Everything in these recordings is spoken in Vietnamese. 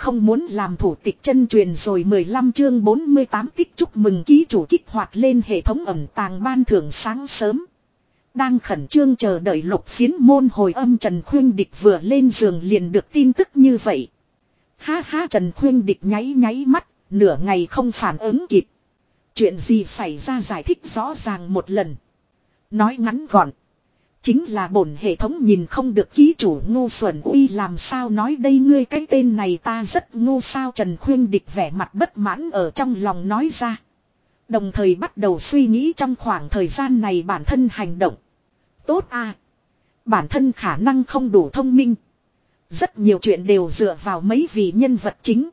không muốn làm thủ tịch chân truyền rồi 15 chương 48 tích chúc mừng ký chủ kích hoạt lên hệ thống ẩm tàng ban thưởng sáng sớm. Đang khẩn trương chờ đợi lục phiến môn hồi âm Trần Khuyên Địch vừa lên giường liền được tin tức như vậy. Ha ha Trần Khuyên Địch nháy nháy mắt, nửa ngày không phản ứng kịp. Chuyện gì xảy ra giải thích rõ ràng một lần. Nói ngắn gọn. Chính là bổn hệ thống nhìn không được ký chủ ngu xuẩn uy làm sao nói đây ngươi cái tên này ta rất ngu sao Trần Khuyên Địch vẻ mặt bất mãn ở trong lòng nói ra. Đồng thời bắt đầu suy nghĩ trong khoảng thời gian này bản thân hành động. Tốt à. Bản thân khả năng không đủ thông minh. Rất nhiều chuyện đều dựa vào mấy vị nhân vật chính.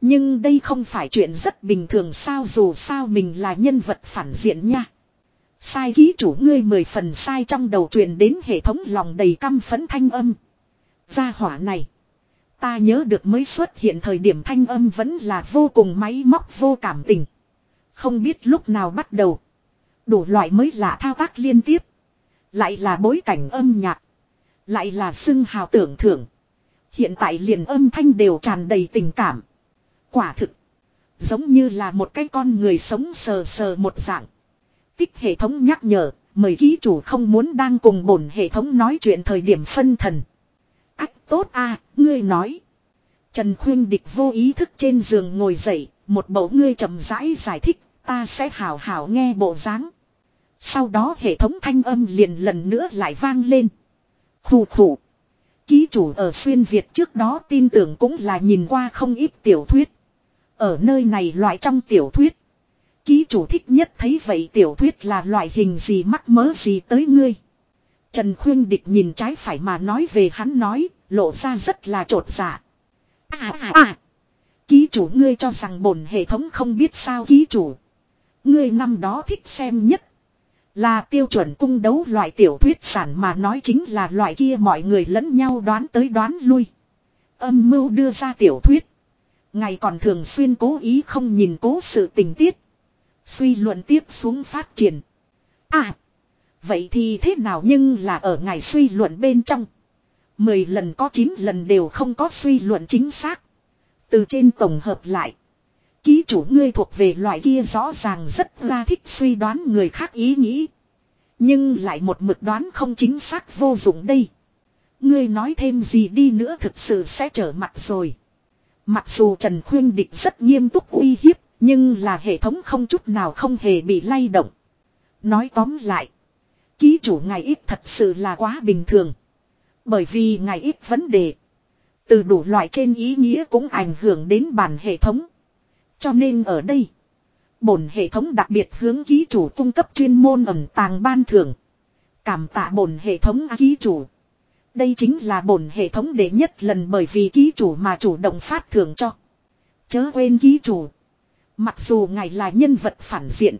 Nhưng đây không phải chuyện rất bình thường sao dù sao mình là nhân vật phản diện nha. Sai ký chủ ngươi mười phần sai trong đầu truyền đến hệ thống lòng đầy căm phấn thanh âm. Gia hỏa này. Ta nhớ được mới xuất hiện thời điểm thanh âm vẫn là vô cùng máy móc vô cảm tình. Không biết lúc nào bắt đầu. Đủ loại mới lạ thao tác liên tiếp. Lại là bối cảnh âm nhạc. Lại là xưng hào tưởng thưởng. Hiện tại liền âm thanh đều tràn đầy tình cảm. Quả thực. Giống như là một cái con người sống sờ sờ một dạng. Tích hệ thống nhắc nhở. Mời ký chủ không muốn đang cùng bổn hệ thống nói chuyện thời điểm phân thần. Ách tốt a ngươi nói. Trần Khuyên Địch vô ý thức trên giường ngồi dậy, một bầu ngươi chậm rãi giải thích, ta sẽ hảo hảo nghe bộ dáng. Sau đó hệ thống thanh âm liền lần nữa lại vang lên. Khủ khủ. Ký chủ ở xuyên Việt trước đó tin tưởng cũng là nhìn qua không ít tiểu thuyết. Ở nơi này loại trong tiểu thuyết. Ký chủ thích nhất thấy vậy tiểu thuyết là loại hình gì mắc mớ gì tới ngươi. Trần Khuyên Địch nhìn trái phải mà nói về hắn nói, lộ ra rất là trột dạ. À à à. Ký chủ ngươi cho rằng bổn hệ thống không biết sao ký chủ. Ngươi năm đó thích xem nhất. Là tiêu chuẩn cung đấu loại tiểu thuyết sản mà nói chính là loại kia mọi người lẫn nhau đoán tới đoán lui. Âm mưu đưa ra tiểu thuyết. Ngày còn thường xuyên cố ý không nhìn cố sự tình tiết. Suy luận tiếp xuống phát triển. À. Vậy thì thế nào nhưng là ở ngày suy luận bên trong. Mười lần có chín lần đều không có suy luận chính xác. Từ trên tổng hợp lại. Ký chủ ngươi thuộc về loại kia rõ ràng rất ra thích suy đoán người khác ý nghĩ. Nhưng lại một mực đoán không chính xác vô dụng đây. Ngươi nói thêm gì đi nữa thực sự sẽ trở mặt rồi. Mặc dù Trần Khuyên Địch rất nghiêm túc uy hiếp, nhưng là hệ thống không chút nào không hề bị lay động. Nói tóm lại, ký chủ ngài ít thật sự là quá bình thường. Bởi vì ngài ít vấn đề. Từ đủ loại trên ý nghĩa cũng ảnh hưởng đến bản hệ thống. Cho nên ở đây, bổn hệ thống đặc biệt hướng ký chủ cung cấp chuyên môn ẩm tàng ban thưởng. Cảm tạ bổn hệ thống ký chủ. Đây chính là bổn hệ thống đệ nhất lần bởi vì ký chủ mà chủ động phát thưởng cho. Chớ quên ký chủ. Mặc dù ngài là nhân vật phản diện.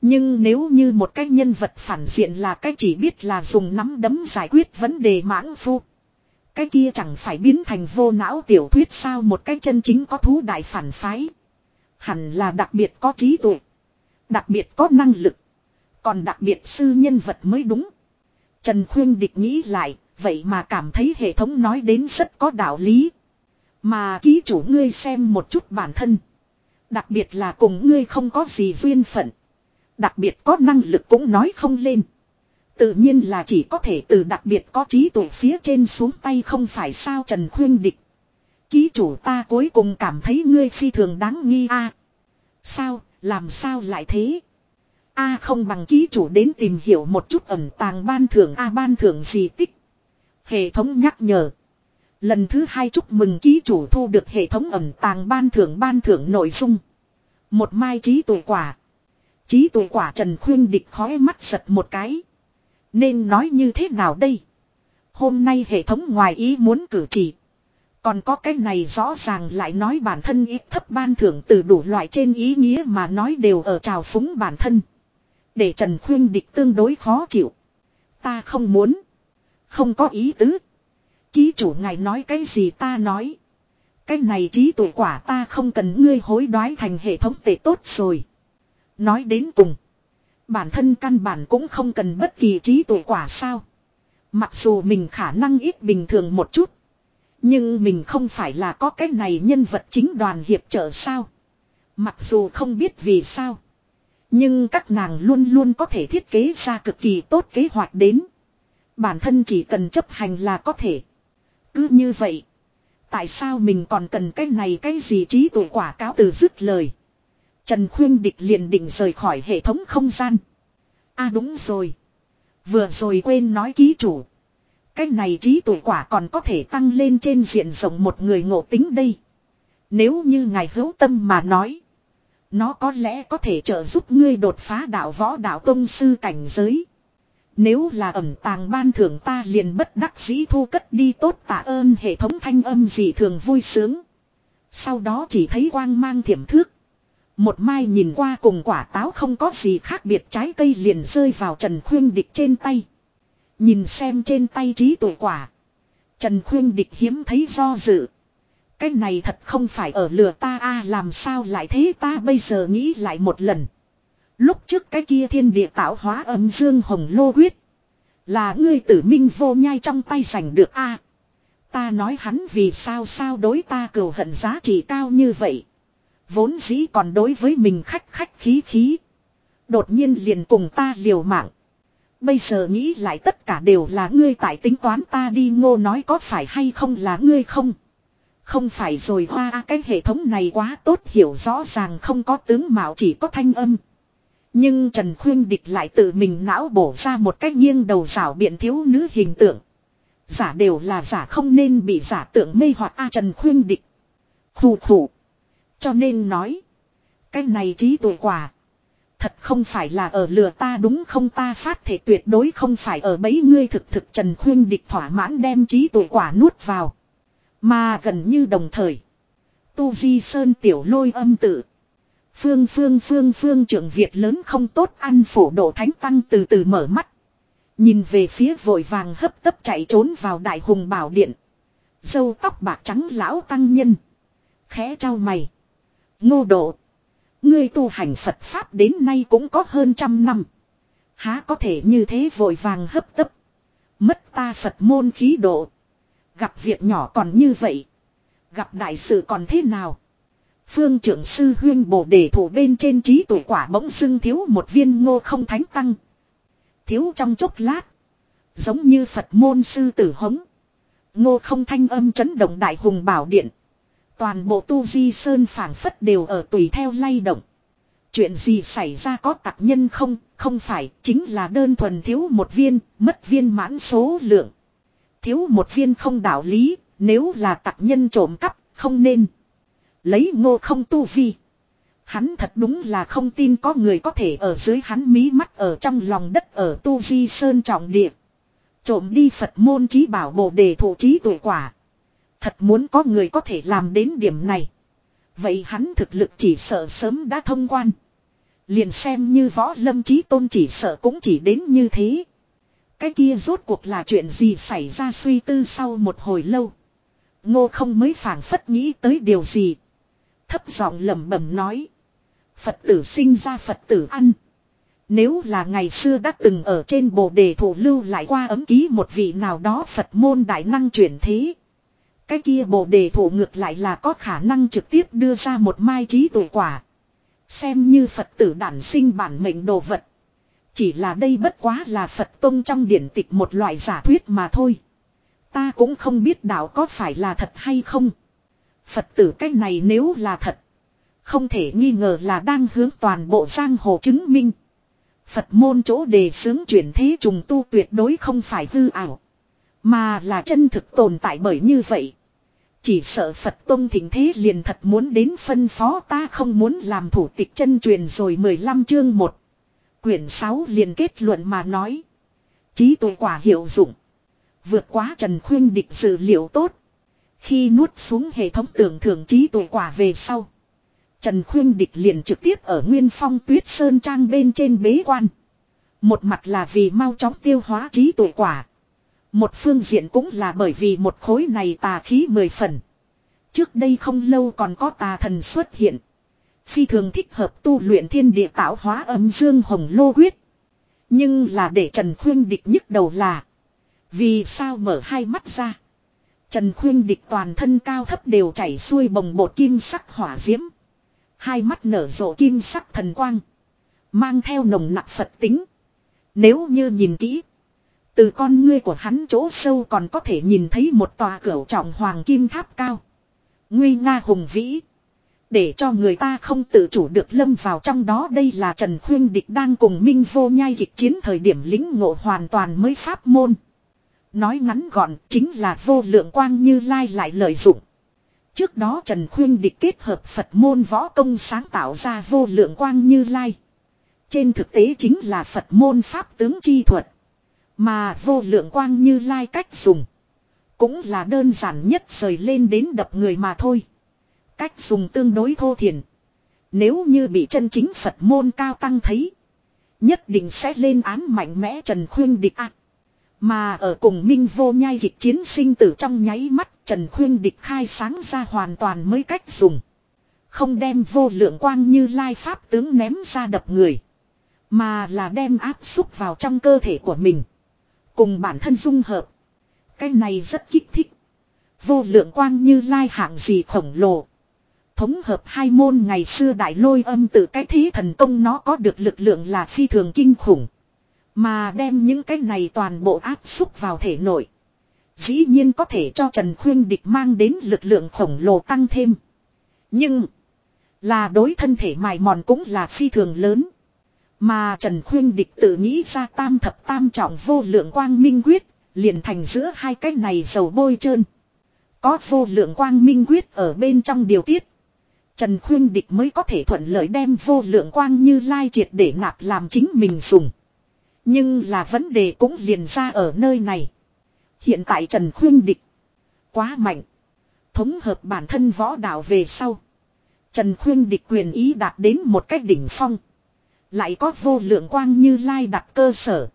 Nhưng nếu như một cái nhân vật phản diện là cái chỉ biết là dùng nắm đấm giải quyết vấn đề mãng phu. Cái kia chẳng phải biến thành vô não tiểu thuyết sao một cái chân chính có thú đại phản phái. Hẳn là đặc biệt có trí tuệ. Đặc biệt có năng lực. Còn đặc biệt sư nhân vật mới đúng. Trần Khuyên Địch nghĩ lại, vậy mà cảm thấy hệ thống nói đến rất có đạo lý. Mà ký chủ ngươi xem một chút bản thân. Đặc biệt là cùng ngươi không có gì duyên phận. Đặc biệt có năng lực cũng nói không lên. Tự nhiên là chỉ có thể từ đặc biệt có trí tuệ phía trên xuống tay không phải sao Trần Khuyên Địch. Ký chủ ta cuối cùng cảm thấy ngươi phi thường đáng nghi a. sao, làm sao lại thế? A không bằng ký chủ đến tìm hiểu một chút ẩn tàng ban thưởng A ban thưởng gì tích. Hệ thống nhắc nhở. Lần thứ hai chúc mừng ký chủ thu được hệ thống ẩn tàng ban thưởng ban thưởng nội dung. Một mai trí tuổi quả. Trí tuổi quả Trần Khuyên địch khói mắt giật một cái. Nên nói như thế nào đây? Hôm nay hệ thống ngoài ý muốn cử chỉ. Còn có cái này rõ ràng lại nói bản thân ít thấp ban thưởng từ đủ loại trên ý nghĩa mà nói đều ở trào phúng bản thân. Để Trần Khuyên địch tương đối khó chịu. Ta không muốn. Không có ý tứ. Ký chủ ngài nói cái gì ta nói. Cái này trí tuệ quả ta không cần ngươi hối đoái thành hệ thống tệ tốt rồi. Nói đến cùng. Bản thân căn bản cũng không cần bất kỳ trí tuệ quả sao. Mặc dù mình khả năng ít bình thường một chút. Nhưng mình không phải là có cái này nhân vật chính đoàn hiệp trợ sao. Mặc dù không biết vì sao. Nhưng các nàng luôn luôn có thể thiết kế ra cực kỳ tốt kế hoạch đến. Bản thân chỉ cần chấp hành là có thể. Cứ như vậy. Tại sao mình còn cần cái này cái gì trí tuệ quả cáo từ dứt lời. Trần Khuyên Địch liền định rời khỏi hệ thống không gian. a à đúng rồi. Vừa rồi quên nói ký chủ. Cái này trí tuệ quả còn có thể tăng lên trên diện rộng một người ngộ tính đây. Nếu như ngài hữu tâm mà nói. Nó có lẽ có thể trợ giúp ngươi đột phá đạo võ đạo tông sư cảnh giới. Nếu là ẩm tàng ban thưởng ta liền bất đắc dĩ thu cất đi tốt tạ ơn hệ thống thanh âm gì thường vui sướng. Sau đó chỉ thấy quang mang thiểm thước. Một mai nhìn qua cùng quả táo không có gì khác biệt trái cây liền rơi vào Trần Khuyên Địch trên tay. Nhìn xem trên tay trí tuổi quả. Trần Khuyên Địch hiếm thấy do dự. Cái này thật không phải ở lừa ta a, làm sao lại thế ta bây giờ nghĩ lại một lần. Lúc trước cái kia thiên địa tạo hóa âm dương hồng lô quyết. Là ngươi tử minh vô nhai trong tay giành được a Ta nói hắn vì sao sao đối ta cầu hận giá trị cao như vậy. Vốn dĩ còn đối với mình khách khách khí khí. Đột nhiên liền cùng ta liều mạng. Bây giờ nghĩ lại tất cả đều là ngươi tại tính toán ta đi ngô nói có phải hay không là ngươi không. Không phải rồi hoa, cái hệ thống này quá tốt, hiểu rõ ràng không có tướng mạo, chỉ có thanh âm. Nhưng Trần Khuyên Địch lại tự mình não bổ ra một cách nghiêng đầu rảo biện thiếu nữ hình tượng. Giả đều là giả không nên bị giả tượng mê hoặc A Trần Khuyên Địch. Khù khù. Cho nên nói. Cái này trí tuổi quả. Thật không phải là ở lừa ta đúng không ta phát thể tuyệt đối không phải ở bấy ngươi thực thực Trần Khuyên Địch thỏa mãn đem trí tuổi quả nuốt vào. Mà gần như đồng thời. Tu Di Sơn tiểu lôi âm tự. Phương phương phương phương trưởng Việt lớn không tốt, ăn phổ độ thánh tăng từ từ mở mắt. Nhìn về phía vội vàng hấp tấp chạy trốn vào đại hùng bảo điện. Dâu tóc bạc trắng lão tăng nhân. Khẽ trao mày. Ngô độ. Ngươi tu hành Phật Pháp đến nay cũng có hơn trăm năm. Há có thể như thế vội vàng hấp tấp. Mất ta Phật môn khí độ. Gặp việc nhỏ còn như vậy. Gặp đại sự còn thế nào. Phương trưởng sư huyên bổ đề thủ bên trên trí tuổi quả bỗng dưng thiếu một viên ngô không thánh tăng. Thiếu trong chốc lát. Giống như Phật môn sư tử hống. Ngô không thanh âm chấn động đại hùng bảo điện. Toàn bộ tu di sơn phảng phất đều ở tùy theo lay động. Chuyện gì xảy ra có tặc nhân không, không phải, chính là đơn thuần thiếu một viên, mất viên mãn số lượng. Thiếu một viên không đạo lý, nếu là tặc nhân trộm cắp, không nên. Lấy ngô không tu vi. Hắn thật đúng là không tin có người có thể ở dưới hắn mí mắt ở trong lòng đất ở tu di sơn trọng địa. Trộm đi Phật môn trí bảo bồ đề thủ trí tuổi quả. Thật muốn có người có thể làm đến điểm này. Vậy hắn thực lực chỉ sợ sớm đã thông quan. Liền xem như võ lâm trí tôn chỉ sợ cũng chỉ đến như thế. Cái kia rốt cuộc là chuyện gì xảy ra suy tư sau một hồi lâu. Ngô không mới phảng phất nghĩ tới điều gì. Thấp giọng lẩm bẩm nói. Phật tử sinh ra Phật tử ăn. Nếu là ngày xưa đã từng ở trên bồ đề thủ lưu lại qua ấm ký một vị nào đó Phật môn đại năng chuyển thế. Cái kia bồ đề thủ ngược lại là có khả năng trực tiếp đưa ra một mai trí tuổi quả. Xem như Phật tử đản sinh bản mệnh đồ vật. Chỉ là đây bất quá là Phật Tông trong điển tịch một loại giả thuyết mà thôi. Ta cũng không biết đạo có phải là thật hay không. Phật tử cái này nếu là thật. Không thể nghi ngờ là đang hướng toàn bộ giang hồ chứng minh. Phật môn chỗ đề xướng chuyển thế trùng tu tuyệt đối không phải hư ảo. Mà là chân thực tồn tại bởi như vậy. Chỉ sợ Phật Tông thỉnh thế liền thật muốn đến phân phó ta không muốn làm thủ tịch chân truyền rồi 15 chương 1. Quyển 6 liền kết luận mà nói. Trí tuệ quả hiệu dụng. Vượt quá Trần Khuyên địch dự liệu tốt. Khi nuốt xuống hệ thống tưởng thưởng trí tuệ quả về sau. Trần Khuyên Địch liền trực tiếp ở Nguyên Phong Tuyết Sơn Trang bên trên bế quan. Một mặt là vì mau chóng tiêu hóa trí tuệ quả. Một phương diện cũng là bởi vì một khối này tà khí mười phần. Trước đây không lâu còn có tà thần xuất hiện. Phi thường thích hợp tu luyện thiên địa tạo hóa âm dương hồng lô quyết. Nhưng là để Trần Khuyên Địch nhức đầu là. Vì sao mở hai mắt ra. Trần Khuyên Địch toàn thân cao thấp đều chảy xuôi bồng bột kim sắc hỏa diễm. Hai mắt nở rộ kim sắc thần quang. Mang theo nồng nặc Phật tính. Nếu như nhìn kỹ. Từ con ngươi của hắn chỗ sâu còn có thể nhìn thấy một tòa cửa trọng hoàng kim tháp cao. Nguy nga hùng vĩ. Để cho người ta không tự chủ được lâm vào trong đó đây là Trần Khuyên Địch đang cùng Minh Vô Nhai kịch chiến thời điểm lính ngộ hoàn toàn mới pháp môn. Nói ngắn gọn, chính là vô lượng quang như lai lại lợi dụng. Trước đó Trần Khuyên Địch kết hợp Phật môn võ công sáng tạo ra vô lượng quang như lai. Trên thực tế chính là Phật môn pháp tướng chi thuật. Mà vô lượng quang như lai cách dùng. Cũng là đơn giản nhất rời lên đến đập người mà thôi. Cách dùng tương đối thô thiển. Nếu như bị chân chính Phật môn cao tăng thấy. Nhất định sẽ lên án mạnh mẽ Trần Khuyên địch ác. Mà ở cùng Minh vô nhai kịch chiến sinh tử trong nháy mắt, Trần Khuyên địch khai sáng ra hoàn toàn mới cách dùng. Không đem vô lượng quang như lai pháp tướng ném ra đập người. Mà là đem áp xúc vào trong cơ thể của mình. Cùng bản thân dung hợp. Cái này rất kích thích. Vô lượng quang như lai hạng gì khổng lồ. Thống hợp hai môn ngày xưa đại lôi âm từ cái thế thần công nó có được lực lượng là phi thường kinh khủng. Mà đem những cái này toàn bộ áp xúc vào thể nội. Dĩ nhiên có thể cho Trần Khuyên Địch mang đến lực lượng khổng lồ tăng thêm. Nhưng. Là đối thân thể mài mòn cũng là phi thường lớn. Mà Trần Khuyên Địch tự nghĩ ra tam thập tam trọng vô lượng quang minh quyết. Liền thành giữa hai cái này dầu bôi trơn. Có vô lượng quang minh quyết ở bên trong điều tiết. Trần Khuyên Địch mới có thể thuận lợi đem vô lượng quang như lai triệt để nạp làm chính mình dùng. Nhưng là vấn đề cũng liền ra ở nơi này. Hiện tại Trần Khuyên Địch. Quá mạnh. Thống hợp bản thân võ đạo về sau. Trần Khuyên Địch quyền ý đạt đến một cách đỉnh phong. Lại có vô lượng quang như lai đặt cơ sở.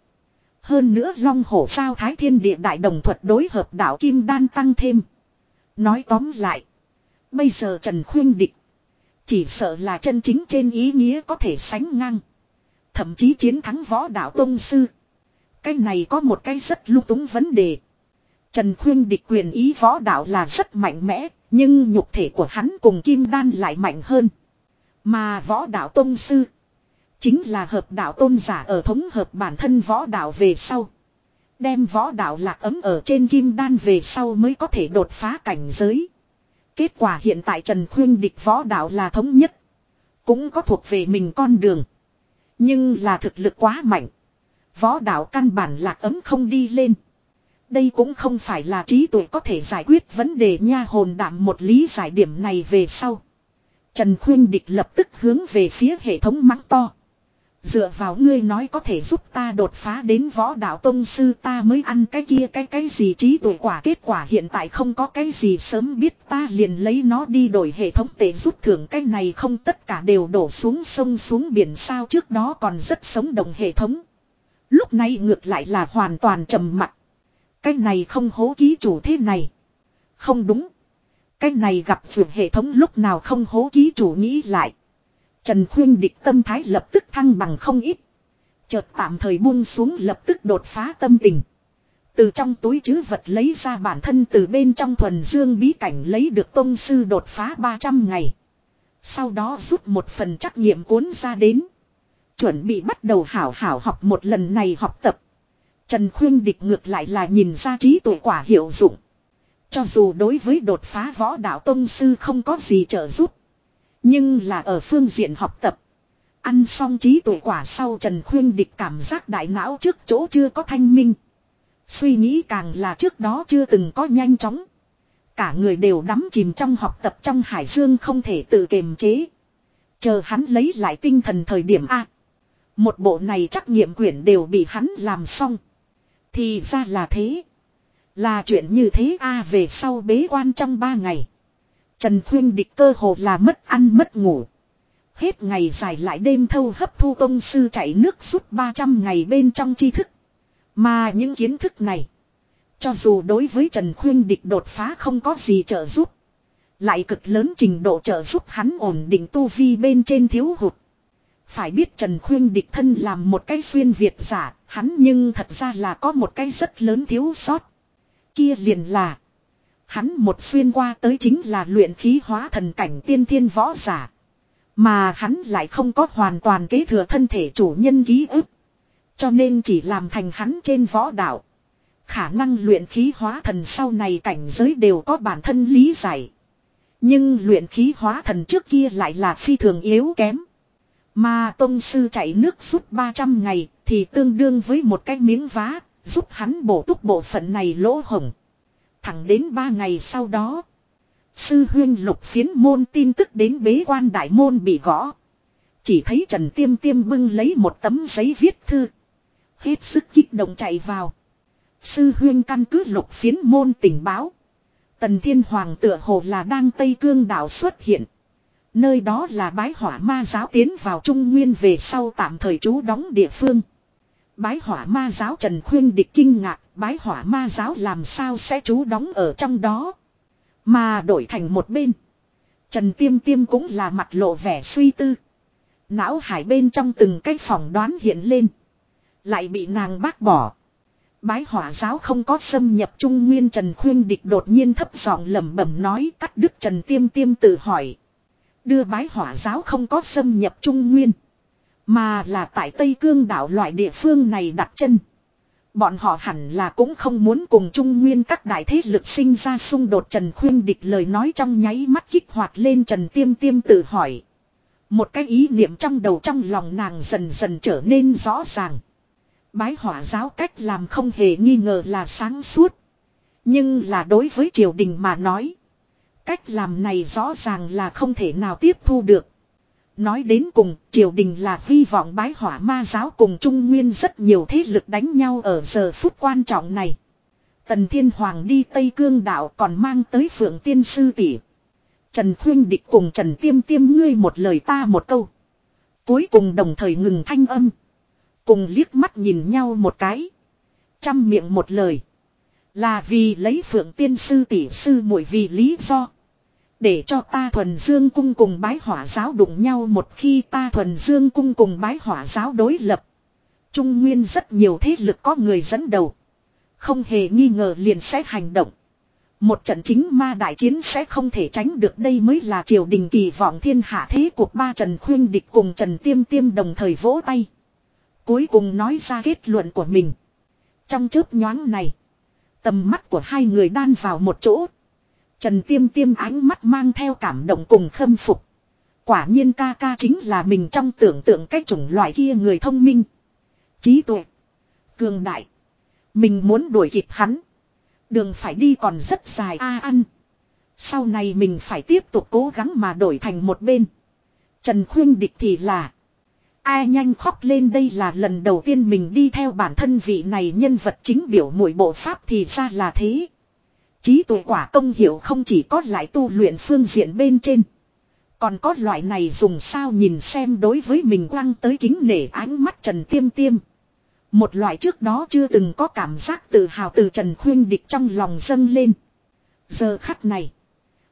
Hơn nữa long hổ sao thái thiên địa đại đồng thuật đối hợp đạo kim đan tăng thêm. Nói tóm lại. Bây giờ Trần Khuyên Địch. Chỉ sợ là chân chính trên ý nghĩa có thể sánh ngang. Thậm chí chiến thắng võ đạo Tông Sư. Cái này có một cái rất lưu túng vấn đề. Trần Khuyên địch quyền ý võ đạo là rất mạnh mẽ, nhưng nhục thể của hắn cùng Kim Đan lại mạnh hơn. Mà võ đạo Tông Sư. Chính là hợp đạo tôn giả ở thống hợp bản thân võ đạo về sau. Đem võ đạo lạc ấm ở trên kim đan về sau mới có thể đột phá cảnh giới. Kết quả hiện tại Trần Khuyên địch võ đạo là thống nhất. Cũng có thuộc về mình con đường. Nhưng là thực lực quá mạnh. Võ đạo căn bản lạc ấm không đi lên. Đây cũng không phải là trí tuệ có thể giải quyết vấn đề nha hồn đạm một lý giải điểm này về sau. Trần Khuyên Địch lập tức hướng về phía hệ thống mắng to. Dựa vào ngươi nói có thể giúp ta đột phá đến võ đạo tông sư, ta mới ăn cái kia cái cái gì trí tuệ quả, kết quả hiện tại không có cái gì sớm biết, ta liền lấy nó đi đổi hệ thống tệ rút thưởng cái này không, tất cả đều đổ xuống sông xuống biển sao, trước đó còn rất sống động hệ thống. Lúc này ngược lại là hoàn toàn trầm mặc. Cái này không hố ký chủ thế này. Không đúng. Cái này gặp vượt hệ thống lúc nào không hố ký chủ nghĩ lại. Trần Khuyên địch tâm thái lập tức thăng bằng không ít. Chợt tạm thời buông xuống lập tức đột phá tâm tình. Từ trong túi chứ vật lấy ra bản thân từ bên trong thuần dương bí cảnh lấy được tôn sư đột phá 300 ngày. Sau đó rút một phần trắc nghiệm cuốn ra đến. Chuẩn bị bắt đầu hảo hảo học một lần này học tập. Trần Khuyên địch ngược lại là nhìn ra trí tuệ quả hiệu dụng. Cho dù đối với đột phá võ đạo tôn sư không có gì trợ giúp. Nhưng là ở phương diện học tập. Ăn xong trí tuệ quả sau Trần Khuyên Địch cảm giác đại não trước chỗ chưa có thanh minh. Suy nghĩ càng là trước đó chưa từng có nhanh chóng. Cả người đều đắm chìm trong học tập trong hải dương không thể tự kiềm chế. Chờ hắn lấy lại tinh thần thời điểm A. Một bộ này trắc nghiệm quyển đều bị hắn làm xong. Thì ra là thế. Là chuyện như thế A về sau bế quan trong ba ngày. Trần Khuyên địch cơ hồ là mất ăn mất ngủ. Hết ngày dài lại đêm thâu hấp thu công sư chạy nước suốt 300 ngày bên trong tri thức. Mà những kiến thức này. Cho dù đối với Trần Khuyên địch đột phá không có gì trợ giúp. Lại cực lớn trình độ trợ giúp hắn ổn định tu vi bên trên thiếu hụt. Phải biết Trần Khuyên địch thân làm một cái xuyên Việt giả, hắn nhưng thật ra là có một cái rất lớn thiếu sót. Kia liền là Hắn một xuyên qua tới chính là luyện khí hóa thần cảnh tiên thiên võ giả. Mà hắn lại không có hoàn toàn kế thừa thân thể chủ nhân ký ức. Cho nên chỉ làm thành hắn trên võ đạo. Khả năng luyện khí hóa thần sau này cảnh giới đều có bản thân lý giải. Nhưng luyện khí hóa thần trước kia lại là phi thường yếu kém. Mà tôn sư chạy nước suốt 300 ngày thì tương đương với một cái miếng vá, giúp hắn bổ túc bộ phận này lỗ hổng. Thẳng đến ba ngày sau đó. Sư huyên lục phiến môn tin tức đến bế quan đại môn bị gõ. Chỉ thấy Trần Tiêm Tiêm bưng lấy một tấm giấy viết thư. Hết sức kích động chạy vào. Sư huyên căn cứ lục phiến môn tình báo. Tần Thiên Hoàng tựa hồ là đang Tây Cương đảo xuất hiện. Nơi đó là bái hỏa ma giáo tiến vào Trung Nguyên về sau tạm thời trú đóng địa phương. Bái hỏa ma giáo Trần Khuyên địch kinh ngạc, bái hỏa ma giáo làm sao sẽ trú đóng ở trong đó. Mà đổi thành một bên. Trần Tiêm Tiêm cũng là mặt lộ vẻ suy tư. Não hải bên trong từng cái phòng đoán hiện lên. Lại bị nàng bác bỏ. Bái hỏa giáo không có xâm nhập trung nguyên Trần Khuyên Địch đột nhiên thấp giọng lẩm bẩm nói cắt đứt Trần Tiêm Tiêm tự hỏi. Đưa bái hỏa giáo không có xâm nhập trung nguyên. Mà là tại Tây Cương đảo loại địa phương này đặt chân. Bọn họ hẳn là cũng không muốn cùng Trung Nguyên các đại thế lực sinh ra xung đột Trần Khuyên Địch lời nói trong nháy mắt kích hoạt lên Trần Tiêm Tiêm tự hỏi. Một cái ý niệm trong đầu trong lòng nàng dần dần trở nên rõ ràng. Bái hỏa giáo cách làm không hề nghi ngờ là sáng suốt. Nhưng là đối với triều đình mà nói. Cách làm này rõ ràng là không thể nào tiếp thu được. Nói đến cùng, triều đình là hy vọng bái hỏa ma giáo cùng Trung Nguyên rất nhiều thế lực đánh nhau ở giờ phút quan trọng này. Tần Thiên Hoàng đi Tây Cương đạo còn mang tới Phượng Tiên Sư tỷ Trần Khuyên Địch cùng Trần Tiêm Tiêm ngươi một lời ta một câu. Cuối cùng đồng thời ngừng thanh âm. Cùng liếc mắt nhìn nhau một cái. Chăm miệng một lời. Là vì lấy Phượng Tiên Sư tỷ sư muội vì lý do. Để cho ta thuần dương cung cùng bái hỏa giáo đụng nhau một khi ta thuần dương cung cùng bái hỏa giáo đối lập. Trung Nguyên rất nhiều thế lực có người dẫn đầu. Không hề nghi ngờ liền sẽ hành động. Một trận chính ma đại chiến sẽ không thể tránh được đây mới là triều đình kỳ vọng thiên hạ thế cuộc ba Trần Khuyên Địch cùng Trần Tiêm Tiêm đồng thời vỗ tay. Cuối cùng nói ra kết luận của mình. Trong chớp nhoáng này. Tầm mắt của hai người đan vào một chỗ. Trần Tiêm Tiêm ánh mắt mang theo cảm động cùng khâm phục. Quả nhiên ca ca chính là mình trong tưởng tượng cái chủng loại kia người thông minh. Trí tuệ. Cường đại. Mình muốn đuổi kịp hắn. Đường phải đi còn rất dài a ăn. Sau này mình phải tiếp tục cố gắng mà đổi thành một bên. Trần Khuyên Địch thì là. Ai nhanh khóc lên đây là lần đầu tiên mình đi theo bản thân vị này nhân vật chính biểu mũi bộ pháp thì ra là thế. Trí tuệ quả công hiệu không chỉ có lại tu luyện phương diện bên trên. Còn có loại này dùng sao nhìn xem đối với mình quăng tới kính nể ánh mắt Trần Tiêm Tiêm. Một loại trước đó chưa từng có cảm giác tự hào từ Trần Khuyên Địch trong lòng dâng lên. Giờ khắc này.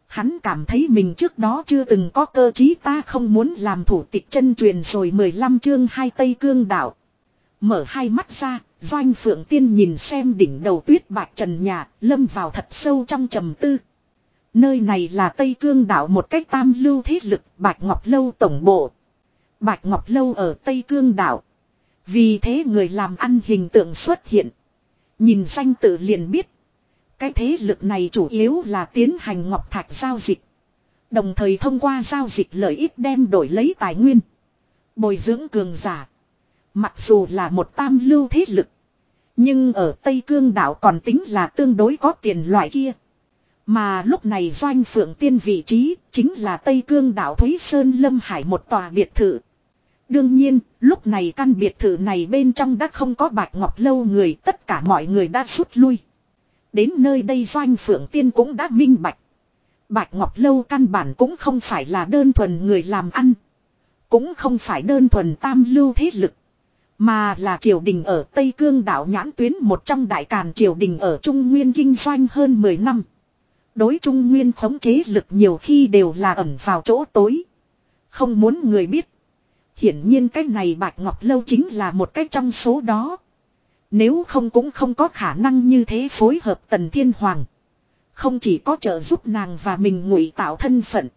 Hắn cảm thấy mình trước đó chưa từng có cơ chí ta không muốn làm thủ tịch chân truyền rồi 15 chương hai Tây Cương đảo. Mở hai mắt ra, Doanh Phượng Tiên nhìn xem đỉnh đầu tuyết bạc trần nhà, lâm vào thật sâu trong trầm tư. Nơi này là Tây Cương đảo một cách tam lưu thế lực Bạch Ngọc Lâu tổng bộ. Bạch Ngọc Lâu ở Tây Cương đảo. Vì thế người làm ăn hình tượng xuất hiện. Nhìn danh tự liền biết. Cái thế lực này chủ yếu là tiến hành ngọc thạch giao dịch. Đồng thời thông qua giao dịch lợi ích đem đổi lấy tài nguyên. Bồi dưỡng cường giả. Mặc dù là một tam lưu thế lực. Nhưng ở Tây Cương đảo còn tính là tương đối có tiền loại kia. Mà lúc này doanh phượng tiên vị trí chính là Tây Cương đảo Thúy Sơn Lâm Hải một tòa biệt thự. Đương nhiên, lúc này căn biệt thự này bên trong đã không có bạch ngọc lâu người, tất cả mọi người đã rút lui. Đến nơi đây doanh phượng tiên cũng đã minh bạch. Bạch ngọc lâu căn bản cũng không phải là đơn thuần người làm ăn. Cũng không phải đơn thuần tam lưu thế lực. Mà là triều đình ở Tây Cương đảo nhãn tuyến một trong đại càn triều đình ở Trung Nguyên kinh doanh hơn 10 năm. Đối Trung Nguyên khống chế lực nhiều khi đều là ẩn vào chỗ tối. Không muốn người biết. Hiển nhiên cái này Bạch Ngọc Lâu chính là một cách trong số đó. Nếu không cũng không có khả năng như thế phối hợp Tần Thiên Hoàng. Không chỉ có trợ giúp nàng và mình ngụy tạo thân phận.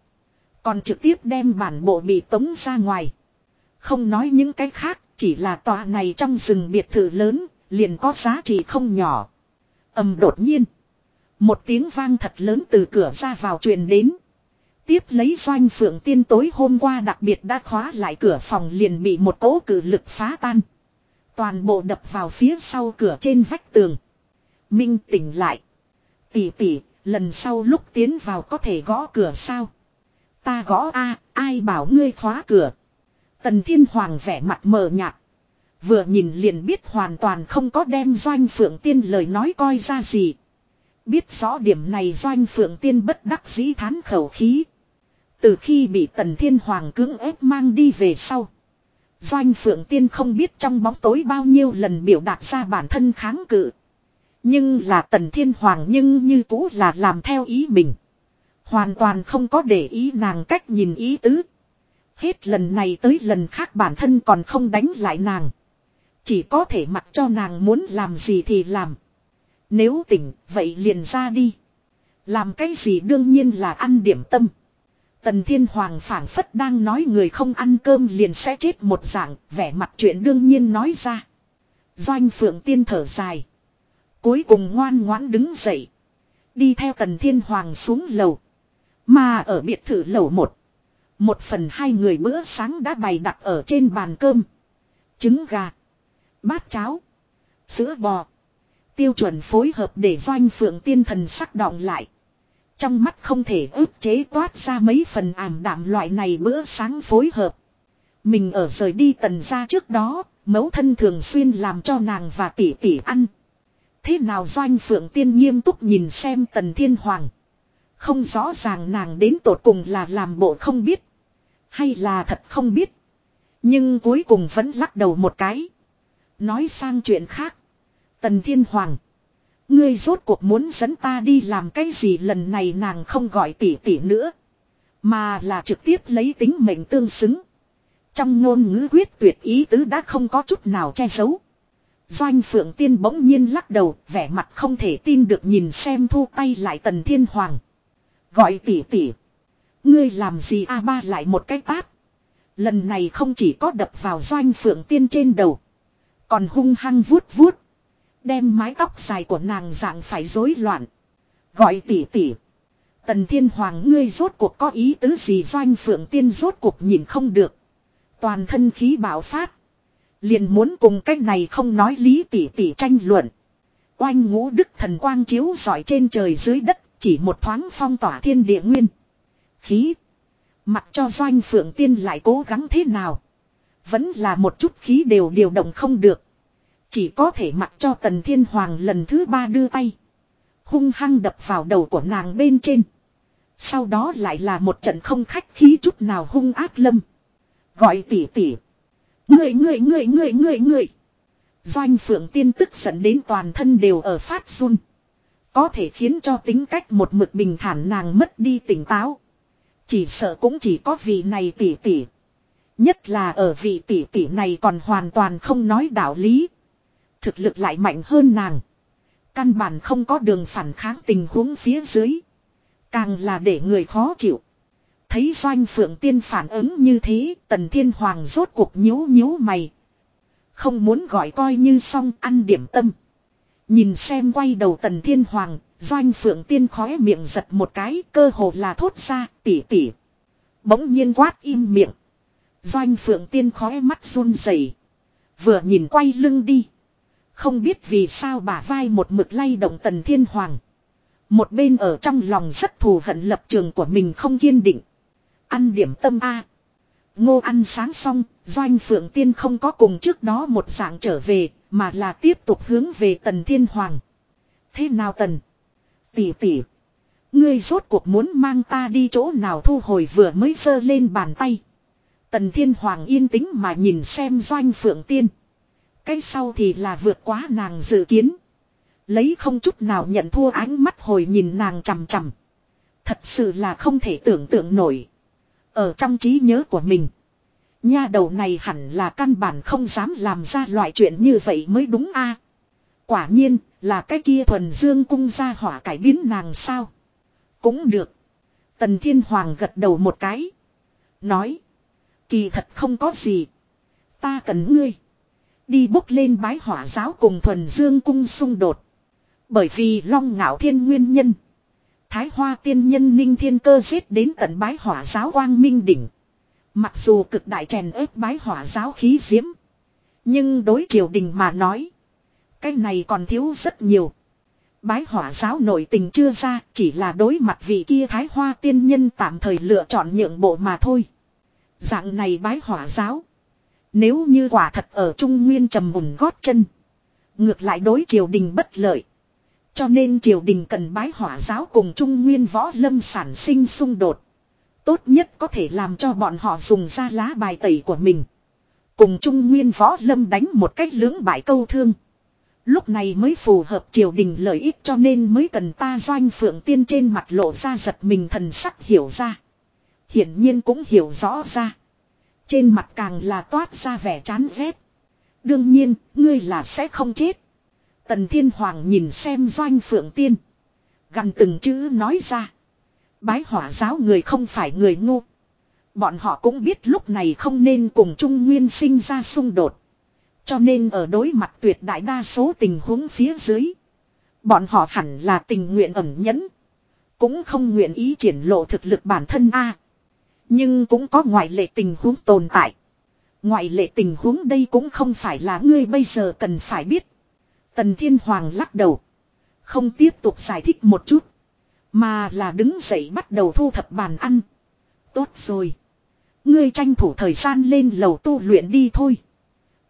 Còn trực tiếp đem bản bộ bị tống ra ngoài. Không nói những cái khác, chỉ là tòa này trong rừng biệt thự lớn, liền có giá trị không nhỏ. ầm đột nhiên. Một tiếng vang thật lớn từ cửa ra vào truyền đến. Tiếp lấy doanh phượng tiên tối hôm qua đặc biệt đã khóa lại cửa phòng liền bị một cỗ cử lực phá tan. Toàn bộ đập vào phía sau cửa trên vách tường. Minh tỉnh lại. Tỷ tỷ, lần sau lúc tiến vào có thể gõ cửa sao? Ta gõ a, ai bảo ngươi khóa cửa? Tần Thiên Hoàng vẻ mặt mờ nhạt. Vừa nhìn liền biết hoàn toàn không có đem doanh phượng tiên lời nói coi ra gì. Biết rõ điểm này doanh phượng tiên bất đắc dĩ thán khẩu khí. Từ khi bị tần thiên hoàng cưỡng ép mang đi về sau. Doanh phượng tiên không biết trong bóng tối bao nhiêu lần biểu đạt ra bản thân kháng cự. Nhưng là tần thiên hoàng nhưng như cũ là làm theo ý mình. Hoàn toàn không có để ý nàng cách nhìn ý tứ. Hết lần này tới lần khác bản thân còn không đánh lại nàng. Chỉ có thể mặc cho nàng muốn làm gì thì làm. Nếu tỉnh, vậy liền ra đi. Làm cái gì đương nhiên là ăn điểm tâm. Tần Thiên Hoàng phảng phất đang nói người không ăn cơm liền sẽ chết một dạng, vẻ mặt chuyện đương nhiên nói ra. Doanh Phượng Tiên thở dài. Cuối cùng ngoan ngoãn đứng dậy. Đi theo Tần Thiên Hoàng xuống lầu. Mà ở biệt thự lầu một. Một phần hai người bữa sáng đã bày đặt ở trên bàn cơm. Trứng gà. Bát cháo. Sữa bò. Tiêu chuẩn phối hợp để doanh phượng tiên thần sắc động lại. Trong mắt không thể ức chế toát ra mấy phần ảm đạm loại này bữa sáng phối hợp. Mình ở rời đi tần ra trước đó, mẫu thân thường xuyên làm cho nàng và tỷ tỷ ăn. Thế nào doanh phượng tiên nghiêm túc nhìn xem tần thiên hoàng. Không rõ ràng nàng đến tột cùng là làm bộ không biết. Hay là thật không biết. Nhưng cuối cùng vẫn lắc đầu một cái. Nói sang chuyện khác. Tần Thiên Hoàng. Ngươi rốt cuộc muốn dẫn ta đi làm cái gì lần này nàng không gọi tỷ tỷ nữa. Mà là trực tiếp lấy tính mệnh tương xứng. Trong ngôn ngữ quyết tuyệt ý tứ đã không có chút nào che giấu. Doanh Phượng Tiên bỗng nhiên lắc đầu, vẻ mặt không thể tin được nhìn xem thu tay lại Tần Thiên Hoàng. Gọi tỷ tỷ. Ngươi làm gì a ba lại một cái tát. Lần này không chỉ có đập vào Doanh Phượng Tiên trên đầu. Còn hung hăng vuốt vuốt. Đem mái tóc dài của nàng dạng phải rối loạn. Gọi tỷ tỷ. Tần Thiên Hoàng, ngươi rốt cuộc có ý tứ gì doanh phượng tiên rốt cuộc nhìn không được. Toàn thân khí bạo phát. Liền muốn cùng cách này không nói lý tỷ tỷ tranh luận. Oanh ngũ đức thần quang chiếu giỏi trên trời dưới đất, chỉ một thoáng phong tỏa thiên địa nguyên. Khí. Mặc cho doanh phượng tiên lại cố gắng thế nào. Vẫn là một chút khí đều điều động không được. Chỉ có thể mặc cho tần thiên hoàng lần thứ ba đưa tay. Hung hăng đập vào đầu của nàng bên trên. Sau đó lại là một trận không khách khí chút nào hung ác lâm. Gọi tỉ tỉ. Người người người người người người. Doanh phượng tiên tức giận đến toàn thân đều ở phát run. Có thể khiến cho tính cách một mực bình thản nàng mất đi tỉnh táo. Chỉ sợ cũng chỉ có vị này tỷ tỷ, Nhất là ở vị tỷ tỷ này còn hoàn toàn không nói đạo lý. Thực lực lại mạnh hơn nàng. Căn bản không có đường phản kháng tình huống phía dưới. Càng là để người khó chịu. Thấy doanh phượng tiên phản ứng như thế, tần thiên hoàng rốt cuộc nhíu nhíu mày. Không muốn gọi coi như xong ăn điểm tâm. Nhìn xem quay đầu tần thiên hoàng, doanh phượng tiên khóe miệng giật một cái cơ hồ là thốt ra tỉ tỉ. Bỗng nhiên quát im miệng. Doanh phượng tiên khóe mắt run rẩy Vừa nhìn quay lưng đi. Không biết vì sao bà vai một mực lay động tần thiên hoàng. Một bên ở trong lòng rất thù hận lập trường của mình không kiên định. Ăn điểm tâm A. Ngô ăn sáng xong, doanh phượng tiên không có cùng trước đó một dạng trở về, mà là tiếp tục hướng về tần thiên hoàng. Thế nào tần? Tỷ tỷ. Ngươi rốt cuộc muốn mang ta đi chỗ nào thu hồi vừa mới sơ lên bàn tay. Tần thiên hoàng yên tĩnh mà nhìn xem doanh phượng tiên. Cái sau thì là vượt quá nàng dự kiến. Lấy không chút nào nhận thua ánh mắt hồi nhìn nàng chằm chằm. Thật sự là không thể tưởng tượng nổi. Ở trong trí nhớ của mình. Nha đầu này hẳn là căn bản không dám làm ra loại chuyện như vậy mới đúng a. Quả nhiên, là cái kia thuần dương cung ra hỏa cải biến nàng sao? Cũng được. Tần Thiên Hoàng gật đầu một cái. Nói. Kỳ thật không có gì. Ta cần ngươi. Đi bốc lên bái hỏa giáo cùng thuần dương cung xung đột. Bởi vì long ngạo thiên nguyên nhân. Thái hoa tiên nhân ninh thiên cơ giết đến tận bái hỏa giáo quang minh đỉnh. Mặc dù cực đại chèn ép bái hỏa giáo khí diễm. Nhưng đối triều đình mà nói. Cái này còn thiếu rất nhiều. Bái hỏa giáo nội tình chưa ra, chỉ là đối mặt vị kia thái hoa tiên nhân tạm thời lựa chọn nhượng bộ mà thôi. Dạng này bái hỏa giáo. Nếu như quả thật ở Trung Nguyên trầm mùn gót chân. Ngược lại đối triều đình bất lợi. Cho nên triều đình cần bái hỏa giáo cùng Trung Nguyên võ lâm sản sinh xung đột. Tốt nhất có thể làm cho bọn họ dùng ra lá bài tẩy của mình. Cùng Trung Nguyên võ lâm đánh một cách lưỡng bại câu thương. Lúc này mới phù hợp triều đình lợi ích cho nên mới cần ta doanh phượng tiên trên mặt lộ ra giật mình thần sắc hiểu ra. Hiển nhiên cũng hiểu rõ ra. Trên mặt càng là toát ra vẻ chán ghét. Đương nhiên, ngươi là sẽ không chết. Tần Thiên Hoàng nhìn xem doanh phượng tiên. Gần từng chữ nói ra. Bái hỏa giáo người không phải người ngu. Bọn họ cũng biết lúc này không nên cùng Trung Nguyên sinh ra xung đột. Cho nên ở đối mặt tuyệt đại đa số tình huống phía dưới. Bọn họ hẳn là tình nguyện ẩn nhẫn. Cũng không nguyện ý triển lộ thực lực bản thân a Nhưng cũng có ngoại lệ tình huống tồn tại. Ngoại lệ tình huống đây cũng không phải là ngươi bây giờ cần phải biết. Tần Thiên Hoàng lắc đầu. Không tiếp tục giải thích một chút. Mà là đứng dậy bắt đầu thu thập bàn ăn. Tốt rồi. Ngươi tranh thủ thời gian lên lầu tu luyện đi thôi.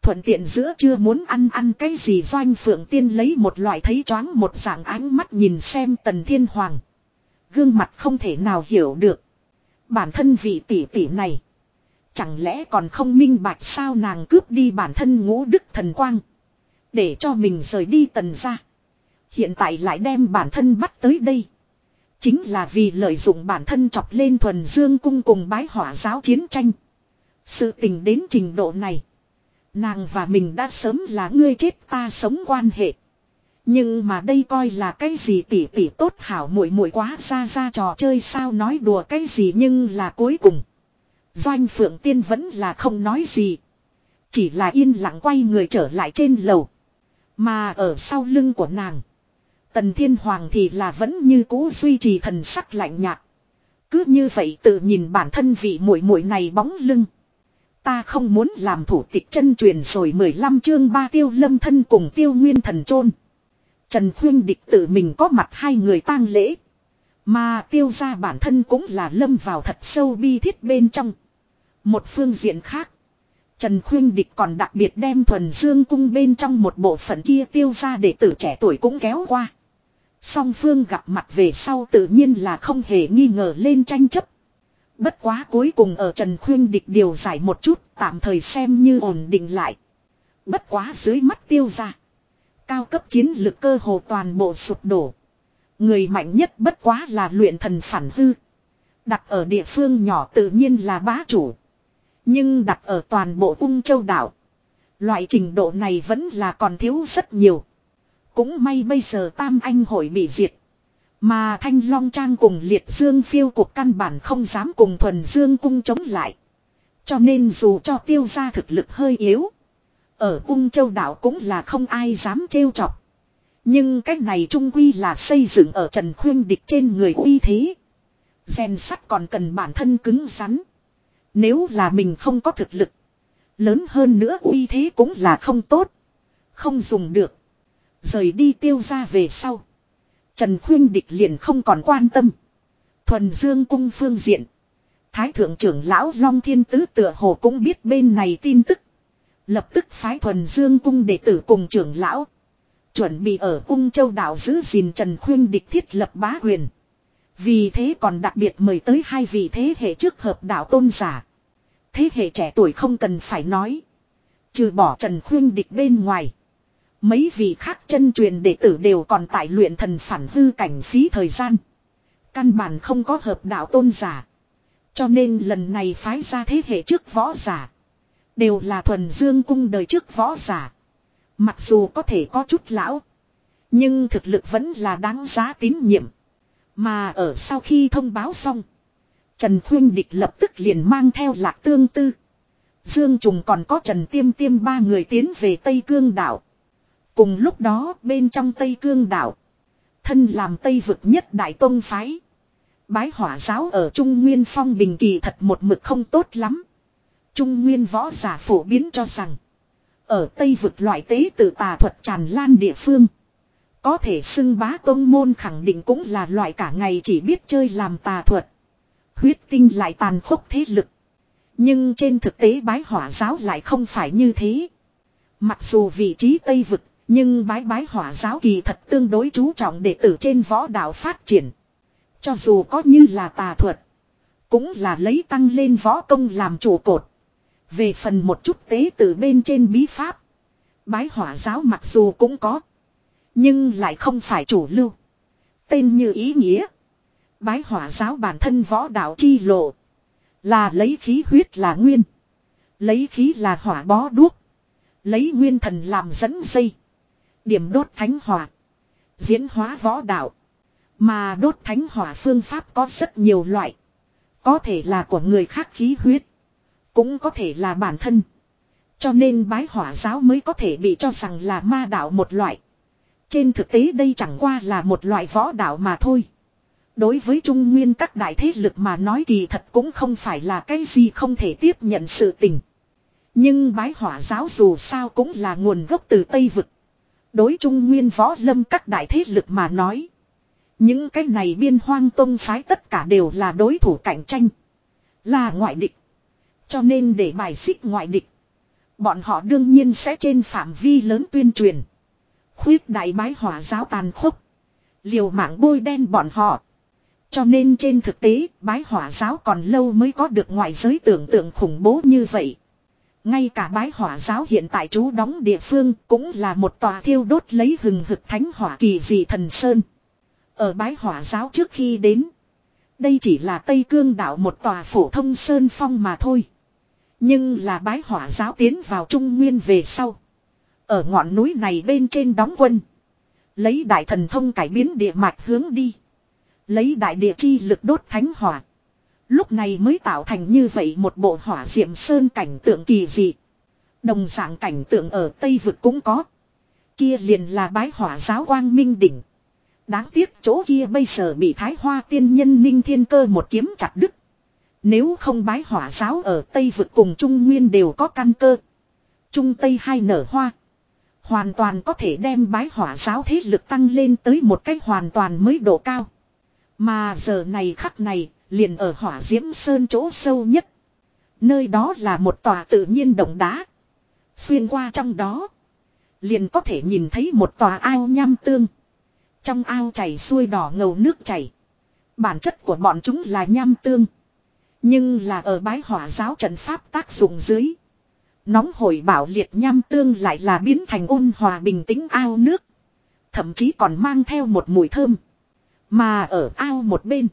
Thuận tiện giữa chưa muốn ăn ăn cái gì doanh phượng tiên lấy một loại thấy choáng một dạng ánh mắt nhìn xem tần thiên hoàng. Gương mặt không thể nào hiểu được. Bản thân vị tỷ tỷ này. Chẳng lẽ còn không minh bạch sao nàng cướp đi bản thân ngũ đức thần quang. Để cho mình rời đi tần ra. Hiện tại lại đem bản thân bắt tới đây. Chính là vì lợi dụng bản thân chọc lên thuần dương cung cùng bái hỏa giáo chiến tranh. Sự tình đến trình độ này. Nàng và mình đã sớm là ngươi chết ta sống quan hệ. Nhưng mà đây coi là cái gì tỉ tỉ tốt hảo muội muội quá ra ra trò chơi sao nói đùa cái gì nhưng là cuối cùng. Doanh Phượng Tiên vẫn là không nói gì. Chỉ là yên lặng quay người trở lại trên lầu. Mà ở sau lưng của nàng. Tần Thiên Hoàng thì là vẫn như cũ duy trì thần sắc lạnh nhạt. Cứ như vậy tự nhìn bản thân vị muội muội này bóng lưng. Ta không muốn làm thủ tịch chân truyền rồi 15 chương ba tiêu lâm thân cùng tiêu nguyên thần chôn Trần Khuyên Địch tự mình có mặt hai người tang lễ. Mà tiêu ra bản thân cũng là lâm vào thật sâu bi thiết bên trong. Một phương diện khác. Trần Khuyên Địch còn đặc biệt đem thuần dương cung bên trong một bộ phận kia tiêu ra để tử trẻ tuổi cũng kéo qua. Song phương gặp mặt về sau tự nhiên là không hề nghi ngờ lên tranh chấp. Bất quá cuối cùng ở Trần Khuyên Địch điều giải một chút, tạm thời xem như ổn định lại. Bất quá dưới mắt tiêu ra. Cao cấp chiến lực cơ hồ toàn bộ sụp đổ. Người mạnh nhất bất quá là luyện thần phản hư. Đặt ở địa phương nhỏ tự nhiên là bá chủ. Nhưng đặt ở toàn bộ ung châu đảo. Loại trình độ này vẫn là còn thiếu rất nhiều. Cũng may bây giờ Tam Anh hội bị diệt. Mà Thanh Long Trang cùng Liệt Dương phiêu cuộc căn bản không dám cùng Thuần Dương cung chống lại. Cho nên dù cho tiêu gia thực lực hơi yếu. Ở cung châu đảo cũng là không ai dám trêu chọc. Nhưng cách này trung quy là xây dựng ở Trần Khuyên Địch trên người uy thế. Gen sắt còn cần bản thân cứng rắn. Nếu là mình không có thực lực. Lớn hơn nữa uy thế cũng là không tốt. Không dùng được. Rời đi tiêu ra về sau. Trần Khuyên Địch liền không còn quan tâm. Thuần Dương cung phương diện. Thái thượng trưởng lão Long Thiên Tứ tựa hồ cũng biết bên này tin tức. Lập tức phái Thuần Dương cung đệ tử cùng trưởng lão. Chuẩn bị ở cung châu đảo giữ gìn Trần Khuyên Địch thiết lập bá quyền. Vì thế còn đặc biệt mời tới hai vị thế hệ trước hợp đạo tôn giả. Thế hệ trẻ tuổi không cần phải nói. Trừ bỏ Trần Khuyên Địch bên ngoài. Mấy vị khác chân truyền đệ tử đều còn tại luyện thần phản hư cảnh phí thời gian. Căn bản không có hợp đạo tôn giả. Cho nên lần này phái ra thế hệ trước võ giả. Đều là thuần dương cung đời trước võ giả. Mặc dù có thể có chút lão. Nhưng thực lực vẫn là đáng giá tín nhiệm. Mà ở sau khi thông báo xong. Trần Khuyên Địch lập tức liền mang theo lạc tương tư. Dương Trùng còn có Trần Tiêm Tiêm ba người tiến về Tây Cương đảo. Cùng lúc đó bên trong Tây Cương đảo. Thân làm Tây vực nhất đại tông phái. Bái hỏa giáo ở Trung Nguyên Phong Bình Kỳ thật một mực không tốt lắm. Trung Nguyên võ giả phổ biến cho rằng. Ở Tây vực loại tế tự tà thuật tràn lan địa phương. Có thể xưng bá tông môn khẳng định cũng là loại cả ngày chỉ biết chơi làm tà thuật. Huyết tinh lại tàn khốc thế lực. Nhưng trên thực tế bái hỏa giáo lại không phải như thế. Mặc dù vị trí Tây vực, nhưng bái bái hỏa giáo kỳ thật tương đối chú trọng đệ tử trên võ đạo phát triển. Cho dù có như là tà thuật, cũng là lấy tăng lên võ công làm chủ cột. Về phần một chút tế từ bên trên bí pháp, bái hỏa giáo mặc dù cũng có, nhưng lại không phải chủ lưu. Tên như ý nghĩa, bái hỏa giáo bản thân võ đạo chi lộ, là lấy khí huyết là nguyên, lấy khí là hỏa bó đuốc, lấy nguyên thần làm dẫn dây, điểm đốt thánh hỏa, diễn hóa võ đạo. Mà đốt thánh hỏa phương pháp có rất nhiều loại. Có thể là của người khác khí huyết. Cũng có thể là bản thân. Cho nên bái hỏa giáo mới có thể bị cho rằng là ma đạo một loại. Trên thực tế đây chẳng qua là một loại võ đạo mà thôi. Đối với Trung Nguyên các đại thế lực mà nói kỳ thật cũng không phải là cái gì không thể tiếp nhận sự tình. Nhưng bái hỏa giáo dù sao cũng là nguồn gốc từ Tây Vực. Đối Trung Nguyên võ lâm các đại thế lực mà nói. Những cái này biên hoang tông phái tất cả đều là đối thủ cạnh tranh. Là ngoại địch. Cho nên để bài xích ngoại địch. Bọn họ đương nhiên sẽ trên phạm vi lớn tuyên truyền. Khuyết đại bái hỏa giáo tàn khốc. Liều mạng bôi đen bọn họ. Cho nên trên thực tế, bái hỏa giáo còn lâu mới có được ngoại giới tưởng tượng khủng bố như vậy. Ngay cả bái hỏa giáo hiện tại trú đóng địa phương cũng là một tòa thiêu đốt lấy hừng hực thánh hỏa kỳ dị thần sơn. Ở bái hỏa giáo trước khi đến. Đây chỉ là Tây Cương đảo một tòa phổ thông sơn phong mà thôi. Nhưng là bái hỏa giáo tiến vào Trung Nguyên về sau. Ở ngọn núi này bên trên đóng quân. Lấy đại thần thông cải biến địa mạch hướng đi. Lấy đại địa chi lực đốt thánh hỏa. Lúc này mới tạo thành như vậy một bộ hỏa diệm sơn cảnh tượng kỳ dị. Đồng dạng cảnh tượng ở Tây Vực cũng có. Kia liền là bái hỏa giáo quang minh đỉnh. Đáng tiếc chỗ kia bây giờ bị thái hoa tiên nhân ninh thiên cơ một kiếm chặt đứt. Nếu không bái hỏa giáo ở Tây vực cùng Trung Nguyên đều có căn cơ. Trung Tây hai nở hoa. Hoàn toàn có thể đem bái hỏa giáo thế lực tăng lên tới một cách hoàn toàn mới độ cao. Mà giờ này khắc này, liền ở hỏa diễm sơn chỗ sâu nhất. Nơi đó là một tòa tự nhiên động đá. Xuyên qua trong đó, liền có thể nhìn thấy một tòa ao nham tương. Trong ao chảy xuôi đỏ ngầu nước chảy. Bản chất của bọn chúng là nham tương. Nhưng là ở bái hỏa giáo trận pháp tác dụng dưới. Nóng hổi bảo liệt nham tương lại là biến thành ôn hòa bình tĩnh ao nước. Thậm chí còn mang theo một mùi thơm. Mà ở ao một bên.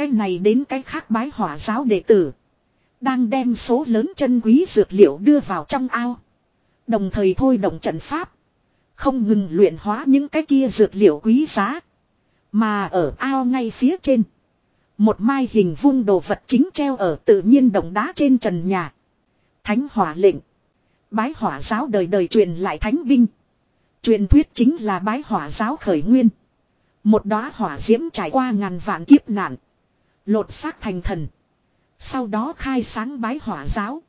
Cái này đến cái khác bái hỏa giáo đệ tử. Đang đem số lớn chân quý dược liệu đưa vào trong ao. Đồng thời thôi động trận pháp. Không ngừng luyện hóa những cái kia dược liệu quý giá. Mà ở ao ngay phía trên. Một mai hình vung đồ vật chính treo ở tự nhiên đồng đá trên trần nhà. Thánh hỏa lệnh. Bái hỏa giáo đời đời truyền lại thánh binh. Truyền thuyết chính là bái hỏa giáo khởi nguyên. Một đóa hỏa diễm trải qua ngàn vạn kiếp nạn. Lột xác thành thần. Sau đó khai sáng bái hỏa giáo.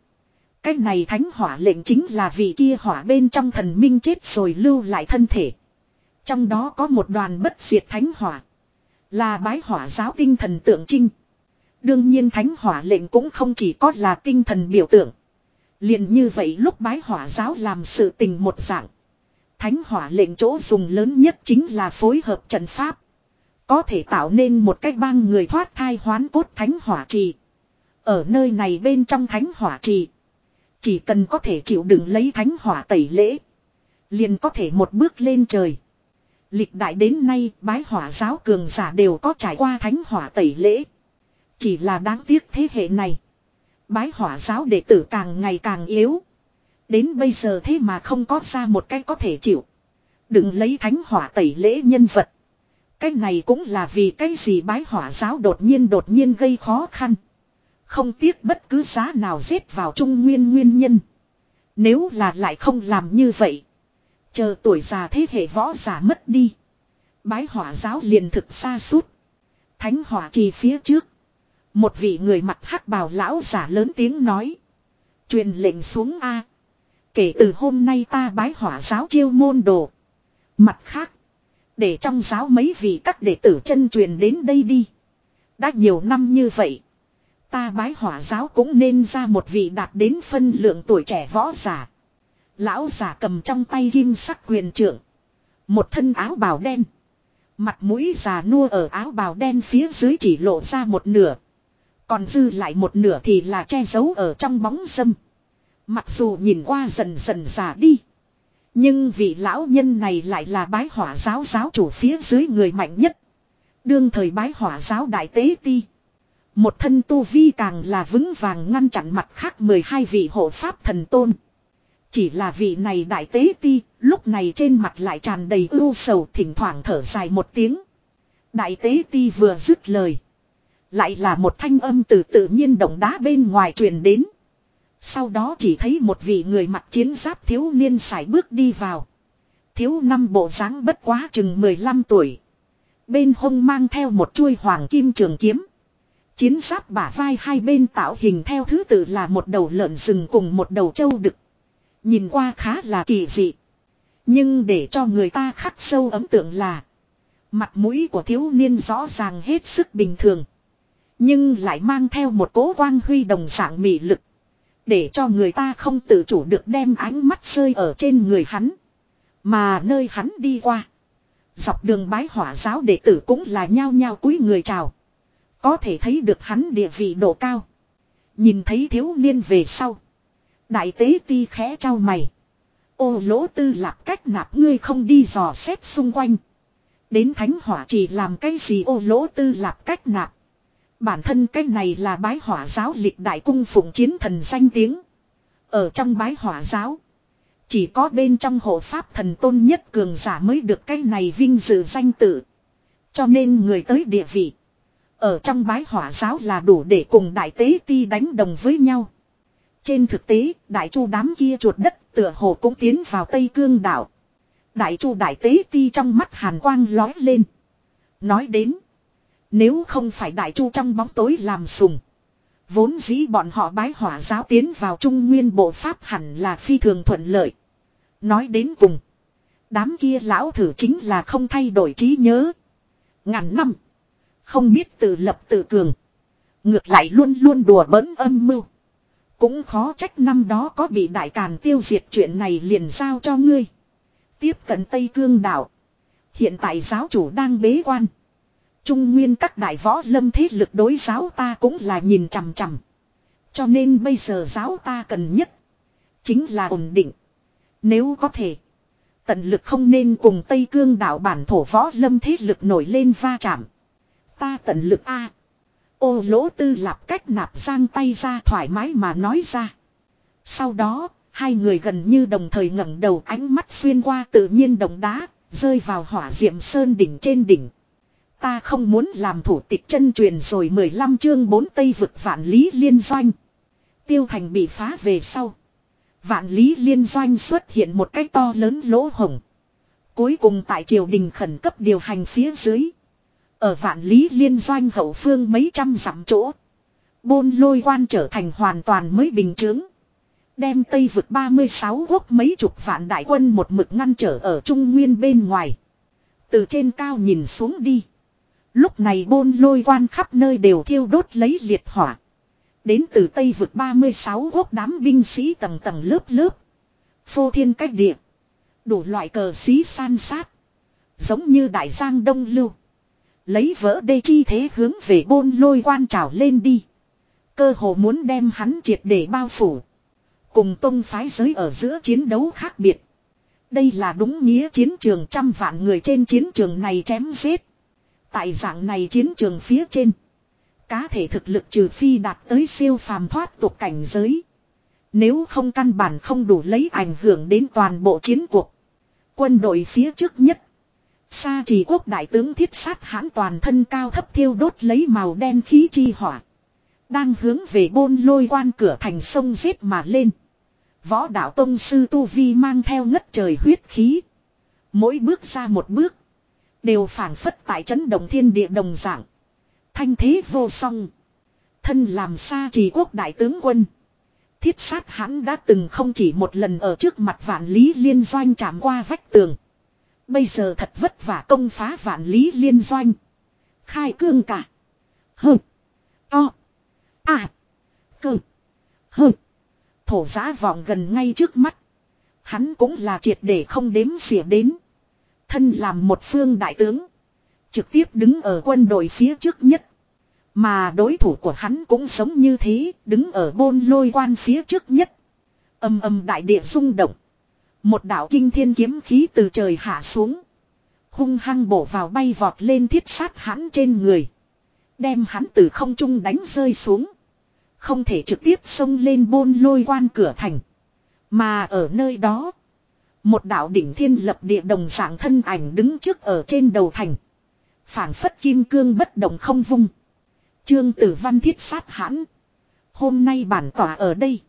Cái này thánh hỏa lệnh chính là vị kia hỏa bên trong thần minh chết rồi lưu lại thân thể. Trong đó có một đoàn bất diệt thánh hỏa. Là bái hỏa giáo tinh thần tượng trinh. Đương nhiên thánh hỏa lệnh cũng không chỉ có là tinh thần biểu tượng. liền như vậy lúc bái hỏa giáo làm sự tình một dạng. Thánh hỏa lệnh chỗ dùng lớn nhất chính là phối hợp trận pháp. Có thể tạo nên một cách băng người thoát thai hoán cốt thánh hỏa trì. Ở nơi này bên trong thánh hỏa trì. Chỉ cần có thể chịu đựng lấy thánh hỏa tẩy lễ. Liền có thể một bước lên trời. Lịch đại đến nay, bái hỏa giáo cường giả đều có trải qua thánh hỏa tẩy lễ. Chỉ là đáng tiếc thế hệ này. Bái hỏa giáo đệ tử càng ngày càng yếu. Đến bây giờ thế mà không có ra một cái có thể chịu. Đừng lấy thánh hỏa tẩy lễ nhân vật. Cái này cũng là vì cái gì bái hỏa giáo đột nhiên đột nhiên gây khó khăn. Không tiếc bất cứ giá nào giết vào trung nguyên nguyên nhân. Nếu là lại không làm như vậy. Chờ tuổi già thế hệ võ giả mất đi. Bái hỏa giáo liền thực xa suốt. Thánh hỏa trì phía trước. Một vị người mặt hắc bào lão giả lớn tiếng nói. Truyền lệnh xuống A. Kể từ hôm nay ta bái hỏa giáo chiêu môn đồ. Mặt khác. Để trong giáo mấy vị các đệ tử chân truyền đến đây đi. Đã nhiều năm như vậy. Ta bái hỏa giáo cũng nên ra một vị đạt đến phân lượng tuổi trẻ võ giả. Lão giả cầm trong tay kim sắc quyền trượng. Một thân áo bào đen. Mặt mũi già nua ở áo bào đen phía dưới chỉ lộ ra một nửa. Còn dư lại một nửa thì là che giấu ở trong bóng dâm. Mặc dù nhìn qua dần dần già đi. Nhưng vị lão nhân này lại là bái hỏa giáo giáo chủ phía dưới người mạnh nhất. Đương thời bái hỏa giáo đại tế ti. Một thân tu vi càng là vững vàng ngăn chặn mặt khác 12 vị hộ pháp thần tôn. Chỉ là vị này đại tế ti, lúc này trên mặt lại tràn đầy ưu sầu thỉnh thoảng thở dài một tiếng. Đại tế ti vừa dứt lời. Lại là một thanh âm từ tự nhiên động đá bên ngoài truyền đến. Sau đó chỉ thấy một vị người mặc chiến giáp thiếu niên sải bước đi vào. Thiếu năm bộ dáng bất quá chừng 15 tuổi. Bên hông mang theo một chuôi hoàng kim trường kiếm. Chiến giáp bả vai hai bên tạo hình theo thứ tự là một đầu lợn rừng cùng một đầu trâu đực. Nhìn qua khá là kỳ dị. Nhưng để cho người ta khắc sâu ấn tượng là. Mặt mũi của thiếu niên rõ ràng hết sức bình thường. Nhưng lại mang theo một cố quang huy đồng dạng mị lực. Để cho người ta không tự chủ được đem ánh mắt rơi ở trên người hắn. Mà nơi hắn đi qua. Dọc đường bái hỏa giáo đệ tử cũng là nhao nhao cúi người chào. Có thể thấy được hắn địa vị độ cao. Nhìn thấy thiếu niên về sau. Đại tế ti khẽ trao mày. Ô lỗ tư lạp cách nạp ngươi không đi dò xét xung quanh. Đến thánh hỏa chỉ làm cái gì ô lỗ tư lạp cách nạp. Bản thân cái này là bái hỏa giáo lịch đại cung phụng chiến thần danh tiếng. Ở trong bái hỏa giáo. Chỉ có bên trong hộ pháp thần tôn nhất cường giả mới được cái này vinh dự danh tự. Cho nên người tới địa vị. Ở trong bái hỏa giáo là đủ để cùng đại tế ti đánh đồng với nhau. Trên thực tế, đại chu đám kia chuột đất tựa hồ cũng tiến vào Tây Cương đảo. Đại chu đại tế ti trong mắt hàn quang lói lên. Nói đến. Nếu không phải đại chu trong bóng tối làm sùng. Vốn dĩ bọn họ bái hỏa giáo tiến vào trung nguyên bộ pháp hẳn là phi thường thuận lợi. Nói đến cùng. Đám kia lão thử chính là không thay đổi trí nhớ. Ngàn năm. Không biết tự lập tự cường. Ngược lại luôn luôn đùa bỡn âm mưu. Cũng khó trách năm đó có bị đại càn tiêu diệt chuyện này liền giao cho ngươi. Tiếp cận Tây Cương đảo. Hiện tại giáo chủ đang bế quan. Trung nguyên các đại võ lâm thế lực đối giáo ta cũng là nhìn chằm chằm. Cho nên bây giờ giáo ta cần nhất. Chính là ổn định. Nếu có thể. Tận lực không nên cùng Tây Cương đảo bản thổ võ lâm thế lực nổi lên va chạm. Ta tận lực A. Ô lỗ tư lạp cách nạp giang tay ra thoải mái mà nói ra. Sau đó, hai người gần như đồng thời ngẩng đầu ánh mắt xuyên qua tự nhiên đồng đá, rơi vào hỏa diệm sơn đỉnh trên đỉnh. Ta không muốn làm thủ tịch chân truyền rồi 15 chương 4 Tây vực vạn lý liên doanh. Tiêu thành bị phá về sau. Vạn lý liên doanh xuất hiện một cách to lớn lỗ hồng. Cuối cùng tại triều đình khẩn cấp điều hành phía dưới. Ở vạn lý liên doanh hậu phương mấy trăm dặm chỗ. Bôn lôi quan trở thành hoàn toàn mới bình chướng. Đem Tây vực 36 quốc mấy chục vạn đại quân một mực ngăn trở ở Trung Nguyên bên ngoài. Từ trên cao nhìn xuống đi. Lúc này bôn lôi quan khắp nơi đều thiêu đốt lấy liệt hỏa. Đến từ Tây vực 36 quốc đám binh sĩ tầng tầng lớp lớp. Phô thiên cách địa. Đủ loại cờ xí san sát. Giống như đại giang đông lưu. Lấy vỡ đê chi thế hướng về bôn lôi quan trào lên đi. Cơ hồ muốn đem hắn triệt để bao phủ. Cùng tông phái giới ở giữa chiến đấu khác biệt. Đây là đúng nghĩa chiến trường trăm vạn người trên chiến trường này chém giết. Tại dạng này chiến trường phía trên. Cá thể thực lực trừ phi đạt tới siêu phàm thoát tục cảnh giới. Nếu không căn bản không đủ lấy ảnh hưởng đến toàn bộ chiến cuộc. Quân đội phía trước nhất. Sa trì quốc đại tướng thiết sát hãn toàn thân cao thấp thiêu đốt lấy màu đen khí chi hỏa. Đang hướng về bôn lôi quan cửa thành sông giết mà lên. Võ đạo tông sư Tu Vi mang theo ngất trời huyết khí. Mỗi bước ra một bước. Đều phản phất tại chấn động thiên địa đồng dạng. Thanh thế vô song. Thân làm xa trì quốc đại tướng quân. Thiết sát hắn đã từng không chỉ một lần ở trước mặt vạn lý liên doanh chạm qua vách tường. Bây giờ thật vất vả công phá vạn lý liên doanh. Khai cương cả. hừ To. À. Cơ. hừ Thổ giá vọng gần ngay trước mắt. Hắn cũng là triệt để không đếm xỉa đến. Thân làm một phương đại tướng. Trực tiếp đứng ở quân đội phía trước nhất. Mà đối thủ của hắn cũng sống như thế, đứng ở bôn lôi quan phía trước nhất. Âm âm đại địa rung động. Một đạo kinh thiên kiếm khí từ trời hạ xuống. Hung hăng bổ vào bay vọt lên thiết sát hắn trên người. Đem hắn từ không trung đánh rơi xuống. Không thể trực tiếp xông lên bôn lôi quan cửa thành. Mà ở nơi đó. Một đạo đỉnh thiên lập địa đồng dạng thân ảnh đứng trước ở trên đầu thành. phảng phất kim cương bất động không vung. Trương tử văn thiết sát hãn. Hôm nay bản tỏa ở đây.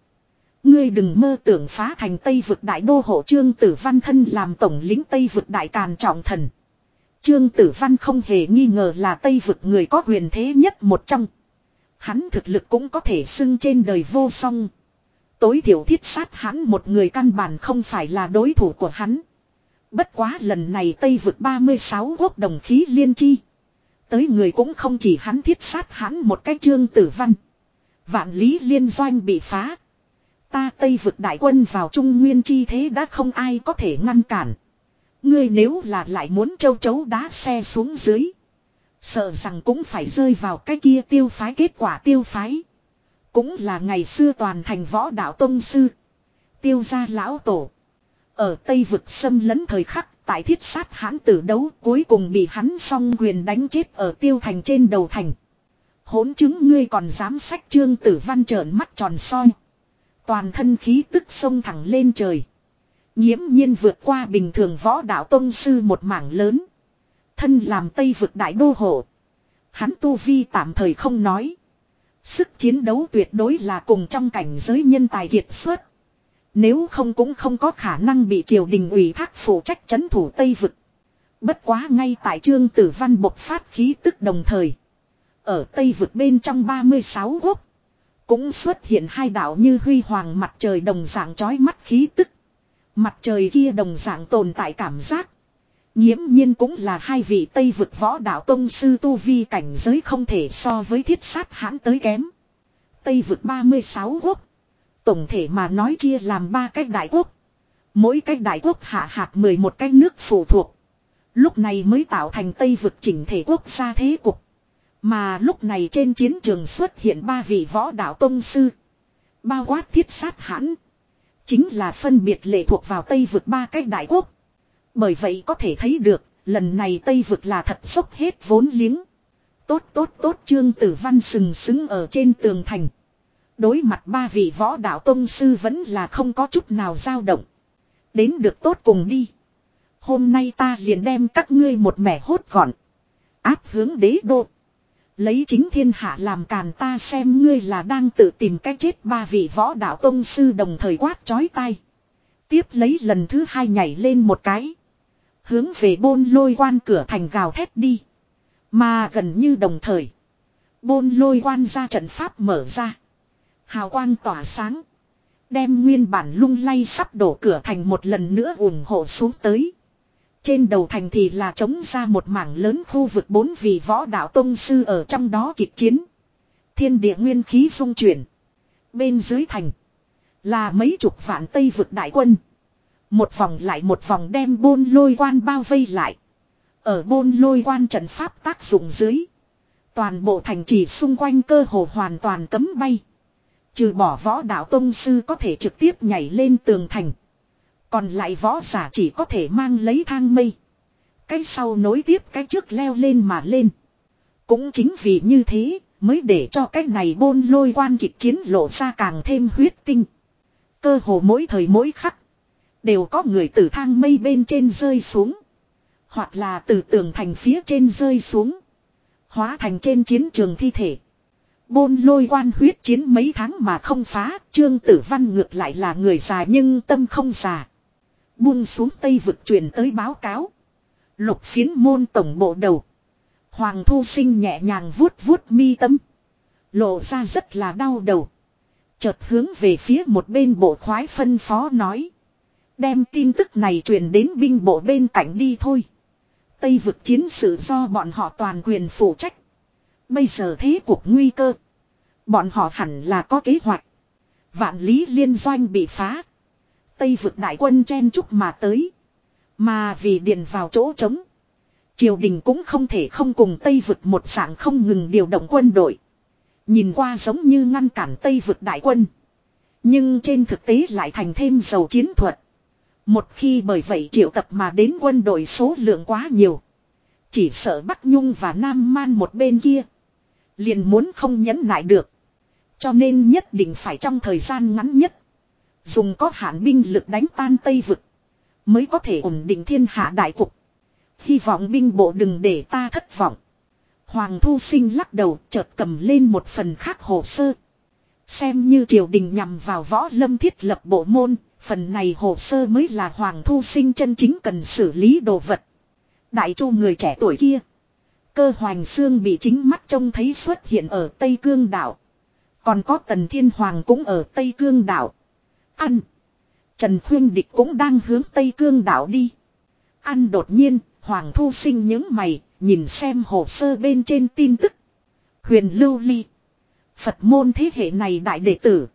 Ngươi đừng mơ tưởng phá thành Tây vực đại đô hộ Trương Tử Văn thân làm tổng lính Tây vực đại càn trọng thần. Trương Tử Văn không hề nghi ngờ là Tây vực người có quyền thế nhất một trong. Hắn thực lực cũng có thể xưng trên đời vô song. Tối thiểu thiết sát hắn một người căn bản không phải là đối thủ của hắn. Bất quá lần này Tây vực 36 quốc đồng khí liên chi. Tới người cũng không chỉ hắn thiết sát hắn một cái trương tử văn. Vạn lý liên doanh bị phá. Ta Tây vực đại quân vào Trung Nguyên chi thế đã không ai có thể ngăn cản. Ngươi nếu là lại muốn châu chấu đá xe xuống dưới. Sợ rằng cũng phải rơi vào cái kia tiêu phái kết quả tiêu phái. Cũng là ngày xưa toàn thành võ đạo tông sư. Tiêu gia lão tổ. Ở Tây vực xâm lấn thời khắc, tại thiết sát hãn tử đấu, cuối cùng bị hắn song quyền đánh chết ở tiêu thành trên đầu thành. Hỗn chứng ngươi còn dám sách trương tử văn trợn mắt tròn soi. Toàn thân khí tức sông thẳng lên trời. Nhiễm nhiên vượt qua bình thường võ đạo tông sư một mảng lớn. Thân làm Tây vực đại đô hộ. Hắn tu vi tạm thời không nói. Sức chiến đấu tuyệt đối là cùng trong cảnh giới nhân tài kiệt xuất. Nếu không cũng không có khả năng bị triều đình ủy thác phụ trách chấn thủ Tây vực. Bất quá ngay tại trương tử văn bộc phát khí tức đồng thời. Ở Tây vực bên trong 36 quốc. Cũng xuất hiện hai đạo như huy hoàng mặt trời đồng dạng chói mắt khí tức. Mặt trời kia đồng dạng tồn tại cảm giác. Nhiễm nhiên cũng là hai vị Tây vực võ đạo tông sư tu vi cảnh giới không thể so với thiết sát hãn tới kém. Tây vực 36 quốc. Tổng thể mà nói chia làm ba cách đại quốc. Mỗi cách đại quốc hạ hạt 11 cái nước phụ thuộc. Lúc này mới tạo thành Tây vực chỉnh thể quốc gia thế cục. Mà lúc này trên chiến trường xuất hiện ba vị võ đạo tông sư. Bao quát thiết sát hãn. Chính là phân biệt lệ thuộc vào Tây vực ba cách đại quốc. Bởi vậy có thể thấy được, lần này Tây vực là thật sốc hết vốn liếng. Tốt tốt tốt trương tử văn sừng sững ở trên tường thành. Đối mặt ba vị võ đạo tông sư vẫn là không có chút nào dao động. Đến được tốt cùng đi. Hôm nay ta liền đem các ngươi một mẻ hốt gọn. Áp hướng đế đô. Lấy chính thiên hạ làm càn ta xem ngươi là đang tự tìm cách chết ba vị võ đạo tông sư đồng thời quát chói tai. Tiếp lấy lần thứ hai nhảy lên một cái. Hướng về bôn lôi quan cửa thành gào thét đi. Mà gần như đồng thời. Bôn lôi quan ra trận pháp mở ra. Hào quang tỏa sáng. Đem nguyên bản lung lay sắp đổ cửa thành một lần nữa ủng hộ xuống tới. Trên đầu thành thì là trống ra một mảng lớn khu vực bốn vị võ đạo tông sư ở trong đó kịch chiến. Thiên địa nguyên khí dung chuyển. Bên dưới thành. Là mấy chục vạn tây vực đại quân. Một vòng lại một vòng đem bôn lôi quan bao vây lại. Ở bôn lôi quan trận pháp tác dụng dưới. Toàn bộ thành trì xung quanh cơ hồ hoàn toàn cấm bay. Trừ bỏ võ đạo tông sư có thể trực tiếp nhảy lên tường thành. Còn lại võ giả chỉ có thể mang lấy thang mây. Cái sau nối tiếp cái trước leo lên mà lên. Cũng chính vì như thế, mới để cho cái này bôn lôi quan kịch chiến lộ ra càng thêm huyết tinh. Cơ hồ mỗi thời mỗi khắc. Đều có người từ thang mây bên trên rơi xuống. Hoặc là từ tường thành phía trên rơi xuống. Hóa thành trên chiến trường thi thể. Bôn lôi quan huyết chiến mấy tháng mà không phá. Trương tử văn ngược lại là người già nhưng tâm không già. Buông xuống tây vực truyền tới báo cáo. Lục phiến môn tổng bộ đầu. Hoàng thu sinh nhẹ nhàng vuốt vuốt mi tâm. Lộ ra rất là đau đầu. Chợt hướng về phía một bên bộ khoái phân phó nói. Đem tin tức này truyền đến binh bộ bên cạnh đi thôi. Tây vực chiến sự do bọn họ toàn quyền phụ trách. Bây giờ thế cuộc nguy cơ. Bọn họ hẳn là có kế hoạch. Vạn lý liên doanh bị phá. Tây vực đại quân chen chúc mà tới. Mà vì điền vào chỗ trống. Triều đình cũng không thể không cùng Tây vực một dạng không ngừng điều động quân đội. Nhìn qua giống như ngăn cản Tây vực đại quân. Nhưng trên thực tế lại thành thêm dầu chiến thuật. Một khi bởi vậy triệu tập mà đến quân đội số lượng quá nhiều. Chỉ sợ Bắc Nhung và Nam Man một bên kia. Liền muốn không nhẫn nại được. Cho nên nhất định phải trong thời gian ngắn nhất. Dùng có hạn binh lực đánh tan Tây vực. Mới có thể ổn định thiên hạ đại cục. Hy vọng binh bộ đừng để ta thất vọng. Hoàng Thu Sinh lắc đầu chợt cầm lên một phần khác hồ sơ. Xem như triều đình nhằm vào võ lâm thiết lập bộ môn, phần này hồ sơ mới là Hoàng Thu Sinh chân chính cần xử lý đồ vật. Đại chu người trẻ tuổi kia. Cơ hoành xương bị chính mắt trông thấy xuất hiện ở Tây Cương đảo. Còn có Tần Thiên Hoàng cũng ở Tây Cương đảo. Ăn. Trần Khuyên Địch cũng đang hướng Tây Cương đảo đi. Ăn đột nhiên, Hoàng Thu Sinh những mày, nhìn xem hồ sơ bên trên tin tức. Huyền Lưu Ly. Phật môn thế hệ này đại đệ tử.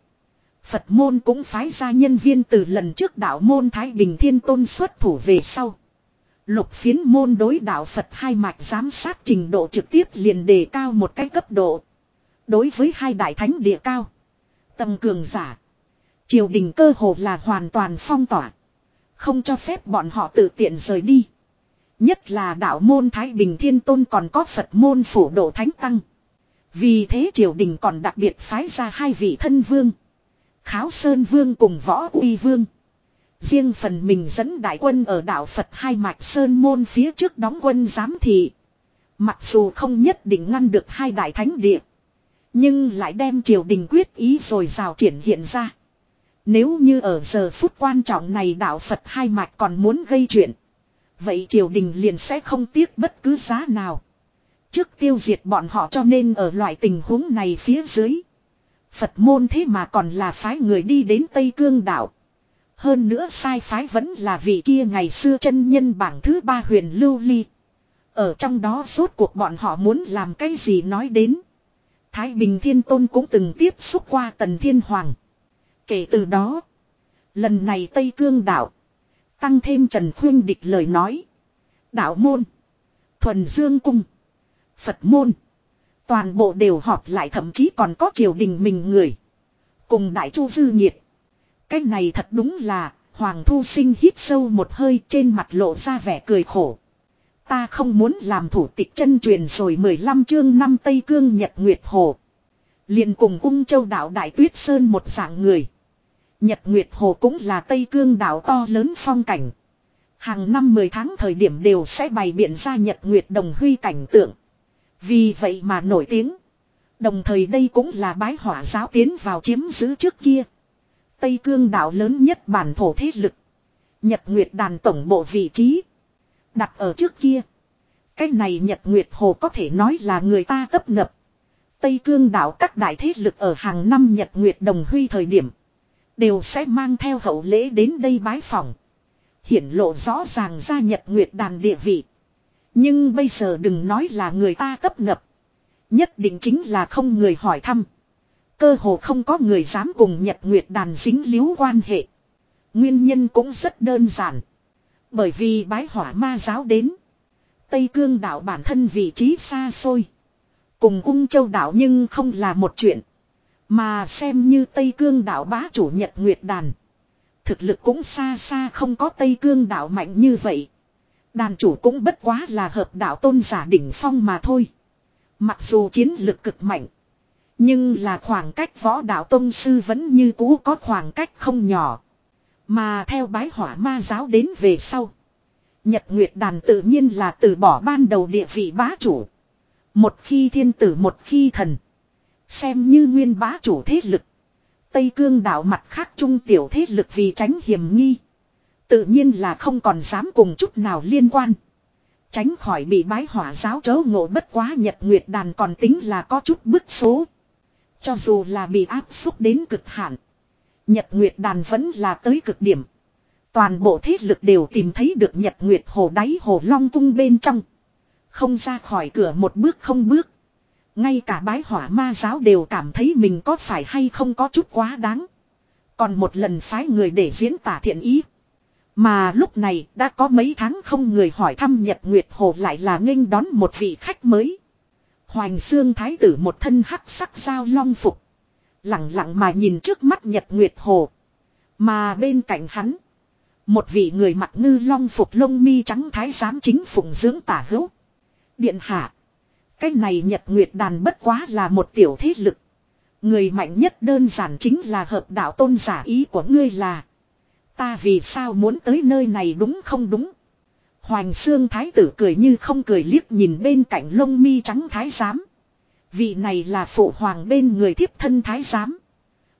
Phật môn cũng phái ra nhân viên từ lần trước đạo môn Thái Bình Thiên Tôn xuất thủ về sau. Lục phiến môn đối đạo Phật hai mạch giám sát trình độ trực tiếp liền đề cao một cái cấp độ. Đối với hai đại thánh địa cao. Tầm cường giả. Triều đình cơ hồ là hoàn toàn phong tỏa. Không cho phép bọn họ tự tiện rời đi. Nhất là đạo môn Thái Bình Thiên Tôn còn có Phật môn phủ độ thánh tăng. Vì thế triều đình còn đặc biệt phái ra hai vị thân vương. Kháo Sơn Vương cùng Võ Uy Vương. Riêng phần mình dẫn đại quân ở đảo Phật hai mạch Sơn Môn phía trước đóng quân giám thị. Mặc dù không nhất định ngăn được hai đại thánh địa. Nhưng lại đem triều đình quyết ý rồi rào triển hiện ra. Nếu như ở giờ phút quan trọng này đạo Phật hai mạch còn muốn gây chuyện. Vậy triều đình liền sẽ không tiếc bất cứ giá nào. Trước tiêu diệt bọn họ cho nên ở loại tình huống này phía dưới. Phật môn thế mà còn là phái người đi đến Tây Cương đảo. Hơn nữa sai phái vẫn là vị kia ngày xưa chân nhân bảng thứ ba huyền lưu ly. Ở trong đó suốt cuộc bọn họ muốn làm cái gì nói đến. Thái Bình Thiên Tôn cũng từng tiếp xúc qua Tần Thiên Hoàng. Kể từ đó, lần này Tây Cương đảo, tăng thêm Trần Khuyên Địch lời nói. Đạo môn, thuần dương cung, Phật môn, toàn bộ đều họp lại thậm chí còn có triều đình mình người. Cùng Đại Chu Dư Nhiệt. Cái này thật đúng là, Hoàng Thu Sinh hít sâu một hơi trên mặt lộ ra vẻ cười khổ. Ta không muốn làm thủ tịch chân truyền rồi 15 chương năm Tây Cương Nhật Nguyệt Hồ. liền cùng ung châu đảo Đại Tuyết Sơn một dạng người. Nhật Nguyệt Hồ cũng là Tây Cương đảo to lớn phong cảnh. Hàng năm 10 tháng thời điểm đều sẽ bày biện ra Nhật Nguyệt đồng huy cảnh tượng. Vì vậy mà nổi tiếng. Đồng thời đây cũng là bái hỏa giáo tiến vào chiếm giữ trước kia. Tây Cương đảo lớn nhất bản thổ thế lực. Nhật Nguyệt đàn tổng bộ vị trí. Đặt ở trước kia. Cái này Nhật Nguyệt Hồ có thể nói là người ta tấp nập. Tây Cương đảo các đại thế lực ở hàng năm Nhật Nguyệt đồng huy thời điểm. Đều sẽ mang theo hậu lễ đến đây bái phỏng. Hiển lộ rõ ràng ra Nhật Nguyệt đàn địa vị. Nhưng bây giờ đừng nói là người ta cấp ngập. Nhất định chính là không người hỏi thăm. Cơ hồ không có người dám cùng Nhật Nguyệt đàn dính líu quan hệ. Nguyên nhân cũng rất đơn giản. Bởi vì bái hỏa ma giáo đến. Tây Cương đảo bản thân vị trí xa xôi. Cùng ung châu đảo nhưng không là một chuyện. Mà xem như Tây Cương đảo bá chủ Nhật Nguyệt đàn. Thực lực cũng xa xa không có Tây Cương đảo mạnh như vậy. Đàn chủ cũng bất quá là hợp đạo tôn giả đỉnh phong mà thôi. Mặc dù chiến lực cực mạnh. Nhưng là khoảng cách võ đạo tôn sư vẫn như cũ có khoảng cách không nhỏ. Mà theo bái hỏa ma giáo đến về sau. Nhật Nguyệt Đàn tự nhiên là từ bỏ ban đầu địa vị bá chủ. Một khi thiên tử, một khi thần. Xem như nguyên bá chủ thế lực. Tây cương đạo mặt khác trung tiểu thế lực vì tránh hiểm nghi. Tự nhiên là không còn dám cùng chút nào liên quan. Tránh khỏi bị bái hỏa giáo chớ ngộ bất quá nhật nguyệt đàn còn tính là có chút bức số. Cho dù là bị áp xúc đến cực hạn. Nhật nguyệt đàn vẫn là tới cực điểm. Toàn bộ thế lực đều tìm thấy được nhật nguyệt hồ đáy hồ long cung bên trong. Không ra khỏi cửa một bước không bước. Ngay cả bái hỏa ma giáo đều cảm thấy mình có phải hay không có chút quá đáng. Còn một lần phái người để diễn tả thiện ý. Mà lúc này đã có mấy tháng không người hỏi thăm Nhật Nguyệt Hồ lại là nghênh đón một vị khách mới. Hoành xương thái tử một thân hắc sắc sao long phục. Lặng lặng mà nhìn trước mắt Nhật Nguyệt Hồ. Mà bên cạnh hắn. Một vị người mặc ngư long phục lông mi trắng thái giám chính phụng dưỡng tả hữu. Điện hạ. Cái này Nhật Nguyệt đàn bất quá là một tiểu thế lực. Người mạnh nhất đơn giản chính là hợp đạo tôn giả ý của ngươi là. Ta vì sao muốn tới nơi này đúng không đúng? Hoành xương thái tử cười như không cười liếc nhìn bên cạnh lông mi trắng thái giám. Vị này là phụ hoàng bên người thiếp thân thái giám.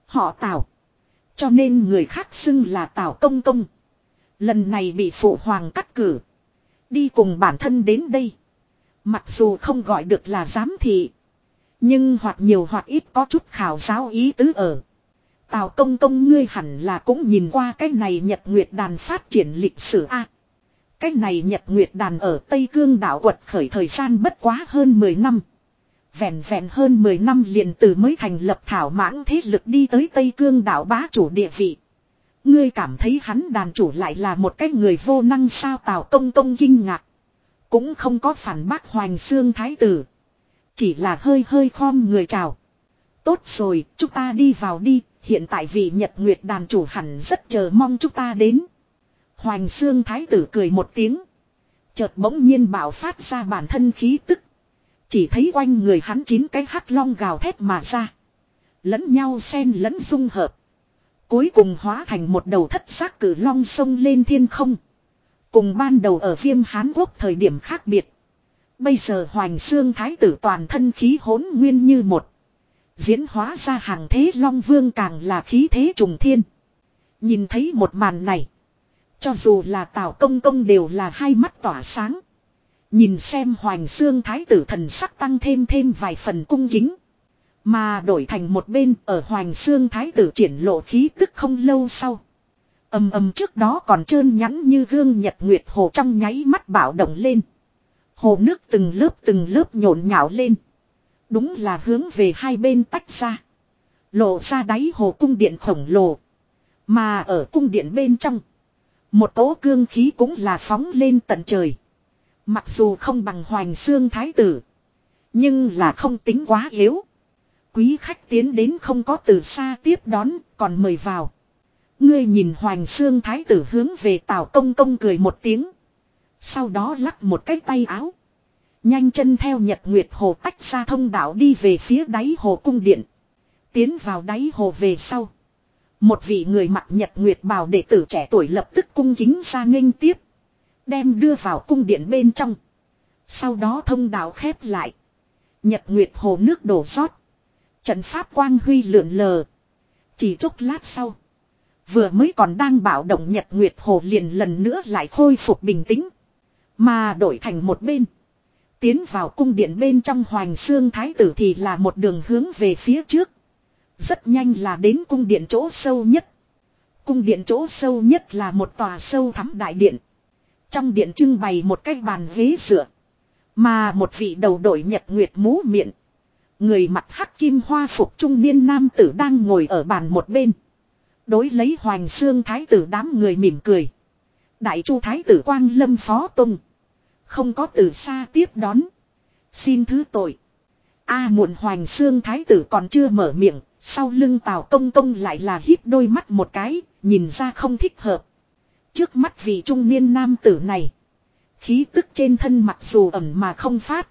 Họ tào. Cho nên người khác xưng là tào công công. Lần này bị phụ hoàng cắt cử. Đi cùng bản thân đến đây. Mặc dù không gọi được là giám thị. Nhưng hoặc nhiều hoặc ít có chút khảo giáo ý tứ ở. Tào công công ngươi hẳn là cũng nhìn qua cái này nhật nguyệt đàn phát triển lịch sử A. cái này nhật nguyệt đàn ở Tây Cương đảo quật khởi thời gian bất quá hơn 10 năm. Vẹn vẹn hơn 10 năm liền từ mới thành lập thảo mãng thế lực đi tới Tây Cương đảo bá chủ địa vị. Ngươi cảm thấy hắn đàn chủ lại là một cái người vô năng sao tào công công kinh ngạc. Cũng không có phản bác hoành xương thái tử. Chỉ là hơi hơi khom người chào. Tốt rồi, chúng ta đi vào đi, hiện tại vị Nhật Nguyệt đàn chủ hẳn rất chờ mong chúng ta đến. Hoành xương thái tử cười một tiếng. Chợt bỗng nhiên bảo phát ra bản thân khí tức. Chỉ thấy quanh người hắn chín cái hắc long gào thét mà ra. Lẫn nhau xen lẫn dung hợp. Cuối cùng hóa thành một đầu thất xác cử long sông lên thiên không. Cùng ban đầu ở viêm Hán Quốc thời điểm khác biệt. Bây giờ Hoành Xương Thái tử toàn thân khí hỗn nguyên như một. Diễn hóa ra hàng thế Long Vương càng là khí thế trùng thiên. Nhìn thấy một màn này. Cho dù là Tào Công Công đều là hai mắt tỏa sáng. Nhìn xem Hoành Xương Thái tử thần sắc tăng thêm thêm vài phần cung kính. Mà đổi thành một bên ở Hoành Xương Thái tử triển lộ khí tức không lâu sau. Âm âm trước đó còn trơn nhắn như gương nhật nguyệt hồ trong nháy mắt bạo động lên. Hồ nước từng lớp từng lớp nhộn nhạo lên. Đúng là hướng về hai bên tách ra. Lộ ra đáy hồ cung điện khổng lồ. Mà ở cung điện bên trong. Một tố cương khí cũng là phóng lên tận trời. Mặc dù không bằng hoành xương thái tử. Nhưng là không tính quá yếu. Quý khách tiến đến không có từ xa tiếp đón, còn mời vào. Ngươi nhìn Hoành Xương Thái tử hướng về Tào Công Công cười một tiếng. Sau đó lắc một cái tay áo. Nhanh chân theo Nhật Nguyệt Hồ tách ra thông đạo đi về phía đáy hồ cung điện. Tiến vào đáy hồ về sau. Một vị người mặc Nhật Nguyệt bào đệ tử trẻ tuổi lập tức cung kính ra nghênh tiếp. Đem đưa vào cung điện bên trong. Sau đó thông đạo khép lại. Nhật Nguyệt Hồ nước đổ rót. Trận pháp quang huy lượn lờ. Chỉ chốc lát sau. Vừa mới còn đang bảo động Nhật Nguyệt Hồ liền lần nữa lại khôi phục bình tĩnh. Mà đổi thành một bên. Tiến vào cung điện bên trong Hoành Xương Thái tử thì là một đường hướng về phía trước. Rất nhanh là đến cung điện chỗ sâu nhất. Cung điện chỗ sâu nhất là một tòa sâu thắm đại điện. Trong điện trưng bày một cái bàn ghế dựa. Mà một vị đầu đội nhật nguyệt mũ miệng. Người mặt hắc kim hoa phục trung niên nam tử đang ngồi ở bàn một bên. Đối lấy Hoành Xương Thái tử đám người mỉm cười. Đại chu Thái tử Quang Lâm Phó tung. Không có từ xa tiếp đón. Xin thứ tội. A muộn Hoành Xương Thái tử còn chưa mở miệng. Sau lưng Tào Công Công lại là hít đôi mắt một cái. Nhìn ra không thích hợp. Trước mắt vị trung niên nam tử này. Khí tức trên thân mặc dù ẩm mà không phát.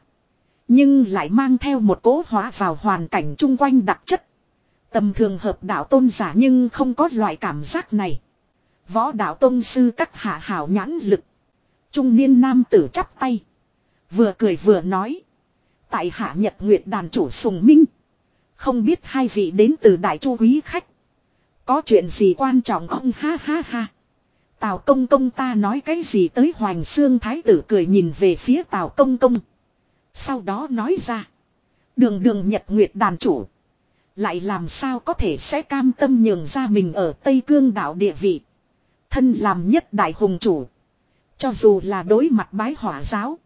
Nhưng lại mang theo một cố hóa vào hoàn cảnh chung quanh đặc chất. Tầm thường hợp đạo tôn giả nhưng không có loại cảm giác này. Võ đạo tôn sư các hạ hảo nhãn lực. Trung niên nam tử chắp tay. Vừa cười vừa nói. Tại hạ nhật nguyệt đàn chủ sùng minh. Không biết hai vị đến từ đại chu quý khách. Có chuyện gì quan trọng ông ha ha ha. Tào công công ta nói cái gì tới Hoàng Sương Thái tử cười nhìn về phía Tào công công. Sau đó nói ra. Đường đường nhật nguyệt đàn chủ. Lại làm sao có thể sẽ cam tâm nhường ra mình ở Tây Cương đảo địa vị. Thân làm nhất đại hùng chủ. Cho dù là đối mặt bái hỏa giáo.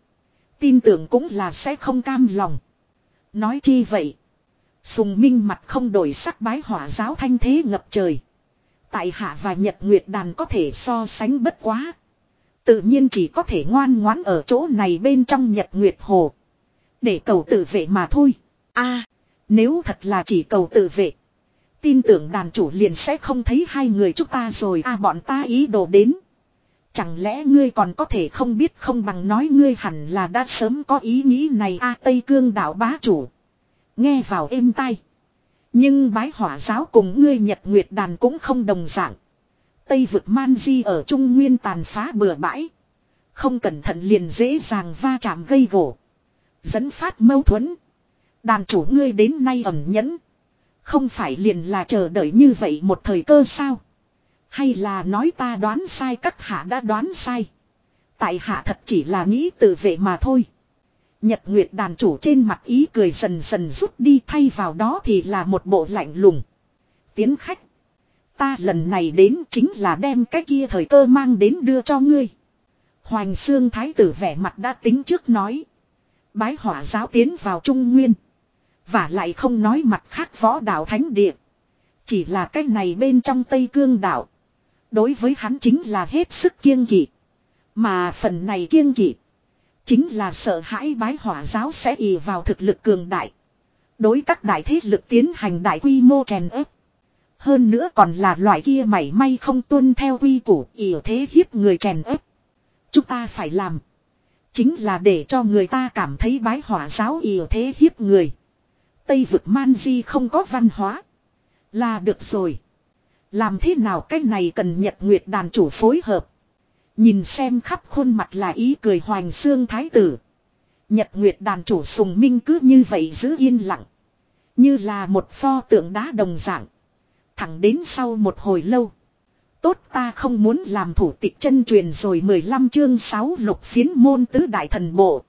Tin tưởng cũng là sẽ không cam lòng. Nói chi vậy. Sùng minh mặt không đổi sắc bái hỏa giáo thanh thế ngập trời. Tại hạ và nhật nguyệt đàn có thể so sánh bất quá. Tự nhiên chỉ có thể ngoan ngoãn ở chỗ này bên trong nhật nguyệt hồ. Để cầu tự vệ mà thôi. a nếu thật là chỉ cầu tự vệ. Tin tưởng đàn chủ liền sẽ không thấy hai người chúng ta rồi a bọn ta ý đồ đến. Chẳng lẽ ngươi còn có thể không biết không bằng nói ngươi hẳn là đã sớm có ý nghĩ này a Tây Cương đảo bá chủ. Nghe vào êm tai. Nhưng bái hỏa giáo cùng ngươi nhật nguyệt đàn cũng không đồng dạng. Tây vực man di ở Trung Nguyên tàn phá bừa bãi. Không cẩn thận liền dễ dàng va chạm gây gỗ. Dẫn phát mâu thuẫn. Đàn chủ ngươi đến nay ẩn nhẫn. Không phải liền là chờ đợi như vậy một thời cơ sao. Hay là nói ta đoán sai, các hạ đã đoán sai. Tại hạ thật chỉ là nghĩ tự vệ mà thôi. Nhật Nguyệt đàn chủ trên mặt ý cười dần dần rút đi, thay vào đó thì là một bộ lạnh lùng. Tiến khách. Ta lần này đến chính là đem cái kia thời cơ mang đến đưa cho ngươi. Hoành xương thái tử vẻ mặt đã tính trước nói. Bái hỏa giáo tiến vào Trung Nguyên. Và lại không nói mặt khác võ đạo thánh địa. Chỉ là cái này bên trong Tây Cương đảo. Đối với hắn chính là hết sức kiêng kỵ. Mà phần này kiêng kỵ. Chính là sợ hãi bái hỏa giáo sẽ ì vào thực lực cường đại. Đối các đại thế lực tiến hành đại quy mô chèn ép. Hơn nữa còn là loại kia mảy may không tuân theo quy củ ỉ thế hiếp người chèn ép. Chúng ta phải làm. Chính là để cho người ta cảm thấy bái hỏa giáo ỉ thế hiếp người. Tây vực man di không có văn hóa. Là được rồi. Làm thế nào cái này cần nhật nguyệt đàn chủ phối hợp. Nhìn xem khắp khuôn mặt là ý cười hoành xương thái tử. Nhật nguyệt đàn chủ sùng minh cứ như vậy giữ yên lặng. Như là một pho tượng đá đồng dạng. Thẳng đến sau một hồi lâu. Tốt ta không muốn làm thủ tịch chân truyền rồi 15 chương 6 lục phiến môn tứ đại thần bộ.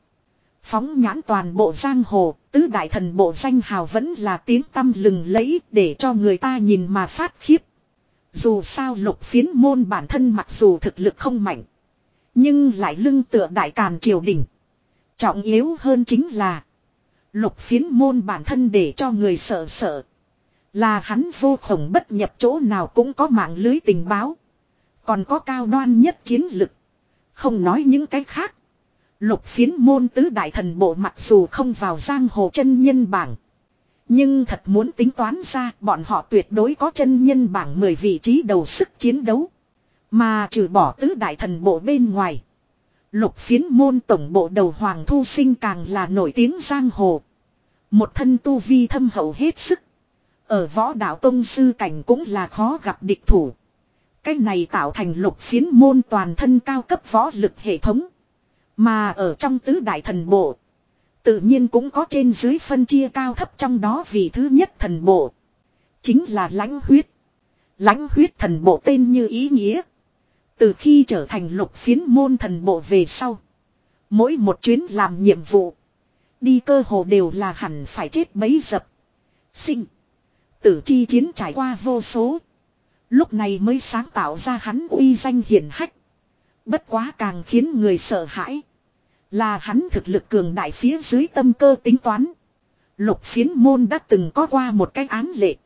Phóng nhãn toàn bộ giang hồ, tứ đại thần bộ danh hào vẫn là tiếng tâm lừng lẫy để cho người ta nhìn mà phát khiếp. Dù sao lục phiến môn bản thân mặc dù thực lực không mạnh. Nhưng lại lưng tựa đại càn triều đình. Trọng yếu hơn chính là. Lục phiến môn bản thân để cho người sợ sợ. Là hắn vô khổng bất nhập chỗ nào cũng có mạng lưới tình báo. Còn có cao đoan nhất chiến lực. Không nói những cái khác. Lục phiến môn tứ đại thần bộ mặc dù không vào giang hồ chân nhân bảng. Nhưng thật muốn tính toán ra, bọn họ tuyệt đối có chân nhân bảng 10 vị trí đầu sức chiến đấu. Mà trừ bỏ tứ đại thần bộ bên ngoài. Lục phiến môn tổng bộ đầu Hoàng Thu Sinh càng là nổi tiếng giang hồ. Một thân tu vi thâm hậu hết sức. Ở võ đạo tông sư cảnh cũng là khó gặp địch thủ. Cái này tạo thành lục phiến môn toàn thân cao cấp võ lực hệ thống. Mà ở trong tứ đại thần bộ. Tự nhiên cũng có trên dưới phân chia cao thấp trong đó vì thứ nhất thần bộ. Chính là lãnh huyết. Lãnh huyết thần bộ tên như ý nghĩa. Từ khi trở thành lục phiến môn thần bộ về sau. Mỗi một chuyến làm nhiệm vụ. Đi cơ hồ đều là hẳn phải chết bấy dập. Sinh. Tử chi chiến trải qua vô số. Lúc này mới sáng tạo ra hắn uy danh hiển hách. Bất quá càng khiến người sợ hãi. Là hắn thực lực cường đại phía dưới tâm cơ tính toán. Lục phiến môn đã từng có qua một cái án lệ.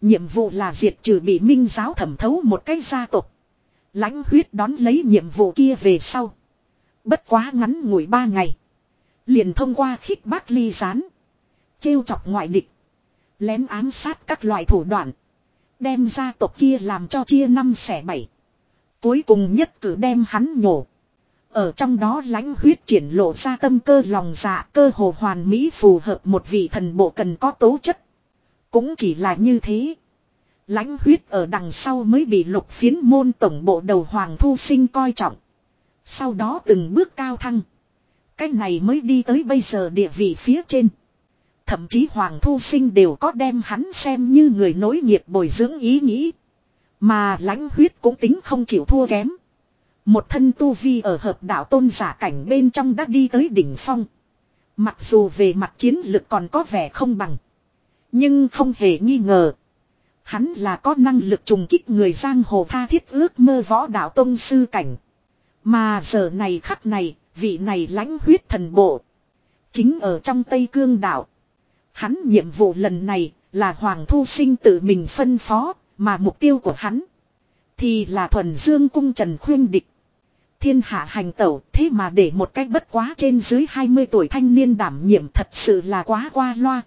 Nhiệm vụ là diệt trừ bị minh giáo thẩm thấu một cái gia tộc. Lãnh huyết đón lấy nhiệm vụ kia về sau. Bất quá ngắn ngủi ba ngày. Liền thông qua khích bác ly gián. trêu chọc ngoại địch. Lén ám sát các loại thủ đoạn. Đem gia tộc kia làm cho chia năm xẻ bảy. Cuối cùng nhất cử đem hắn nhổ. Ở trong đó lãnh huyết triển lộ ra tâm cơ lòng dạ cơ hồ hoàn mỹ phù hợp một vị thần bộ cần có tố chất. Cũng chỉ là như thế. lãnh huyết ở đằng sau mới bị lục phiến môn tổng bộ đầu Hoàng Thu Sinh coi trọng. Sau đó từng bước cao thăng. Cái này mới đi tới bây giờ địa vị phía trên. Thậm chí Hoàng Thu Sinh đều có đem hắn xem như người nối nghiệp bồi dưỡng ý nghĩ. Mà lãnh huyết cũng tính không chịu thua kém. Một thân tu vi ở hợp đạo tôn giả cảnh bên trong đã đi tới đỉnh phong. Mặc dù về mặt chiến lực còn có vẻ không bằng. Nhưng không hề nghi ngờ. Hắn là có năng lực trùng kích người giang hồ tha thiết ước mơ võ đạo tôn sư cảnh. Mà giờ này khắc này, vị này lãnh huyết thần bộ. Chính ở trong Tây Cương đảo. Hắn nhiệm vụ lần này là Hoàng Thu Sinh tự mình phân phó, mà mục tiêu của hắn thì là thuần dương cung Trần Khuyên Địch. Thiên hạ hành tẩu thế mà để một cách bất quá trên dưới 20 tuổi thanh niên đảm nhiệm thật sự là quá qua loa.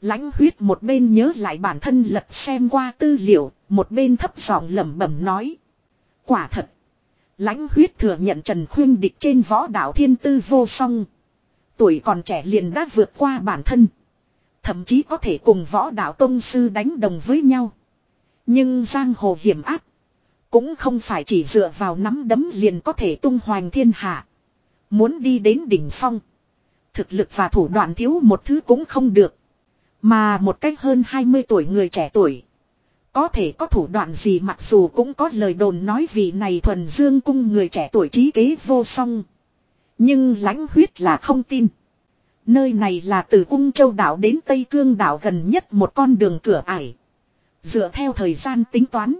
Lãnh huyết một bên nhớ lại bản thân lật xem qua tư liệu, một bên thấp giọng lẩm bẩm nói. Quả thật. Lãnh huyết thừa nhận Trần Khuyên Địch trên võ đạo thiên tư vô song. Tuổi còn trẻ liền đã vượt qua bản thân. Thậm chí có thể cùng võ đạo tông sư đánh đồng với nhau. Nhưng giang hồ hiểm áp. Cũng không phải chỉ dựa vào nắm đấm liền có thể tung hoành thiên hạ. Muốn đi đến đỉnh phong. Thực lực và thủ đoạn thiếu một thứ cũng không được. Mà một cách hơn 20 tuổi người trẻ tuổi. Có thể có thủ đoạn gì mặc dù cũng có lời đồn nói vì này thuần dương cung người trẻ tuổi trí kế vô song. Nhưng lãnh huyết là không tin. Nơi này là từ cung châu đảo đến Tây Cương đảo gần nhất một con đường cửa ải. Dựa theo thời gian tính toán.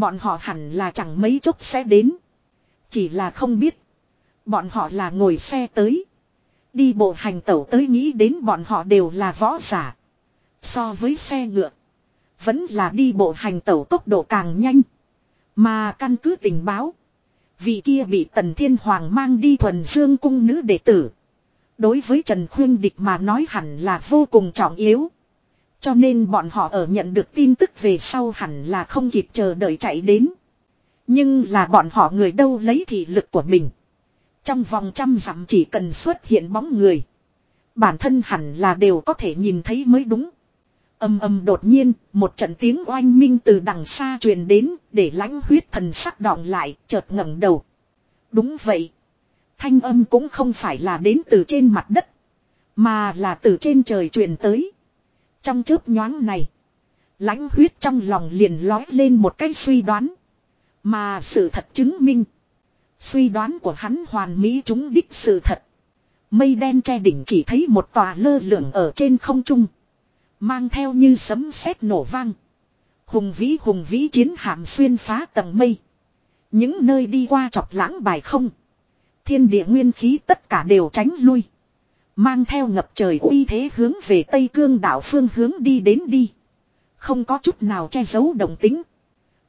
Bọn họ hẳn là chẳng mấy chốc sẽ đến. Chỉ là không biết. Bọn họ là ngồi xe tới. Đi bộ hành tẩu tới nghĩ đến bọn họ đều là võ giả. So với xe ngựa. Vẫn là đi bộ hành tẩu tốc độ càng nhanh. Mà căn cứ tình báo. Vị kia bị Tần Thiên Hoàng mang đi thuần dương cung nữ đệ tử. Đối với Trần Khuyên Địch mà nói hẳn là vô cùng trọng yếu. Cho nên bọn họ ở nhận được tin tức về sau hẳn là không kịp chờ đợi chạy đến. Nhưng là bọn họ người đâu lấy thị lực của mình. Trong vòng trăm dặm chỉ cần xuất hiện bóng người. Bản thân hẳn là đều có thể nhìn thấy mới đúng. Âm âm đột nhiên, một trận tiếng oanh minh từ đằng xa truyền đến, để lãnh huyết thần sắc đọng lại, chợt ngẩng đầu. Đúng vậy. Thanh âm cũng không phải là đến từ trên mặt đất, mà là từ trên trời truyền tới. Trong chớp nhoáng này, lãnh huyết trong lòng liền lói lên một cái suy đoán. Mà sự thật chứng minh. Suy đoán của hắn hoàn mỹ chúng đích sự thật. Mây đen che đỉnh chỉ thấy một tòa lơ lửng ở trên không trung. Mang theo như sấm sét nổ vang. Hùng vĩ hùng vĩ chiến hạm xuyên phá tầng mây. Những nơi đi qua chọc lãng bài không. Thiên địa nguyên khí tất cả đều tránh lui. Mang theo ngập trời uy thế hướng về Tây Cương đảo phương hướng đi đến đi. Không có chút nào che giấu đồng tính.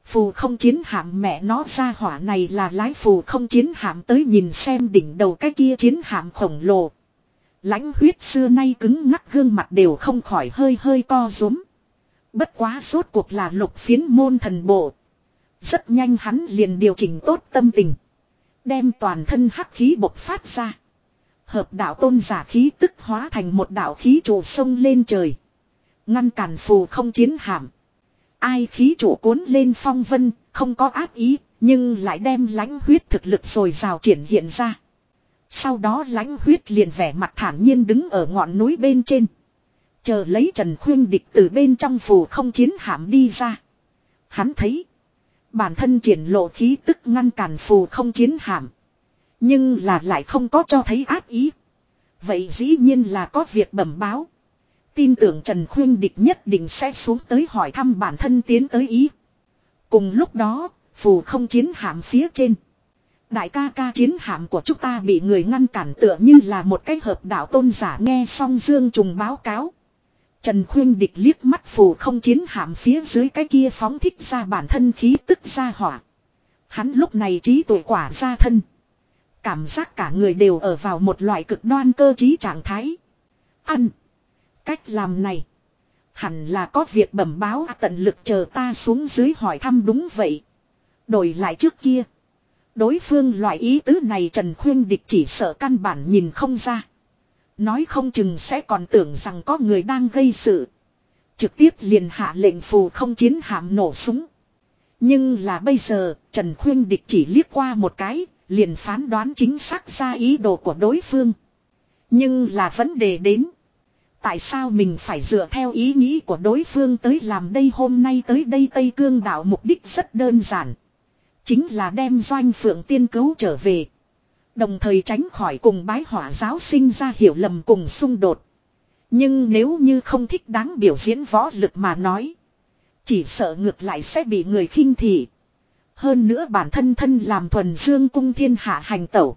Phù không chiến hạm mẹ nó ra hỏa này là lái phù không chiến hạm tới nhìn xem đỉnh đầu cái kia chiến hạm khổng lồ. lãnh huyết xưa nay cứng ngắc gương mặt đều không khỏi hơi hơi co rúm. Bất quá suốt cuộc là lục phiến môn thần bộ. Rất nhanh hắn liền điều chỉnh tốt tâm tình. Đem toàn thân hắc khí bộc phát ra. Hợp đạo tôn giả khí tức hóa thành một đạo khí trụ sông lên trời. Ngăn cản phù không chiến hạm. Ai khí trụ cuốn lên phong vân, không có ác ý, nhưng lại đem lãnh huyết thực lực rồi rào triển hiện ra. Sau đó lãnh huyết liền vẻ mặt thản nhiên đứng ở ngọn núi bên trên. Chờ lấy Trần Khuyên địch từ bên trong phù không chiến hạm đi ra. Hắn thấy. Bản thân triển lộ khí tức ngăn cản phù không chiến hạm. Nhưng là lại không có cho thấy ác ý. Vậy dĩ nhiên là có việc bẩm báo. Tin tưởng Trần Khuyên Địch nhất định sẽ xuống tới hỏi thăm bản thân tiến tới ý. Cùng lúc đó, phù không chiến hạm phía trên. Đại ca ca chiến hạm của chúng ta bị người ngăn cản tựa như là một cái hợp đạo tôn giả nghe xong Dương Trùng báo cáo. Trần Khuyên Địch liếc mắt phù không chiến hạm phía dưới cái kia phóng thích ra bản thân khí tức ra hỏa. Hắn lúc này trí tuổi quả ra thân. Cảm giác cả người đều ở vào một loại cực đoan cơ trí trạng thái. Ăn. Cách làm này. Hẳn là có việc bẩm báo tận lực chờ ta xuống dưới hỏi thăm đúng vậy. Đổi lại trước kia. Đối phương loại ý tứ này Trần Khuyên Địch chỉ sợ căn bản nhìn không ra. Nói không chừng sẽ còn tưởng rằng có người đang gây sự. Trực tiếp liền hạ lệnh phù không chiến hạm nổ súng. Nhưng là bây giờ, Trần Khuyên Địch chỉ liếc qua một cái, liền phán đoán chính xác ra ý đồ của đối phương. Nhưng là vấn đề đến. Tại sao mình phải dựa theo ý nghĩ của đối phương tới làm đây hôm nay tới đây Tây Cương đảo mục đích rất đơn giản. Chính là đem doanh phượng tiên cứu trở về. Đồng thời tránh khỏi cùng bái hỏa giáo sinh ra hiểu lầm cùng xung đột. Nhưng nếu như không thích đáng biểu diễn võ lực mà nói. Chỉ sợ ngược lại sẽ bị người khinh thị. Hơn nữa bản thân thân làm thuần dương cung thiên hạ hành tẩu.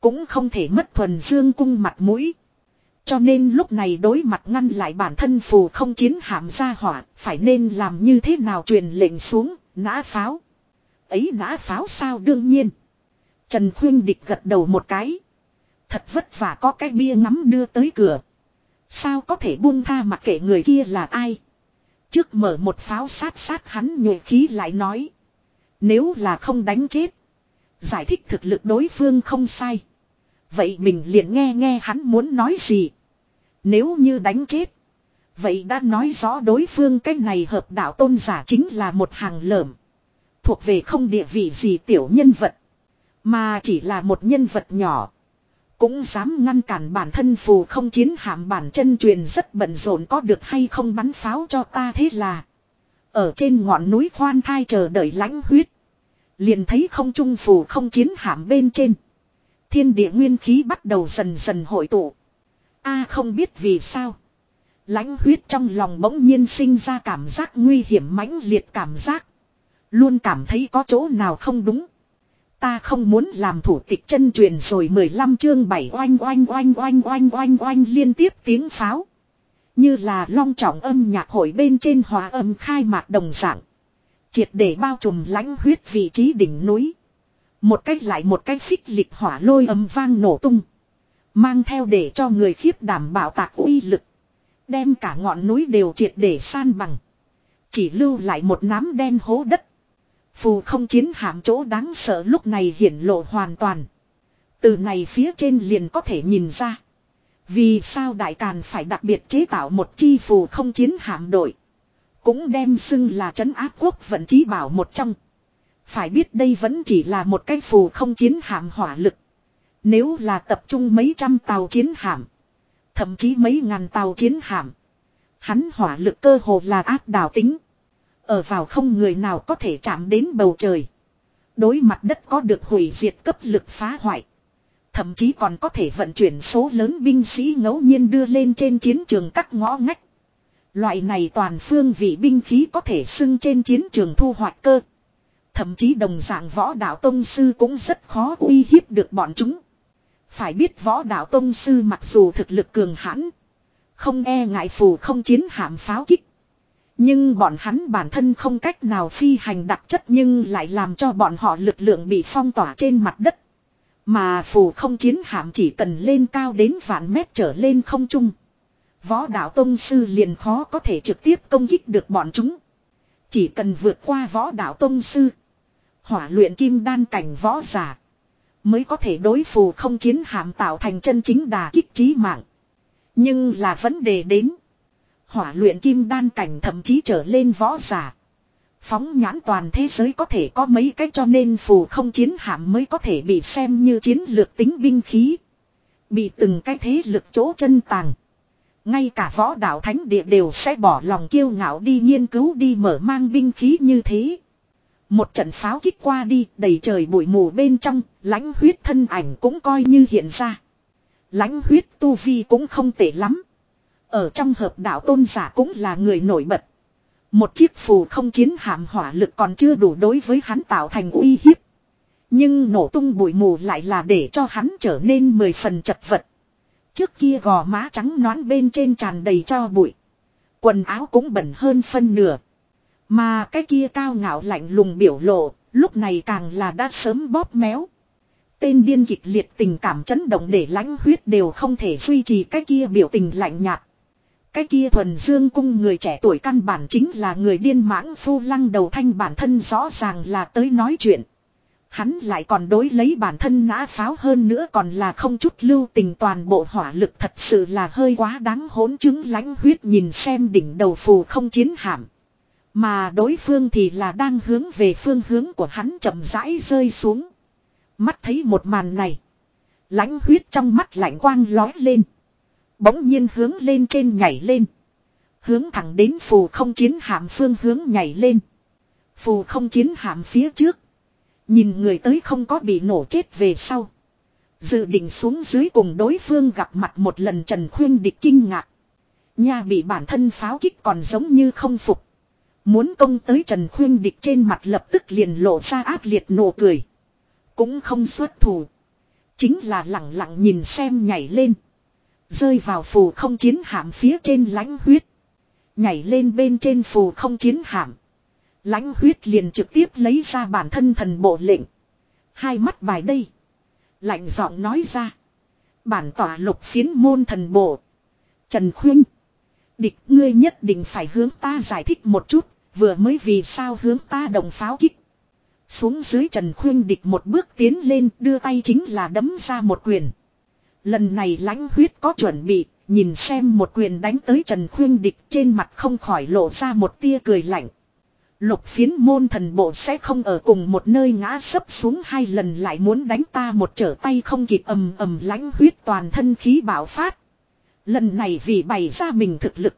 Cũng không thể mất thuần dương cung mặt mũi. Cho nên lúc này đối mặt ngăn lại bản thân phù không chiến hạm ra hỏa, phải nên làm như thế nào truyền lệnh xuống, nã pháo. Ấy nã pháo sao đương nhiên. Trần Khuyên Địch gật đầu một cái. Thật vất vả có cái bia ngắm đưa tới cửa. Sao có thể buông tha mặc kệ người kia là ai. Trước mở một pháo sát sát hắn nhộ khí lại nói. Nếu là không đánh chết. Giải thích thực lực đối phương không sai. Vậy mình liền nghe nghe hắn muốn nói gì. Nếu như đánh chết. Vậy đã nói rõ đối phương cái này hợp đạo tôn giả chính là một hàng lởm. Thuộc về không địa vị gì tiểu nhân vật. Mà chỉ là một nhân vật nhỏ. Cũng dám ngăn cản bản thân phù không chiến hạm bản chân truyền rất bận rộn có được hay không bắn pháo cho ta thế là. Ở trên ngọn núi khoan thai chờ đợi lãnh huyết. Liền thấy không trung phù không chiến hạm bên trên. Thiên địa nguyên khí bắt đầu dần dần hội tụ. A không biết vì sao. Lãnh huyết trong lòng bỗng nhiên sinh ra cảm giác nguy hiểm mãnh liệt cảm giác. Luôn cảm thấy có chỗ nào không đúng. Ta không muốn làm thủ tịch chân truyền rồi 15 chương 7 oanh oanh oanh oanh oanh oanh oanh liên tiếp tiếng pháo. Như là long trọng âm nhạc hội bên trên hòa âm khai mạc đồng dạng. Triệt để bao trùm lãnh huyết vị trí đỉnh núi. Một cách lại một cách phích lịch hỏa lôi âm vang nổ tung. Mang theo để cho người khiếp đảm bảo tạc uy lực. Đem cả ngọn núi đều triệt để san bằng. Chỉ lưu lại một nám đen hố đất. Phù không chiến hạm chỗ đáng sợ lúc này hiển lộ hoàn toàn. Từ này phía trên liền có thể nhìn ra. Vì sao Đại Càn phải đặc biệt chế tạo một chi phù không chiến hạm đội. Cũng đem xưng là trấn áp quốc vận trí bảo một trong. Phải biết đây vẫn chỉ là một cái phù không chiến hạm hỏa lực. Nếu là tập trung mấy trăm tàu chiến hạm. Thậm chí mấy ngàn tàu chiến hạm. Hắn hỏa lực cơ hồ là áp đảo tính. Ở vào không người nào có thể chạm đến bầu trời. Đối mặt đất có được hủy diệt cấp lực phá hoại. Thậm chí còn có thể vận chuyển số lớn binh sĩ ngẫu nhiên đưa lên trên chiến trường các ngõ ngách. Loại này toàn phương vị binh khí có thể xưng trên chiến trường thu hoạch cơ. Thậm chí đồng dạng võ đạo tông sư cũng rất khó uy hiếp được bọn chúng. Phải biết võ đạo tông sư mặc dù thực lực cường hãn. Không e ngại phù không chiến hạm pháo kích. Nhưng bọn hắn bản thân không cách nào phi hành đặc chất nhưng lại làm cho bọn họ lực lượng bị phong tỏa trên mặt đất. Mà phù không chiến hạm chỉ cần lên cao đến vạn mét trở lên không trung. Võ đạo tông sư liền khó có thể trực tiếp công kích được bọn chúng. Chỉ cần vượt qua võ đạo tông sư. Hỏa luyện kim đan cảnh võ giả. Mới có thể đối phù không chiến hạm tạo thành chân chính đà kích trí mạng. Nhưng là vấn đề đến. Hỏa luyện kim đan cảnh thậm chí trở lên võ giả. Phóng nhãn toàn thế giới có thể có mấy cách cho nên phù không chiến hạm mới có thể bị xem như chiến lược tính binh khí. Bị từng cái thế lực chỗ chân tàng. Ngay cả võ đạo thánh địa đều sẽ bỏ lòng kiêu ngạo đi nghiên cứu đi mở mang binh khí như thế. Một trận pháo kích qua đi đầy trời bụi mù bên trong, lãnh huyết thân ảnh cũng coi như hiện ra. Lãnh huyết tu vi cũng không tệ lắm. Ở trong hợp đạo tôn giả cũng là người nổi bật. Một chiếc phù không chiến hạm hỏa lực còn chưa đủ đối với hắn tạo thành uy hiếp. Nhưng nổ tung bụi mù lại là để cho hắn trở nên mười phần chật vật. Trước kia gò má trắng nón bên trên tràn đầy cho bụi. Quần áo cũng bẩn hơn phân nửa. Mà cái kia cao ngạo lạnh lùng biểu lộ, lúc này càng là đã sớm bóp méo. Tên điên kịch liệt tình cảm chấn động để lãnh huyết đều không thể duy trì cái kia biểu tình lạnh nhạt. Cái kia thuần dương cung người trẻ tuổi căn bản chính là người điên mãng phu lăng đầu thanh bản thân rõ ràng là tới nói chuyện. Hắn lại còn đối lấy bản thân nã pháo hơn nữa còn là không chút lưu tình toàn bộ hỏa lực thật sự là hơi quá đáng hỗn chứng lãnh huyết nhìn xem đỉnh đầu phù không chiến hạm. Mà đối phương thì là đang hướng về phương hướng của hắn chậm rãi rơi xuống. Mắt thấy một màn này. Lãnh huyết trong mắt lạnh quang lói lên. Bỗng nhiên hướng lên trên nhảy lên. Hướng thẳng đến phù không chiến hạm phương hướng nhảy lên. Phù không chiến hạm phía trước. Nhìn người tới không có bị nổ chết về sau. Dự định xuống dưới cùng đối phương gặp mặt một lần Trần Khuyên địch kinh ngạc. Nha bị bản thân pháo kích còn giống như không phục. Muốn công tới Trần Khuyên địch trên mặt lập tức liền lộ ra ác liệt nụ cười. Cũng không xuất thủ. Chính là lặng lặng nhìn xem nhảy lên. Rơi vào phù không chiến hạm phía trên lãnh huyết. Nhảy lên bên trên phù không chiến hạm. Lãnh huyết liền trực tiếp lấy ra bản thân thần bộ lệnh. Hai mắt bài đây. Lạnh giọng nói ra. Bản tỏa lục phiến môn thần bộ. Trần Khuyên. Địch ngươi nhất định phải hướng ta giải thích một chút. Vừa mới vì sao hướng ta đồng pháo kích. Xuống dưới Trần Khuyên địch một bước tiến lên đưa tay chính là đấm ra một quyền. Lần này lãnh huyết có chuẩn bị, nhìn xem một quyền đánh tới Trần Khuyên địch trên mặt không khỏi lộ ra một tia cười lạnh. Lục phiến môn thần bộ sẽ không ở cùng một nơi ngã sấp xuống hai lần lại muốn đánh ta một trở tay không kịp ầm ầm lãnh huyết toàn thân khí bạo phát. Lần này vì bày ra mình thực lực.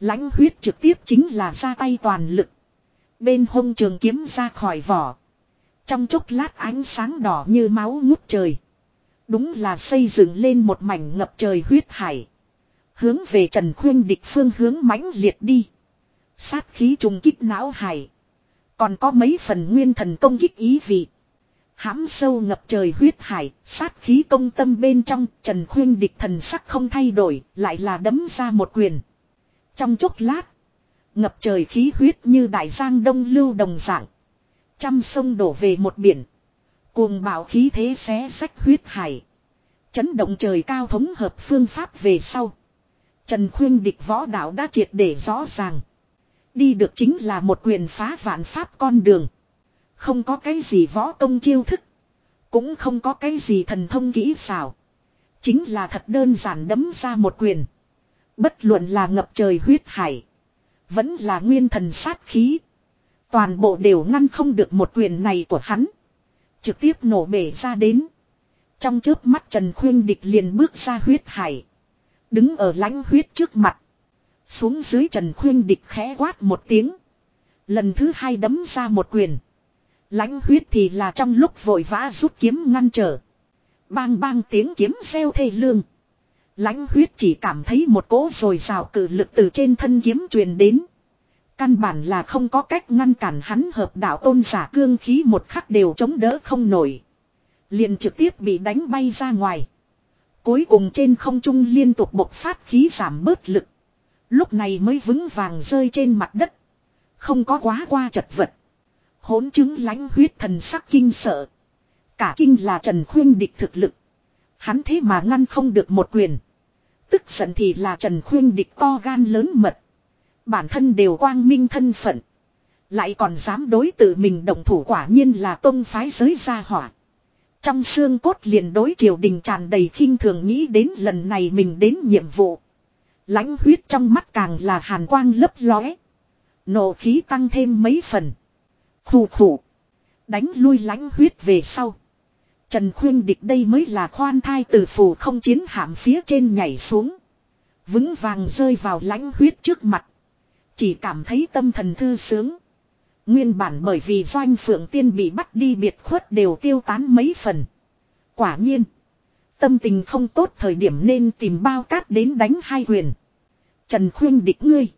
Lãnh huyết trực tiếp chính là ra tay toàn lực. Bên hông trường kiếm ra khỏi vỏ. Trong chốc lát ánh sáng đỏ như máu ngút trời. Đúng là xây dựng lên một mảnh ngập trời huyết hải. Hướng về Trần Khuyên địch phương hướng mãnh liệt đi. Sát khí trùng kích não hải. Còn có mấy phần nguyên thần công kích ý vị. hãm sâu ngập trời huyết hải, sát khí công tâm bên trong, Trần Khuyên địch thần sắc không thay đổi, lại là đấm ra một quyền. Trong chốc lát, ngập trời khí huyết như đại giang đông lưu đồng dạng. Trăm sông đổ về một biển. Cuồng bạo khí thế xé sách huyết hải. Chấn động trời cao thống hợp phương pháp về sau. Trần Khuyên địch võ đạo đã triệt để rõ ràng. Đi được chính là một quyền phá vạn pháp con đường. Không có cái gì võ công chiêu thức. Cũng không có cái gì thần thông kỹ xảo. Chính là thật đơn giản đấm ra một quyền. Bất luận là ngập trời huyết hải. Vẫn là nguyên thần sát khí. Toàn bộ đều ngăn không được một quyền này của hắn. Trực tiếp nổ bể ra đến. Trong chớp mắt Trần Khuyên Địch liền bước ra huyết hải. Đứng ở lãnh huyết trước mặt. Xuống dưới Trần Khuyên Địch khẽ quát một tiếng. Lần thứ hai đấm ra một quyền. Lãnh huyết thì là trong lúc vội vã rút kiếm ngăn trở. Bang bang tiếng kiếm xeo thê lương. Lãnh huyết chỉ cảm thấy một cỗ rồi rào cử lực từ trên thân kiếm truyền đến. Căn bản là không có cách ngăn cản hắn hợp đạo tôn giả cương khí một khắc đều chống đỡ không nổi. Liền trực tiếp bị đánh bay ra ngoài. Cuối cùng trên không trung liên tục bộc phát khí giảm bớt lực. Lúc này mới vững vàng rơi trên mặt đất. Không có quá qua chật vật. Hốn chứng lãnh huyết thần sắc kinh sợ. Cả kinh là Trần Khuyên địch thực lực. Hắn thế mà ngăn không được một quyền. Tức giận thì là Trần Khuyên địch to gan lớn mật. Bản thân đều quang minh thân phận. Lại còn dám đối tự mình đồng thủ quả nhiên là tôn phái giới gia hỏa. Trong xương cốt liền đối triều đình tràn đầy khinh thường nghĩ đến lần này mình đến nhiệm vụ lãnh huyết trong mắt càng là hàn quang lấp lóe. Nộ khí tăng thêm mấy phần. Khủ khủ. Đánh lui lãnh huyết về sau. Trần khuyên địch đây mới là khoan thai từ phủ không chiến hạm phía trên nhảy xuống. Vững vàng rơi vào lãnh huyết trước mặt. Chỉ cảm thấy tâm thần thư sướng. Nguyên bản bởi vì doanh phượng tiên bị bắt đi biệt khuất đều tiêu tán mấy phần. Quả nhiên. Tâm tình không tốt thời điểm nên tìm bao cát đến đánh hai quyền. Trần khuyên địch ngươi.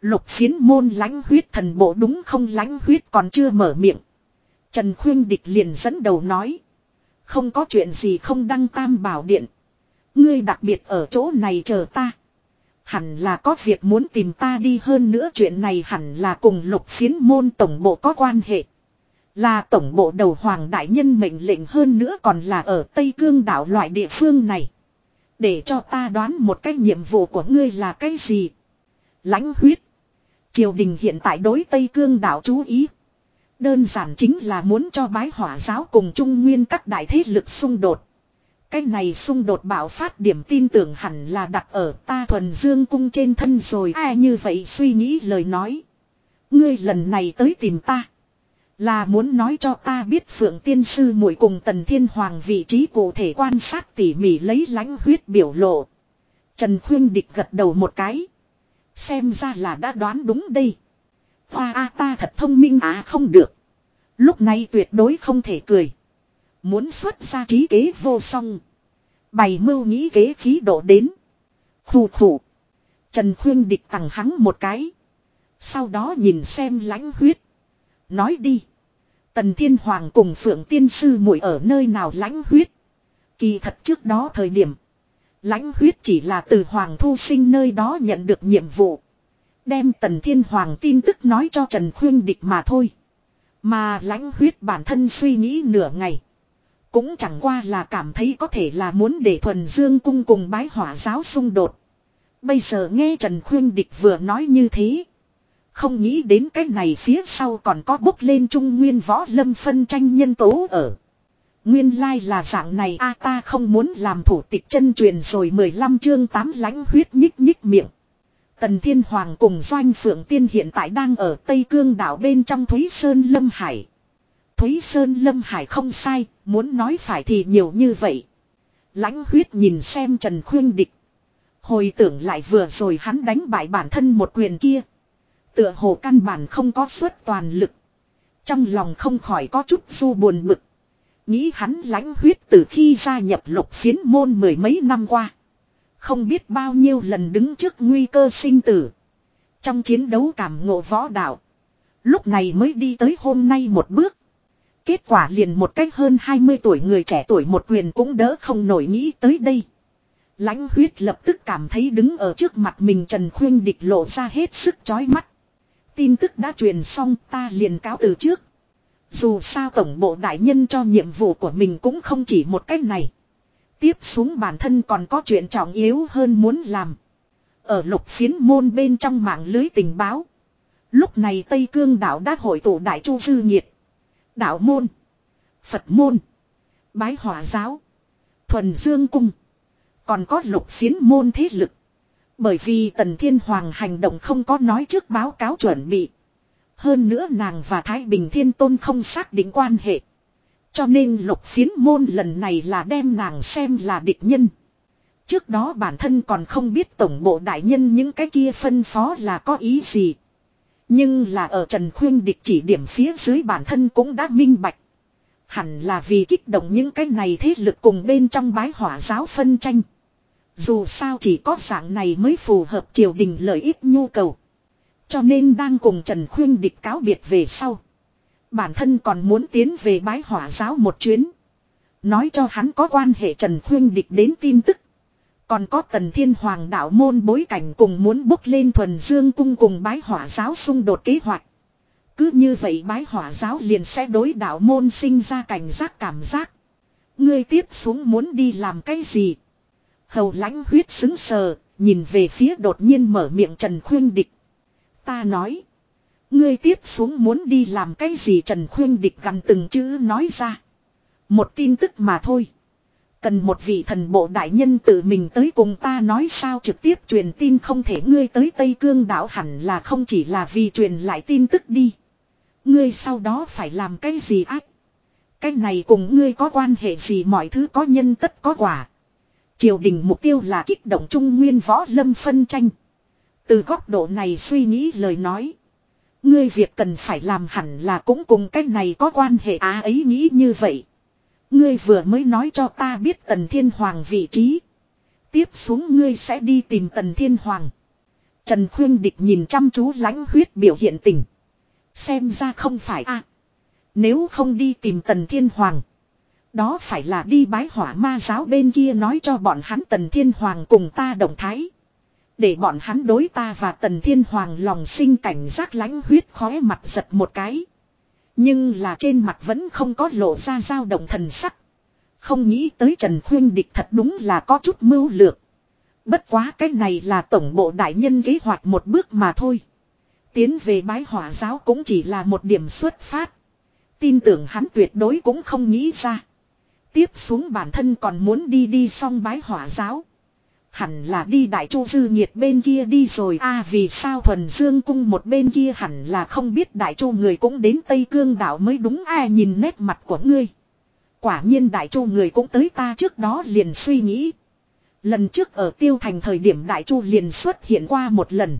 Lục phiến môn lãnh huyết thần bộ đúng không lãnh huyết còn chưa mở miệng. Trần khuyên địch liền dẫn đầu nói. Không có chuyện gì không đăng tam bảo điện. Ngươi đặc biệt ở chỗ này chờ ta. Hẳn là có việc muốn tìm ta đi hơn nữa chuyện này hẳn là cùng lục phiến môn tổng bộ có quan hệ. Là tổng bộ đầu hoàng đại nhân mệnh lệnh hơn nữa còn là ở Tây Cương đảo loại địa phương này. Để cho ta đoán một cái nhiệm vụ của ngươi là cái gì. Lãnh huyết. Triều đình hiện tại đối Tây Cương đảo chú ý. Đơn giản chính là muốn cho bái hỏa giáo cùng trung nguyên các đại thế lực xung đột. Cái này xung đột bạo phát điểm tin tưởng hẳn là đặt ở ta thuần dương cung trên thân rồi. Ai như vậy suy nghĩ lời nói. Ngươi lần này tới tìm ta. Là muốn nói cho ta biết Phượng Tiên Sư muội cùng Tần Thiên Hoàng vị trí cụ thể quan sát tỉ mỉ lấy lãnh huyết biểu lộ. Trần Khuyên Địch gật đầu một cái. Xem ra là đã đoán đúng đây. Hoa a ta thật thông minh à không được. Lúc này tuyệt đối không thể cười. Muốn xuất ra trí kế vô song. Bày mưu nghĩ kế khí độ đến. Khủ khủ. Trần Khuyên Địch tặng hắn một cái. Sau đó nhìn xem lãnh huyết. Nói đi. Tần Thiên Hoàng cùng Phượng Tiên Sư muội ở nơi nào lãnh huyết. Kỳ thật trước đó thời điểm. Lãnh huyết chỉ là từ Hoàng Thu Sinh nơi đó nhận được nhiệm vụ. Đem Tần Thiên Hoàng tin tức nói cho Trần Khuyên Địch mà thôi. Mà lãnh huyết bản thân suy nghĩ nửa ngày. Cũng chẳng qua là cảm thấy có thể là muốn để thuần dương cung cùng bái hỏa giáo xung đột. Bây giờ nghe Trần Khuyên Địch vừa nói như thế. Không nghĩ đến cái này phía sau còn có bốc lên trung nguyên võ lâm phân tranh nhân tố ở. Nguyên lai là dạng này a ta không muốn làm thủ tịch chân truyền rồi 15 chương 8 lãnh huyết nhích nhích miệng. Tần Thiên Hoàng cùng Doanh Phượng Tiên hiện tại đang ở Tây Cương đảo bên trong Thúy Sơn Lâm Hải. Thúy Sơn Lâm Hải không sai, muốn nói phải thì nhiều như vậy. Lãnh huyết nhìn xem Trần Khuyên Địch. Hồi tưởng lại vừa rồi hắn đánh bại bản thân một quyền kia. Tựa hồ căn bản không có suất toàn lực. Trong lòng không khỏi có chút du buồn bực. Nghĩ hắn lãnh huyết từ khi gia nhập lục phiến môn mười mấy năm qua. Không biết bao nhiêu lần đứng trước nguy cơ sinh tử. Trong chiến đấu cảm ngộ võ đạo. Lúc này mới đi tới hôm nay một bước. Kết quả liền một cách hơn 20 tuổi người trẻ tuổi một quyền cũng đỡ không nổi nghĩ tới đây. Lãnh huyết lập tức cảm thấy đứng ở trước mặt mình Trần Khuyên địch lộ ra hết sức chói mắt. Tin tức đã truyền xong ta liền cáo từ trước. Dù sao tổng bộ đại nhân cho nhiệm vụ của mình cũng không chỉ một cách này. Tiếp xuống bản thân còn có chuyện trọng yếu hơn muốn làm. Ở lục phiến môn bên trong mạng lưới tình báo. Lúc này Tây Cương đảo đã hội tụ đại chu dư nhiệt. Đạo môn. Phật môn. Bái hỏa giáo. Thuần dương cung. Còn có lục phiến môn thế lực. Bởi vì Tần Thiên Hoàng hành động không có nói trước báo cáo chuẩn bị. Hơn nữa nàng và Thái Bình Thiên Tôn không xác định quan hệ. Cho nên lục phiến môn lần này là đem nàng xem là địch nhân. Trước đó bản thân còn không biết tổng bộ đại nhân những cái kia phân phó là có ý gì. Nhưng là ở Trần Khuyên địch chỉ điểm phía dưới bản thân cũng đã minh bạch. Hẳn là vì kích động những cái này thế lực cùng bên trong bái hỏa giáo phân tranh. Dù sao chỉ có dạng này mới phù hợp triều đình lợi ích nhu cầu. Cho nên đang cùng Trần Khuyên địch cáo biệt về sau. Bản thân còn muốn tiến về bái hỏa giáo một chuyến. Nói cho hắn có quan hệ Trần Khuyên địch đến tin tức. Còn có tần thiên hoàng đạo môn bối cảnh cùng muốn bốc lên thuần dương cung cùng bái hỏa giáo xung đột kế hoạch. Cứ như vậy bái hỏa giáo liền sẽ đối đạo môn sinh ra cảnh giác cảm giác. Ngươi tiếp xuống muốn đi làm cái gì? Hầu lãnh huyết xứng sờ, nhìn về phía đột nhiên mở miệng Trần Khuyên Địch. Ta nói. Ngươi tiếp xuống muốn đi làm cái gì Trần Khuyên Địch gần từng chữ nói ra. Một tin tức mà thôi. Cần một vị thần bộ đại nhân tự mình tới cùng ta nói sao trực tiếp truyền tin không thể ngươi tới Tây Cương đảo hẳn là không chỉ là vì truyền lại tin tức đi. Ngươi sau đó phải làm cái gì ác. Cái này cùng ngươi có quan hệ gì mọi thứ có nhân tất có quả. Triều đình mục tiêu là kích động trung nguyên võ lâm phân tranh. Từ góc độ này suy nghĩ lời nói. Ngươi việc cần phải làm hẳn là cũng cùng cái này có quan hệ á ấy nghĩ như vậy. Ngươi vừa mới nói cho ta biết tần thiên hoàng vị trí. Tiếp xuống ngươi sẽ đi tìm tần thiên hoàng. Trần Khuyên Địch nhìn chăm chú lãnh huyết biểu hiện tình. Xem ra không phải a Nếu không đi tìm tần thiên hoàng. Đó phải là đi bái hỏa ma giáo bên kia nói cho bọn hắn tần thiên hoàng cùng ta đồng thái. Để bọn hắn đối ta và tần thiên hoàng lòng sinh cảnh giác lãnh huyết khóe mặt giật một cái. Nhưng là trên mặt vẫn không có lộ ra dao động thần sắc. Không nghĩ tới Trần Khuyên Địch thật đúng là có chút mưu lược. Bất quá cái này là tổng bộ đại nhân kế hoạch một bước mà thôi. Tiến về bái hỏa giáo cũng chỉ là một điểm xuất phát. Tin tưởng hắn tuyệt đối cũng không nghĩ ra. Tiếp xuống bản thân còn muốn đi đi xong bái hỏa giáo. Hẳn là đi đại chu dư nhiệt bên kia đi rồi a, vì sao thuần dương cung một bên kia hẳn là không biết đại chu người cũng đến Tây Cương đảo mới đúng ai nhìn nét mặt của ngươi. Quả nhiên đại chu người cũng tới ta trước đó liền suy nghĩ. Lần trước ở tiêu thành thời điểm đại chu liền xuất hiện qua một lần.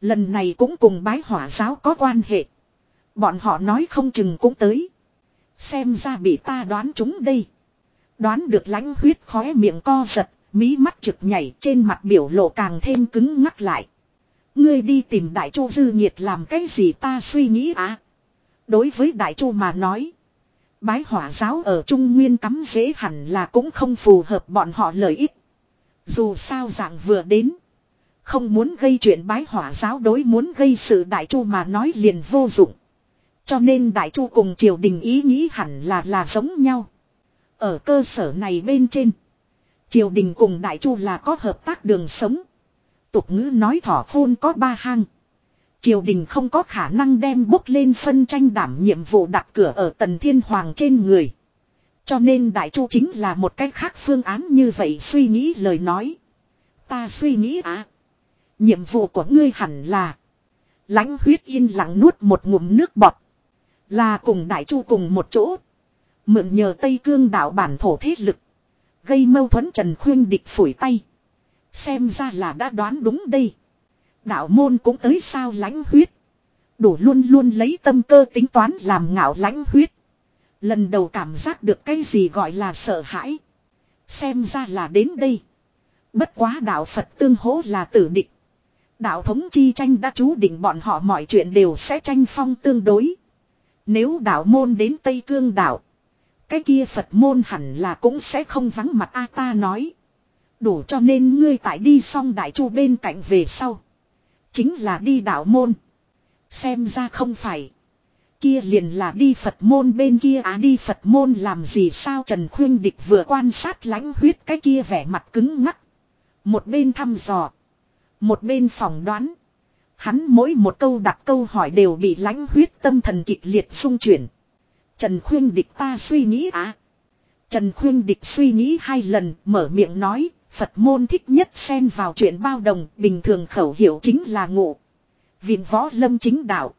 Lần này cũng cùng bái hỏa giáo có quan hệ. Bọn họ nói không chừng cũng tới. Xem ra bị ta đoán chúng đây. Đoán được lãnh huyết khóe miệng co giật, mí mắt trực nhảy trên mặt biểu lộ càng thêm cứng ngắc lại. Ngươi đi tìm đại chu dư nhiệt làm cái gì ta suy nghĩ à? Đối với đại chu mà nói. Bái hỏa giáo ở Trung Nguyên cắm dễ hẳn là cũng không phù hợp bọn họ lợi ích. Dù sao dạng vừa đến. Không muốn gây chuyện bái hỏa giáo đối muốn gây sự đại chu mà nói liền vô dụng. Cho nên đại chu cùng triều đình ý nghĩ hẳn là là giống nhau. Ở cơ sở này bên trên. Triều đình cùng đại chu là có hợp tác đường sống. Tục ngữ nói thỏ phun có ba hang. Triều đình không có khả năng đem bốc lên phân tranh đảm nhiệm vụ đặt cửa ở tần thiên hoàng trên người. Cho nên đại chu chính là một cách khác phương án như vậy suy nghĩ lời nói. Ta suy nghĩ à. Nhiệm vụ của ngươi hẳn là. lãnh huyết yên lặng nuốt một ngụm nước bọt. Là cùng đại chu cùng một chỗ. Mượn nhờ Tây Cương đạo bản thổ thế lực. Gây mâu thuẫn Trần Khuyên địch phủi tay. Xem ra là đã đoán đúng đây. Đạo môn cũng tới sao lãnh huyết. Đủ luôn luôn lấy tâm cơ tính toán làm ngạo lãnh huyết. Lần đầu cảm giác được cái gì gọi là sợ hãi. Xem ra là đến đây. Bất quá đạo Phật tương hỗ là tử định Đạo thống chi tranh đã chú định bọn họ mọi chuyện đều sẽ tranh phong tương đối. Nếu đạo môn đến Tây Cương đạo. Cái kia Phật môn hẳn là cũng sẽ không vắng mặt A ta nói. Đủ cho nên ngươi tại đi xong đại chu bên cạnh về sau. Chính là đi đạo môn. Xem ra không phải. Kia liền là đi Phật môn bên kia á à, đi Phật môn làm gì sao Trần Khuyên Địch vừa quan sát lãnh huyết cái kia vẻ mặt cứng ngắc. Một bên thăm dò. Một bên phỏng đoán. Hắn mỗi một câu đặt câu hỏi đều bị lãnh huyết tâm thần kịch liệt xung chuyển. Trần Khuyên Địch ta suy nghĩ à. Trần Khuyên Địch suy nghĩ hai lần, mở miệng nói. Phật môn thích nhất xen vào chuyện bao đồng, bình thường khẩu hiệu chính là ngộ. Viện võ lâm chính đạo.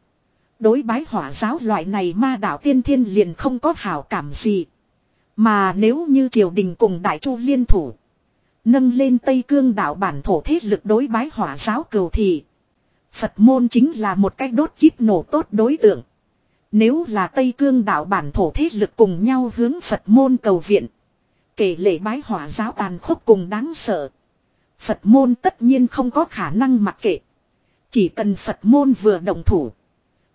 Đối bái hỏa giáo loại này ma đạo tiên thiên liền không có hảo cảm gì. Mà nếu như triều đình cùng đại chu liên thủ. Nâng lên Tây Cương đạo bản thổ thế lực đối bái hỏa giáo cầu thì. Phật môn chính là một cách đốt kíp nổ tốt đối tượng. Nếu là Tây Cương đạo bản thổ thế lực cùng nhau hướng Phật môn cầu viện. Kể lệ bái hỏa giáo tàn khốc cùng đáng sợ. Phật môn tất nhiên không có khả năng mặc kệ. Chỉ cần Phật môn vừa động thủ.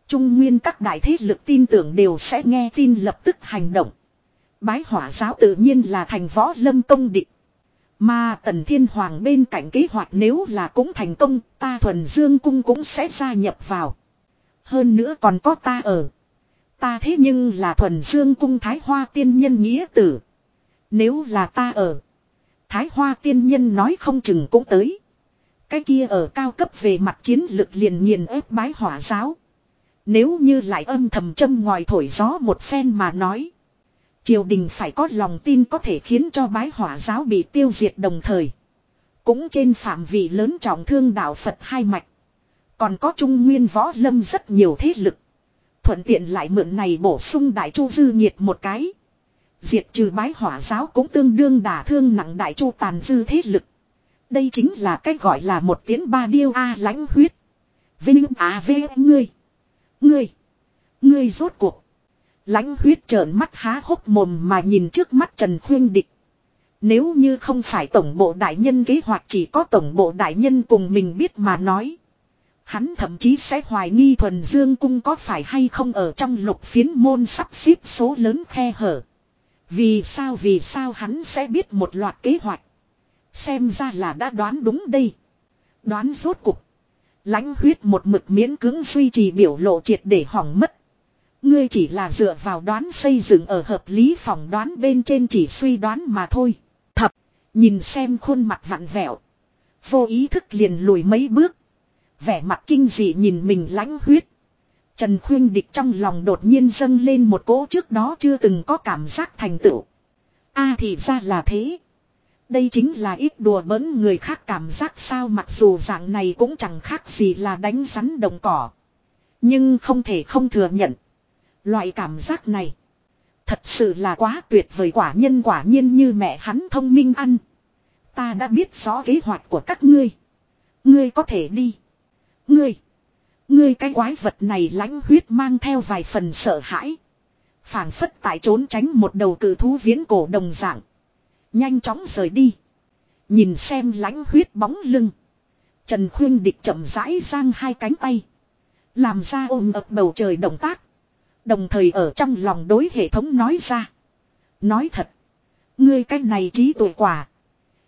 Trung nguyên các đại thế lực tin tưởng đều sẽ nghe tin lập tức hành động. Bái hỏa giáo tự nhiên là thành võ lâm công địch. Mà tần thiên hoàng bên cạnh kế hoạch nếu là cũng thành công, ta thuần dương cung cũng sẽ gia nhập vào. Hơn nữa còn có ta ở. Ta thế nhưng là thuần dương cung thái hoa tiên nhân nghĩa tử. Nếu là ta ở. Thái hoa tiên nhân nói không chừng cũng tới. Cái kia ở cao cấp về mặt chiến lực liền nghiền ép bái hỏa giáo. Nếu như lại âm thầm châm ngòi thổi gió một phen mà nói. Triều đình phải có lòng tin có thể khiến cho bái hỏa giáo bị tiêu diệt đồng thời. Cũng trên phạm vị lớn trọng thương đạo Phật hai mạch. Còn có trung nguyên võ lâm rất nhiều thế lực. Thuận tiện lại mượn này bổ sung đại chu dư nhiệt một cái. Diệt trừ bái hỏa giáo cũng tương đương đả thương nặng đại chu tàn dư thế lực. Đây chính là cách gọi là một tiếng ba điêu A lãnh huyết. Vinh à vê ngươi. Ngươi. Ngươi rốt cuộc. Lãnh huyết trợn mắt há hốc mồm mà nhìn trước mắt Trần Khuyên Địch. Nếu như không phải tổng bộ đại nhân kế hoạch chỉ có tổng bộ đại nhân cùng mình biết mà nói. Hắn thậm chí sẽ hoài nghi thuần dương cung có phải hay không ở trong lục phiến môn sắp xếp số lớn khe hở. Vì sao vì sao hắn sẽ biết một loạt kế hoạch. Xem ra là đã đoán đúng đây. Đoán rốt cục. lãnh huyết một mực miễn cứng duy trì biểu lộ triệt để hỏng mất. Ngươi chỉ là dựa vào đoán xây dựng ở hợp lý phòng đoán bên trên chỉ suy đoán mà thôi. Thập, nhìn xem khuôn mặt vặn vẹo. Vô ý thức liền lùi mấy bước. Vẻ mặt kinh dị nhìn mình lãnh huyết. Trần Khuyên Địch trong lòng đột nhiên dâng lên một cỗ trước đó chưa từng có cảm giác thành tựu. a thì ra là thế. Đây chính là ít đùa bỡn người khác cảm giác sao mặc dù dạng này cũng chẳng khác gì là đánh rắn đồng cỏ. Nhưng không thể không thừa nhận. Loại cảm giác này. Thật sự là quá tuyệt vời quả nhân quả nhiên như mẹ hắn thông minh ăn. Ta đã biết rõ kế hoạch của các ngươi. Ngươi có thể đi. Ngươi. Ngươi cái quái vật này lãnh huyết mang theo vài phần sợ hãi. phảng phất tại trốn tránh một đầu cử thú viễn cổ đồng dạng. Nhanh chóng rời đi. Nhìn xem lãnh huyết bóng lưng. Trần Khuyên Địch chậm rãi giang hai cánh tay. Làm ra ôm ập bầu trời động tác. Đồng thời ở trong lòng đối hệ thống nói ra. Nói thật. Ngươi cái này trí tuệ quả.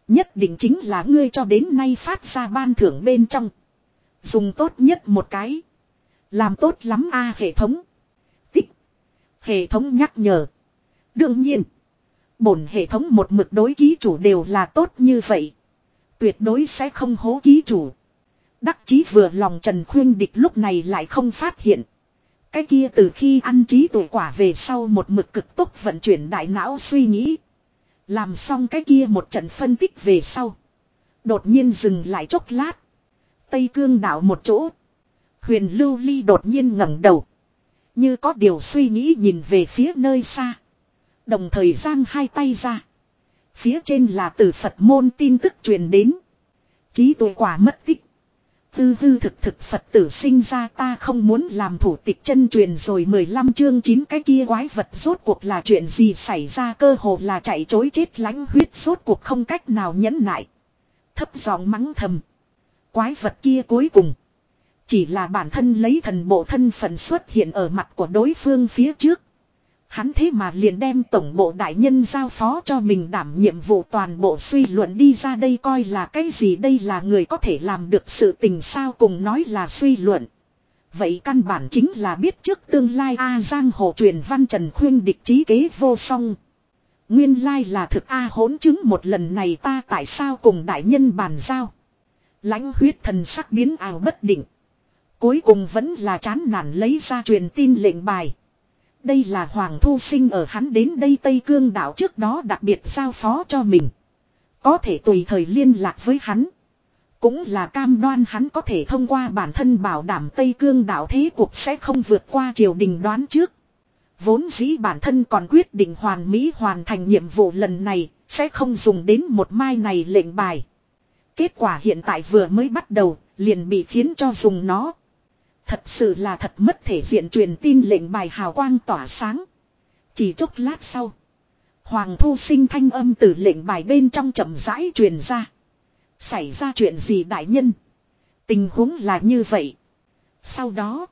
Nhất định chính là ngươi cho đến nay phát ra ban thưởng bên trong. Dùng tốt nhất một cái. Làm tốt lắm a hệ thống. Tích. Hệ thống nhắc nhở. Đương nhiên. Bổn hệ thống một mực đối ký chủ đều là tốt như vậy. Tuyệt đối sẽ không hố ký chủ. Đắc chí vừa lòng Trần Khuyên Địch lúc này lại không phát hiện. Cái kia từ khi ăn trí tuổi quả về sau một mực cực tốc vận chuyển đại não suy nghĩ. Làm xong cái kia một trận phân tích về sau. Đột nhiên dừng lại chốc lát. Tây cương đảo một chỗ. Huyền lưu ly đột nhiên ngẩng đầu. Như có điều suy nghĩ nhìn về phía nơi xa. Đồng thời giang hai tay ra. Phía trên là từ Phật môn tin tức truyền đến. Chí tuệ quả mất tích. Tư tư thực thực Phật tử sinh ra ta không muốn làm thủ tịch chân truyền rồi 15 chương 9 cái kia quái vật rốt cuộc là chuyện gì xảy ra cơ hồ là chạy chối chết lánh huyết rốt cuộc không cách nào nhẫn nại. Thấp giọng mắng thầm. Quái vật kia cuối cùng. Chỉ là bản thân lấy thần bộ thân phận xuất hiện ở mặt của đối phương phía trước. Hắn thế mà liền đem tổng bộ đại nhân giao phó cho mình đảm nhiệm vụ toàn bộ suy luận đi ra đây coi là cái gì đây là người có thể làm được sự tình sao cùng nói là suy luận. Vậy căn bản chính là biết trước tương lai A Giang Hồ truyền văn Trần Khuyên địch trí kế vô song. Nguyên lai là thực A hỗn chứng một lần này ta tại sao cùng đại nhân bàn giao lãnh huyết thần sắc biến ảo bất định. Cuối cùng vẫn là chán nản lấy ra truyền tin lệnh bài. Đây là Hoàng Thu Sinh ở hắn đến đây Tây Cương đảo trước đó đặc biệt giao phó cho mình. Có thể tùy thời liên lạc với hắn. Cũng là cam đoan hắn có thể thông qua bản thân bảo đảm Tây Cương đảo thế cuộc sẽ không vượt qua triều đình đoán trước. Vốn dĩ bản thân còn quyết định hoàn mỹ hoàn thành nhiệm vụ lần này, sẽ không dùng đến một mai này lệnh bài. Kết quả hiện tại vừa mới bắt đầu, liền bị khiến cho dùng nó. Thật sự là thật mất thể diện truyền tin lệnh bài hào quang tỏa sáng. Chỉ chốc lát sau. Hoàng thu sinh thanh âm từ lệnh bài bên trong chậm rãi truyền ra. Xảy ra chuyện gì đại nhân? Tình huống là như vậy. Sau đó.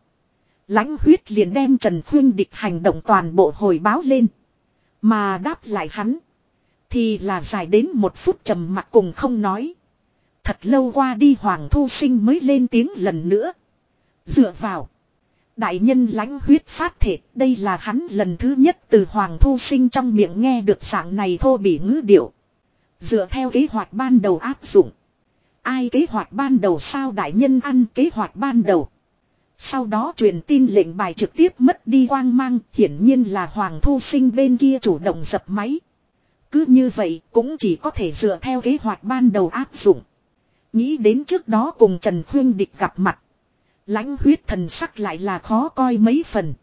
lãnh huyết liền đem Trần Khuyên địch hành động toàn bộ hồi báo lên. Mà đáp lại hắn. Thì là dài đến một phút trầm mặt cùng không nói. Thật lâu qua đi Hoàng Thu Sinh mới lên tiếng lần nữa. Dựa vào. Đại nhân lãnh huyết phát thể, đây là hắn lần thứ nhất từ Hoàng Thu Sinh trong miệng nghe được dạng này thô bỉ ngữ điệu. Dựa theo kế hoạch ban đầu áp dụng. Ai kế hoạch ban đầu sao đại nhân ăn kế hoạch ban đầu. Sau đó truyền tin lệnh bài trực tiếp mất đi quang mang, hiển nhiên là Hoàng Thu Sinh bên kia chủ động dập máy. Cứ như vậy cũng chỉ có thể dựa theo kế hoạch ban đầu áp dụng. Nghĩ đến trước đó cùng Trần Khuyên Địch gặp mặt. Lãnh huyết thần sắc lại là khó coi mấy phần.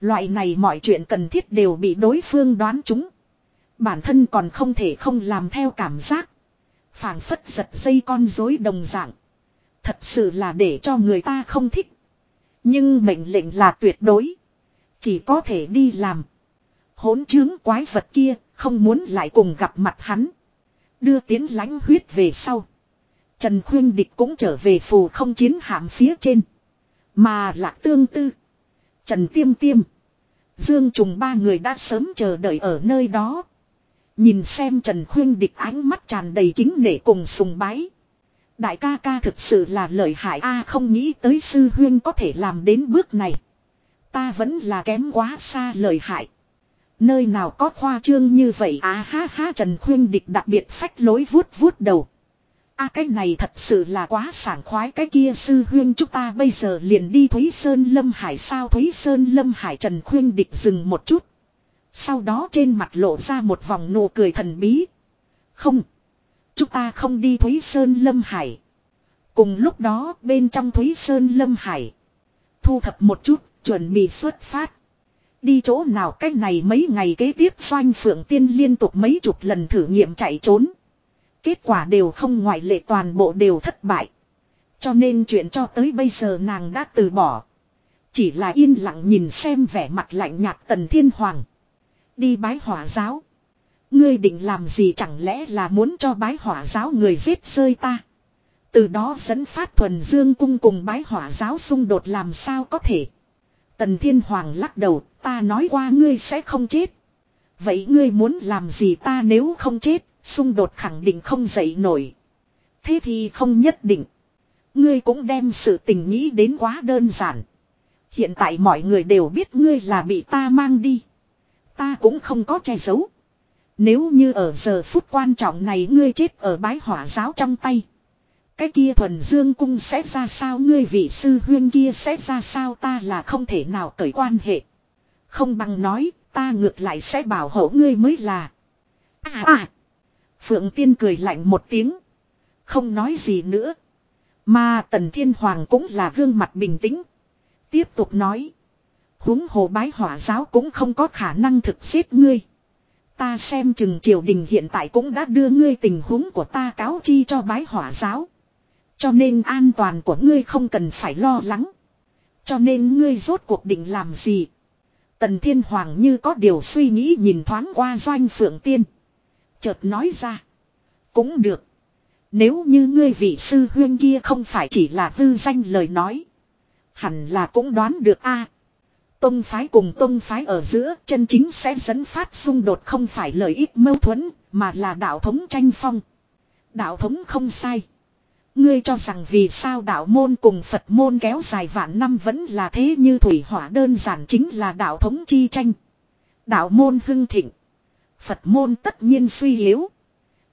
Loại này mọi chuyện cần thiết đều bị đối phương đoán chúng. Bản thân còn không thể không làm theo cảm giác. phảng phất giật dây con rối đồng dạng. Thật sự là để cho người ta không thích. Nhưng mệnh lệnh là tuyệt đối. Chỉ có thể đi làm. Hỗn chứng quái vật kia không muốn lại cùng gặp mặt hắn. Đưa tiến lãnh huyết về sau. Trần Khuyên Địch cũng trở về phù không chiến hạm phía trên. Mà lạc tương tư. Trần Tiêm Tiêm. Dương Trùng ba người đã sớm chờ đợi ở nơi đó. Nhìn xem Trần Khuyên Địch ánh mắt tràn đầy kính nể cùng sùng bái. Đại ca ca thực sự là lợi hại a, không nghĩ tới sư huyên có thể làm đến bước này. Ta vẫn là kém quá xa lợi hại. Nơi nào có khoa trương như vậy à ha ha, Trần Khuyên Địch đặc biệt phách lối vuốt vuốt đầu a cái này thật sự là quá sảng khoái cái kia sư huyên chúng ta bây giờ liền đi Thúy Sơn Lâm Hải sao Thúy Sơn Lâm Hải Trần Khuyên địch dừng một chút. Sau đó trên mặt lộ ra một vòng nụ cười thần bí. Không. Chúng ta không đi Thúy Sơn Lâm Hải. Cùng lúc đó bên trong Thúy Sơn Lâm Hải. Thu thập một chút, chuẩn bị xuất phát. Đi chỗ nào cách này mấy ngày kế tiếp doanh phượng tiên liên tục mấy chục lần thử nghiệm chạy trốn. Kết quả đều không ngoại lệ toàn bộ đều thất bại. Cho nên chuyện cho tới bây giờ nàng đã từ bỏ. Chỉ là yên lặng nhìn xem vẻ mặt lạnh nhạt tần thiên hoàng. Đi bái hỏa giáo. Ngươi định làm gì chẳng lẽ là muốn cho bái hỏa giáo người giết rơi ta. Từ đó dẫn phát thuần dương cung cùng bái hỏa giáo xung đột làm sao có thể. Tần Thiên Hoàng lắc đầu, ta nói qua ngươi sẽ không chết. Vậy ngươi muốn làm gì ta nếu không chết, xung đột khẳng định không dậy nổi. Thế thì không nhất định. Ngươi cũng đem sự tình nghĩ đến quá đơn giản. Hiện tại mọi người đều biết ngươi là bị ta mang đi. Ta cũng không có che giấu. Nếu như ở giờ phút quan trọng này ngươi chết ở bái hỏa giáo trong tay. Cái kia thuần dương cung sẽ ra sao, ngươi vị sư huyên kia sẽ ra sao, ta là không thể nào cởi quan hệ. Không bằng nói, ta ngược lại sẽ bảo hộ ngươi mới là. À à. Phượng tiên cười lạnh một tiếng. Không nói gì nữa. Mà tần thiên hoàng cũng là gương mặt bình tĩnh. Tiếp tục nói. huống hồ bái hỏa giáo cũng không có khả năng thực giết ngươi. Ta xem chừng triều đình hiện tại cũng đã đưa ngươi tình huống của ta cáo chi cho bái hỏa giáo. Cho nên an toàn của ngươi không cần phải lo lắng. Cho nên ngươi rốt cuộc định làm gì? Tần Thiên Hoàng như có điều suy nghĩ nhìn thoáng qua doanh phượng tiên. Chợt nói ra. Cũng được. Nếu như ngươi vị sư huyên kia không phải chỉ là hư danh lời nói. Hẳn là cũng đoán được a. Tông phái cùng tông phái ở giữa chân chính sẽ dẫn phát xung đột không phải lợi ích mâu thuẫn, mà là đạo thống tranh phong. Đạo thống không sai. Ngươi cho rằng vì sao đạo môn cùng Phật môn kéo dài vạn năm vẫn là thế như thủy hỏa đơn giản chính là đạo thống chi tranh. Đạo môn hưng thịnh. Phật môn tất nhiên suy yếu.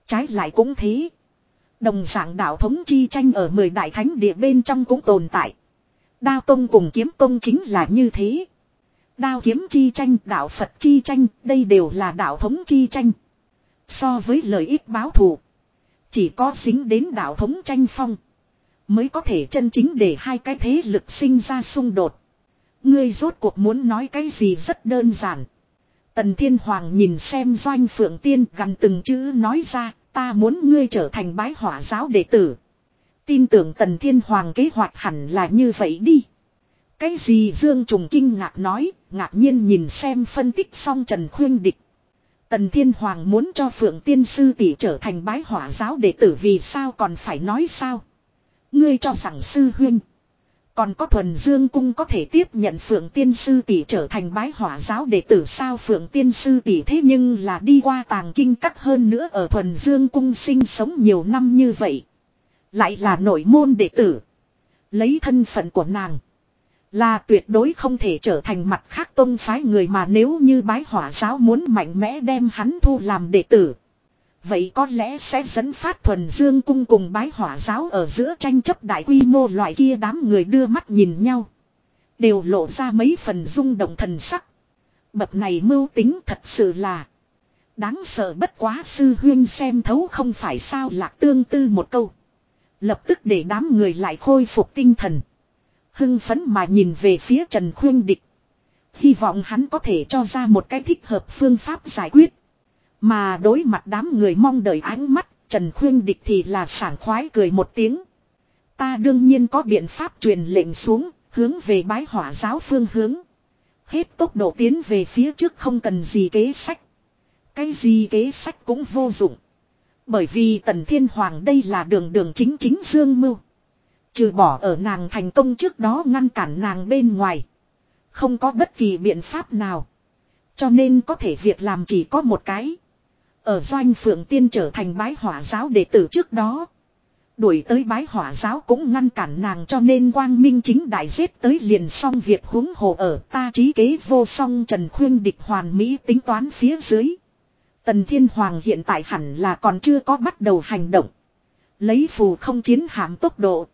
Trái lại cũng thế. Đồng dạng đạo thống chi tranh ở mười đại thánh địa bên trong cũng tồn tại. Đao tông cùng kiếm tông chính là như thế. Đao kiếm chi tranh, đạo Phật chi tranh, đây đều là đạo thống chi tranh. So với lợi ích báo thù. Chỉ có dính đến đạo thống tranh phong. Mới có thể chân chính để hai cái thế lực sinh ra xung đột. Ngươi rốt cuộc muốn nói cái gì rất đơn giản. Tần Thiên Hoàng nhìn xem doanh phượng tiên gần từng chữ nói ra. Ta muốn ngươi trở thành bái hỏa giáo đệ tử. Tin tưởng Tần Thiên Hoàng kế hoạch hẳn là như vậy đi. Cái gì Dương Trùng kinh ngạc nói, ngạc nhiên nhìn xem phân tích xong Trần Khuyên Địch. Tần Thiên Hoàng muốn cho Phượng Tiên Sư tỷ trở thành bái hỏa giáo đệ tử vì sao còn phải nói sao. Ngươi cho rằng Sư huynh còn có thuần dương cung có thể tiếp nhận Phượng Tiên Sư tỷ trở thành bái hỏa giáo đệ tử sao Phượng Tiên Sư tỷ thế nhưng là đi qua tàng kinh cắt hơn nữa ở thuần dương cung sinh sống nhiều năm như vậy. Lại là nội môn đệ tử. Lấy thân phận của nàng. Là tuyệt đối không thể trở thành mặt khác tôn phái người mà nếu như bái hỏa giáo muốn mạnh mẽ đem hắn thu làm đệ tử. Vậy có lẽ sẽ dẫn phát thuần dương cung cùng bái hỏa giáo ở giữa tranh chấp đại quy mô loại kia đám người đưa mắt nhìn nhau. Đều lộ ra mấy phần rung động thần sắc. Bậc này mưu tính thật sự là đáng sợ bất quá sư huyên xem thấu không phải sao lạc tương tư một câu. Lập tức để đám người lại khôi phục tinh thần. Hưng phấn mà nhìn về phía Trần Khuyên Địch. Hy vọng hắn có thể cho ra một cái thích hợp phương pháp giải quyết. Mà đối mặt đám người mong đợi ánh mắt, Trần Khuyên Địch thì là sảng khoái cười một tiếng. Ta đương nhiên có biện pháp truyền lệnh xuống, hướng về bái hỏa giáo phương hướng. Hết tốc độ tiến về phía trước không cần gì kế sách. Cái gì kế sách cũng vô dụng. Bởi vì Tần Thiên Hoàng đây là đường đường chính chính dương mưu. Trừ bỏ ở nàng thành công trước đó ngăn cản nàng bên ngoài. Không có bất kỳ biện pháp nào. Cho nên có thể việc làm chỉ có một cái. Ở doanh phượng tiên trở thành bái hỏa giáo đệ tử trước đó. Đuổi tới bái hỏa giáo cũng ngăn cản nàng cho nên quang minh chính đại giết tới liền xong việc huống hồ ở ta trí kế vô song trần khuyên địch hoàn mỹ tính toán phía dưới. Tần Thiên Hoàng hiện tại hẳn là còn chưa có bắt đầu hành động. Lấy phù không chiến hạm tốc độ.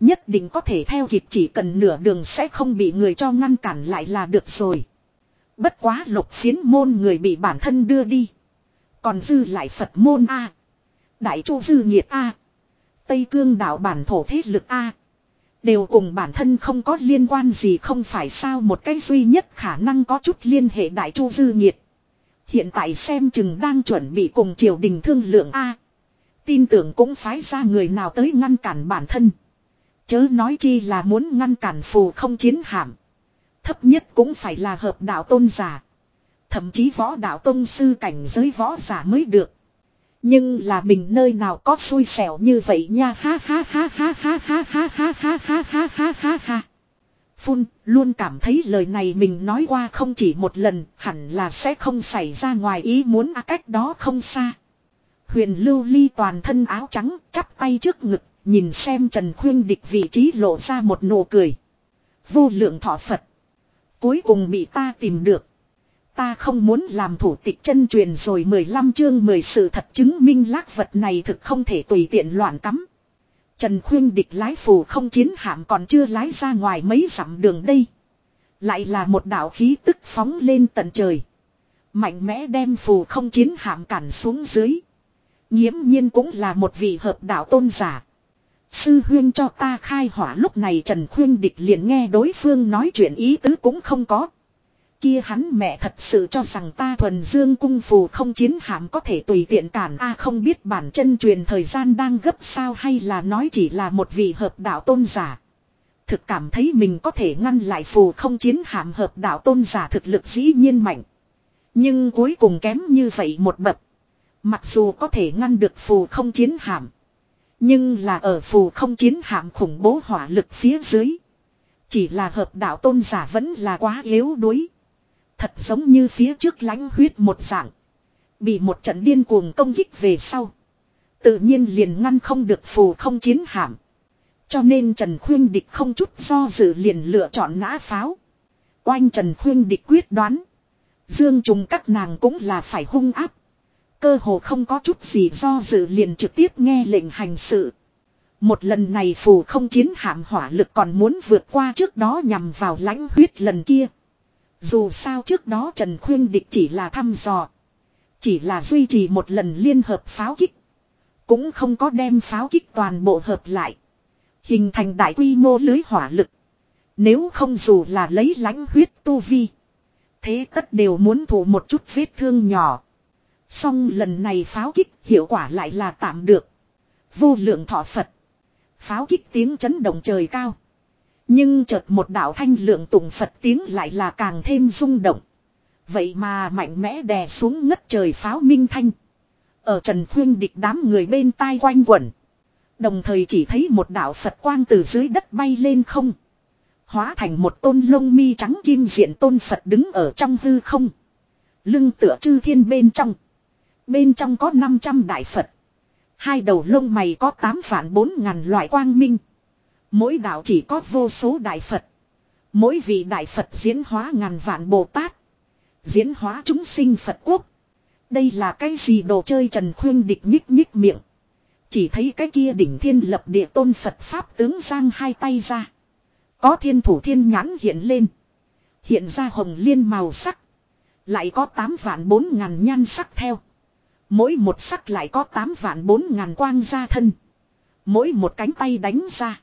Nhất định có thể theo kịp chỉ cần nửa đường sẽ không bị người cho ngăn cản lại là được rồi. Bất quá lục phiến môn người bị bản thân đưa đi. Còn dư lại Phật môn A. Đại chu dư nhiệt A. Tây cương đạo bản thổ thế lực A. Đều cùng bản thân không có liên quan gì không phải sao một cái duy nhất khả năng có chút liên hệ đại chu dư nhiệt. Hiện tại xem chừng đang chuẩn bị cùng triều đình thương lượng A. Tin tưởng cũng phái ra người nào tới ngăn cản bản thân. Chớ nói chi là muốn ngăn cản phù không chiến hạm. Thấp nhất cũng phải là hợp đạo tôn giả. Thậm chí võ đạo tông sư cảnh giới võ giả mới được. Nhưng là mình nơi nào có xui xẻo như vậy nha ha ha ha ha ha ha ha ha ha ha ha ha ha ha. Phun luôn cảm thấy lời này mình nói qua không chỉ một lần hẳn là sẽ không xảy ra ngoài ý muốn à cách đó không xa. Huyền lưu ly toàn thân áo trắng chắp tay trước ngực nhìn xem Trần Khuyên địch vị trí lộ ra một nụ cười. Vô lượng thọ Phật. Cuối cùng bị ta tìm được. Ta không muốn làm thủ tịch chân truyền rồi 15 chương 10 sự thật chứng minh lác vật này thực không thể tùy tiện loạn cắm. Trần Khuyên địch lái phù không chiến hạm còn chưa lái ra ngoài mấy dặm đường đây. Lại là một đạo khí tức phóng lên tận trời. Mạnh mẽ đem phù không chiến hạm cản xuống dưới. Nhiễm nhiên cũng là một vị hợp đạo tôn giả. Sư huyên cho ta khai hỏa lúc này Trần Khuyên địch liền nghe đối phương nói chuyện ý tứ cũng không có. Kia hắn mẹ thật sự cho rằng ta thuần dương cung phù không chiến hạm có thể tùy tiện cản a, không biết bản chân truyền thời gian đang gấp sao hay là nói chỉ là một vị hợp đạo tôn giả. Thực cảm thấy mình có thể ngăn lại phù không chiến hạm hợp đạo tôn giả thực lực dĩ nhiên mạnh. Nhưng cuối cùng kém như vậy một bậc. Mặc dù có thể ngăn được phù không chiến hạm. Nhưng là ở phù không chiến hạm khủng bố hỏa lực phía dưới. Chỉ là hợp đạo tôn giả vẫn là quá yếu đuối. Thật giống như phía trước lãnh huyết một dạng. Bị một trận điên cuồng công kích về sau. Tự nhiên liền ngăn không được phù không chiến hạm. Cho nên Trần Khuyên Địch không chút do dự liền lựa chọn nã pháo. Oanh Trần Khuyên Địch quyết đoán. Dương trùng các nàng cũng là phải hung áp. Cơ hồ không có chút gì do dự liền trực tiếp nghe lệnh hành sự. Một lần này phù không chiến hạm hỏa lực còn muốn vượt qua trước đó nhằm vào lãnh huyết lần kia. Dù sao trước đó Trần Khuyên Địch chỉ là thăm dò. Chỉ là duy trì một lần liên hợp pháo kích. Cũng không có đem pháo kích toàn bộ hợp lại. Hình thành đại quy mô lưới hỏa lực. Nếu không dù là lấy lãnh huyết tu vi. Thế tất đều muốn thủ một chút vết thương nhỏ. Song lần này pháo kích hiệu quả lại là tạm được. Vô lượng thọ Phật. Pháo kích tiếng chấn động trời cao. Nhưng chợt một đạo thanh lượng tụng Phật tiếng lại là càng thêm rung động. Vậy mà mạnh mẽ đè xuống ngất trời pháo minh thanh. Ở Trần Khuyên địch đám người bên tai quanh quẩn. Đồng thời chỉ thấy một đạo Phật quang từ dưới đất bay lên không. Hóa thành một tôn lông mi trắng kim diện tôn Phật đứng ở trong hư không. Lưng tựa chư thiên bên trong. Bên trong có 500 đại Phật. Hai đầu lông mày có 8 vạn 4 ngàn loại quang minh. Mỗi đạo chỉ có vô số đại Phật. Mỗi vị đại Phật diễn hóa ngàn vạn Bồ Tát. Diễn hóa chúng sinh Phật quốc. Đây là cái gì đồ chơi Trần Khuyên địch nhích nhích miệng. Chỉ thấy cái kia đỉnh thiên lập địa tôn Phật Pháp tướng giang hai tay ra. Có thiên thủ thiên nhãn hiện lên. Hiện ra hồng liên màu sắc. Lại có 8 vạn 4 ngàn nhan sắc theo. Mỗi một sắc lại có 8 vạn 4 ngàn quang ra thân. Mỗi một cánh tay đánh ra.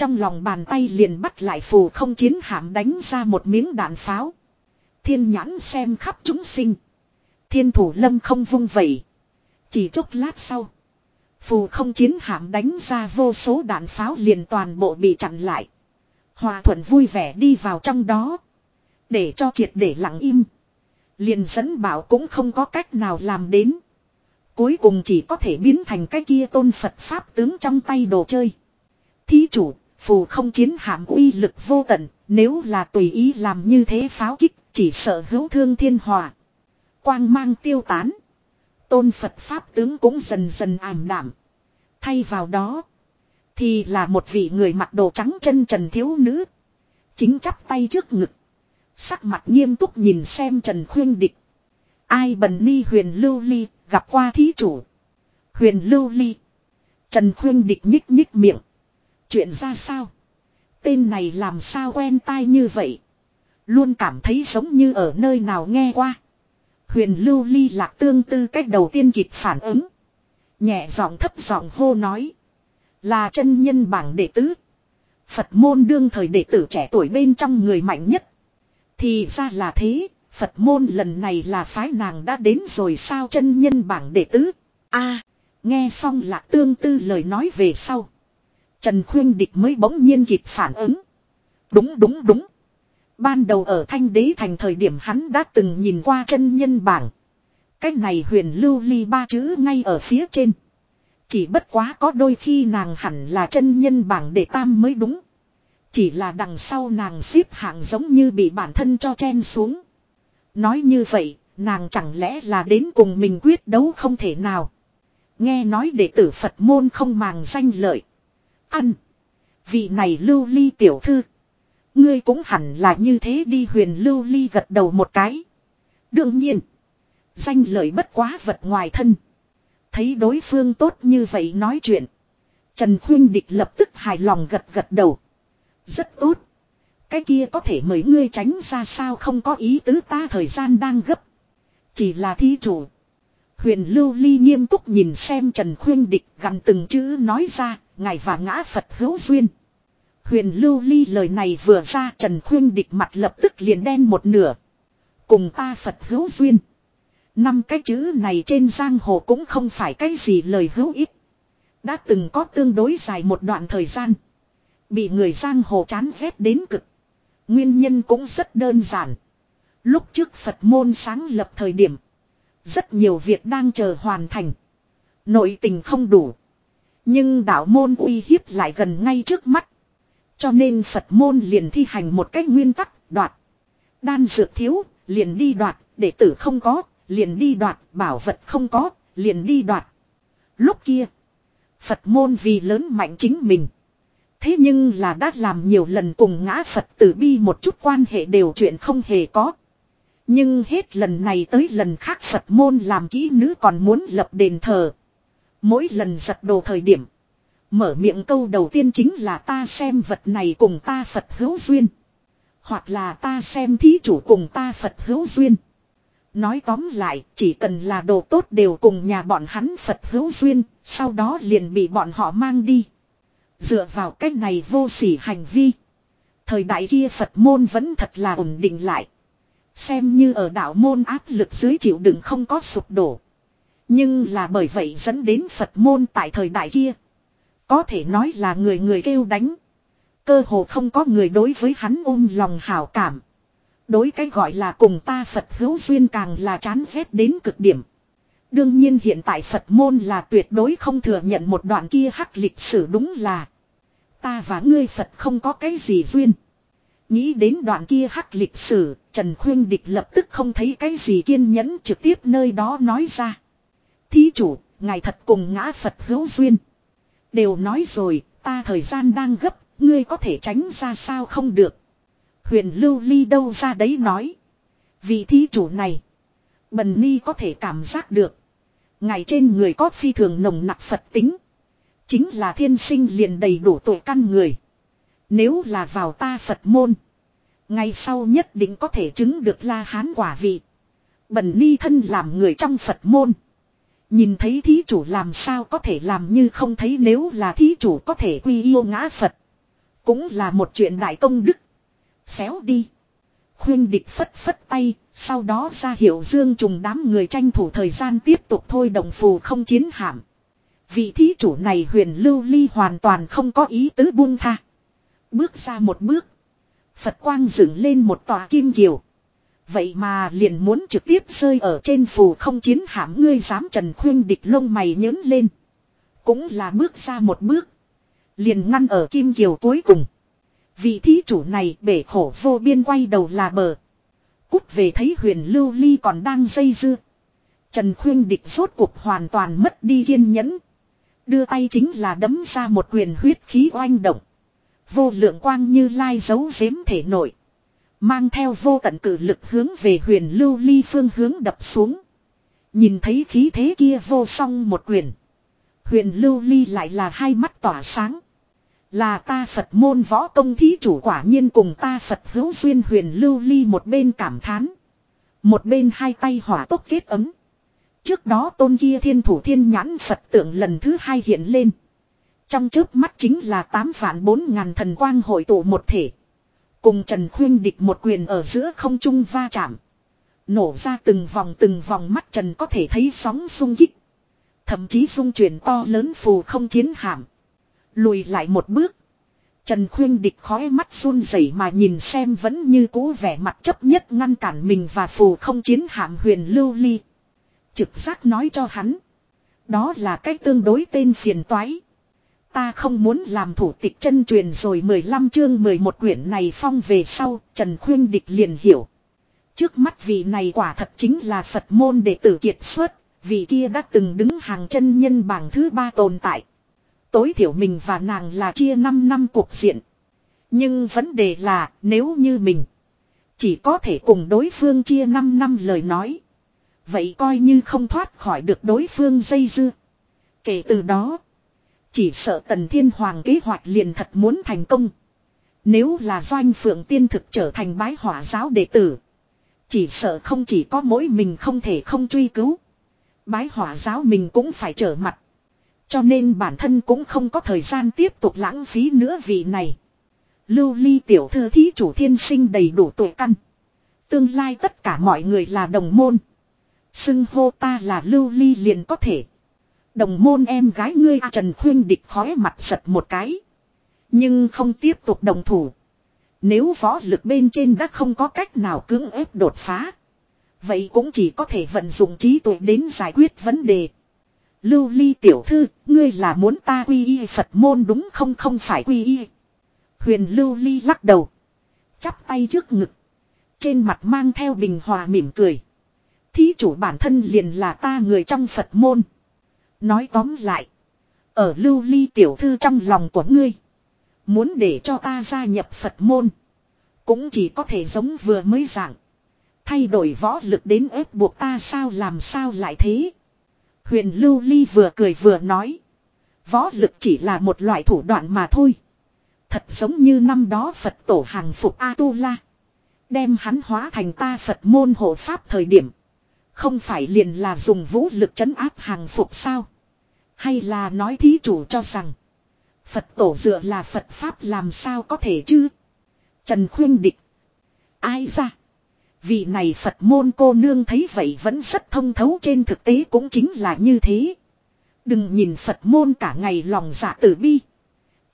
Trong lòng bàn tay liền bắt lại phù không chiến hạm đánh ra một miếng đạn pháo. Thiên nhãn xem khắp chúng sinh. Thiên thủ lâm không vung vẩy. Chỉ chút lát sau. Phù không chiến hạm đánh ra vô số đạn pháo liền toàn bộ bị chặn lại. Hòa thuận vui vẻ đi vào trong đó. Để cho triệt để lặng im. Liền dẫn bảo cũng không có cách nào làm đến. Cuối cùng chỉ có thể biến thành cái kia tôn Phật Pháp tướng trong tay đồ chơi. Thí chủ, phù không chiến hạm uy lực vô tận, nếu là tùy ý làm như thế pháo kích, chỉ sợ hữu thương thiên hòa. Quang mang tiêu tán. Tôn Phật Pháp tướng cũng dần dần ảm đảm. Thay vào đó, thì là một vị người mặc đồ trắng chân trần thiếu nữ. Chính chắp tay trước ngực. Sắc mặt nghiêm túc nhìn xem Trần Khuyên Địch. Ai bần ni huyền lưu ly, gặp qua thí chủ. Huyền lưu ly. Trần Khuyên Địch nhích nhích miệng. Chuyện ra sao? Tên này làm sao quen tai như vậy? Luôn cảm thấy giống như ở nơi nào nghe qua. Huyền lưu ly lạc tương tư cách đầu tiên kịp phản ứng. Nhẹ giọng thấp giọng hô nói. Là chân nhân bảng đệ tứ. Phật môn đương thời đệ tử trẻ tuổi bên trong người mạnh nhất. Thì ra là thế, Phật môn lần này là phái nàng đã đến rồi sao chân nhân bảng đệ tứ. a nghe xong lạc tương tư lời nói về sau. Trần Khuyên Địch mới bỗng nhiên kịp phản ứng. Đúng đúng đúng. Ban đầu ở Thanh Đế thành thời điểm hắn đã từng nhìn qua chân nhân bảng. Cách này huyền lưu ly ba chữ ngay ở phía trên. Chỉ bất quá có đôi khi nàng hẳn là chân nhân bảng để tam mới đúng. Chỉ là đằng sau nàng xếp hạng giống như bị bản thân cho chen xuống. Nói như vậy, nàng chẳng lẽ là đến cùng mình quyết đấu không thể nào. Nghe nói đệ tử Phật môn không màng danh lợi. Ăn. Vị này lưu ly tiểu thư. Ngươi cũng hẳn là như thế đi huyền lưu ly gật đầu một cái. Đương nhiên. Danh lợi bất quá vật ngoài thân. Thấy đối phương tốt như vậy nói chuyện. Trần Khuyên Địch lập tức hài lòng gật gật đầu. Rất tốt. Cái kia có thể mời ngươi tránh ra sao không có ý tứ ta thời gian đang gấp. Chỉ là thi chủ. Huyền Lưu Ly nghiêm túc nhìn xem Trần Khuyên Địch gần từng chữ nói ra, ngài và ngã Phật hữu duyên. Huyền Lưu Ly lời này vừa ra, Trần Khuyên Địch mặt lập tức liền đen một nửa. Cùng ta Phật hữu duyên. Năm cái chữ này trên giang hồ cũng không phải cái gì lời hữu ích. Đã từng có tương đối dài một đoạn thời gian. Bị người giang hồ chán ghét đến cực. Nguyên nhân cũng rất đơn giản. Lúc trước Phật môn sáng lập thời điểm. Rất nhiều việc đang chờ hoàn thành. Nội tình không đủ. Nhưng đạo môn uy hiếp lại gần ngay trước mắt. Cho nên Phật môn liền thi hành một cách nguyên tắc đoạt. Đan dược thiếu, liền đi đoạt, đệ tử không có, liền đi đoạt, bảo vật không có, liền đi đoạt. Lúc kia, Phật môn vì lớn mạnh chính mình. Thế nhưng là đã làm nhiều lần cùng ngã Phật tử bi một chút quan hệ đều chuyện không hề có. Nhưng hết lần này tới lần khác Phật môn làm kỹ nữ còn muốn lập đền thờ. Mỗi lần giật đồ thời điểm. Mở miệng câu đầu tiên chính là ta xem vật này cùng ta Phật hữu duyên. Hoặc là ta xem thí chủ cùng ta Phật hữu duyên. Nói tóm lại, chỉ cần là đồ tốt đều cùng nhà bọn hắn Phật hữu duyên, sau đó liền bị bọn họ mang đi. Dựa vào cách này vô sỉ hành vi. Thời đại kia Phật môn vẫn thật là ổn định lại. Xem như ở đạo môn áp lực dưới chịu đựng không có sụp đổ. Nhưng là bởi vậy dẫn đến Phật môn tại thời đại kia. Có thể nói là người người kêu đánh. Cơ hồ không có người đối với hắn ôm lòng hảo cảm. Đối cái gọi là cùng ta Phật hữu duyên càng là chán ghét đến cực điểm. Đương nhiên hiện tại Phật môn là tuyệt đối không thừa nhận một đoạn kia hắc lịch sử đúng là. Ta và ngươi Phật không có cái gì duyên. Nghĩ đến đoạn kia hắc lịch sử, Trần Khuyên Địch lập tức không thấy cái gì kiên nhẫn trực tiếp nơi đó nói ra. Thí chủ, ngài thật cùng ngã Phật hữu duyên. Đều nói rồi, ta thời gian đang gấp, ngươi có thể tránh ra sao không được. Huyền lưu ly đâu ra đấy nói. Vị thí chủ này. Bần ni có thể cảm giác được. Ngài trên người có phi thường nồng nặc Phật tính. Chính là thiên sinh liền đầy đủ tội căn người. Nếu là vào ta Phật môn. Ngày sau nhất định có thể chứng được la hán quả vị. Bần ni thân làm người trong Phật môn. Nhìn thấy thí chủ làm sao có thể làm như không thấy nếu là thí chủ có thể quy yêu ngã Phật. Cũng là một chuyện đại công đức. Xéo đi. Khuyên địch phất phất tay, sau đó ra hiệu dương trùng đám người tranh thủ thời gian tiếp tục thôi đồng phù không chiến hạm. Vị thí chủ này huyền lưu ly hoàn toàn không có ý tứ buông tha. Bước ra một bước. Phật quang dựng lên một tòa kim kiều. Vậy mà liền muốn trực tiếp rơi ở trên phù không chiến hãm ngươi dám trần khuyên địch lông mày nhớn lên. Cũng là bước ra một bước. Liền ngăn ở kim kiều cuối cùng. Vị thí chủ này bể khổ vô biên quay đầu là bờ. Cút về thấy huyền lưu ly còn đang dây dưa. Trần khuyên địch rốt cuộc hoàn toàn mất đi kiên nhẫn. Đưa tay chính là đấm ra một quyền huyết khí oanh động. Vô lượng quang như lai giấu giếm thể nội Mang theo vô tận cử lực hướng về huyền lưu ly phương hướng đập xuống. Nhìn thấy khí thế kia vô song một quyền. Huyền lưu ly lại là hai mắt tỏa sáng. Là ta Phật môn võ công thí chủ quả nhiên cùng ta Phật hữu duyên huyền lưu ly một bên cảm thán. Một bên hai tay hỏa tốc kết ấm. Trước đó tôn kia thiên thủ thiên nhãn Phật tượng lần thứ hai hiện lên. Trong trước mắt chính là tám vạn bốn ngàn thần quang hội tụ một thể. Cùng Trần Khuyên địch một quyền ở giữa không trung va chạm. Nổ ra từng vòng từng vòng mắt Trần có thể thấy sóng sung kích. Thậm chí dung chuyển to lớn phù không chiến hạm. Lùi lại một bước. Trần Khuyên địch khói mắt run rẩy mà nhìn xem vẫn như cũ vẻ mặt chấp nhất ngăn cản mình và phù không chiến hạm huyền lưu ly. Trực giác nói cho hắn. Đó là cái tương đối tên phiền toái. Ta không muốn làm thủ tịch chân truyền rồi 15 chương 11 quyển này phong về sau, Trần Khuyên Địch liền hiểu. Trước mắt vị này quả thật chính là Phật môn đệ tử kiệt xuất, vị kia đã từng đứng hàng chân nhân bảng thứ ba tồn tại. Tối thiểu mình và nàng là chia 5 năm cuộc diện. Nhưng vấn đề là nếu như mình chỉ có thể cùng đối phương chia 5 năm lời nói. Vậy coi như không thoát khỏi được đối phương dây dưa. Kể từ đó, chỉ sợ tần thiên hoàng kế hoạch liền thật muốn thành công. Nếu là doanh phượng tiên thực trở thành bái hỏa giáo đệ tử. Chỉ sợ không chỉ có mỗi mình không thể không truy cứu. Bái hỏa giáo mình cũng phải trở mặt. Cho nên bản thân cũng không có thời gian tiếp tục lãng phí nữa vị này. Lưu ly tiểu thư thí chủ thiên sinh đầy đủ tuổi căn. Tương lai tất cả mọi người là đồng môn. Xưng hô ta là lưu ly liền có thể. Đồng môn em gái ngươi Trần Khuyên địch khói mặt giật một cái. Nhưng không tiếp tục đồng thủ. Nếu võ lực bên trên đã không có cách nào cưỡng ép đột phá. Vậy cũng chỉ có thể vận dụng trí tuệ đến giải quyết vấn đề. Lưu ly tiểu thư, ngươi là muốn ta quy y Phật môn đúng không không phải quy y. Huyền lưu ly lắc đầu. Chắp tay trước ngực. Trên mặt mang theo bình hòa mỉm cười. Thí chủ bản thân liền là ta người trong Phật môn. Nói tóm lại. Ở lưu ly tiểu thư trong lòng của ngươi. Muốn để cho ta gia nhập Phật môn. Cũng chỉ có thể giống vừa mới dạng. Thay đổi võ lực đến ép buộc ta sao làm sao lại thế. Huyền lưu ly vừa cười vừa nói. Võ lực chỉ là một loại thủ đoạn mà thôi. Thật giống như năm đó Phật tổ hàng phục A-tu-la. Đem hắn hóa thành ta Phật môn hộ pháp thời điểm. Không phải liền là dùng vũ lực chấn áp hàng phục sao. Hay là nói thí chủ cho rằng. Phật tổ dựa là Phật Pháp làm sao có thể chứ. Trần khuyên địch. Ai ra. Vị này Phật môn cô nương thấy vậy vẫn rất thông thấu trên thực tế cũng chính là như thế. Đừng nhìn Phật môn cả ngày lòng dạ tử bi.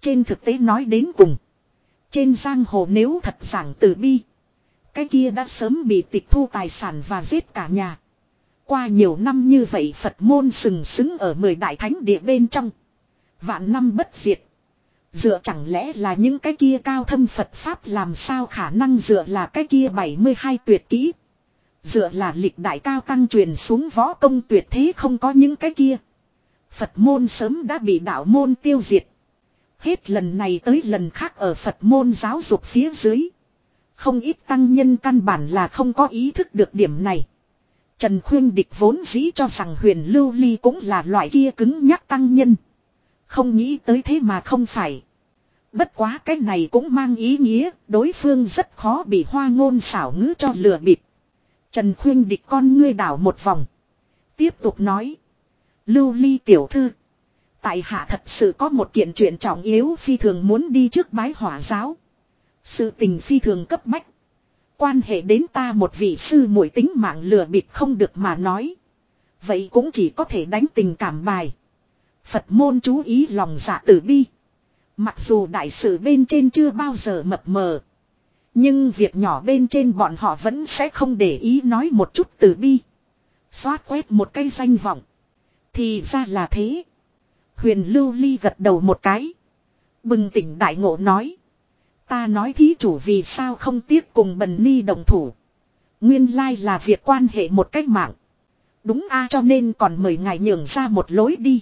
Trên thực tế nói đến cùng. Trên giang hồ nếu thật giảng tử bi. Cái kia đã sớm bị tịch thu tài sản và giết cả nhà. Qua nhiều năm như vậy Phật môn sừng sững ở mười đại thánh địa bên trong. Vạn năm bất diệt. Dựa chẳng lẽ là những cái kia cao thâm Phật Pháp làm sao khả năng dựa là cái kia 72 tuyệt kỹ. Dựa là lịch đại cao tăng truyền xuống võ công tuyệt thế không có những cái kia. Phật môn sớm đã bị đạo môn tiêu diệt. Hết lần này tới lần khác ở Phật môn giáo dục phía dưới. Không ít tăng nhân căn bản là không có ý thức được điểm này. Trần Khuyên Địch vốn dĩ cho rằng huyền lưu ly cũng là loại kia cứng nhắc tăng nhân. Không nghĩ tới thế mà không phải. Bất quá cái này cũng mang ý nghĩa, đối phương rất khó bị hoa ngôn xảo ngữ cho lừa bịp. Trần Khuyên Địch con ngươi đảo một vòng. Tiếp tục nói. Lưu ly tiểu thư. Tại hạ thật sự có một kiện chuyện trọng yếu phi thường muốn đi trước bái hỏa giáo. Sự tình phi thường cấp bách. Quan hệ đến ta một vị sư muội tính mạng lừa bịp không được mà nói. Vậy cũng chỉ có thể đánh tình cảm bài. Phật môn chú ý lòng dạ tử bi. Mặc dù đại sự bên trên chưa bao giờ mập mờ. Nhưng việc nhỏ bên trên bọn họ vẫn sẽ không để ý nói một chút tử bi. Xoát quét một cây danh vọng. Thì ra là thế. Huyền lưu ly gật đầu một cái. Bừng tỉnh đại ngộ nói. Ta nói thí chủ vì sao không tiếc cùng bần ni đồng thủ. Nguyên lai là việc quan hệ một cách mạng. Đúng a, cho nên còn mời ngài nhường ra một lối đi.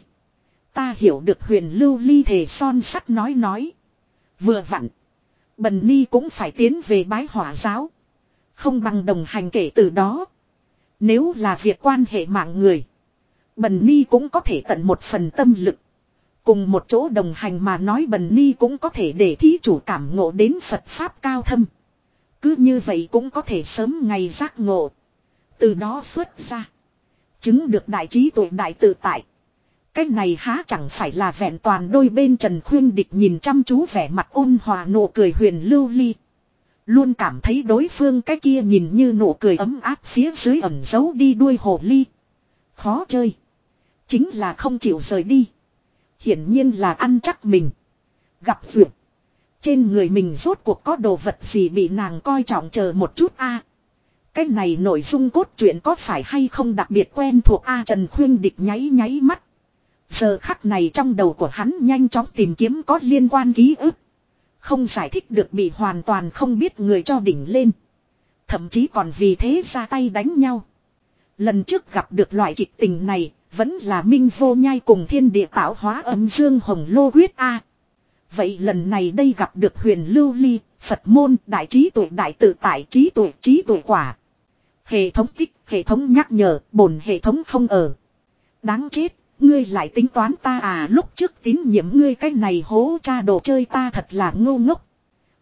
Ta hiểu được huyền lưu ly thể son sắt nói nói. Vừa vặn. Bần ni cũng phải tiến về bái hỏa giáo. Không bằng đồng hành kể từ đó. Nếu là việc quan hệ mạng người. Bần ni cũng có thể tận một phần tâm lực. Cùng một chỗ đồng hành mà nói bần ni cũng có thể để thí chủ cảm ngộ đến Phật Pháp cao thâm. Cứ như vậy cũng có thể sớm ngày giác ngộ. Từ đó xuất ra. Chứng được đại trí tuệ đại tự tại. Cách này há chẳng phải là vẹn toàn đôi bên Trần Khuyên Địch nhìn chăm chú vẻ mặt ôn hòa nụ cười huyền lưu ly. Luôn cảm thấy đối phương cái kia nhìn như nụ cười ấm áp phía dưới ẩn giấu đi đuôi hồ ly. Khó chơi. Chính là không chịu rời đi. Hiển nhiên là ăn chắc mình. Gặp vượt. Trên người mình rốt cuộc có đồ vật gì bị nàng coi trọng chờ một chút a Cái này nội dung cốt truyện có phải hay không đặc biệt quen thuộc A Trần Khuyên Địch nháy nháy mắt. Giờ khắc này trong đầu của hắn nhanh chóng tìm kiếm có liên quan ký ức. Không giải thích được bị hoàn toàn không biết người cho đỉnh lên. Thậm chí còn vì thế ra tay đánh nhau. Lần trước gặp được loại kịch tình này, vẫn là minh vô nhai cùng thiên địa tạo hóa âm dương hồng lô huyết A. Vậy lần này đây gặp được huyền lưu ly, Phật môn, đại trí tuệ đại tự tại trí tuệ trí tuệ quả. Hệ thống tích, hệ thống nhắc nhở, bổn hệ thống không ở. Đáng chết, ngươi lại tính toán ta à lúc trước tín nhiệm ngươi cái này hố cha đồ chơi ta thật là ngu ngốc.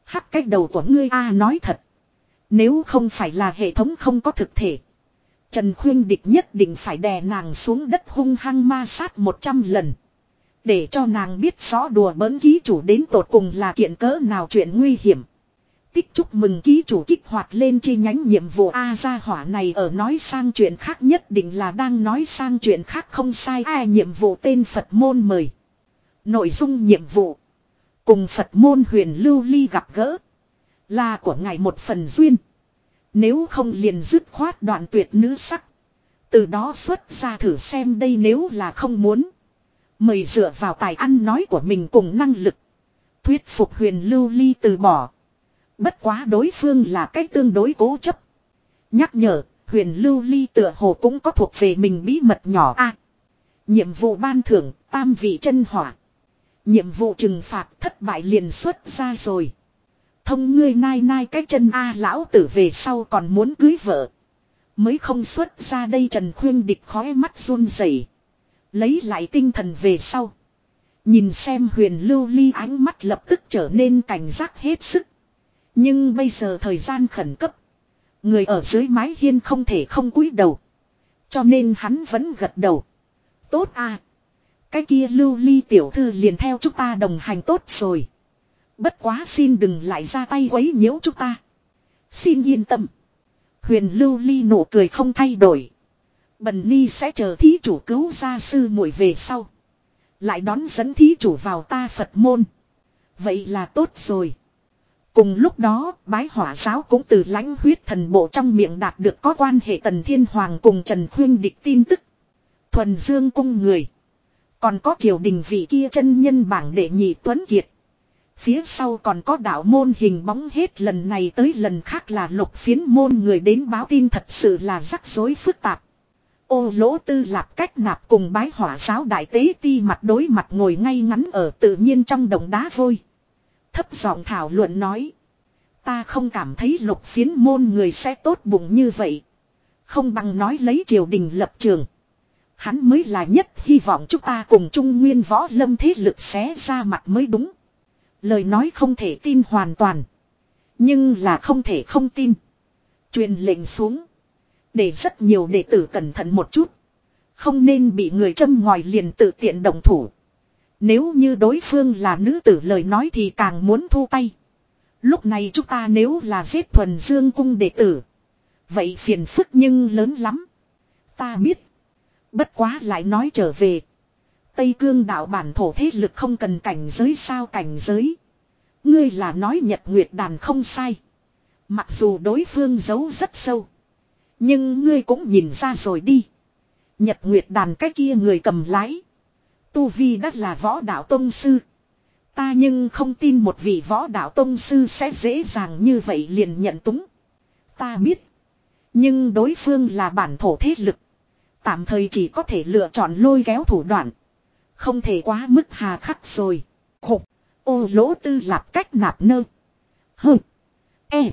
Hắc cái đầu của ngươi a nói thật. Nếu không phải là hệ thống không có thực thể. Trần Khuyên Địch nhất định phải đè nàng xuống đất hung hăng ma sát 100 lần. Để cho nàng biết rõ đùa bỡn ký chủ đến tột cùng là kiện cỡ nào chuyện nguy hiểm. Tích chúc mừng ký chủ kích hoạt lên chi nhánh nhiệm vụ A gia hỏa này ở nói sang chuyện khác nhất định là đang nói sang chuyện khác không sai ai nhiệm vụ tên Phật môn mời. Nội dung nhiệm vụ. Cùng Phật môn huyền lưu ly gặp gỡ. Là của ngài một phần duyên. Nếu không liền dứt khoát đoạn tuyệt nữ sắc. Từ đó xuất ra thử xem đây nếu là không muốn. Mời dựa vào tài ăn nói của mình cùng năng lực. Thuyết phục huyền lưu ly từ bỏ. Bất quá đối phương là cách tương đối cố chấp. Nhắc nhở, huyền lưu ly tựa hồ cũng có thuộc về mình bí mật nhỏ a. nhiệm vụ ban thưởng, tam vị chân hỏa. Nhiệm vụ trừng phạt thất bại liền xuất ra rồi. Thông ngươi nai nai cái chân A lão tử về sau còn muốn cưới vợ. Mới không xuất ra đây Trần Khuyên địch khói mắt run rẩy Lấy lại tinh thần về sau. Nhìn xem huyền lưu ly ánh mắt lập tức trở nên cảnh giác hết sức. Nhưng bây giờ thời gian khẩn cấp. Người ở dưới mái hiên không thể không cúi đầu. Cho nên hắn vẫn gật đầu. Tốt à. Cái kia lưu ly tiểu thư liền theo chúng ta đồng hành tốt rồi. Bất quá xin đừng lại ra tay quấy nhiễu chúng ta. Xin yên tâm. Huyền lưu ly nụ cười không thay đổi. Bần ni sẽ chờ thí chủ cứu gia sư muội về sau. Lại đón dẫn thí chủ vào ta Phật môn. Vậy là tốt rồi. Cùng lúc đó, bái hỏa giáo cũng từ lãnh huyết thần bộ trong miệng đạt được có quan hệ tần thiên hoàng cùng Trần Khuyên địch tin tức. Thuần dương cung người. Còn có triều đình vị kia chân nhân bảng đệ nhị tuấn kiệt. Phía sau còn có đạo môn hình bóng hết lần này tới lần khác là lục phiến môn người đến báo tin thật sự là rắc rối phức tạp. Ô lỗ tư lạp cách nạp cùng bái hỏa giáo đại tế ti mặt đối mặt ngồi ngay ngắn ở tự nhiên trong đồng đá vôi. Thấp giọng thảo luận nói. Ta không cảm thấy lục phiến môn người sẽ tốt bụng như vậy. Không bằng nói lấy triều đình lập trường. Hắn mới là nhất hy vọng chúng ta cùng trung nguyên võ lâm thế lực xé ra mặt mới đúng. Lời nói không thể tin hoàn toàn. Nhưng là không thể không tin. Truyền lệnh xuống. Để rất nhiều đệ tử cẩn thận một chút. Không nên bị người châm ngòi liền tự tiện đồng thủ. Nếu như đối phương là nữ tử lời nói thì càng muốn thu tay. Lúc này chúng ta nếu là giết thuần dương cung đệ tử. Vậy phiền phức nhưng lớn lắm. Ta biết. Bất quá lại nói trở về. Tây cương đạo bản thổ thế lực không cần cảnh giới sao cảnh giới. Ngươi là nói nhật nguyệt đàn không sai. Mặc dù đối phương giấu rất sâu. Nhưng ngươi cũng nhìn ra rồi đi. Nhật nguyệt đàn cái kia người cầm lái. Tu Vi đất là võ đạo tông sư. Ta nhưng không tin một vị võ đạo tông sư sẽ dễ dàng như vậy liền nhận túng. Ta biết. Nhưng đối phương là bản thổ thế lực. Tạm thời chỉ có thể lựa chọn lôi kéo thủ đoạn. Không thể quá mức hà khắc rồi. Khục. Ô lỗ tư lạp cách nạp nơ. Hừ. E.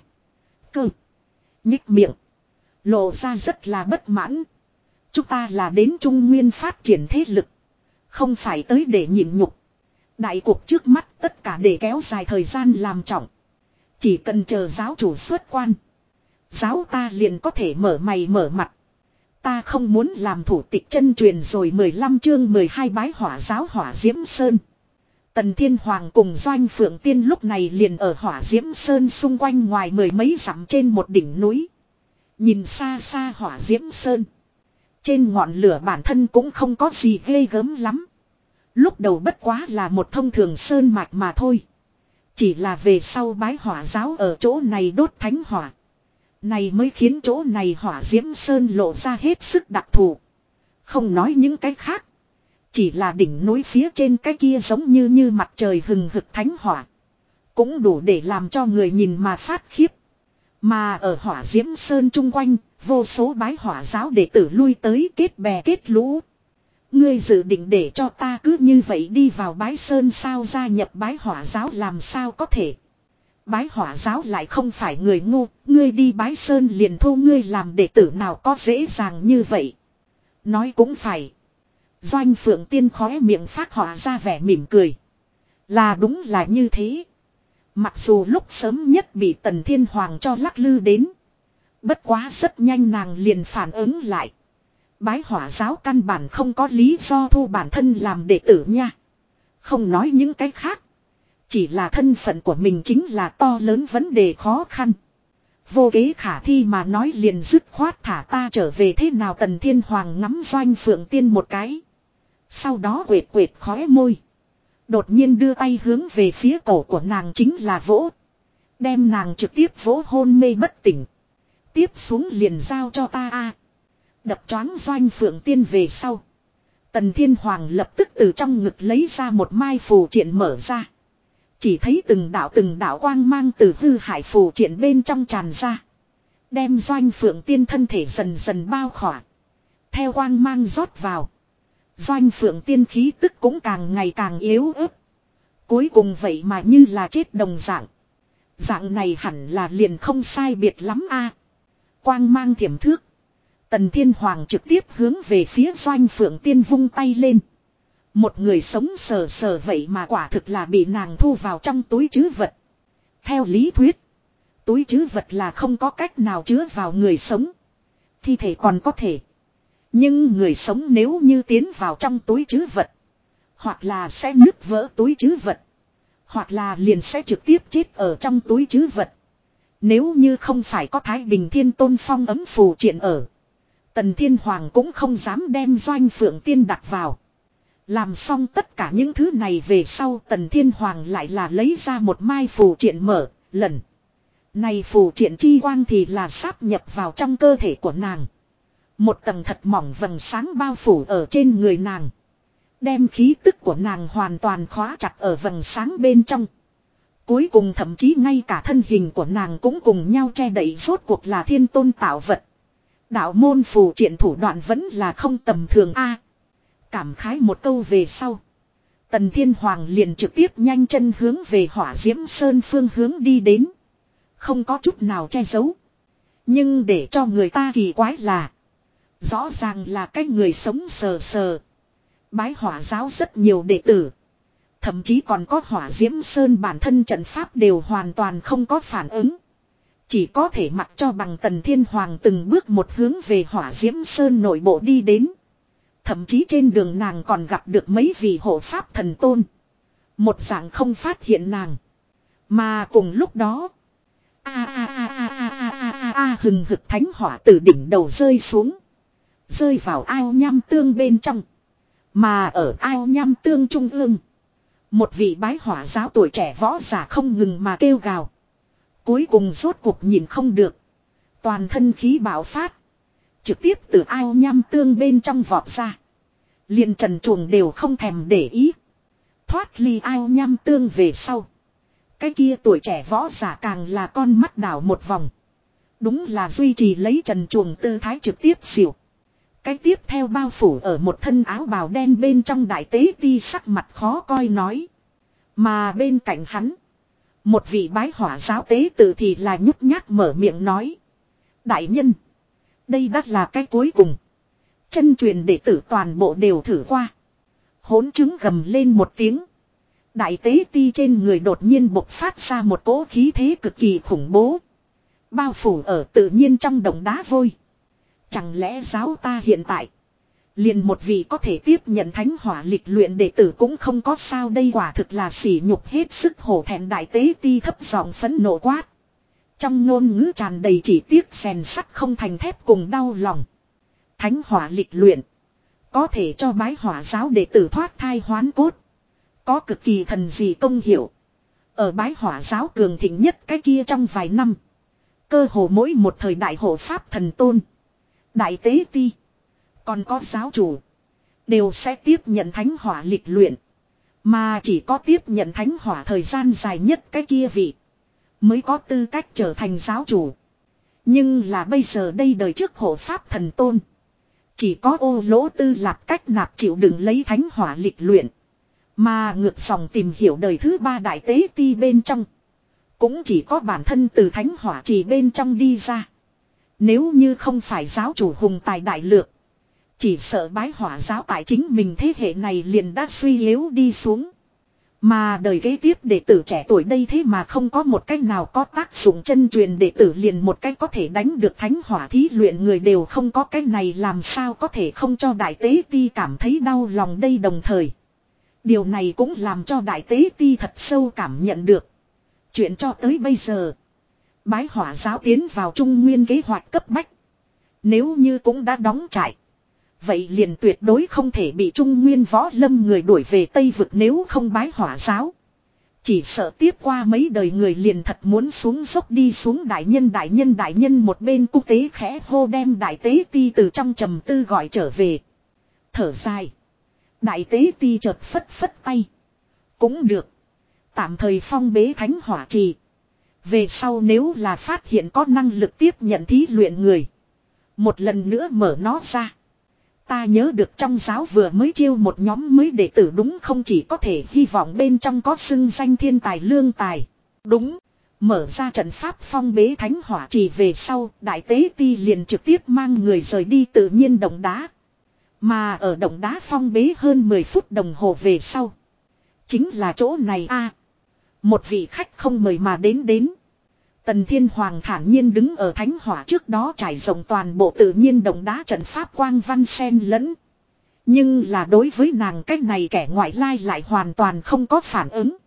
Cơ. Nhích miệng. Lộ ra rất là bất mãn. Chúng ta là đến Trung Nguyên phát triển thế lực. Không phải tới để nhịn nhục. Đại cuộc trước mắt tất cả để kéo dài thời gian làm trọng. Chỉ cần chờ giáo chủ xuất quan. Giáo ta liền có thể mở mày mở mặt. Ta không muốn làm thủ tịch chân truyền rồi 15 chương 12 bái hỏa giáo hỏa diễm sơn. Tần Thiên Hoàng cùng Doanh Phượng Tiên lúc này liền ở hỏa diễm sơn xung quanh ngoài mười mấy dặm trên một đỉnh núi. Nhìn xa xa hỏa diễm sơn. Trên ngọn lửa bản thân cũng không có gì ghê gớm lắm. Lúc đầu bất quá là một thông thường sơn mạch mà thôi. Chỉ là về sau bái hỏa giáo ở chỗ này đốt thánh hỏa. Này mới khiến chỗ này hỏa diễm sơn lộ ra hết sức đặc thù. Không nói những cái khác. Chỉ là đỉnh núi phía trên cái kia giống như như mặt trời hừng hực thánh hỏa. Cũng đủ để làm cho người nhìn mà phát khiếp. Mà ở hỏa diễm sơn chung quanh, vô số bái hỏa giáo đệ tử lui tới kết bè kết lũ. Ngươi dự định để cho ta cứ như vậy đi vào bái sơn sao gia nhập bái hỏa giáo làm sao có thể. Bái hỏa giáo lại không phải người ngu, ngươi đi bái sơn liền thu ngươi làm đệ tử nào có dễ dàng như vậy. Nói cũng phải. Doanh phượng tiên khóe miệng phát họa ra vẻ mỉm cười. Là đúng là như thế. Mặc dù lúc sớm nhất bị tần thiên hoàng cho lắc lư đến. Bất quá rất nhanh nàng liền phản ứng lại. Bái hỏa giáo căn bản không có lý do thu bản thân làm đệ tử nha. Không nói những cái khác. Chỉ là thân phận của mình chính là to lớn vấn đề khó khăn. Vô kế khả thi mà nói liền dứt khoát thả ta trở về thế nào tần thiên hoàng ngắm doanh phượng tiên một cái. Sau đó quệt quệt khóe môi. Đột nhiên đưa tay hướng về phía cổ của nàng chính là vỗ. Đem nàng trực tiếp vỗ hôn mê bất tỉnh. Tiếp xuống liền giao cho ta a Đập choáng doanh phượng tiên về sau. Tần Thiên Hoàng lập tức từ trong ngực lấy ra một mai phù triện mở ra. Chỉ thấy từng đạo từng đạo quang mang từ hư hải phù triển bên trong tràn ra. Đem doanh phượng tiên thân thể dần dần bao khỏa. Theo quang mang rót vào. Doanh phượng tiên khí tức cũng càng ngày càng yếu ớt. Cuối cùng vậy mà như là chết đồng dạng. Dạng này hẳn là liền không sai biệt lắm a. Quang mang thiểm thước. Tần Thiên Hoàng trực tiếp hướng về phía doanh phượng tiên vung tay lên. Một người sống sờ sờ vậy mà quả thực là bị nàng thu vào trong túi chứ vật. Theo lý thuyết, túi chứ vật là không có cách nào chứa vào người sống. Thi thể còn có thể. Nhưng người sống nếu như tiến vào trong túi chứ vật. Hoặc là sẽ nứt vỡ túi chứ vật. Hoặc là liền sẽ trực tiếp chết ở trong túi chứ vật. Nếu như không phải có Thái Bình Thiên Tôn Phong ấm phù triện ở. Tần Thiên Hoàng cũng không dám đem doanh phượng tiên đặt vào. Làm xong tất cả những thứ này về sau Tần Thiên Hoàng lại là lấy ra một mai phù triện mở, lần. Này phù triện chi quang thì là sáp nhập vào trong cơ thể của nàng. Một tầng thật mỏng vầng sáng bao phủ ở trên người nàng. Đem khí tức của nàng hoàn toàn khóa chặt ở vầng sáng bên trong. Cuối cùng thậm chí ngay cả thân hình của nàng cũng cùng nhau che đậy rốt cuộc là thiên tôn tạo vật. Đạo môn phù triện thủ đoạn vẫn là không tầm thường a cảm khái một câu về sau. Tần Thiên Hoàng liền trực tiếp nhanh chân hướng về hỏa diễm sơn phương hướng đi đến. Không có chút nào che giấu. Nhưng để cho người ta kỳ quái là. Rõ ràng là cái người sống sờ sờ. Bái hỏa giáo rất nhiều đệ tử. Thậm chí còn có hỏa diễm sơn bản thân trận pháp đều hoàn toàn không có phản ứng. Chỉ có thể mặc cho bằng tần thiên hoàng từng bước một hướng về hỏa diễm sơn nội bộ đi đến. Thậm chí trên đường nàng còn gặp được mấy vị hộ pháp thần tôn. Một dạng không phát hiện nàng. Mà cùng lúc đó. A a a a a a a a hừng hực thánh hỏa từ đỉnh đầu rơi xuống. Rơi vào ao nham tương bên trong. Mà ở ao nham tương trung ương. Một vị bái hỏa giáo tuổi trẻ võ giả không ngừng mà kêu gào. Cuối cùng rốt cuộc nhìn không được. Toàn thân khí bạo phát. Trực tiếp từ ao nham tương bên trong vọt ra liền trần chuồng đều không thèm để ý. Thoát ly ao nham tương về sau. Cái kia tuổi trẻ võ giả càng là con mắt đảo một vòng. Đúng là duy trì lấy trần chuồng tư thái trực tiếp xỉu. Cái tiếp theo bao phủ ở một thân áo bào đen bên trong đại tế ti sắc mặt khó coi nói. Mà bên cạnh hắn. Một vị bái hỏa giáo tế tự thì là nhút nhát mở miệng nói. Đại nhân. Đây đắt là cái cuối cùng. Chân truyền đệ tử toàn bộ đều thử qua. Hốn chứng gầm lên một tiếng. Đại tế ti trên người đột nhiên bộc phát ra một cỗ khí thế cực kỳ khủng bố. Bao phủ ở tự nhiên trong đồng đá vôi. Chẳng lẽ giáo ta hiện tại. Liền một vị có thể tiếp nhận thánh hỏa lịch luyện đệ tử cũng không có sao đây quả thực là sỉ nhục hết sức hổ thẹn đại tế ti thấp giọng phấn nộ quát. Trong ngôn ngữ tràn đầy chỉ tiếc, rèn sắt không thành thép cùng đau lòng. Thánh hỏa lịch luyện. Có thể cho bái hỏa giáo đệ tử thoát thai hoán cốt. Có cực kỳ thần gì công hiệu. Ở bái hỏa giáo cường thịnh nhất cái kia trong vài năm. Cơ hồ mỗi một thời đại hộ pháp thần tôn. Đại tế ti. Còn có giáo chủ. Đều sẽ tiếp nhận thánh hỏa lịch luyện. Mà chỉ có tiếp nhận thánh hỏa thời gian dài nhất cái kia vị. Mới có tư cách trở thành giáo chủ. Nhưng là bây giờ đây đời trước hộ pháp thần tôn. Chỉ có ô lỗ tư lạp cách nạp chịu đựng lấy thánh hỏa lịch luyện. Mà ngược dòng tìm hiểu đời thứ ba đại tế ti bên trong. Cũng chỉ có bản thân từ thánh hỏa chỉ bên trong đi ra. Nếu như không phải giáo chủ hùng tài đại lược. Chỉ sợ bái hỏa giáo tại chính mình thế hệ này liền đã suy yếu đi xuống. Mà đời kế tiếp đệ tử trẻ tuổi đây thế mà không có một cách nào có tác dụng chân truyền đệ tử liền một cách có thể đánh được thánh hỏa thí luyện người đều không có cách này làm sao có thể không cho đại tế ti cảm thấy đau lòng đây đồng thời. Điều này cũng làm cho đại tế ti thật sâu cảm nhận được. Chuyện cho tới bây giờ. Bái hỏa giáo tiến vào trung nguyên kế hoạch cấp bách. Nếu như cũng đã đóng trại. Vậy liền tuyệt đối không thể bị trung nguyên võ lâm người đuổi về Tây vực nếu không bái hỏa giáo. Chỉ sợ tiếp qua mấy đời người liền thật muốn xuống dốc đi xuống đại nhân đại nhân đại nhân một bên quốc tế khẽ hô đem đại tế ti từ trong trầm tư gọi trở về. Thở dài. Đại tế ti chợt phất phất tay. Cũng được. Tạm thời phong bế thánh hỏa trì. Về sau nếu là phát hiện có năng lực tiếp nhận thí luyện người. Một lần nữa mở nó ra. Ta nhớ được trong giáo vừa mới chiêu một nhóm mới đệ tử đúng không chỉ có thể hy vọng bên trong có xưng danh thiên tài lương tài. Đúng. Mở ra trận pháp phong bế thánh hỏa chỉ về sau, đại tế ti liền trực tiếp mang người rời đi tự nhiên động đá. Mà ở động đá phong bế hơn 10 phút đồng hồ về sau. Chính là chỗ này a Một vị khách không mời mà đến đến. Tần Thiên Hoàng thản nhiên đứng ở thánh hỏa trước đó trải rộng toàn bộ tự nhiên đồng đá trận pháp quang văn sen lẫn. Nhưng là đối với nàng cách này kẻ ngoại lai lại hoàn toàn không có phản ứng.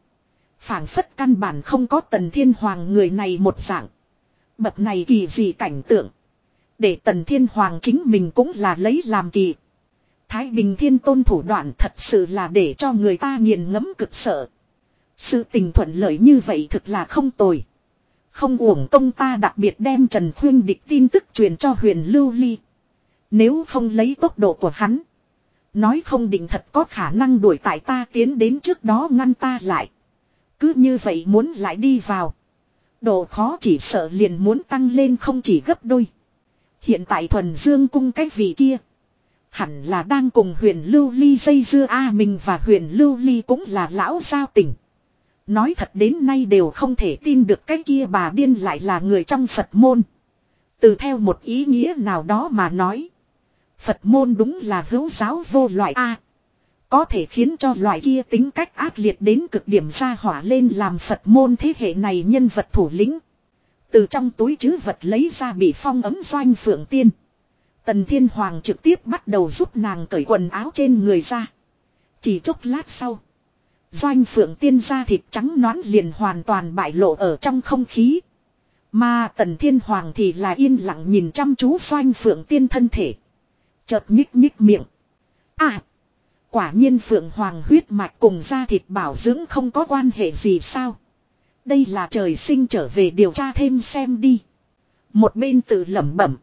phản phất căn bản không có tần thiên hoàng người này một dạng. Bậc này kỳ gì cảnh tượng. Để tần thiên hoàng chính mình cũng là lấy làm kỳ. Thái Bình Thiên Tôn thủ đoạn thật sự là để cho người ta nghiền ngẫm cực sợ. Sự tình thuận lợi như vậy thực là không tồi. Không uổng công ta đặc biệt đem Trần Khuyên địch tin tức truyền cho huyền Lưu Ly. Nếu không lấy tốc độ của hắn. Nói không định thật có khả năng đuổi tại ta tiến đến trước đó ngăn ta lại. Cứ như vậy muốn lại đi vào. Độ khó chỉ sợ liền muốn tăng lên không chỉ gấp đôi. Hiện tại thuần dương cung cái vị kia. Hẳn là đang cùng huyền lưu ly dây dưa a à, mình và huyền lưu ly cũng là lão giao tình. Nói thật đến nay đều không thể tin được cái kia bà điên lại là người trong Phật môn. Từ theo một ý nghĩa nào đó mà nói. Phật môn đúng là hữu giáo vô loại A. Có thể khiến cho loại kia tính cách ác liệt đến cực điểm ra hỏa lên làm Phật môn thế hệ này nhân vật thủ lĩnh. Từ trong túi chứ vật lấy ra bị phong ấm doanh phượng tiên. Tần Thiên Hoàng trực tiếp bắt đầu giúp nàng cởi quần áo trên người ra. Chỉ chốc lát sau. Doanh phượng tiên ra thịt trắng nõn liền hoàn toàn bại lộ ở trong không khí. Mà tần thiên hoàng thì là yên lặng nhìn chăm chú doanh phượng tiên thân thể. Chợt nhích nhích miệng. À! Quả nhiên phượng hoàng huyết mạch cùng da thịt bảo dưỡng không có quan hệ gì sao. Đây là trời sinh trở về điều tra thêm xem đi. Một bên tự lẩm bẩm.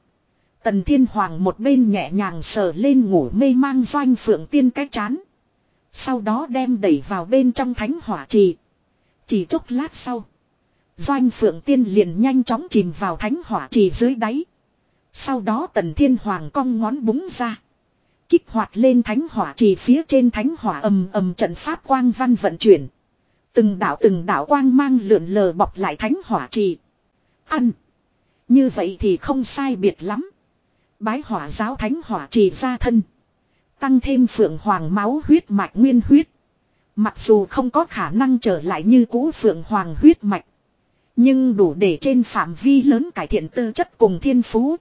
Tần thiên hoàng một bên nhẹ nhàng sờ lên ngủ mê mang doanh phượng tiên cái chán. Sau đó đem đẩy vào bên trong thánh hỏa trì. Chỉ chốc lát sau. Doanh phượng tiên liền nhanh chóng chìm vào thánh hỏa trì dưới đáy. Sau đó tần thiên hoàng cong ngón búng ra. Kích hoạt lên thánh hỏa trì phía trên thánh hỏa ầm ầm trận pháp quang văn vận chuyển. Từng đảo từng đảo quang mang lượn lờ bọc lại thánh hỏa trì. Ăn. Như vậy thì không sai biệt lắm. Bái hỏa giáo thánh hỏa trì ra thân. Tăng thêm phượng hoàng máu huyết mạch nguyên huyết. Mặc dù không có khả năng trở lại như cũ phượng hoàng huyết mạch. Nhưng đủ để trên phạm vi lớn cải thiện tư chất cùng thiên phú.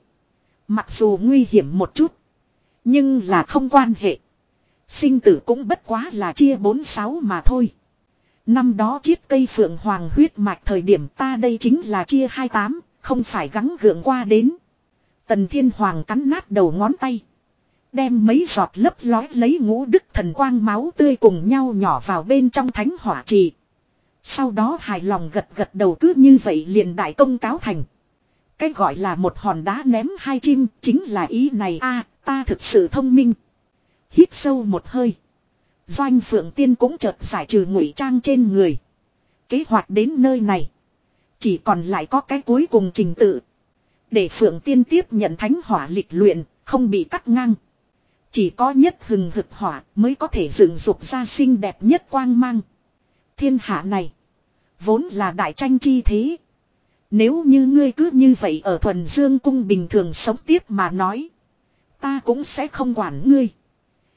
Mặc dù nguy hiểm một chút. Nhưng là không quan hệ. Sinh tử cũng bất quá là chia bốn sáu mà thôi. Năm đó chiết cây phượng hoàng huyết mạch thời điểm ta đây chính là chia hai tám, không phải gắng gượng qua đến. Tần thiên hoàng cắn nát đầu ngón tay. Đem mấy giọt lấp lói lấy ngũ đức thần quang máu tươi cùng nhau nhỏ vào bên trong thánh hỏa trì. Sau đó hài lòng gật gật đầu cứ như vậy liền đại công cáo thành. Cái gọi là một hòn đá ném hai chim chính là ý này a ta thực sự thông minh. Hít sâu một hơi. Doanh phượng tiên cũng chợt giải trừ ngụy trang trên người. Kế hoạch đến nơi này. Chỉ còn lại có cái cuối cùng trình tự. Để phượng tiên tiếp nhận thánh hỏa lịch luyện, không bị cắt ngang. Chỉ có nhất hừng hực hỏa mới có thể dựng dục ra xinh đẹp nhất quang mang. Thiên hạ này. Vốn là đại tranh chi thế. Nếu như ngươi cứ như vậy ở thuần dương cung bình thường sống tiếp mà nói. Ta cũng sẽ không quản ngươi.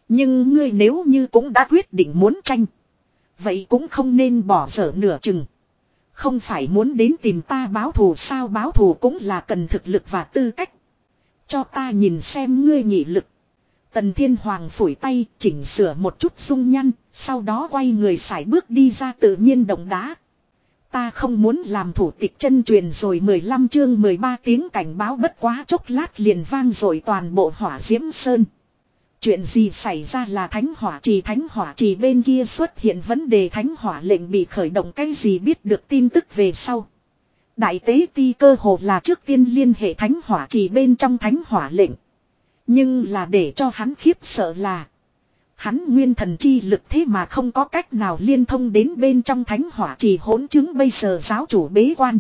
Nhưng ngươi nếu như cũng đã quyết định muốn tranh. Vậy cũng không nên bỏ dở nửa chừng. Không phải muốn đến tìm ta báo thù sao báo thù cũng là cần thực lực và tư cách. Cho ta nhìn xem ngươi nhị lực. Tần Thiên Hoàng phủi tay chỉnh sửa một chút dung nhăn, sau đó quay người xài bước đi ra tự nhiên động đá. Ta không muốn làm thủ tịch chân truyền rồi 15 chương 13 tiếng cảnh báo bất quá chốc lát liền vang rồi toàn bộ hỏa diễm sơn. Chuyện gì xảy ra là thánh hỏa trì thánh hỏa trì bên kia xuất hiện vấn đề thánh hỏa lệnh bị khởi động cái gì biết được tin tức về sau. Đại tế ti cơ hồ là trước tiên liên hệ thánh hỏa trì bên trong thánh hỏa lệnh. Nhưng là để cho hắn khiếp sợ là. Hắn nguyên thần chi lực thế mà không có cách nào liên thông đến bên trong thánh hỏa trì hỗn chứng bây giờ giáo chủ bế quan.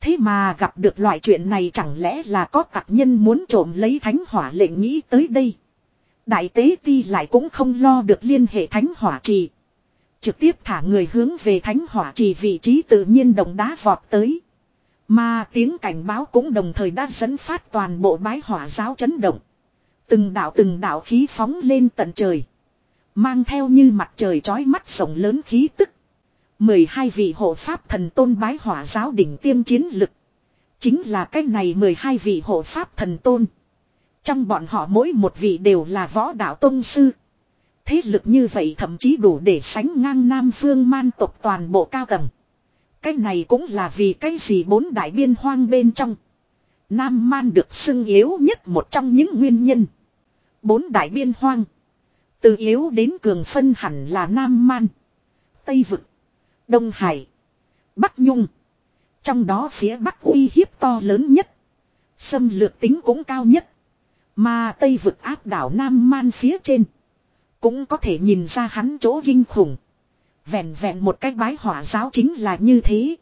Thế mà gặp được loại chuyện này chẳng lẽ là có tặc nhân muốn trộm lấy thánh hỏa lệnh nghĩ tới đây. Đại tế ti lại cũng không lo được liên hệ thánh hỏa trì. Trực tiếp thả người hướng về thánh hỏa trì vị trí tự nhiên đồng đá vọt tới. Mà tiếng cảnh báo cũng đồng thời đã dẫn phát toàn bộ bái hỏa giáo chấn động. Từng đạo từng đạo khí phóng lên tận trời. Mang theo như mặt trời trói mắt rộng lớn khí tức. 12 vị hộ pháp thần tôn bái hỏa giáo đỉnh tiêm chiến lực. Chính là cái này 12 vị hộ pháp thần tôn. Trong bọn họ mỗi một vị đều là võ đạo tôn sư. Thế lực như vậy thậm chí đủ để sánh ngang Nam Phương man tộc toàn bộ cao tầng. Cái này cũng là vì cái gì bốn đại biên hoang bên trong. Nam man được xưng yếu nhất một trong những nguyên nhân. Bốn đại biên hoang. Từ yếu đến cường phân hẳn là Nam man. Tây vực. Đông Hải. Bắc Nhung. Trong đó phía Bắc uy hiếp to lớn nhất. Xâm lược tính cũng cao nhất. Mà Tây vực áp đảo Nam Man phía trên. Cũng có thể nhìn ra hắn chỗ kinh khủng. Vẹn vẹn một cái bái hỏa giáo chính là như thế.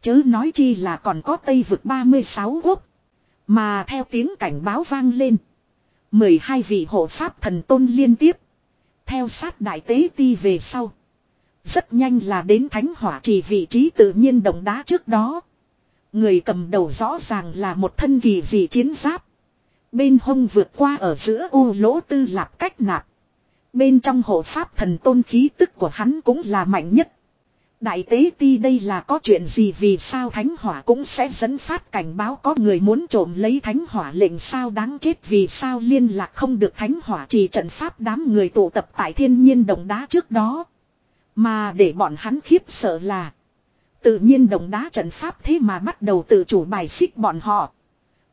Chớ nói chi là còn có Tây vực 36 quốc. Mà theo tiếng cảnh báo vang lên. 12 vị hộ pháp thần tôn liên tiếp. Theo sát đại tế ti về sau. Rất nhanh là đến thánh hỏa chỉ vị trí tự nhiên động đá trước đó. Người cầm đầu rõ ràng là một thân kỳ dị chiến giáp. Bên hông vượt qua ở giữa u lỗ tư lạp cách nạp. Bên trong hộ pháp thần tôn khí tức của hắn cũng là mạnh nhất. Đại tế ti đây là có chuyện gì vì sao thánh hỏa cũng sẽ dẫn phát cảnh báo có người muốn trộm lấy thánh hỏa lệnh sao đáng chết vì sao liên lạc không được thánh hỏa chỉ trận pháp đám người tụ tập tại thiên nhiên đồng đá trước đó. Mà để bọn hắn khiếp sợ là, tự nhiên đồng đá trận pháp thế mà bắt đầu tự chủ bài xích bọn họ.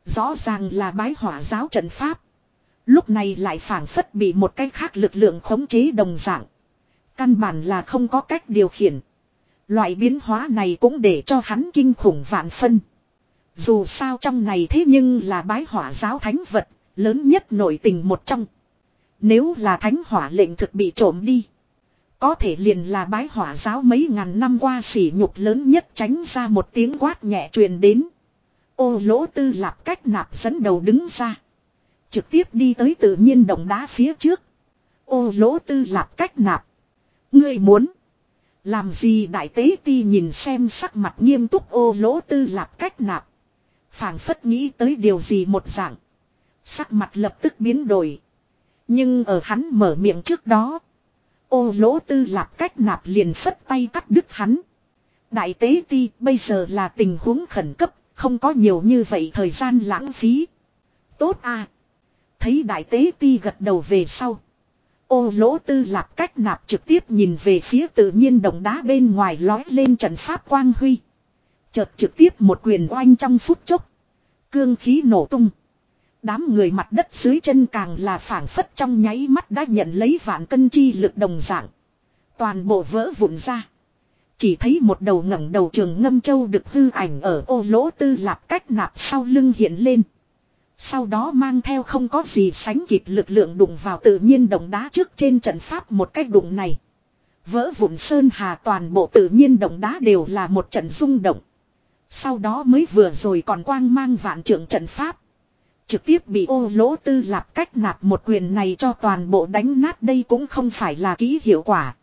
Rõ ràng là bái hỏa giáo trận pháp. Lúc này lại phản phất bị một cái khác lực lượng khống chế đồng dạng. Căn bản là không có cách điều khiển. Loại biến hóa này cũng để cho hắn kinh khủng vạn phân. Dù sao trong này thế nhưng là bái hỏa giáo thánh vật, lớn nhất nội tình một trong. Nếu là thánh hỏa lệnh thực bị trộm đi. Có thể liền là bái hỏa giáo mấy ngàn năm qua sỉ nhục lớn nhất tránh ra một tiếng quát nhẹ truyền đến. Ô lỗ tư lạp cách nạp dẫn đầu đứng ra. Trực tiếp đi tới tự nhiên động đá phía trước. Ô lỗ tư lạp cách nạp. Ngươi muốn. Làm gì đại tế ti nhìn xem sắc mặt nghiêm túc ô lỗ tư lạp cách nạp. phảng phất nghĩ tới điều gì một dạng. Sắc mặt lập tức biến đổi. Nhưng ở hắn mở miệng trước đó. Ô lỗ tư lạp cách nạp liền phất tay cắt đứt hắn. Đại tế ti bây giờ là tình huống khẩn cấp, không có nhiều như vậy thời gian lãng phí. Tốt à. Thấy đại tế ti gật đầu về sau. Ô lỗ tư lạp cách nạp trực tiếp nhìn về phía tự nhiên đồng đá bên ngoài lói lên trận pháp quang huy. Chợt trực tiếp một quyền oanh trong phút chốc. Cương khí nổ tung. Đám người mặt đất dưới chân càng là phảng phất trong nháy mắt đã nhận lấy vạn cân chi lực đồng dạng. Toàn bộ vỡ vụn ra. Chỉ thấy một đầu ngẩng đầu trường ngâm châu được hư ảnh ở ô lỗ tư lạp cách nạp sau lưng hiện lên. Sau đó mang theo không có gì sánh kịp lực lượng đụng vào tự nhiên động đá trước trên trận pháp một cách đụng này. Vỡ vụn sơn hà toàn bộ tự nhiên động đá đều là một trận rung động. Sau đó mới vừa rồi còn quang mang vạn trưởng trận pháp. Trực tiếp bị ô lỗ tư lạp cách nạp một quyền này cho toàn bộ đánh nát đây cũng không phải là ký hiệu quả.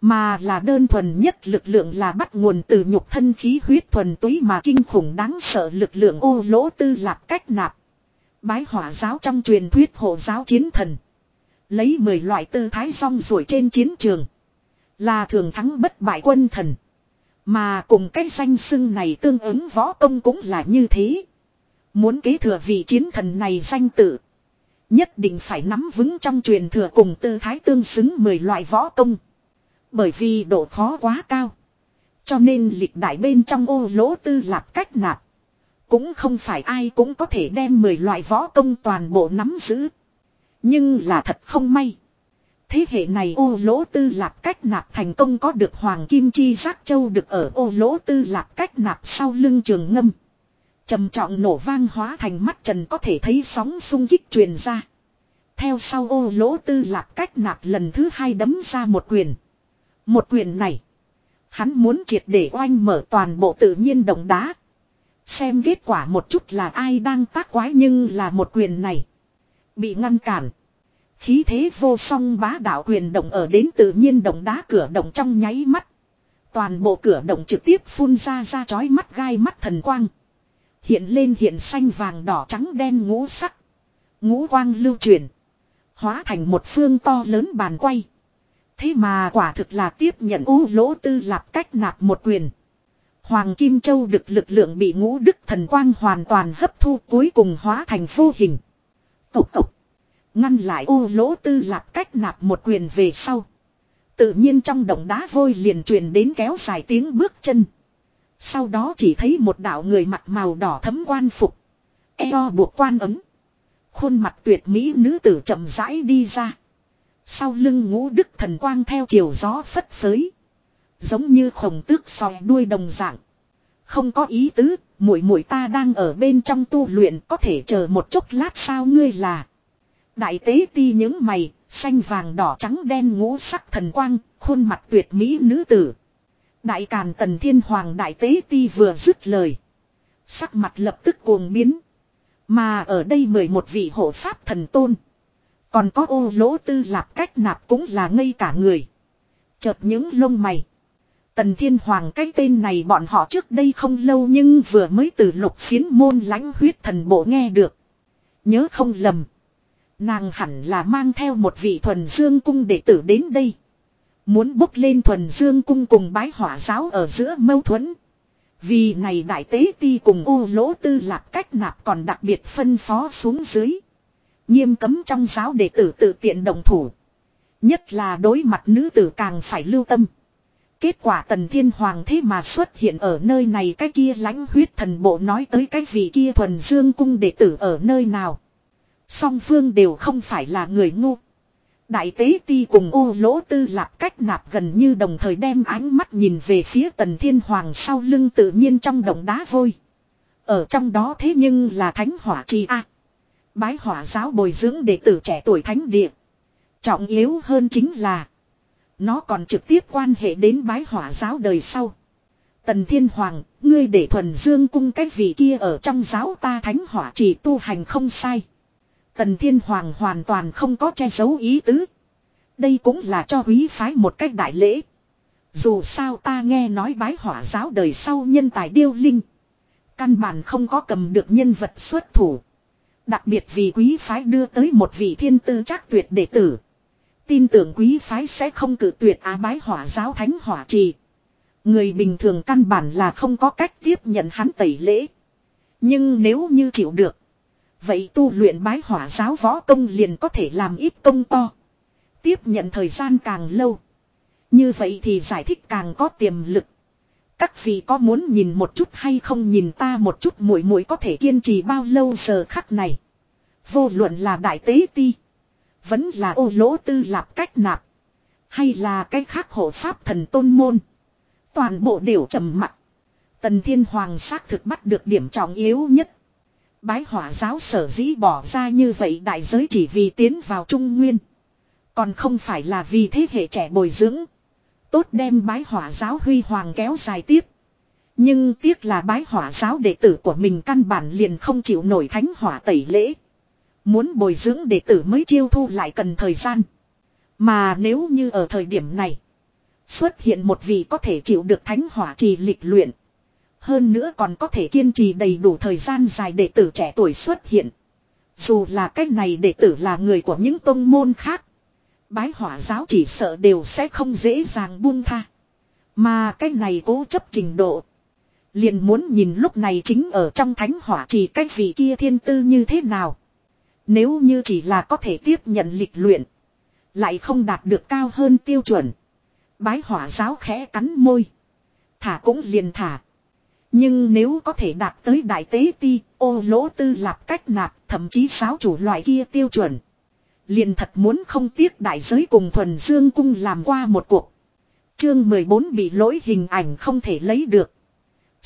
Mà là đơn thuần nhất lực lượng là bắt nguồn từ nhục thân khí huyết thuần túy mà kinh khủng đáng sợ lực lượng ô lỗ tư lạp cách nạp. Bái hỏa giáo trong truyền thuyết hộ giáo chiến thần. Lấy 10 loại tư thái song rủi trên chiến trường. Là thường thắng bất bại quân thần. Mà cùng cái danh xưng này tương ứng võ công cũng là như thế. Muốn kế thừa vị chiến thần này danh tự. Nhất định phải nắm vững trong truyền thừa cùng tư thái tương xứng 10 loại võ công. Bởi vì độ khó quá cao. Cho nên lịch đại bên trong ô lỗ tư lạp cách nạp. Cũng không phải ai cũng có thể đem 10 loại võ công toàn bộ nắm giữ. Nhưng là thật không may. Thế hệ này ô lỗ tư lạp cách nạp thành công có được Hoàng Kim Chi Giác Châu được ở ô lỗ tư lạp cách nạp sau lưng trường ngâm. trầm trọng nổ vang hóa thành mắt trần có thể thấy sóng sung kích truyền ra. Theo sau ô lỗ tư lạp cách nạp lần thứ hai đấm ra một quyền. Một quyền này. Hắn muốn triệt để oanh mở toàn bộ tự nhiên đồng đá. Xem kết quả một chút là ai đang tác quái nhưng là một quyền này. Bị ngăn cản. Khí thế vô song bá đạo quyền động ở đến tự nhiên động đá cửa động trong nháy mắt. Toàn bộ cửa động trực tiếp phun ra ra chói mắt gai mắt thần quang. Hiện lên hiện xanh vàng đỏ trắng đen ngũ sắc. Ngũ quang lưu truyền. Hóa thành một phương to lớn bàn quay. Thế mà quả thực là tiếp nhận u lỗ tư lạp cách nạp một quyền. Hoàng Kim Châu được lực lượng bị ngũ đức thần quang hoàn toàn hấp thu cuối cùng hóa thành vô hình. Cộc cộc. Ngăn lại ô lỗ tư lạp cách nạp một quyền về sau. Tự nhiên trong động đá vôi liền truyền đến kéo dài tiếng bước chân. Sau đó chỉ thấy một đạo người mặt màu đỏ thấm quan phục. Eo buộc quan ấm. Khuôn mặt tuyệt mỹ nữ tử chậm rãi đi ra. Sau lưng ngũ đức thần quang theo chiều gió phất phới. Giống như khổng tước sòi đuôi đồng dạng. Không có ý tứ, muội muội ta đang ở bên trong tu luyện có thể chờ một chút lát sao ngươi là. Đại tế ti những mày, xanh vàng đỏ trắng đen ngũ sắc thần quang, khuôn mặt tuyệt mỹ nữ tử. Đại càn tần thiên hoàng đại tế ti vừa dứt lời. Sắc mặt lập tức cuồng biến. Mà ở đây mười một vị hộ pháp thần tôn. Còn có ô lỗ tư lạp cách nạp cũng là ngây cả người. Chợt những lông mày. Tần Thiên Hoàng cái tên này bọn họ trước đây không lâu nhưng vừa mới từ lục phiến môn lãnh huyết thần bộ nghe được. Nhớ không lầm. Nàng hẳn là mang theo một vị thuần dương cung đệ tử đến đây. Muốn bốc lên thuần dương cung cùng bái hỏa giáo ở giữa mâu thuẫn. Vì này đại tế ti cùng ô lỗ tư lạc cách nạp còn đặc biệt phân phó xuống dưới. Nghiêm cấm trong giáo đệ tử tự tiện đồng thủ. Nhất là đối mặt nữ tử càng phải lưu tâm. Kết quả tần thiên hoàng thế mà xuất hiện ở nơi này, cái kia lãnh huyết thần bộ nói tới cái vị kia thuần dương cung đệ tử ở nơi nào. Song phương đều không phải là người ngu. Đại tế ti cùng ô lỗ tư lạp cách nạp gần như đồng thời đem ánh mắt nhìn về phía tần thiên hoàng sau lưng tự nhiên trong đồng đá vôi. Ở trong đó thế nhưng là thánh hỏa chi a Bái hỏa giáo bồi dưỡng đệ tử trẻ tuổi thánh địa. Trọng yếu hơn chính là. Nó còn trực tiếp quan hệ đến bái hỏa giáo đời sau. Tần Thiên Hoàng, ngươi để thuần dương cung cái vị kia ở trong giáo ta thánh hỏa chỉ tu hành không sai. Tần Thiên Hoàng hoàn toàn không có che giấu ý tứ. Đây cũng là cho quý phái một cách đại lễ. Dù sao ta nghe nói bái hỏa giáo đời sau nhân tài điêu linh. Căn bản không có cầm được nhân vật xuất thủ. Đặc biệt vì quý phái đưa tới một vị thiên tư chắc tuyệt đệ tử. Tin tưởng quý phái sẽ không cử tuyệt á bái hỏa giáo thánh hỏa trì. Người bình thường căn bản là không có cách tiếp nhận hắn tẩy lễ. Nhưng nếu như chịu được. Vậy tu luyện bái hỏa giáo võ công liền có thể làm ít công to. Tiếp nhận thời gian càng lâu. Như vậy thì giải thích càng có tiềm lực. Các vị có muốn nhìn một chút hay không nhìn ta một chút muội muội có thể kiên trì bao lâu giờ khắc này. Vô luận là đại tế ti. Vẫn là ô lỗ tư lạp cách nạp. Hay là cái khác hộ pháp thần tôn môn. Toàn bộ đều trầm mặc. Tần Thiên Hoàng xác thực bắt được điểm trọng yếu nhất. Bái hỏa giáo sở dĩ bỏ ra như vậy đại giới chỉ vì tiến vào Trung Nguyên. Còn không phải là vì thế hệ trẻ bồi dưỡng. Tốt đem bái hỏa giáo huy hoàng kéo dài tiếp. Nhưng tiếc là bái hỏa giáo đệ tử của mình căn bản liền không chịu nổi thánh hỏa tẩy lễ. Muốn bồi dưỡng đệ tử mới chiêu thu lại cần thời gian. Mà nếu như ở thời điểm này. Xuất hiện một vị có thể chịu được thánh hỏa trì lịch luyện. Hơn nữa còn có thể kiên trì đầy đủ thời gian dài đệ tử trẻ tuổi xuất hiện. Dù là cách này đệ tử là người của những tông môn khác. Bái hỏa giáo chỉ sợ đều sẽ không dễ dàng buông tha. Mà cách này cố chấp trình độ. Liền muốn nhìn lúc này chính ở trong thánh hỏa chỉ cách vị kia thiên tư như thế nào. Nếu như chỉ là có thể tiếp nhận lịch luyện. Lại không đạt được cao hơn tiêu chuẩn. Bái hỏa giáo khẽ cắn môi. Thả cũng liền thả. Nhưng nếu có thể đạt tới đại tế ti, ô lỗ tư lạp cách nạp, thậm chí giáo chủ loại kia tiêu chuẩn. Liền thật muốn không tiếc đại giới cùng thuần dương cung làm qua một cuộc. Chương 14 bị lỗi hình ảnh không thể lấy được.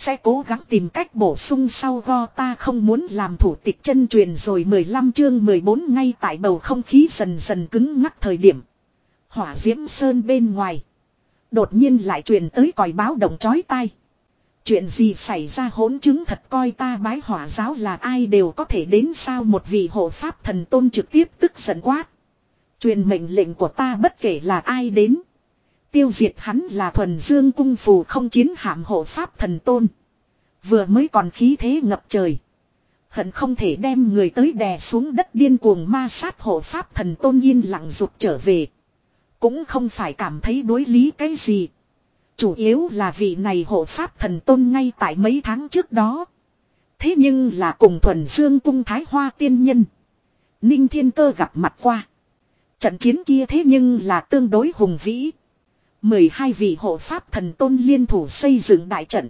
Sẽ cố gắng tìm cách bổ sung sau go ta không muốn làm thủ tịch chân truyền rồi 15 chương 14 ngay tại bầu không khí dần dần cứng ngắc thời điểm. Hỏa diễm sơn bên ngoài. Đột nhiên lại truyền tới còi báo động chói tai. Chuyện gì xảy ra hỗn chứng thật coi ta bái hỏa giáo là ai đều có thể đến sao một vị hộ pháp thần tôn trực tiếp tức giận quát. Truyền mệnh lệnh của ta bất kể là ai đến. Tiêu diệt hắn là thuần dương cung phù không chiến hạm hộ pháp thần tôn. Vừa mới còn khí thế ngập trời. Hận không thể đem người tới đè xuống đất điên cuồng ma sát hộ pháp thần tôn yên lặng rụt trở về. Cũng không phải cảm thấy đối lý cái gì. Chủ yếu là vị này hộ pháp thần tôn ngay tại mấy tháng trước đó. Thế nhưng là cùng thuần dương cung thái hoa tiên nhân. Ninh thiên cơ gặp mặt qua. Trận chiến kia thế nhưng là tương đối hùng vĩ. 12 vị hộ pháp thần tôn liên thủ xây dựng đại trận.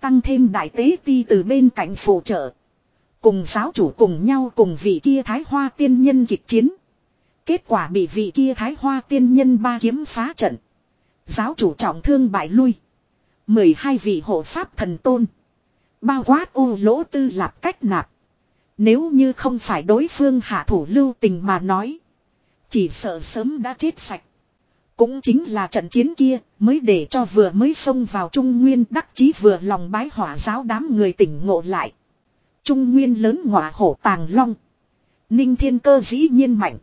Tăng thêm đại tế ti từ bên cạnh phụ trợ. Cùng giáo chủ cùng nhau cùng vị kia thái hoa tiên nhân kịch chiến. Kết quả bị vị kia thái hoa tiên nhân ba kiếm phá trận. Giáo chủ trọng thương bại lui. 12 vị hộ pháp thần tôn. Bao quát ô lỗ tư lạp cách nạp. Nếu như không phải đối phương hạ thủ lưu tình mà nói. Chỉ sợ sớm đã chết sạch. Cũng chính là trận chiến kia, mới để cho vừa mới xông vào Trung Nguyên đắc chí vừa lòng bái hỏa giáo đám người tỉnh ngộ lại. Trung Nguyên lớn ngọa hổ tàng long. Ninh thiên cơ dĩ nhiên mạnh.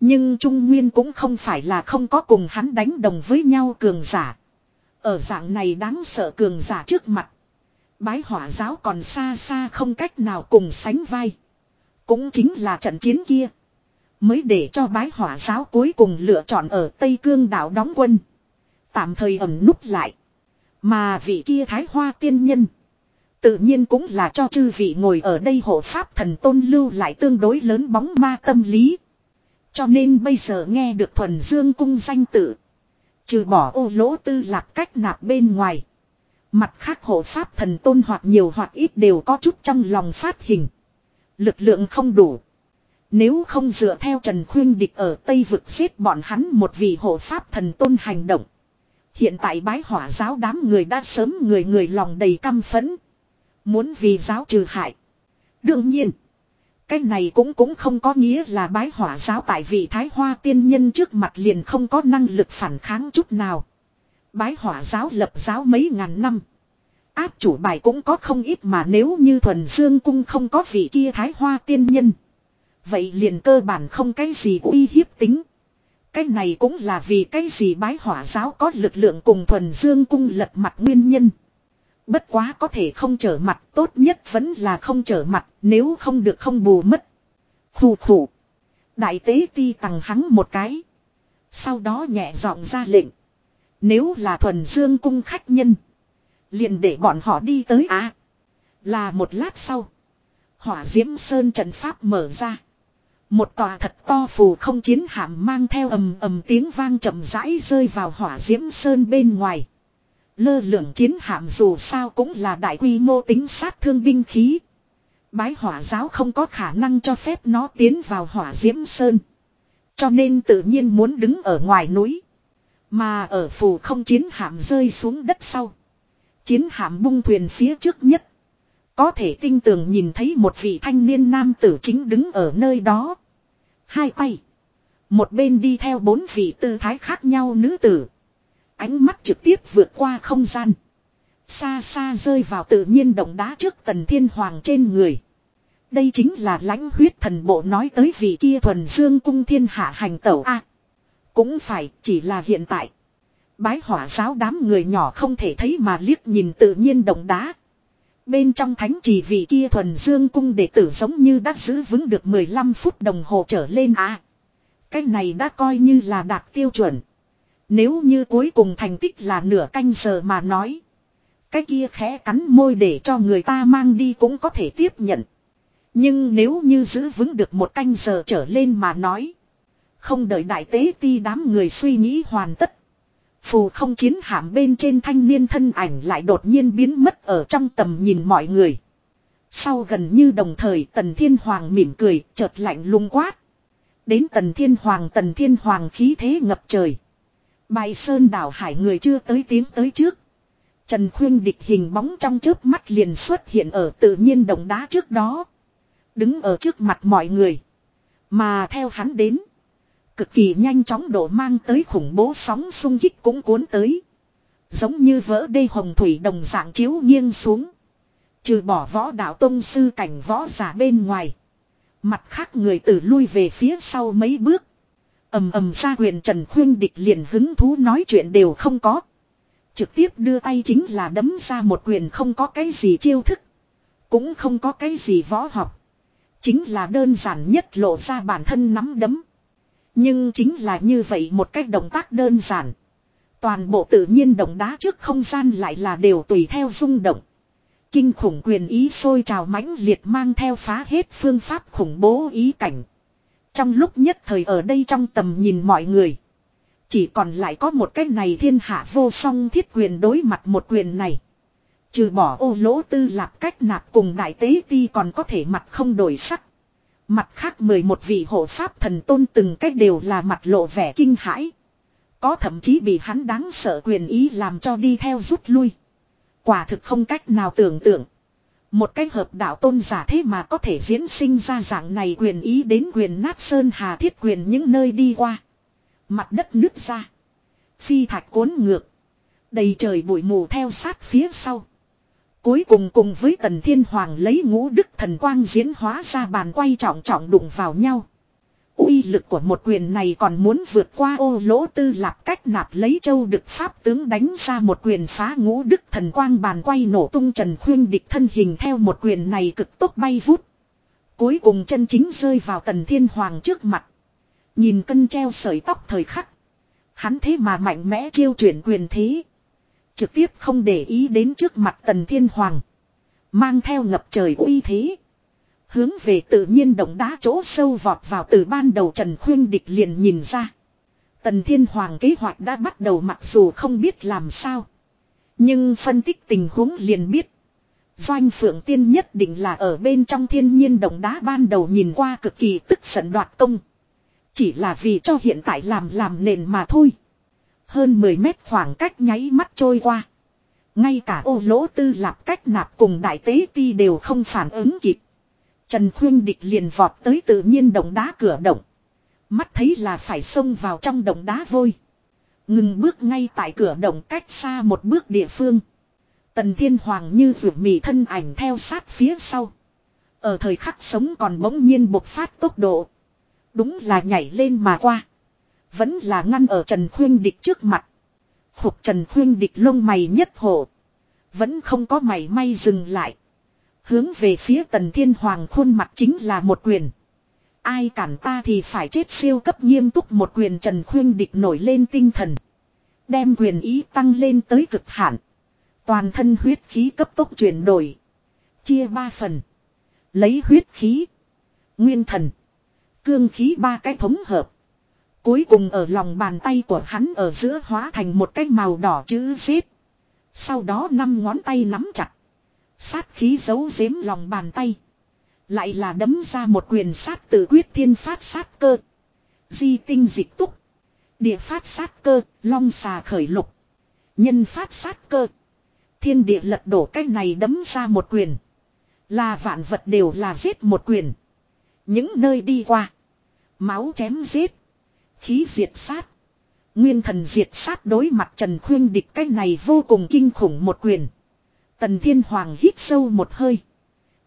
Nhưng Trung Nguyên cũng không phải là không có cùng hắn đánh đồng với nhau cường giả. Ở dạng này đáng sợ cường giả trước mặt. Bái hỏa giáo còn xa xa không cách nào cùng sánh vai. Cũng chính là trận chiến kia. Mới để cho bái hỏa giáo cuối cùng lựa chọn ở Tây Cương đảo đóng quân. Tạm thời ẩn núp lại. Mà vị kia thái hoa tiên nhân. Tự nhiên cũng là cho chư vị ngồi ở đây hộ pháp thần tôn lưu lại tương đối lớn bóng ma tâm lý. Cho nên bây giờ nghe được thuần dương cung danh tự. Trừ bỏ ô lỗ tư lạc cách nạp bên ngoài. Mặt khác hộ pháp thần tôn hoặc nhiều hoặc ít đều có chút trong lòng phát hình. Lực lượng không đủ. Nếu không dựa theo Trần Khuyên Địch ở Tây vực giết bọn hắn một vị hộ pháp thần tôn hành động. Hiện tại bái hỏa giáo đám người đã sớm người người lòng đầy căm phẫn. Muốn vì giáo trừ hại. Đương nhiên. Cái này cũng cũng không có nghĩa là bái hỏa giáo tại vị thái hoa tiên nhân trước mặt liền không có năng lực phản kháng chút nào. Bái hỏa giáo lập giáo mấy ngàn năm. Áp chủ bài cũng có không ít mà nếu như thuần dương cung không có vị kia thái hoa tiên nhân. Vậy liền cơ bản không cái gì uy hiếp tính. Cái này cũng là vì cái gì bái hỏa giáo có lực lượng cùng thuần dương cung lật mặt nguyên nhân. Bất quá có thể không trở mặt tốt nhất vẫn là không trở mặt, nếu không được không bù mất. Khủ khủ. Đại tế ti tằng hắn một cái. Sau đó nhẹ giọng ra lệnh. Nếu là thuần dương cung khách nhân. Liền để bọn họ đi tới á. là một lát sau. Hỏa diễm sơn trận pháp mở ra. Một tòa thật to phù không chiến hạm mang theo ầm ầm tiếng vang chậm rãi rơi vào hỏa diễm sơn bên ngoài. Lơ lửng chiến hạm dù sao cũng là đại quy mô tính sát thương binh khí. Bái hỏa giáo không có khả năng cho phép nó tiến vào hỏa diễm sơn. Cho nên tự nhiên muốn đứng ở ngoài núi. Mà ở phù không chiến hạm rơi xuống đất sau. Chiến hạm bung thuyền phía trước nhất. Có thể tinh tường nhìn thấy một vị thanh niên nam tử chính đứng ở nơi đó. Hai tay. Một bên đi theo bốn vị tư thái khác nhau nữ tử. Ánh mắt trực tiếp vượt qua không gian. Xa xa rơi vào tự nhiên động đá trước tần thiên hoàng trên người. Đây chính là lãnh huyết thần bộ nói tới vị kia thuần dương cung thiên hạ hành tẩu A. cũng phải, chỉ là hiện tại. Bái hỏa giáo đám người nhỏ không thể thấy mà liếc nhìn tự nhiên động đá. Bên trong thánh chỉ vị kia thuần dương cung đệ tử giống như đã giữ vững được 15 phút đồng hồ trở lên à. Cái này đã coi như là đạt tiêu chuẩn. Nếu như cuối cùng thành tích là nửa canh giờ mà nói. Cái kia khẽ cắn môi để cho người ta mang đi cũng có thể tiếp nhận. Nhưng nếu như giữ vững được một canh giờ trở lên mà nói. Không đợi đại tế ti đám người suy nghĩ hoàn tất. Phù không chiến hạm bên trên thanh niên thân ảnh lại đột nhiên biến mất ở trong tầm nhìn mọi người. Sau gần như đồng thời tần thiên hoàng mỉm cười, chợt lạnh lung quát. Đến tần thiên hoàng, tần thiên hoàng khí thế ngập trời. Bài sơn đảo hải người chưa tới tiếng tới trước. Trần khuyên địch hình bóng trong chớp mắt liền xuất hiện ở tự nhiên đồng đá trước đó. Đứng ở trước mặt mọi người. Mà theo hắn đến. Cực kỳ nhanh chóng đổ mang tới khủng bố sóng xung kích cũng cuốn tới. Giống như vỡ đê hồng thủy đồng dạng chiếu nghiêng xuống. Trừ bỏ võ đạo tông sư cảnh võ giả bên ngoài. Mặt khác người tử lui về phía sau mấy bước. ầm ầm ra huyền Trần Khuyên Địch liền hứng thú nói chuyện đều không có. Trực tiếp đưa tay chính là đấm ra một quyền không có cái gì chiêu thức. Cũng không có cái gì võ học. Chính là đơn giản nhất lộ ra bản thân nắm đấm. Nhưng chính là như vậy một cách động tác đơn giản. Toàn bộ tự nhiên động đá trước không gian lại là đều tùy theo rung động. Kinh khủng quyền ý sôi trào mãnh liệt mang theo phá hết phương pháp khủng bố ý cảnh. Trong lúc nhất thời ở đây trong tầm nhìn mọi người. Chỉ còn lại có một cái này thiên hạ vô song thiết quyền đối mặt một quyền này. Trừ bỏ ô lỗ tư lạp cách nạp cùng đại tế ti còn có thể mặt không đổi sắc. Mặt khác mười một vị hộ pháp thần tôn từng cách đều là mặt lộ vẻ kinh hãi. Có thậm chí bị hắn đáng sợ quyền ý làm cho đi theo rút lui. Quả thực không cách nào tưởng tượng. Một cái hợp đạo tôn giả thế mà có thể diễn sinh ra dạng này quyền ý đến quyền nát sơn hà thiết quyền những nơi đi qua. Mặt đất nứt ra. Phi thạch cuốn ngược. Đầy trời bụi mù theo sát phía sau. Cuối cùng cùng với tần thiên hoàng lấy ngũ đức thần quang diễn hóa ra bàn quay trọng trọng đụng vào nhau. uy lực của một quyền này còn muốn vượt qua ô lỗ tư lạp cách nạp lấy châu đực pháp tướng đánh ra một quyền phá ngũ đức thần quang bàn quay nổ tung trần khuyên địch thân hình theo một quyền này cực tốc bay vút. Cuối cùng chân chính rơi vào tần thiên hoàng trước mặt. Nhìn cân treo sợi tóc thời khắc. Hắn thế mà mạnh mẽ chiêu chuyển quyền thế. Trực tiếp không để ý đến trước mặt tần thiên hoàng. Mang theo ngập trời uy thế. Hướng về tự nhiên động đá chỗ sâu vọt vào từ ban đầu Trần Khuyên Địch liền nhìn ra. Tần Thiên Hoàng kế hoạch đã bắt đầu mặc dù không biết làm sao. Nhưng phân tích tình huống liền biết. Doanh Phượng Tiên nhất định là ở bên trong thiên nhiên động đá ban đầu nhìn qua cực kỳ tức giận đoạt công. Chỉ là vì cho hiện tại làm làm nền mà thôi. Hơn 10 mét khoảng cách nháy mắt trôi qua. Ngay cả ô lỗ tư lạp cách nạp cùng đại tế ti đều không phản ứng kịp. Trần Khuyên Địch liền vọt tới tự nhiên động đá cửa động. Mắt thấy là phải xông vào trong động đá vôi. Ngừng bước ngay tại cửa động cách xa một bước địa phương. Tần Thiên Hoàng như vượt mì thân ảnh theo sát phía sau. Ở thời khắc sống còn bỗng nhiên bộc phát tốc độ. Đúng là nhảy lên mà qua. Vẫn là ngăn ở Trần Khuyên Địch trước mặt. Hục Trần Khuyên Địch lông mày nhất hổ, Vẫn không có mày may dừng lại. Hướng về phía Tần Thiên Hoàng khuôn mặt chính là một quyền. Ai cản ta thì phải chết siêu cấp nghiêm túc một quyền Trần Khuyên Địch nổi lên tinh thần. Đem quyền ý tăng lên tới cực hạn. Toàn thân huyết khí cấp tốc chuyển đổi. Chia ba phần. Lấy huyết khí. Nguyên thần. Cương khí ba cái thống hợp. Cuối cùng ở lòng bàn tay của hắn ở giữa hóa thành một cái màu đỏ chữ xếp. Sau đó năm ngón tay nắm chặt. Sát khí giấu giếm lòng bàn tay. Lại là đấm ra một quyền sát tự quyết thiên phát sát cơ. Di tinh dịch túc. Địa phát sát cơ, long xà khởi lục. Nhân phát sát cơ. Thiên địa lật đổ cách này đấm ra một quyền. Là vạn vật đều là giết một quyền. Những nơi đi qua. Máu chém giết. Khí diệt sát. Nguyên thần diệt sát đối mặt Trần Khuyên địch, cái này vô cùng kinh khủng một quyền. Tần Thiên Hoàng hít sâu một hơi.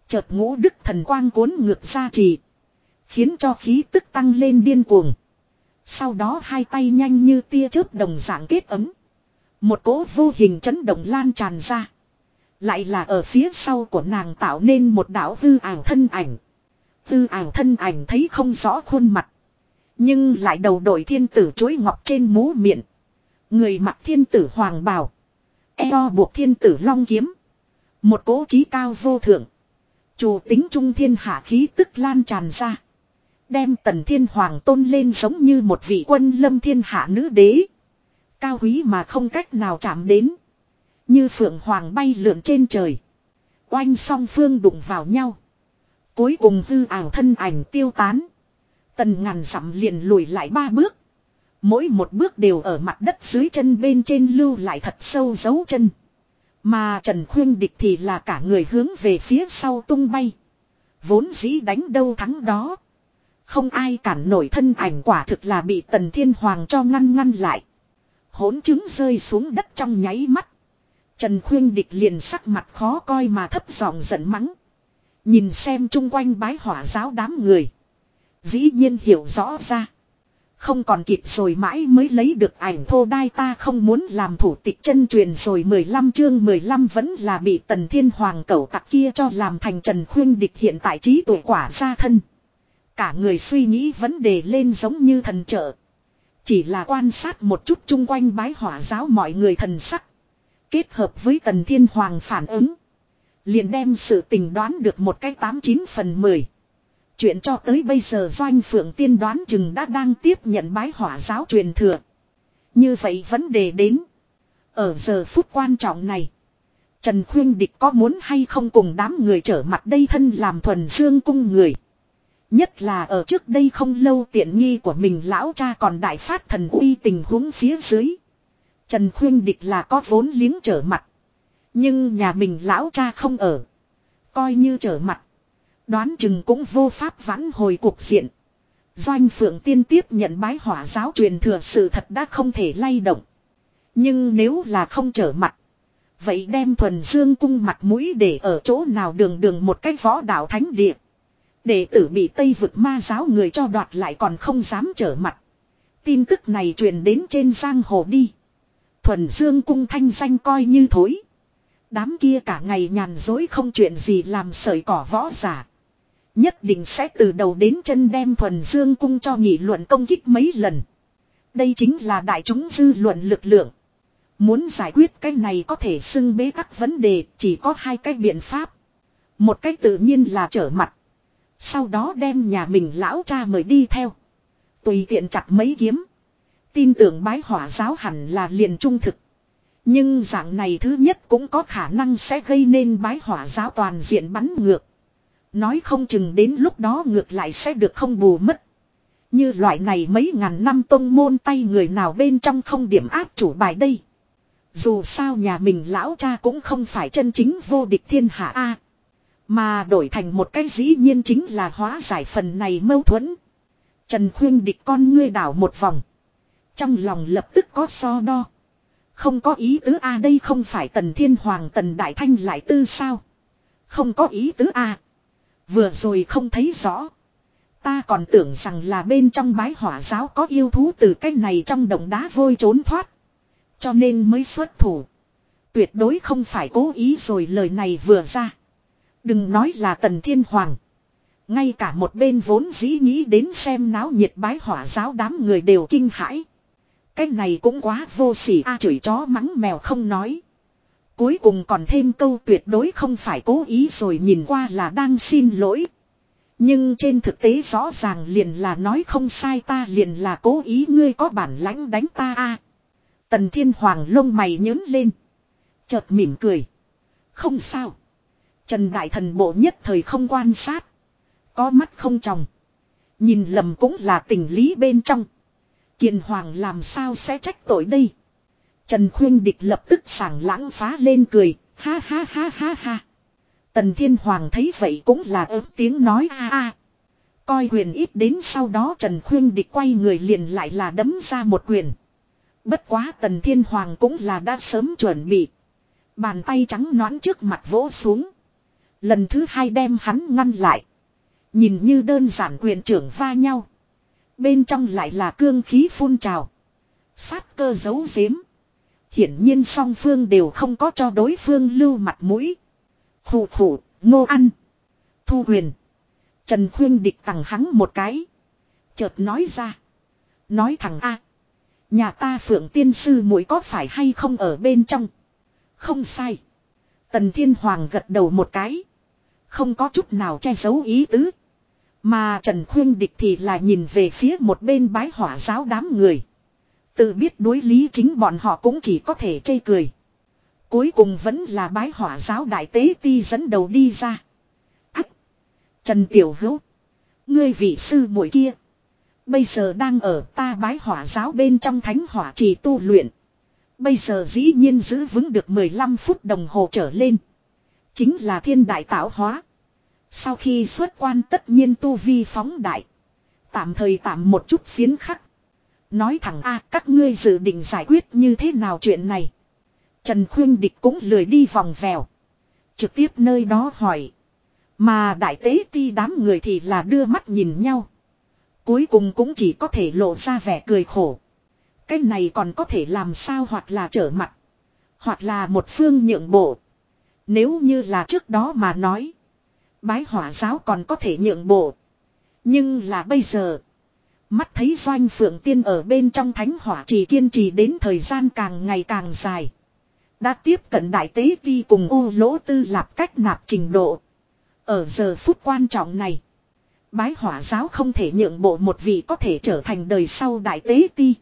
Chợt ngũ đức thần quang cuốn ngược ra trì. Khiến cho khí tức tăng lên điên cuồng. Sau đó hai tay nhanh như tia chớp đồng dạng kết ấm. Một cỗ vô hình chấn động lan tràn ra. Lại là ở phía sau của nàng tạo nên một đảo hư ảo thân ảnh. Hư ảo thân ảnh thấy không rõ khuôn mặt. Nhưng lại đầu đội thiên tử chuối ngọc trên mũ miệng. Người mặc thiên tử hoàng bào. Eo buộc thiên tử long kiếm. Một cố trí cao vô thượng. Chủ tính trung thiên hạ khí tức lan tràn ra. Đem tần thiên hoàng tôn lên giống như một vị quân lâm thiên hạ nữ đế. Cao quý mà không cách nào chạm đến. Như phượng hoàng bay lượn trên trời. Oanh song phương đụng vào nhau. Cuối cùng hư ảo thân ảnh tiêu tán. Tần ngàn dặm liền lùi lại ba bước. Mỗi một bước đều ở mặt đất dưới chân bên trên lưu lại thật sâu dấu chân. Mà Trần Khuyên Địch thì là cả người hướng về phía sau tung bay. Vốn dĩ đánh đâu thắng đó. Không ai cản nổi thân ảnh quả thực là bị Tần Thiên Hoàng cho ngăn ngăn lại. Hỗn chứng rơi xuống đất trong nháy mắt. Trần Khuyên Địch liền sắc mặt khó coi mà thấp giọng giận mắng. Nhìn xem chung quanh bái hỏa giáo đám người. Dĩ nhiên hiểu rõ ra. Không còn kịp rồi mãi mới lấy được ảnh thô đai ta không muốn làm thủ tịch chân truyền rồi 15 chương 15 vẫn là bị tần thiên hoàng cẩu tặc kia cho làm thành trần khuyên địch hiện tại trí tuổi quả ra thân. Cả người suy nghĩ vấn đề lên giống như thần trợ. Chỉ là quan sát một chút chung quanh bái hỏa giáo mọi người thần sắc. Kết hợp với tần thiên hoàng phản ứng. Liền đem sự tình đoán được một cái 89 phần 10. Chuyện cho tới bây giờ doanh phượng tiên đoán chừng đã đang tiếp nhận bái hỏa giáo truyền thừa. Như vậy vấn đề đến. Ở giờ phút quan trọng này. Trần Khuyên Địch có muốn hay không cùng đám người trở mặt đây thân làm thuần dương cung người. Nhất là ở trước đây không lâu tiện nghi của mình lão cha còn đại phát thần uy tình huống phía dưới. Trần Khuyên Địch là có vốn liếng trở mặt. Nhưng nhà mình lão cha không ở. Coi như trở mặt. Đoán chừng cũng vô pháp vãn hồi cuộc diện. Doanh Phượng Tiên tiếp nhận bái hỏa giáo truyền thừa sự thật đã không thể lay động. Nhưng nếu là không trở mặt. Vậy đem thuần dương cung mặt mũi để ở chỗ nào đường đường một cái võ đạo thánh địa. Đệ tử bị Tây vực ma giáo người cho đoạt lại còn không dám trở mặt. Tin tức này truyền đến trên giang hồ đi. Thuần dương cung thanh danh coi như thối. Đám kia cả ngày nhàn dối không chuyện gì làm sợi cỏ võ giả. Nhất định sẽ từ đầu đến chân đem thuần dương cung cho nghị luận công kích mấy lần. Đây chính là đại chúng dư luận lực lượng. Muốn giải quyết cái này có thể xưng bế các vấn đề, chỉ có hai cách biện pháp. Một cách tự nhiên là trở mặt. Sau đó đem nhà mình lão cha mời đi theo. Tùy tiện chặt mấy kiếm. Tin tưởng bái hỏa giáo hẳn là liền trung thực. Nhưng dạng này thứ nhất cũng có khả năng sẽ gây nên bái hỏa giáo toàn diện bắn ngược. Nói không chừng đến lúc đó ngược lại sẽ được không bù mất. Như loại này mấy ngàn năm tông môn tay người nào bên trong không điểm áp chủ bài đây. Dù sao nhà mình lão cha cũng không phải chân chính vô địch thiên hạ A. Mà đổi thành một cái dĩ nhiên chính là hóa giải phần này mâu thuẫn. Trần khuyên địch con ngươi đảo một vòng. Trong lòng lập tức có so đo. Không có ý tứ A đây không phải tần thiên hoàng tần đại thanh lại tư sao. Không có ý tứ A. Vừa rồi không thấy rõ. Ta còn tưởng rằng là bên trong bái hỏa giáo có yêu thú từ cái này trong động đá vôi trốn thoát. Cho nên mới xuất thủ. Tuyệt đối không phải cố ý rồi lời này vừa ra. Đừng nói là tần thiên hoàng. Ngay cả một bên vốn dĩ nghĩ đến xem náo nhiệt bái hỏa giáo đám người đều kinh hãi. Cái này cũng quá vô sỉ a chửi chó mắng mèo không nói. Cuối cùng còn thêm câu tuyệt đối không phải cố ý rồi nhìn qua là đang xin lỗi. Nhưng trên thực tế rõ ràng liền là nói không sai ta liền là cố ý ngươi có bản lãnh đánh ta a Tần Thiên Hoàng lông mày nhớn lên. Chợt mỉm cười. Không sao. Trần Đại Thần Bộ nhất thời không quan sát. Có mắt không tròng. Nhìn lầm cũng là tình lý bên trong. Kiền Hoàng làm sao sẽ trách tội đây. Trần Khuyên Địch lập tức sảng lãng phá lên cười. Ha ha ha ha ha. Tần Thiên Hoàng thấy vậy cũng là ớt tiếng nói a a. Coi quyền ít đến sau đó Trần Khuyên Địch quay người liền lại là đấm ra một quyền. Bất quá Tần Thiên Hoàng cũng là đã sớm chuẩn bị. Bàn tay trắng nõn trước mặt vỗ xuống. Lần thứ hai đem hắn ngăn lại. Nhìn như đơn giản quyền trưởng va nhau. Bên trong lại là cương khí phun trào. Sát cơ giấu giếm. Hiển nhiên song phương đều không có cho đối phương lưu mặt mũi. Khủ khủ, ngô ăn. Thu huyền. Trần Khuyên địch tặng hắn một cái. Chợt nói ra. Nói thẳng A. Nhà ta phượng tiên sư muội có phải hay không ở bên trong. Không sai. Tần Thiên Hoàng gật đầu một cái. Không có chút nào che giấu ý tứ. Mà Trần Khuyên Địch thì là nhìn về phía một bên bái hỏa giáo đám người. Tự biết đối lý chính bọn họ cũng chỉ có thể chê cười. Cuối cùng vẫn là bái hỏa giáo đại tế ti dẫn đầu đi ra. Ách! Trần Tiểu Hữu! Ngươi vị sư muội kia! Bây giờ đang ở ta bái hỏa giáo bên trong thánh hỏa trì tu luyện. Bây giờ dĩ nhiên giữ vững được 15 phút đồng hồ trở lên. Chính là thiên đại tạo hóa. Sau khi xuất quan tất nhiên tu vi phóng đại. Tạm thời tạm một chút phiến khắc. Nói thẳng a, các ngươi dự định giải quyết như thế nào chuyện này. Trần Khuyên Địch cũng lười đi vòng vèo. Trực tiếp nơi đó hỏi. Mà đại tế ti đám người thì là đưa mắt nhìn nhau. Cuối cùng cũng chỉ có thể lộ ra vẻ cười khổ. Cái này còn có thể làm sao hoặc là trở mặt. Hoặc là một phương nhượng bộ. Nếu như là trước đó mà nói. Bái hỏa giáo còn có thể nhượng bộ. Nhưng là bây giờ. Mắt thấy doanh phượng tiên ở bên trong thánh hỏa chỉ kiên trì đến thời gian càng ngày càng dài. Đã tiếp cận đại tế vi cùng ô lỗ tư lạp cách nạp trình độ. Ở giờ phút quan trọng này. Bái hỏa giáo không thể nhượng bộ một vị có thể trở thành đời sau đại tế ti.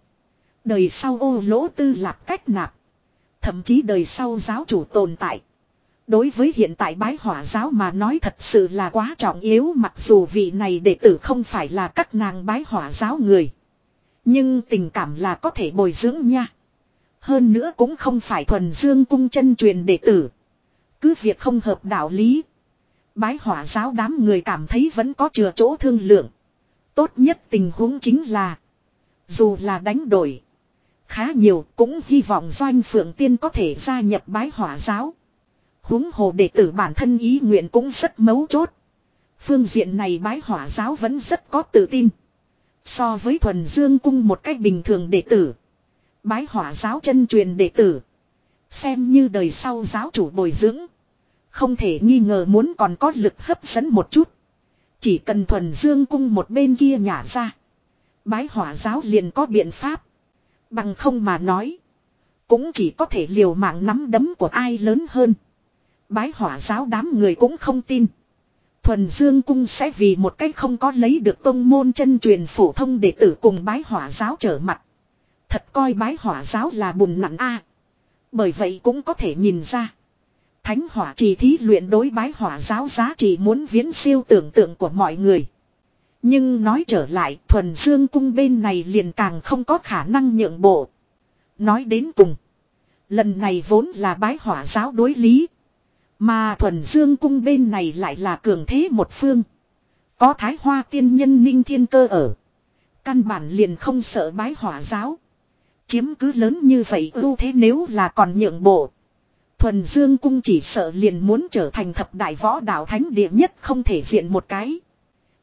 Đời sau ô lỗ tư lạp cách nạp. Thậm chí đời sau giáo chủ tồn tại. Đối với hiện tại bái hỏa giáo mà nói thật sự là quá trọng yếu mặc dù vị này đệ tử không phải là các nàng bái hỏa giáo người. Nhưng tình cảm là có thể bồi dưỡng nha. Hơn nữa cũng không phải thuần dương cung chân truyền đệ tử. Cứ việc không hợp đạo lý. Bái hỏa giáo đám người cảm thấy vẫn có chừa chỗ thương lượng. Tốt nhất tình huống chính là. Dù là đánh đổi. Khá nhiều cũng hy vọng Doanh Phượng Tiên có thể gia nhập bái hỏa giáo huống hồ đệ tử bản thân ý nguyện cũng rất mấu chốt. Phương diện này bái hỏa giáo vẫn rất có tự tin. So với thuần dương cung một cách bình thường đệ tử. Bái hỏa giáo chân truyền đệ tử. Xem như đời sau giáo chủ bồi dưỡng. Không thể nghi ngờ muốn còn có lực hấp dẫn một chút. Chỉ cần thuần dương cung một bên kia nhả ra. Bái hỏa giáo liền có biện pháp. Bằng không mà nói. Cũng chỉ có thể liều mạng nắm đấm của ai lớn hơn. Bái hỏa giáo đám người cũng không tin. Thuần Dương Cung sẽ vì một cách không có lấy được tông môn chân truyền phổ thông đệ tử cùng bái hỏa giáo trở mặt. Thật coi bái hỏa giáo là bùn nặng a. Bởi vậy cũng có thể nhìn ra. Thánh hỏa trì thí luyện đối bái hỏa giáo giá trị muốn viễn siêu tưởng tượng của mọi người. Nhưng nói trở lại, thuần dương cung bên này liền càng không có khả năng nhượng bộ. Nói đến cùng. Lần này vốn là bái hỏa giáo đối lý. Mà thuần dương cung bên này lại là cường thế một phương. Có thái hoa tiên nhân ninh thiên cơ ở. Căn bản liền không sợ bái hỏa giáo. Chiếm cứ lớn như vậy ưu thế nếu là còn nhượng bộ. Thuần Dương Cung chỉ sợ liền muốn trở thành thập đại võ đạo thánh địa nhất không thể diện một cái.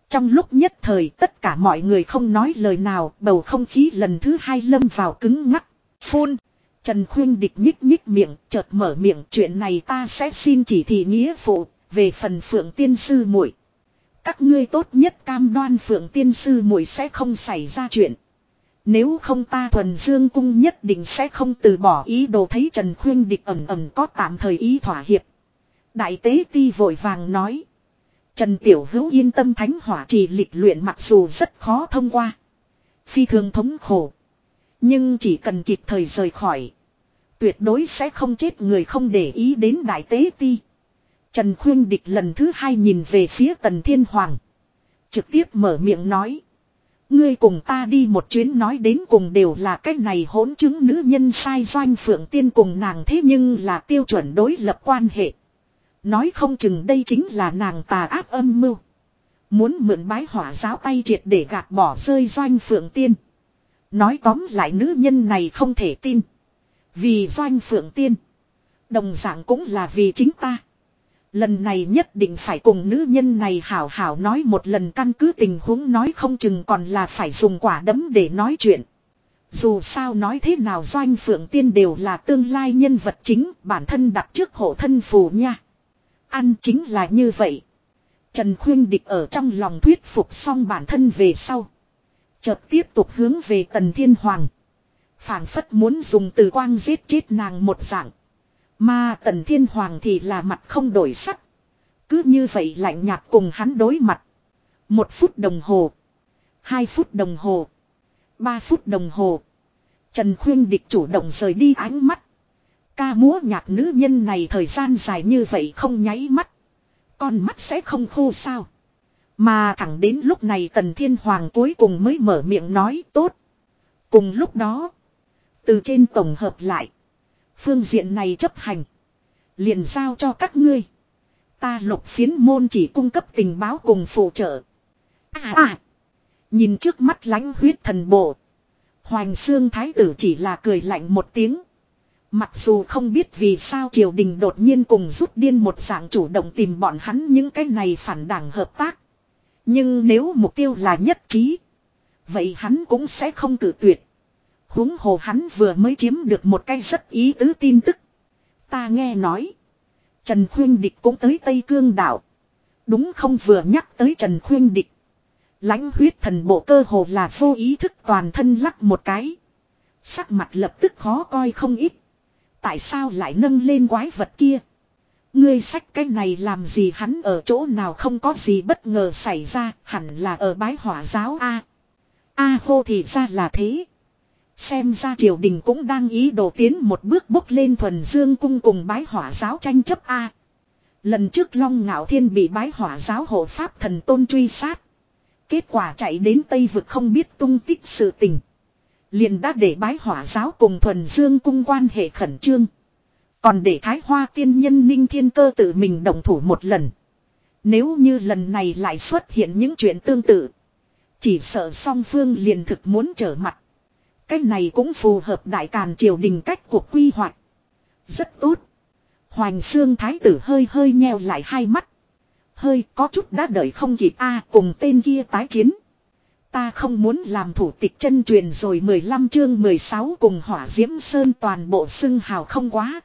Trong lúc nhất thời tất cả mọi người không nói lời nào, bầu không khí lần thứ hai lâm vào cứng ngắc. Phun. Trần Khuyên địch nhích nhích miệng, chợt mở miệng chuyện này ta sẽ xin chỉ thị nghĩa phụ, về phần phượng tiên sư muội Các ngươi tốt nhất cam đoan phượng tiên sư muội sẽ không xảy ra chuyện. Nếu không ta thuần dương cung nhất định sẽ không từ bỏ ý đồ thấy Trần Khuyên địch ẩm ẩm có tạm thời ý thỏa hiệp. Đại tế ti vội vàng nói. Trần Tiểu Hữu yên tâm thánh hỏa trì lịch luyện mặc dù rất khó thông qua. Phi thường thống khổ. Nhưng chỉ cần kịp thời rời khỏi. Tuyệt đối sẽ không chết người không để ý đến đại tế ti. Trần Khuyên Địch lần thứ hai nhìn về phía Tần Thiên Hoàng. Trực tiếp mở miệng nói. Ngươi cùng ta đi một chuyến nói đến cùng đều là cái này hỗn chứng nữ nhân sai doanh phượng tiên cùng nàng thế nhưng là tiêu chuẩn đối lập quan hệ. Nói không chừng đây chính là nàng tà ác âm mưu. Muốn mượn bái hỏa giáo tay triệt để gạt bỏ rơi doanh phượng tiên. Nói tóm lại nữ nhân này không thể tin. Vì doanh phượng tiên. Đồng dạng cũng là vì chính ta. Lần này nhất định phải cùng nữ nhân này hảo hảo nói một lần căn cứ tình huống nói không chừng còn là phải dùng quả đấm để nói chuyện. Dù sao nói thế nào doanh phượng tiên đều là tương lai nhân vật chính, bản thân đặt trước hộ thân phù nha. Ăn chính là như vậy. Trần Khuyên Địch ở trong lòng thuyết phục xong bản thân về sau. Chợt tiếp tục hướng về Tần Thiên Hoàng phảng phất muốn dùng từ quang giết chết nàng một dạng. Mà Tần Thiên Hoàng thì là mặt không đổi sắc. Cứ như vậy lạnh nhạt cùng hắn đối mặt. Một phút đồng hồ. Hai phút đồng hồ. Ba phút đồng hồ. Trần Khuyên Địch chủ động rời đi ánh mắt. Ca múa nhạc nữ nhân này thời gian dài như vậy không nháy mắt. Con mắt sẽ không khô sao. Mà thẳng đến lúc này Tần Thiên Hoàng cuối cùng mới mở miệng nói tốt. Cùng lúc đó. Từ trên tổng hợp lại. Phương diện này chấp hành. Liền giao cho các ngươi. Ta lục phiến môn chỉ cung cấp tình báo cùng phụ trợ. À à. Nhìn trước mắt lánh huyết thần bộ. Hoành xương thái tử chỉ là cười lạnh một tiếng. Mặc dù không biết vì sao triều đình đột nhiên cùng rút điên một dạng chủ động tìm bọn hắn những cái này phản đảng hợp tác. Nhưng nếu mục tiêu là nhất trí. Vậy hắn cũng sẽ không cử tuyệt huống hồ hắn vừa mới chiếm được một cái rất ý tứ tin tức. Ta nghe nói. Trần Khuyên Địch cũng tới Tây Cương đảo. Đúng không vừa nhắc tới Trần Khuyên Địch. lãnh huyết thần bộ cơ hồ là vô ý thức toàn thân lắc một cái. Sắc mặt lập tức khó coi không ít. Tại sao lại nâng lên quái vật kia? Ngươi sách cái này làm gì hắn ở chỗ nào không có gì bất ngờ xảy ra, hẳn là ở bái hỏa giáo A. A hô thì ra là thế. Xem ra triều đình cũng đang ý đồ tiến một bước bốc lên thuần dương cung cùng bái hỏa giáo tranh chấp A. Lần trước Long Ngạo Thiên bị bái hỏa giáo hộ pháp thần tôn truy sát. Kết quả chạy đến Tây vực không biết tung tích sự tình. Liền đã để bái hỏa giáo cùng thuần dương cung quan hệ khẩn trương. Còn để thái hoa tiên nhân ninh thiên cơ tự mình đồng thủ một lần. Nếu như lần này lại xuất hiện những chuyện tương tự. Chỉ sợ song phương liền thực muốn trở mặt. Cái này cũng phù hợp đại càn triều đình cách cuộc quy hoạch. Rất tốt. Hoành xương thái tử hơi hơi nheo lại hai mắt. Hơi có chút đã đợi không kịp a à, cùng tên kia tái chiến. Ta không muốn làm thủ tịch chân truyền rồi 15 chương 16 cùng hỏa diễm sơn toàn bộ xưng hào không quá.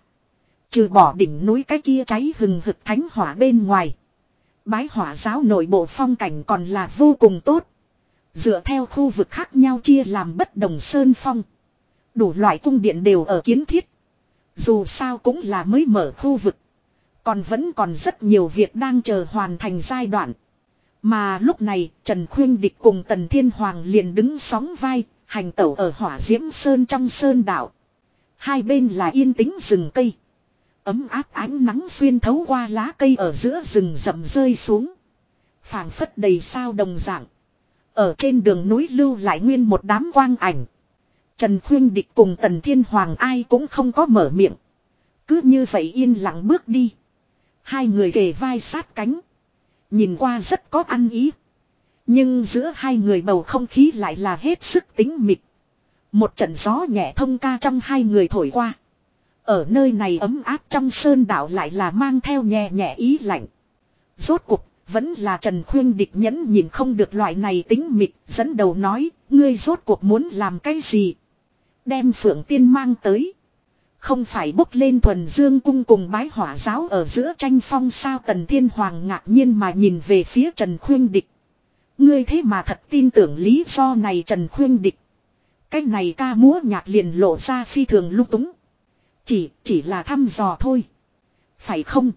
Trừ bỏ đỉnh núi cái kia cháy hừng hực thánh hỏa bên ngoài. Bái hỏa giáo nội bộ phong cảnh còn là vô cùng tốt. Dựa theo khu vực khác nhau chia làm bất đồng sơn phong. Đủ loại cung điện đều ở kiến thiết. Dù sao cũng là mới mở khu vực. Còn vẫn còn rất nhiều việc đang chờ hoàn thành giai đoạn. Mà lúc này Trần Khuyên Địch cùng Tần Thiên Hoàng liền đứng sóng vai, hành tẩu ở hỏa diễm sơn trong sơn đảo. Hai bên là yên tĩnh rừng cây. Ấm áp ánh nắng xuyên thấu qua lá cây ở giữa rừng rậm rơi xuống. phảng phất đầy sao đồng dạng. Ở trên đường núi lưu lại nguyên một đám quang ảnh. Trần Khuyên Địch cùng Tần Thiên Hoàng ai cũng không có mở miệng. Cứ như vậy yên lặng bước đi. Hai người kề vai sát cánh. Nhìn qua rất có ăn ý. Nhưng giữa hai người bầu không khí lại là hết sức tính mịt. Một trận gió nhẹ thông ca trong hai người thổi qua. Ở nơi này ấm áp trong sơn đảo lại là mang theo nhẹ nhẹ ý lạnh. Rốt cuộc vẫn là Trần Khuyên địch nhẫn nhìn không được loại này tính mịt, dẫn đầu nói, ngươi rốt cuộc muốn làm cái gì? Đem Phượng Tiên mang tới. Không phải bốc lên thuần dương cung cùng bái hỏa giáo ở giữa tranh phong sao tần thiên hoàng ngạc nhiên mà nhìn về phía Trần Khuyên Địch. Ngươi thế mà thật tin tưởng lý do này Trần Khuyên Địch. Cái này ca múa nhạc liền lộ ra phi thường lúc túng. Chỉ, chỉ là thăm dò thôi. Phải không?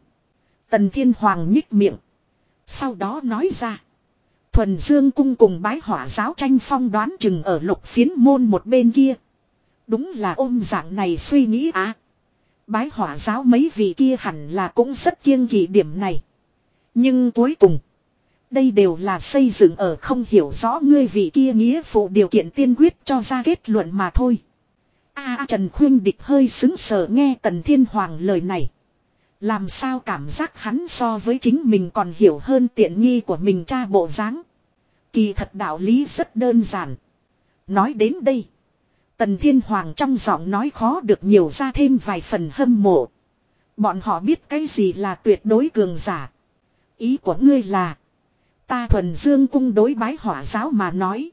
Tần Thiên Hoàng nhích miệng. Sau đó nói ra. Thuần Dương cung cùng bái hỏa giáo tranh phong đoán chừng ở lục phiến môn một bên kia. Đúng là ôm dạng này suy nghĩ á. bái hỏa giáo mấy vị kia hẳn là cũng rất kiêng kỵ điểm này. Nhưng cuối cùng. Đây đều là xây dựng ở không hiểu rõ ngươi vị kia nghĩa phụ điều kiện tiên quyết cho ra kết luận mà thôi. A Trần Khuyên Địch hơi xứng sở nghe Tần Thiên Hoàng lời này. Làm sao cảm giác hắn so với chính mình còn hiểu hơn tiện nghi của mình cha bộ dáng. Kỳ thật đạo lý rất đơn giản. Nói đến đây. Tần Thiên Hoàng trong giọng nói khó được nhiều ra thêm vài phần hâm mộ. Bọn họ biết cái gì là tuyệt đối cường giả. Ý của ngươi là. Ta thuần dương cung đối bái hỏa giáo mà nói.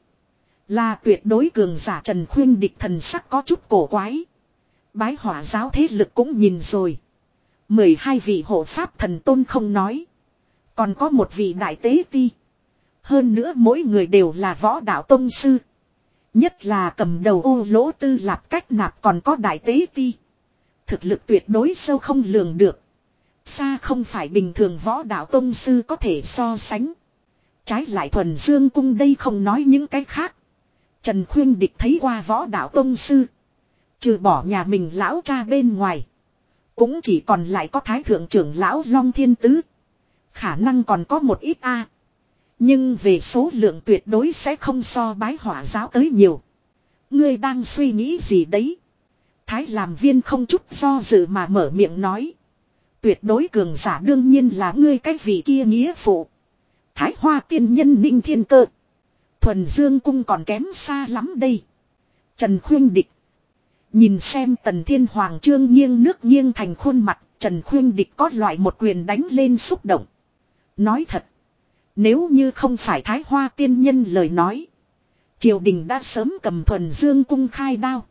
Là tuyệt đối cường giả Trần Khuyên địch thần sắc có chút cổ quái. Bái hỏa giáo thế lực cũng nhìn rồi mười hai vị hộ pháp thần tôn không nói. Còn có một vị đại tế ti. Hơn nữa mỗi người đều là võ đạo tông sư. Nhất là cầm đầu ô lỗ tư lạp cách nạp còn có đại tế ti. Thực lực tuyệt đối sâu không lường được. Xa không phải bình thường võ đạo tông sư có thể so sánh. Trái lại thuần dương cung đây không nói những cái khác. Trần Khuyên Địch thấy qua võ đạo tông sư. Trừ bỏ nhà mình lão cha bên ngoài. Cũng chỉ còn lại có thái thượng trưởng lão Long Thiên Tứ. Khả năng còn có một ít A. Nhưng về số lượng tuyệt đối sẽ không so bái hỏa giáo tới nhiều. Ngươi đang suy nghĩ gì đấy? Thái làm viên không chút do dự mà mở miệng nói. Tuyệt đối cường giả đương nhiên là ngươi cái vị kia nghĩa phụ. Thái hoa tiên nhân ninh thiên cơ. Thuần dương cung còn kém xa lắm đây. Trần khuyên địch. Nhìn xem tần thiên hoàng trương nghiêng nước nghiêng thành khuôn mặt. Trần khuyên địch có loại một quyền đánh lên xúc động. Nói thật. Nếu như không phải thái hoa tiên nhân lời nói. Triều đình đã sớm cầm thuần dương cung khai đao.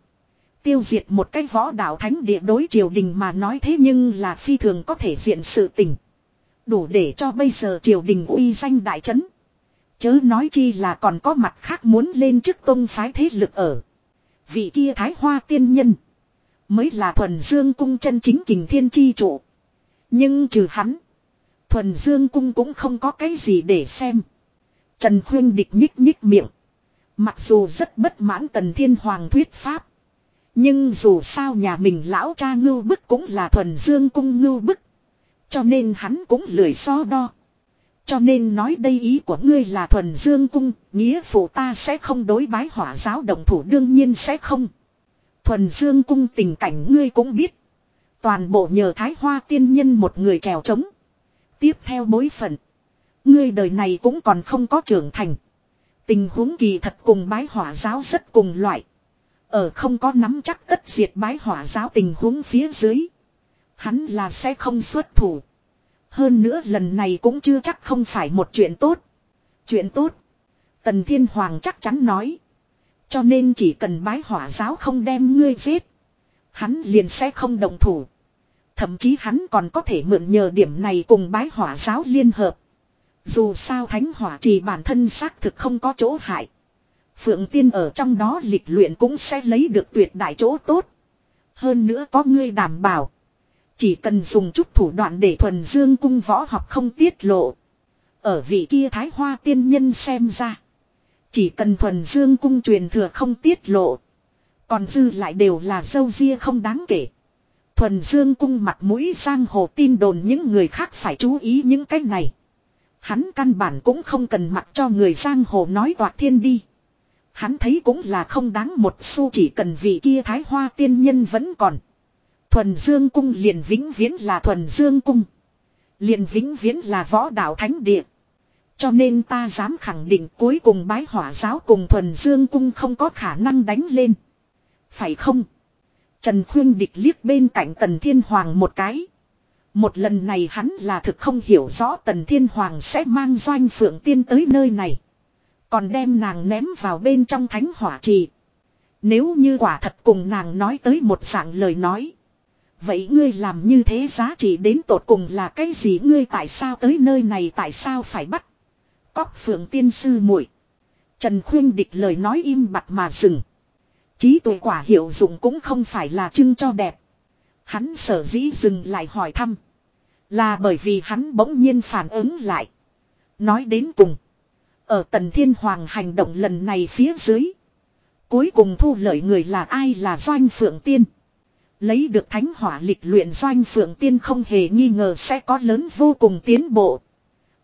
Tiêu diệt một cái võ đạo thánh địa đối triều đình mà nói thế nhưng là phi thường có thể diện sự tình. Đủ để cho bây giờ triều đình uy danh đại trấn. Chớ nói chi là còn có mặt khác muốn lên chức tông phái thế lực ở. Vị kia thái hoa tiên nhân. Mới là thuần dương cung chân chính kình thiên chi trụ. Nhưng trừ hắn. Thuần Dương Cung cũng không có cái gì để xem. Trần Khuyên địch nhích nhích miệng. Mặc dù rất bất mãn Tần Thiên Hoàng thuyết pháp. Nhưng dù sao nhà mình lão cha ngưu bức cũng là thuần dương cung ngưu bức. Cho nên hắn cũng lười so đo. Cho nên nói đây ý của ngươi là thuần dương cung, nghĩa phụ ta sẽ không đối bái hỏa giáo đồng thủ đương nhiên sẽ không. Thuần dương cung tình cảnh ngươi cũng biết. Toàn bộ nhờ thái hoa tiên nhân một người trèo trống. Tiếp theo bối phận. Ngươi đời này cũng còn không có trưởng thành. Tình huống kỳ thật cùng bái hỏa giáo rất cùng loại. Ở không có nắm chắc tất diệt bái hỏa giáo tình huống phía dưới. Hắn là sẽ không xuất thủ. Hơn nữa lần này cũng chưa chắc không phải một chuyện tốt. Chuyện tốt. Tần Thiên Hoàng chắc chắn nói. Cho nên chỉ cần bái hỏa giáo không đem ngươi giết. Hắn liền sẽ không đồng thủ. Thậm chí hắn còn có thể mượn nhờ điểm này cùng bái hỏa giáo liên hợp. Dù sao thánh hỏa trì bản thân xác thực không có chỗ hại. Phượng tiên ở trong đó lịch luyện cũng sẽ lấy được tuyệt đại chỗ tốt. Hơn nữa có ngươi đảm bảo. Chỉ cần dùng chút thủ đoạn để thuần dương cung võ học không tiết lộ. Ở vị kia thái hoa tiên nhân xem ra. Chỉ cần thuần dương cung truyền thừa không tiết lộ. Còn dư lại đều là dâu ria không đáng kể. Thuần Dương cung mặt mũi giang hồ tin đồn những người khác phải chú ý những cái này. Hắn căn bản cũng không cần mặc cho người giang hồ nói toạc thiên đi. Hắn thấy cũng là không đáng một xu chỉ cần vị kia thái hoa tiên nhân vẫn còn. Thuần Dương cung liền vĩnh viễn là Thuần Dương cung. Liền vĩnh viễn là võ đạo thánh địa. Cho nên ta dám khẳng định cuối cùng bái hỏa giáo cùng Thuần Dương cung không có khả năng đánh lên. Phải không? Trần Khuyên địch liếc bên cạnh Tần Thiên Hoàng một cái. Một lần này hắn là thực không hiểu rõ Tần Thiên Hoàng sẽ mang doanh phượng tiên tới nơi này. Còn đem nàng ném vào bên trong thánh hỏa trì. Nếu như quả thật cùng nàng nói tới một dạng lời nói. Vậy ngươi làm như thế giá trị đến tột cùng là cái gì ngươi tại sao tới nơi này tại sao phải bắt. Cóc phượng tiên sư muội Trần Khuyên địch lời nói im bặt mà dừng. Trí tuệ quả hiệu dụng cũng không phải là trưng cho đẹp. Hắn sở dĩ dừng lại hỏi thăm. Là bởi vì hắn bỗng nhiên phản ứng lại. Nói đến cùng. Ở tần thiên hoàng hành động lần này phía dưới. Cuối cùng thu lợi người là ai là Doanh Phượng Tiên. Lấy được thánh hỏa lịch luyện Doanh Phượng Tiên không hề nghi ngờ sẽ có lớn vô cùng tiến bộ.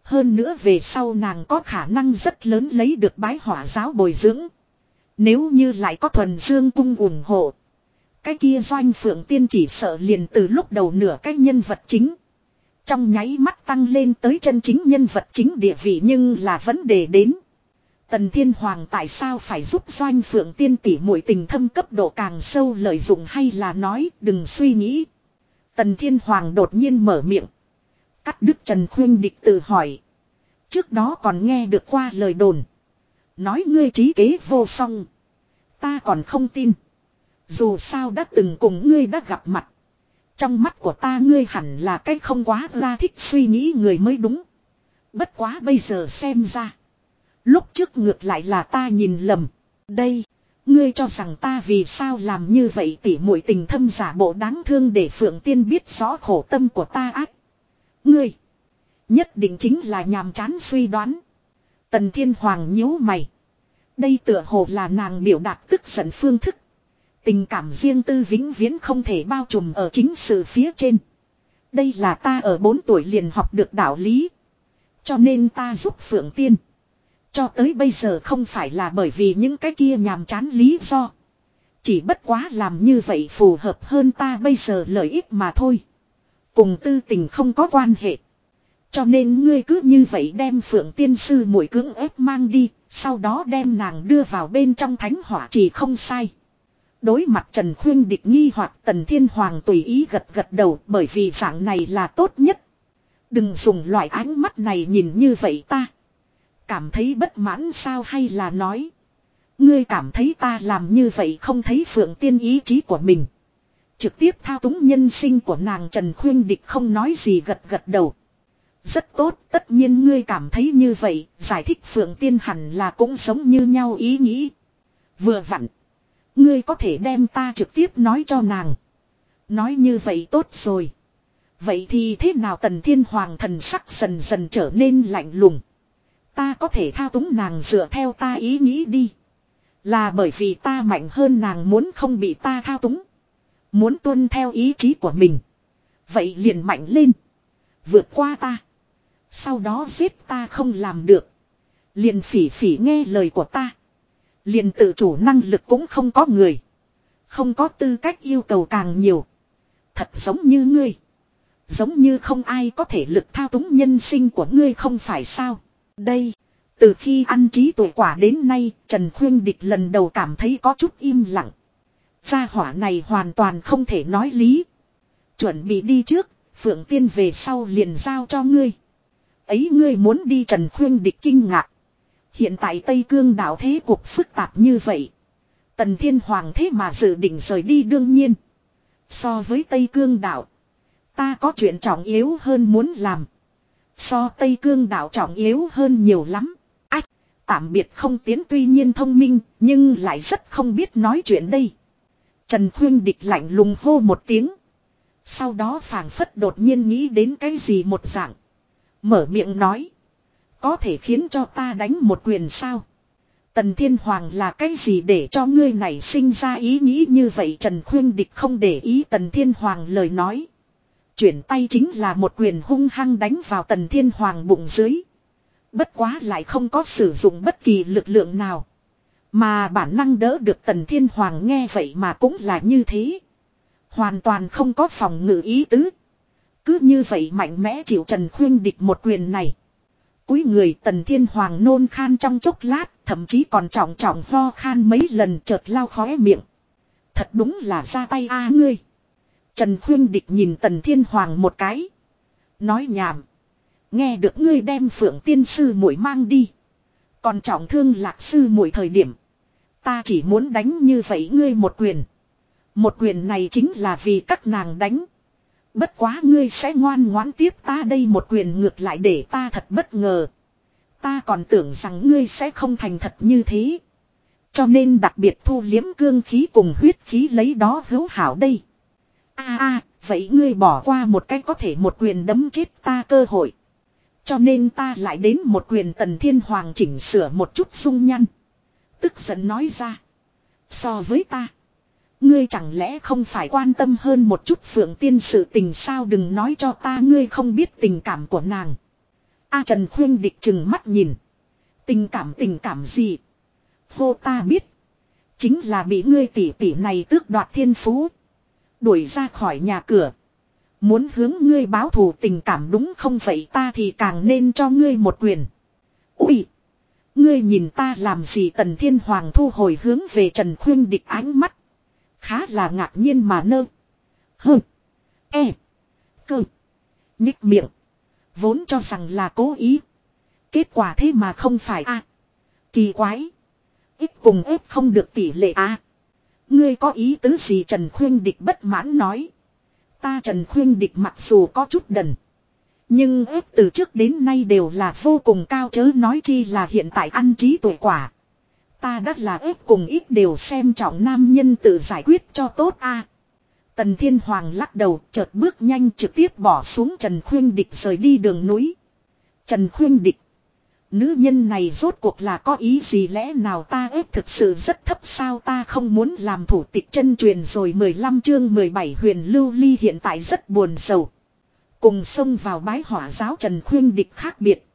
Hơn nữa về sau nàng có khả năng rất lớn lấy được bái hỏa giáo bồi dưỡng. Nếu như lại có thuần dương cung ủng hộ. Cái kia Doanh Phượng Tiên chỉ sợ liền từ lúc đầu nửa cái nhân vật chính. Trong nháy mắt tăng lên tới chân chính nhân vật chính địa vị nhưng là vấn đề đến. Tần Thiên Hoàng tại sao phải giúp Doanh Phượng Tiên tỷ muội tình thâm cấp độ càng sâu lợi dụng hay là nói, đừng suy nghĩ. Tần Thiên Hoàng đột nhiên mở miệng. Cắt đứt Trần Khuyên địch tự hỏi. Trước đó còn nghe được qua lời đồn. Nói ngươi trí kế vô song. Ta còn không tin. Dù sao đã từng cùng ngươi đã gặp mặt. Trong mắt của ta ngươi hẳn là cái không quá ra thích suy nghĩ người mới đúng. Bất quá bây giờ xem ra. Lúc trước ngược lại là ta nhìn lầm. Đây, ngươi cho rằng ta vì sao làm như vậy tỉ muội tình thâm giả bộ đáng thương để Phượng Tiên biết rõ khổ tâm của ta ác. Ngươi, nhất định chính là nhàm chán suy đoán. Tần Thiên Hoàng nhíu mày. Đây tựa hồ là nàng biểu đạt tức giận phương thức. Tình cảm riêng tư vĩnh viễn không thể bao trùm ở chính sự phía trên. Đây là ta ở 4 tuổi liền học được đạo lý. Cho nên ta giúp Phượng Tiên. Cho tới bây giờ không phải là bởi vì những cái kia nhàm chán lý do. Chỉ bất quá làm như vậy phù hợp hơn ta bây giờ lợi ích mà thôi. Cùng tư tình không có quan hệ. Cho nên ngươi cứ như vậy đem phượng tiên sư mũi cưỡng ép mang đi, sau đó đem nàng đưa vào bên trong thánh hỏa chỉ không sai. Đối mặt Trần Khuyên địch nghi hoặc Tần Thiên Hoàng tùy ý gật gật đầu bởi vì dạng này là tốt nhất. Đừng dùng loại ánh mắt này nhìn như vậy ta. Cảm thấy bất mãn sao hay là nói. Ngươi cảm thấy ta làm như vậy không thấy phượng tiên ý chí của mình. Trực tiếp thao túng nhân sinh của nàng Trần Khuyên Địch không nói gì gật gật đầu. Rất tốt, tất nhiên ngươi cảm thấy như vậy, giải thích phượng tiên hẳn là cũng giống như nhau ý nghĩ. Vừa vặn. Ngươi có thể đem ta trực tiếp nói cho nàng. Nói như vậy tốt rồi. Vậy thì thế nào tần thiên hoàng thần sắc dần dần trở nên lạnh lùng. Ta có thể thao túng nàng dựa theo ta ý nghĩ đi. Là bởi vì ta mạnh hơn nàng muốn không bị ta thao túng. Muốn tuân theo ý chí của mình. Vậy liền mạnh lên. Vượt qua ta. Sau đó giết ta không làm được. Liền phỉ phỉ nghe lời của ta. Liền tự chủ năng lực cũng không có người. Không có tư cách yêu cầu càng nhiều. Thật giống như ngươi. Giống như không ai có thể lực thao túng nhân sinh của ngươi không phải sao. Đây. Từ khi ăn trí tuổi quả đến nay, Trần Khuyên Địch lần đầu cảm thấy có chút im lặng. Gia hỏa này hoàn toàn không thể nói lý. Chuẩn bị đi trước, Phượng Tiên về sau liền giao cho ngươi. Ấy ngươi muốn đi Trần Khuyên Địch kinh ngạc. Hiện tại Tây Cương đảo thế cuộc phức tạp như vậy. Tần Thiên Hoàng thế mà dự định rời đi đương nhiên. So với Tây Cương đảo. Ta có chuyện trọng yếu hơn muốn làm. So Tây Cương đảo trọng yếu hơn nhiều lắm. Ách, tạm biệt không tiến tuy nhiên thông minh, nhưng lại rất không biết nói chuyện đây. Trần Khuyên địch lạnh lùng hô một tiếng. Sau đó phảng phất đột nhiên nghĩ đến cái gì một dạng. Mở miệng nói. Có thể khiến cho ta đánh một quyền sao? Tần Thiên Hoàng là cái gì để cho ngươi này sinh ra ý nghĩ như vậy Trần Khuyên Địch không để ý Tần Thiên Hoàng lời nói. Chuyển tay chính là một quyền hung hăng đánh vào Tần Thiên Hoàng bụng dưới. Bất quá lại không có sử dụng bất kỳ lực lượng nào. Mà bản năng đỡ được Tần Thiên Hoàng nghe vậy mà cũng là như thế. Hoàn toàn không có phòng ngự ý tứ. Cứ như vậy mạnh mẽ chịu Trần Khuyên Địch một quyền này cúi người tần thiên hoàng nôn khan trong chốc lát, thậm chí còn trọng trọng ho khan mấy lần chợt lao khóe miệng. Thật đúng là ra tay a ngươi. Trần Khuyên Địch nhìn tần thiên hoàng một cái. Nói nhảm. Nghe được ngươi đem phượng tiên sư muội mang đi. Còn trọng thương lạc sư muội thời điểm. Ta chỉ muốn đánh như vậy ngươi một quyền. Một quyền này chính là vì các nàng đánh. Bất quá ngươi sẽ ngoan ngoãn tiếp ta đây một quyền ngược lại để ta thật bất ngờ. Ta còn tưởng rằng ngươi sẽ không thành thật như thế. Cho nên đặc biệt thu liếm cương khí cùng huyết khí lấy đó hữu hảo đây a a, vậy ngươi bỏ qua một cách có thể một quyền đấm chết ta cơ hội. Cho nên ta lại đến một quyền tần thiên hoàng chỉnh sửa một chút dung nhăn. Tức giận nói ra. So với ta. Ngươi chẳng lẽ không phải quan tâm hơn một chút phượng tiên sự tình sao đừng nói cho ta ngươi không biết tình cảm của nàng. A Trần Khuyên địch chừng mắt nhìn. Tình cảm tình cảm gì? Vô ta biết. Chính là bị ngươi tỷ tỷ này tước đoạt thiên phú. Đuổi ra khỏi nhà cửa. Muốn hướng ngươi báo thù tình cảm đúng không vậy ta thì càng nên cho ngươi một quyền. Úi! Ngươi nhìn ta làm gì tần thiên hoàng thu hồi hướng về Trần Khuyên địch ánh mắt. Khá là ngạc nhiên mà nơ. Hừ, E. Cơ. Nhích miệng. Vốn cho rằng là cố ý. Kết quả thế mà không phải a Kỳ quái. Ít cùng ép không được tỷ lệ a Ngươi có ý tứ gì Trần Khuyên Địch bất mãn nói. Ta Trần Khuyên Địch mặc dù có chút đần. Nhưng ép từ trước đến nay đều là vô cùng cao chớ nói chi là hiện tại ăn trí tuổi quả. Ta đã là ép cùng ít đều xem trọng nam nhân tự giải quyết cho tốt a. Tần Thiên Hoàng lắc đầu, chợt bước nhanh trực tiếp bỏ xuống Trần Khuyên Địch rời đi đường núi. Trần Khuyên Địch. Nữ nhân này rốt cuộc là có ý gì lẽ nào ta ép thực sự rất thấp sao ta không muốn làm thủ tịch chân truyền rồi 15 chương 17 huyền lưu ly hiện tại rất buồn sầu. Cùng xông vào bái hỏa giáo Trần Khuyên Địch khác biệt.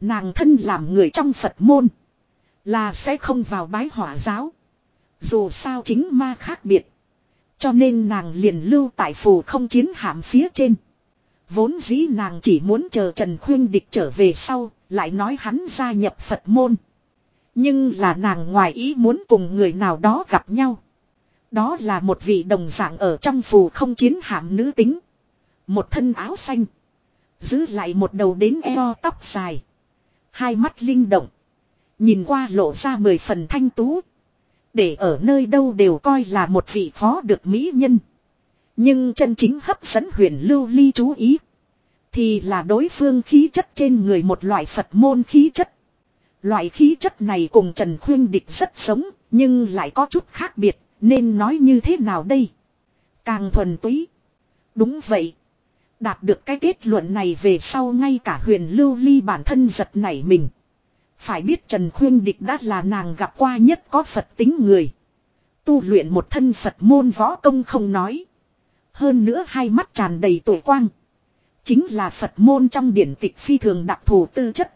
Nàng thân làm người trong Phật môn. Là sẽ không vào bái hỏa giáo. Dù sao chính ma khác biệt. Cho nên nàng liền lưu tại phù không chiến hạm phía trên. Vốn dĩ nàng chỉ muốn chờ Trần Khuyên Địch trở về sau, lại nói hắn gia nhập Phật môn. Nhưng là nàng ngoài ý muốn cùng người nào đó gặp nhau. Đó là một vị đồng dạng ở trong phù không chiến hạm nữ tính. Một thân áo xanh. Giữ lại một đầu đến eo tóc dài. Hai mắt linh động. Nhìn qua lộ ra mười phần thanh tú. Để ở nơi đâu đều coi là một vị phó được mỹ nhân. Nhưng chân chính hấp dẫn huyền lưu ly chú ý. Thì là đối phương khí chất trên người một loại Phật môn khí chất. Loại khí chất này cùng Trần Khuyên Địch rất sống, nhưng lại có chút khác biệt, nên nói như thế nào đây? Càng thuần túy. Đúng vậy. Đạt được cái kết luận này về sau ngay cả huyền lưu ly bản thân giật nảy mình. Phải biết Trần Khuyên Địch đã là nàng gặp qua nhất có Phật tính người. Tu luyện một thân Phật môn võ công không nói. Hơn nữa hai mắt tràn đầy tuổi quang. Chính là Phật môn trong điển tịch phi thường đặc thù tư chất.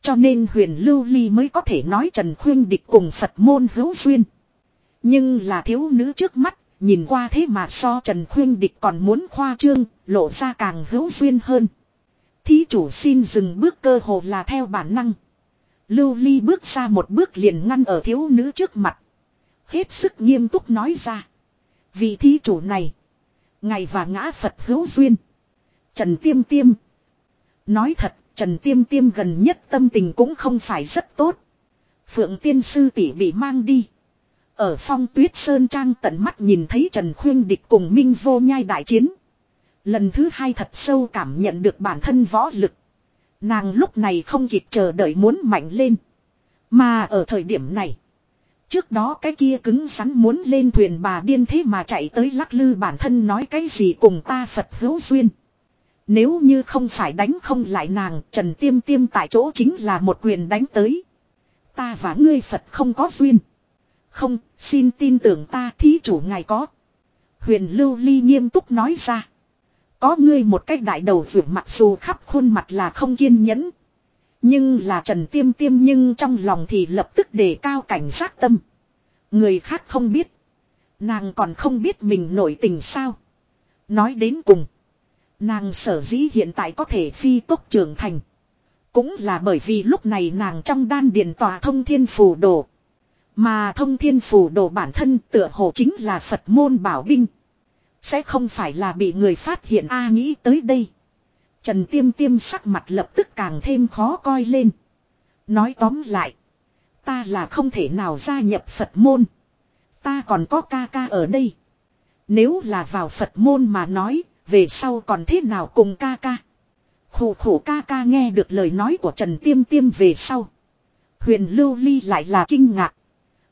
Cho nên huyền lưu ly mới có thể nói Trần Khuyên Địch cùng Phật môn hữu duyên. Nhưng là thiếu nữ trước mắt, nhìn qua thế mà so Trần Khuyên Địch còn muốn khoa trương, lộ ra càng hữu duyên hơn. Thí chủ xin dừng bước cơ hồ là theo bản năng. Lưu Ly bước ra một bước liền ngăn ở thiếu nữ trước mặt. Hết sức nghiêm túc nói ra. Vị thí chủ này. Ngày và ngã Phật hữu duyên. Trần Tiêm Tiêm. Nói thật, Trần Tiêm Tiêm gần nhất tâm tình cũng không phải rất tốt. Phượng Tiên Sư tỷ bị mang đi. Ở phong tuyết sơn trang tận mắt nhìn thấy Trần Khuyên Địch cùng Minh vô nhai đại chiến. Lần thứ hai thật sâu cảm nhận được bản thân võ lực. Nàng lúc này không kịp chờ đợi muốn mạnh lên. Mà ở thời điểm này. Trước đó cái kia cứng rắn muốn lên thuyền bà điên thế mà chạy tới lắc lư bản thân nói cái gì cùng ta Phật hữu duyên. Nếu như không phải đánh không lại nàng, Trần Tiêm Tiêm tại chỗ chính là một quyền đánh tới. Ta và ngươi Phật không có duyên. Không, xin tin tưởng ta thí chủ ngài có. Huyền Lưu Ly nghiêm túc nói ra. Có ngươi một cách đại đầu vượt mặc dù khắp khuôn mặt là không kiên nhẫn. Nhưng là Trần Tiêm Tiêm nhưng trong lòng thì lập tức đề cao cảnh giác tâm. Người khác không biết. Nàng còn không biết mình nổi tình sao. Nói đến cùng. Nàng sở dĩ hiện tại có thể phi tốc trưởng thành. Cũng là bởi vì lúc này nàng trong đan điền tòa thông thiên phù đồ. Mà thông thiên phù đồ bản thân tựa hồ chính là Phật môn bảo binh. Sẽ không phải là bị người phát hiện a nghĩ tới đây. Trần Tiêm Tiêm sắc mặt lập tức càng thêm khó coi lên. Nói tóm lại. Ta là không thể nào gia nhập Phật môn. Ta còn có ca ca ở đây. Nếu là vào Phật môn mà nói, về sau còn thế nào cùng ca ca. Khủ khủ ca ca nghe được lời nói của Trần Tiêm Tiêm về sau. Huyền Lưu Ly lại là kinh ngạc.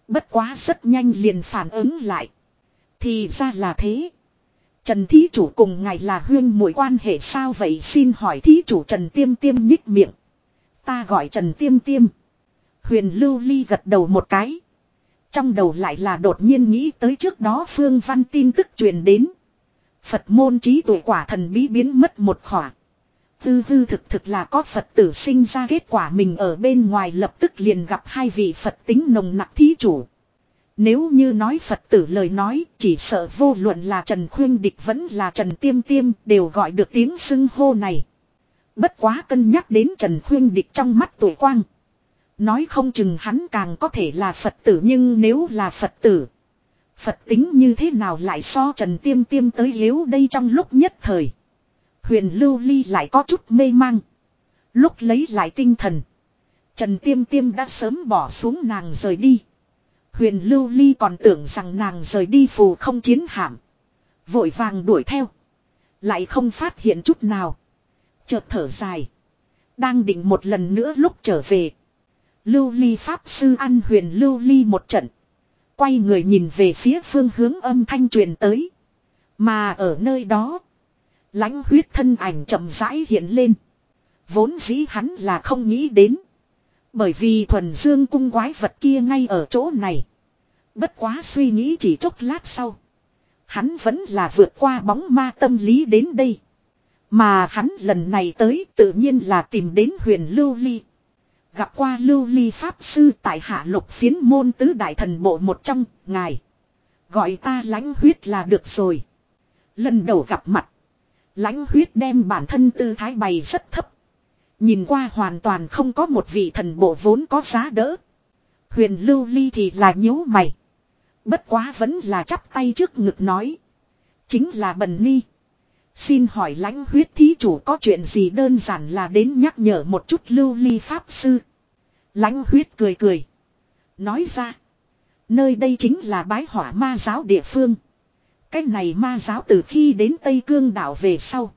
Bất quá rất nhanh liền phản ứng lại. Thì ra là thế. Trần Thí Chủ cùng ngài là huyên mũi quan hệ sao vậy xin hỏi Thí Chủ Trần Tiêm Tiêm nhích miệng. Ta gọi Trần Tiêm Tiêm. Huyền Lưu Ly gật đầu một cái. Trong đầu lại là đột nhiên nghĩ tới trước đó Phương Văn tin tức truyền đến. Phật môn trí tuổi quả thần bí biến mất một khỏa. Tư tư thực thực là có Phật tử sinh ra kết quả mình ở bên ngoài lập tức liền gặp hai vị Phật tính nồng nặc thí chủ. Nếu như nói Phật tử lời nói, chỉ sợ vô luận là Trần Khuyên Địch vẫn là Trần Tiêm Tiêm đều gọi được tiếng xưng hô này. Bất quá cân nhắc đến Trần Khuyên Địch trong mắt tuổi quang. Nói không chừng hắn càng có thể là Phật tử nhưng nếu là Phật tử. Phật tính như thế nào lại so Trần Tiêm Tiêm tới yếu đây trong lúc nhất thời. Huyền Lưu Ly lại có chút mê mang. Lúc lấy lại tinh thần. Trần Tiêm Tiêm đã sớm bỏ xuống nàng rời đi. Huyền Lưu Ly còn tưởng rằng nàng rời đi phù không chiến hạm. Vội vàng đuổi theo. Lại không phát hiện chút nào. Chợt thở dài. Đang định một lần nữa lúc trở về. Lưu Ly Pháp Sư ăn huyền Lưu Ly một trận. Quay người nhìn về phía phương hướng âm thanh truyền tới. Mà ở nơi đó. lãnh huyết thân ảnh chậm rãi hiện lên. Vốn dĩ hắn là không nghĩ đến. Bởi vì thuần dương cung quái vật kia ngay ở chỗ này. Bất quá suy nghĩ chỉ chốc lát sau. Hắn vẫn là vượt qua bóng ma tâm lý đến đây. Mà hắn lần này tới tự nhiên là tìm đến huyền lưu ly. Gặp qua lưu ly pháp sư tại hạ lục phiến môn tứ đại thần bộ một trong, ngài. Gọi ta lãnh huyết là được rồi. Lần đầu gặp mặt. Lãnh huyết đem bản thân tư thái bày rất thấp. Nhìn qua hoàn toàn không có một vị thần bộ vốn có giá đỡ. Huyền lưu ly thì là nhíu mày. Bất quá vẫn là chắp tay trước ngực nói. Chính là bần ni. Xin hỏi lãnh huyết thí chủ có chuyện gì đơn giản là đến nhắc nhở một chút lưu ly pháp sư. Lãnh huyết cười cười. Nói ra. Nơi đây chính là bái hỏa ma giáo địa phương. Cái này ma giáo từ khi đến Tây Cương đảo về sau.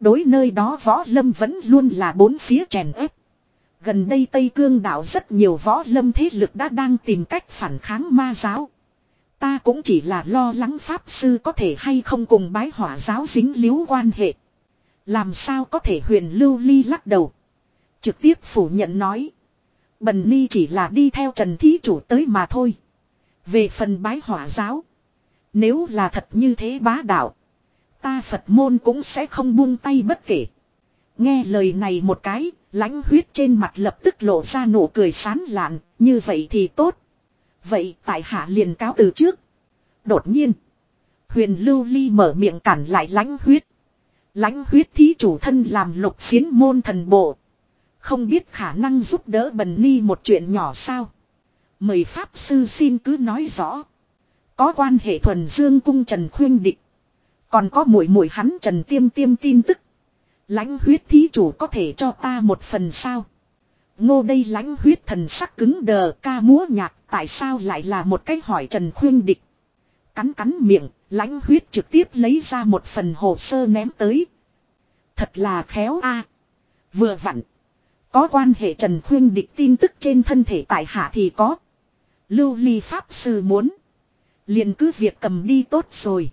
Đối nơi đó võ lâm vẫn luôn là bốn phía chèn ép. Gần đây Tây Cương đảo rất nhiều võ lâm thế lực đã đang tìm cách phản kháng ma giáo. Ta cũng chỉ là lo lắng Pháp Sư có thể hay không cùng bái hỏa giáo dính líu quan hệ. Làm sao có thể huyền lưu ly lắc đầu. Trực tiếp phủ nhận nói. Bần ni chỉ là đi theo Trần Thí Chủ tới mà thôi. Về phần bái hỏa giáo. Nếu là thật như thế bá đạo. Ta Phật môn cũng sẽ không buông tay bất kể. Nghe lời này một cái, lãnh huyết trên mặt lập tức lộ ra nụ cười sán lạn, như vậy thì tốt. Vậy tại hạ liền cáo từ trước. Đột nhiên. Huyền lưu ly mở miệng cản lại lãnh huyết. Lãnh huyết thí chủ thân làm lục phiến môn thần bộ. Không biết khả năng giúp đỡ bần ni một chuyện nhỏ sao. Mời Pháp Sư xin cứ nói rõ. Có quan hệ thuần dương cung Trần Khuyên Địch. Còn có mùi mùi hắn Trần Tiêm Tiêm tin tức. Lãnh huyết thí chủ có thể cho ta một phần sao. Ngô đây lãnh huyết thần sắc cứng đờ ca múa nhạc tại sao lại là một cái hỏi Trần Khuyên Địch. Cắn cắn miệng, lãnh huyết trực tiếp lấy ra một phần hồ sơ ném tới. Thật là khéo a Vừa vặn. Có quan hệ Trần Khuyên Địch tin tức trên thân thể tại hạ thì có. Lưu ly pháp sư muốn. liền cứ việc cầm đi tốt rồi.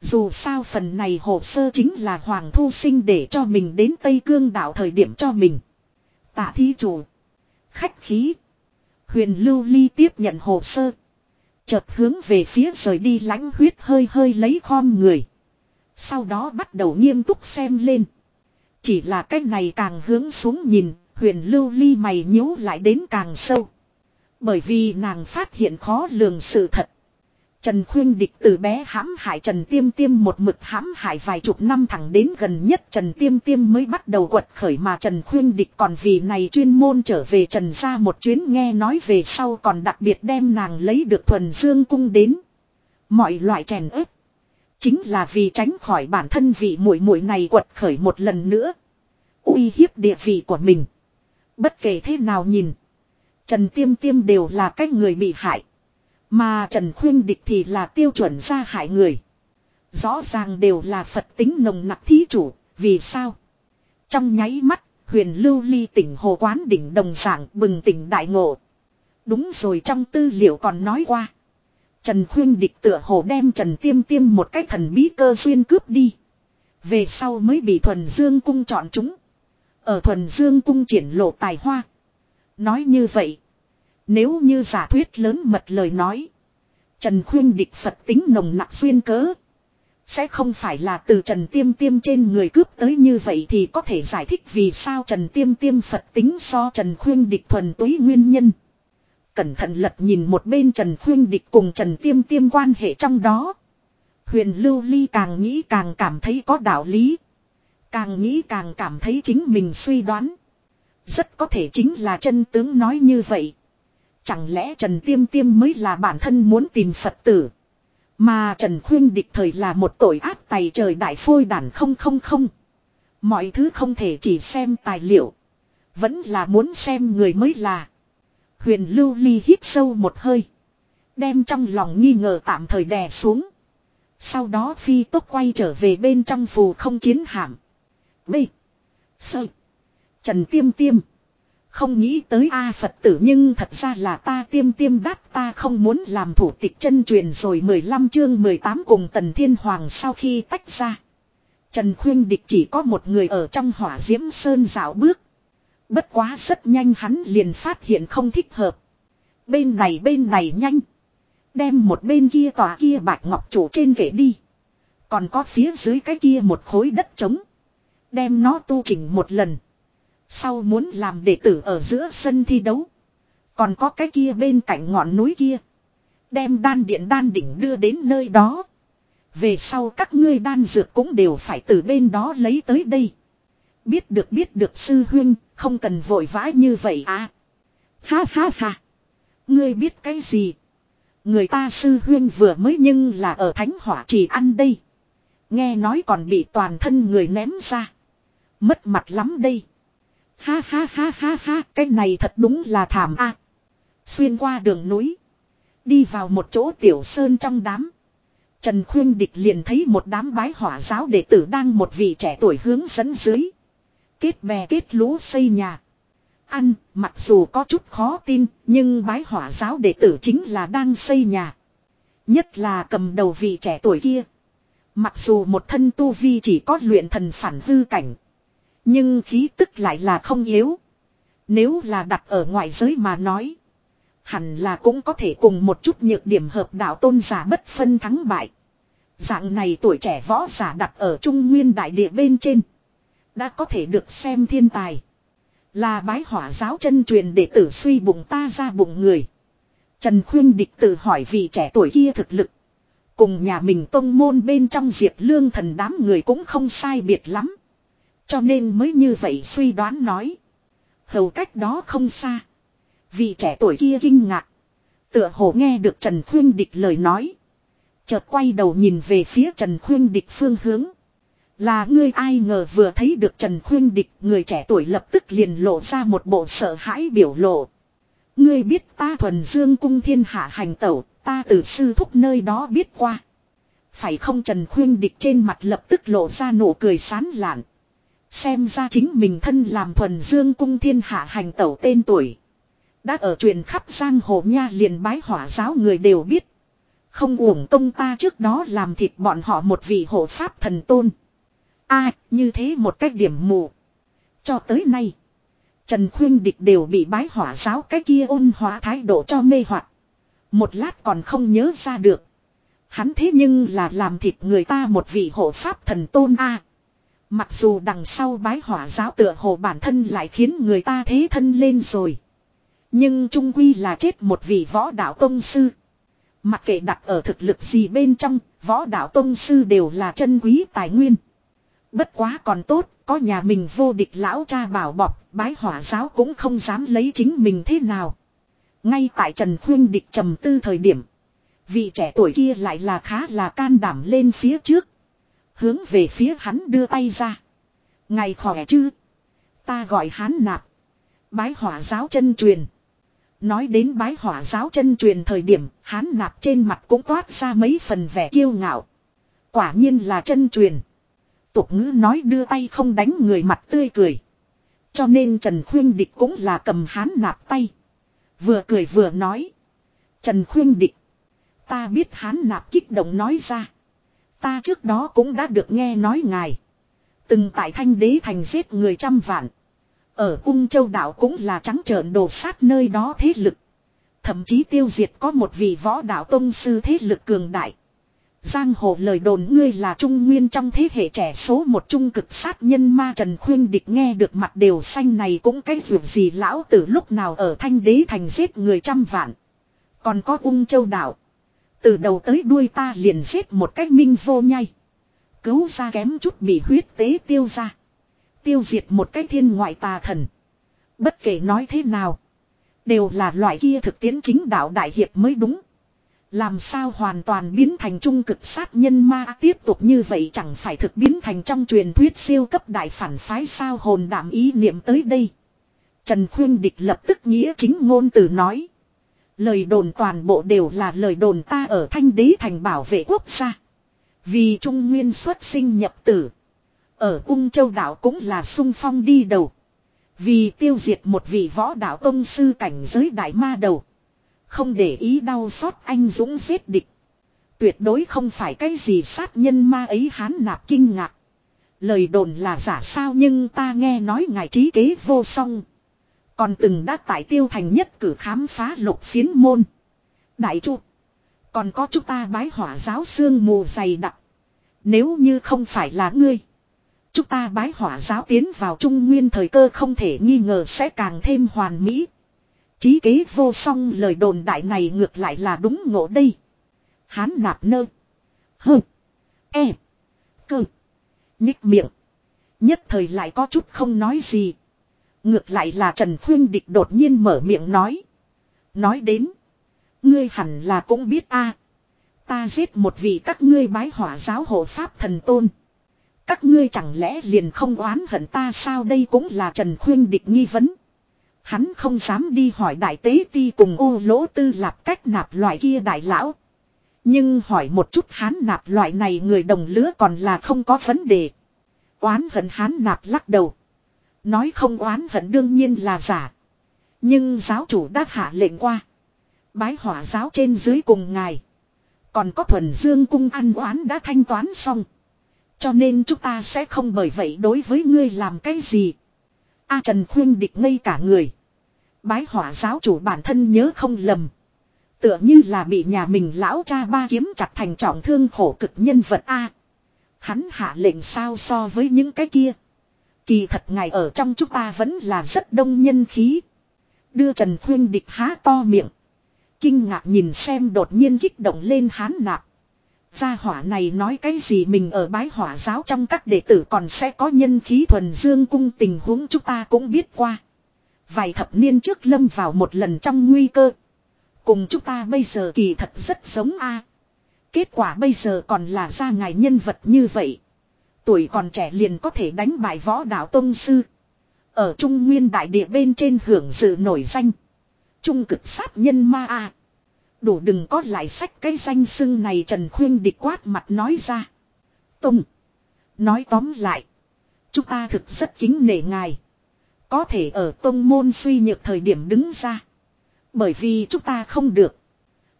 Dù sao phần này hồ sơ chính là Hoàng Thu Sinh để cho mình đến Tây Cương đảo thời điểm cho mình. Tạ thí chủ. Khách khí. Huyền Lưu Ly tiếp nhận hồ sơ. Chợt hướng về phía rời đi lãnh huyết hơi hơi lấy khom người. Sau đó bắt đầu nghiêm túc xem lên. Chỉ là cách này càng hướng xuống nhìn, huyền lưu ly mày nhíu lại đến càng sâu. Bởi vì nàng phát hiện khó lường sự thật. Trần Khuyên Địch từ bé hãm hại Trần Tiêm Tiêm một mực hãm hại vài chục năm thẳng đến gần nhất Trần Tiêm Tiêm mới bắt đầu quật khởi mà Trần Khuyên Địch còn vì này chuyên môn trở về Trần ra một chuyến nghe nói về sau còn đặc biệt đem nàng lấy được thuần dương cung đến. Mọi loại chèn ép. Chính là vì tránh khỏi bản thân vị muội muội này quật khởi một lần nữa. uy hiếp địa vị của mình. Bất kể thế nào nhìn. Trần Tiêm Tiêm đều là cái người bị hại. Mà Trần Khuyên Địch thì là tiêu chuẩn ra hại người. Rõ ràng đều là Phật tính nồng nặc thí chủ, vì sao? Trong nháy mắt, huyền lưu ly tỉnh hồ quán đỉnh đồng giảng bừng tỉnh đại ngộ. Đúng rồi trong tư liệu còn nói qua. Trần Khuyên địch tựa hồ đem Trần Tiêm Tiêm một cái thần bí cơ duyên cướp đi. Về sau mới bị Thuần Dương Cung chọn chúng. Ở Thuần Dương Cung triển lộ tài hoa. Nói như vậy. Nếu như giả thuyết lớn mật lời nói. Trần Khuyên địch Phật tính nồng nặc duyên cớ. Sẽ không phải là từ Trần Tiêm Tiêm trên người cướp tới như vậy thì có thể giải thích vì sao Trần Tiêm Tiêm Phật tính so Trần Khuyên địch thuần túy nguyên nhân. Cẩn thận lật nhìn một bên Trần Khuyên địch cùng Trần Tiêm Tiêm quan hệ trong đó. Huyền Lưu Ly càng nghĩ càng cảm thấy có đạo lý. Càng nghĩ càng cảm thấy chính mình suy đoán. Rất có thể chính là chân tướng nói như vậy. Chẳng lẽ Trần Tiêm Tiêm mới là bản thân muốn tìm Phật tử. Mà Trần Khuyên địch thời là một tội ác tài trời đại phôi đàn không không không. Mọi thứ không thể chỉ xem tài liệu. Vẫn là muốn xem người mới là. Huyền Lưu Ly hít sâu một hơi. Đem trong lòng nghi ngờ tạm thời đè xuống. Sau đó phi tốc quay trở về bên trong phù không chiến hạm. B. Sơ. Trần Tiêm Tiêm. Không nghĩ tới A Phật tử nhưng thật ra là ta tiêm tiêm đắt ta không muốn làm thủ tịch chân truyền rồi 15 chương 18 cùng Tần Thiên Hoàng sau khi tách ra. Trần Khuyên Địch chỉ có một người ở trong hỏa diễm sơn dạo bước. Bất quá rất nhanh hắn liền phát hiện không thích hợp. Bên này bên này nhanh. Đem một bên kia tòa kia bạch ngọc chủ trên kể đi. Còn có phía dưới cái kia một khối đất trống. Đem nó tu chỉnh một lần. Sau muốn làm đệ tử ở giữa sân thi đấu. Còn có cái kia bên cạnh ngọn núi kia. Đem đan điện đan đỉnh đưa đến nơi đó. Về sau các ngươi đan dược cũng đều phải từ bên đó lấy tới đây. Biết được biết được sư huyên, không cần vội vã như vậy à. Ha ha ha. Ngươi biết cái gì? Người ta sư huyên vừa mới nhưng là ở thánh hỏa chỉ ăn đây. Nghe nói còn bị toàn thân người ném ra. Mất mặt lắm đây. Ha ha ha ha ha, cái này thật đúng là thảm a. Xuyên qua đường núi. Đi vào một chỗ tiểu sơn trong đám. Trần Khuyên Địch liền thấy một đám bái hỏa giáo đệ tử đang một vị trẻ tuổi hướng dẫn dưới. Kết bè kết lũ xây nhà. Ăn, mặc dù có chút khó tin, nhưng bái hỏa giáo đệ tử chính là đang xây nhà. Nhất là cầm đầu vị trẻ tuổi kia. Mặc dù một thân tu vi chỉ có luyện thần phản hư cảnh. Nhưng khí tức lại là không yếu. Nếu là đặt ở ngoại giới mà nói. Hẳn là cũng có thể cùng một chút nhược điểm hợp đạo tôn giả bất phân thắng bại. Dạng này tuổi trẻ võ giả đặt ở trung nguyên đại địa bên trên. Đã có thể được xem thiên tài. Là bái hỏa giáo chân truyền để tử suy bụng ta ra bụng người. Trần Khuyên Địch tự hỏi vị trẻ tuổi kia thực lực. Cùng nhà mình tông môn bên trong diệt lương thần đám người cũng không sai biệt lắm. Cho nên mới như vậy suy đoán nói. Hầu cách đó không xa. vì trẻ tuổi kia kinh ngạc. Tựa hồ nghe được Trần Khuyên Địch lời nói. Chợt quay đầu nhìn về phía Trần Khuyên Địch phương hướng. Là ngươi ai ngờ vừa thấy được Trần Khuyên Địch người trẻ tuổi lập tức liền lộ ra một bộ sợ hãi biểu lộ. Ngươi biết ta thuần dương cung thiên hạ hành tẩu, ta từ sư thúc nơi đó biết qua. Phải không Trần Khuyên Địch trên mặt lập tức lộ ra nụ cười sán lạn. Xem ra chính mình thân làm thuần dương cung thiên hạ hành tẩu tên tuổi. Đã ở truyền khắp giang hồ nha liền bái hỏa giáo người đều biết. Không uổng công ta trước đó làm thịt bọn họ một vị hộ pháp thần tôn. a, như thế một cách điểm mù. Cho tới nay. Trần Khuyên Địch đều bị bái hỏa giáo cái kia ôn hóa thái độ cho mê hoặc Một lát còn không nhớ ra được. Hắn thế nhưng là làm thịt người ta một vị hộ pháp thần tôn a Mặc dù đằng sau bái hỏa giáo tựa hồ bản thân lại khiến người ta thế thân lên rồi. Nhưng trung quy là chết một vị võ đạo tông sư. Mặc kệ đặt ở thực lực gì bên trong, võ đạo tông sư đều là chân quý tài nguyên. Bất quá còn tốt, có nhà mình vô địch lão cha bảo bọc, bái hỏa giáo cũng không dám lấy chính mình thế nào. Ngay tại Trần Khuyên địch trầm tư thời điểm. Vị trẻ tuổi kia lại là khá là can đảm lên phía trước. Hướng về phía hắn đưa tay ra. Ngày khỏe chứ. Ta gọi hắn nạp. Bái hỏa giáo chân truyền. Nói đến bái hỏa giáo chân truyền thời điểm, hắn nạp trên mặt cũng toát ra mấy phần vẻ kiêu ngạo. Quả nhiên là chân truyền. Tục ngữ nói đưa tay không đánh người mặt tươi cười. Cho nên Trần Khuyên Địch cũng là cầm hán nạp tay. Vừa cười vừa nói. Trần Khuyên Địch. Ta biết hán nạp kích động nói ra. Ta trước đó cũng đã được nghe nói ngài. Từng tại thanh đế thành giết người trăm vạn. Ở ung châu đảo cũng là trắng trợn đồ sát nơi đó thế lực. Thậm chí tiêu diệt có một vị võ đạo tông sư thế lực cường đại. Giang hồ lời đồn ngươi là trung nguyên trong thế hệ trẻ số một trung cực sát nhân ma Trần Khuyên Địch nghe được mặt đều xanh này cũng cái việc gì lão tử lúc nào ở thanh đế thành giết người trăm vạn. Còn có ung châu đảo. Từ đầu tới đuôi ta liền giết một cách minh vô nhai. Cứu ra kém chút bị huyết tế tiêu ra. Tiêu diệt một cái thiên ngoại tà thần. Bất kể nói thế nào. Đều là loại kia thực tiễn chính đạo đại hiệp mới đúng. Làm sao hoàn toàn biến thành trung cực sát nhân ma tiếp tục như vậy chẳng phải thực biến thành trong truyền thuyết siêu cấp đại phản phái sao hồn đảm ý niệm tới đây. Trần Khuyên Địch lập tức nghĩa chính ngôn từ nói. Lời đồn toàn bộ đều là lời đồn ta ở thanh đế thành bảo vệ quốc gia. Vì Trung Nguyên xuất sinh nhập tử. Ở ung châu đảo cũng là sung phong đi đầu. Vì tiêu diệt một vị võ đạo tông sư cảnh giới đại ma đầu. Không để ý đau xót anh dũng giết địch. Tuyệt đối không phải cái gì sát nhân ma ấy hán nạp kinh ngạc. Lời đồn là giả sao nhưng ta nghe nói ngài trí kế vô song. Còn từng đã tại tiêu thành nhất cử khám phá lục phiến môn. Đại chu, Còn có chúng ta bái hỏa giáo xương mù dày đặc. Nếu như không phải là ngươi. Chúng ta bái hỏa giáo tiến vào trung nguyên thời cơ không thể nghi ngờ sẽ càng thêm hoàn mỹ. Chí kế vô song lời đồn đại này ngược lại là đúng ngộ đây. Hán nạp nơ. Hơ. E. Cơ. Nhích miệng. Nhất thời lại có chút không nói gì. Ngược lại là Trần Khuyên Địch đột nhiên mở miệng nói. Nói đến. Ngươi hẳn là cũng biết a Ta giết một vị các ngươi bái hỏa giáo hộ pháp thần tôn. Các ngươi chẳng lẽ liền không oán hận ta sao đây cũng là Trần Khuyên Địch nghi vấn. Hắn không dám đi hỏi đại tế ti cùng ô lỗ tư lạp cách nạp loại kia đại lão. Nhưng hỏi một chút hán nạp loại này người đồng lứa còn là không có vấn đề. Oán hận hán nạp lắc đầu. Nói không oán hận đương nhiên là giả. Nhưng giáo chủ đã hạ lệnh qua. Bái hỏa giáo trên dưới cùng ngài. Còn có thuần dương cung ăn oán đã thanh toán xong. Cho nên chúng ta sẽ không bởi vậy đối với ngươi làm cái gì. A Trần Khuyên địch ngây cả người. Bái hỏa giáo chủ bản thân nhớ không lầm. Tựa như là bị nhà mình lão cha ba kiếm chặt thành trọng thương khổ cực nhân vật A. Hắn hạ lệnh sao so với những cái kia. Kỳ thật ngài ở trong chúng ta vẫn là rất đông nhân khí. Đưa Trần Khuyên địch há to miệng. Kinh ngạc nhìn xem đột nhiên kích động lên hán nạp. Gia hỏa này nói cái gì mình ở bái hỏa giáo trong các đệ tử còn sẽ có nhân khí thuần dương cung tình huống chúng ta cũng biết qua. Vài thập niên trước lâm vào một lần trong nguy cơ. Cùng chúng ta bây giờ kỳ thật rất giống a. Kết quả bây giờ còn là ra ngài nhân vật như vậy. Tuổi còn trẻ liền có thể đánh bại võ đạo tông sư. Ở Trung Nguyên đại địa bên trên hưởng dự nổi danh. Trung cực sát nhân ma a. Đủ đừng có lại sách cái danh xưng này Trần Khuyên địch quát mặt nói ra. tông Nói tóm lại. Chúng ta thực rất kính nể ngài. Có thể ở tông môn suy nhược thời điểm đứng ra. Bởi vì chúng ta không được.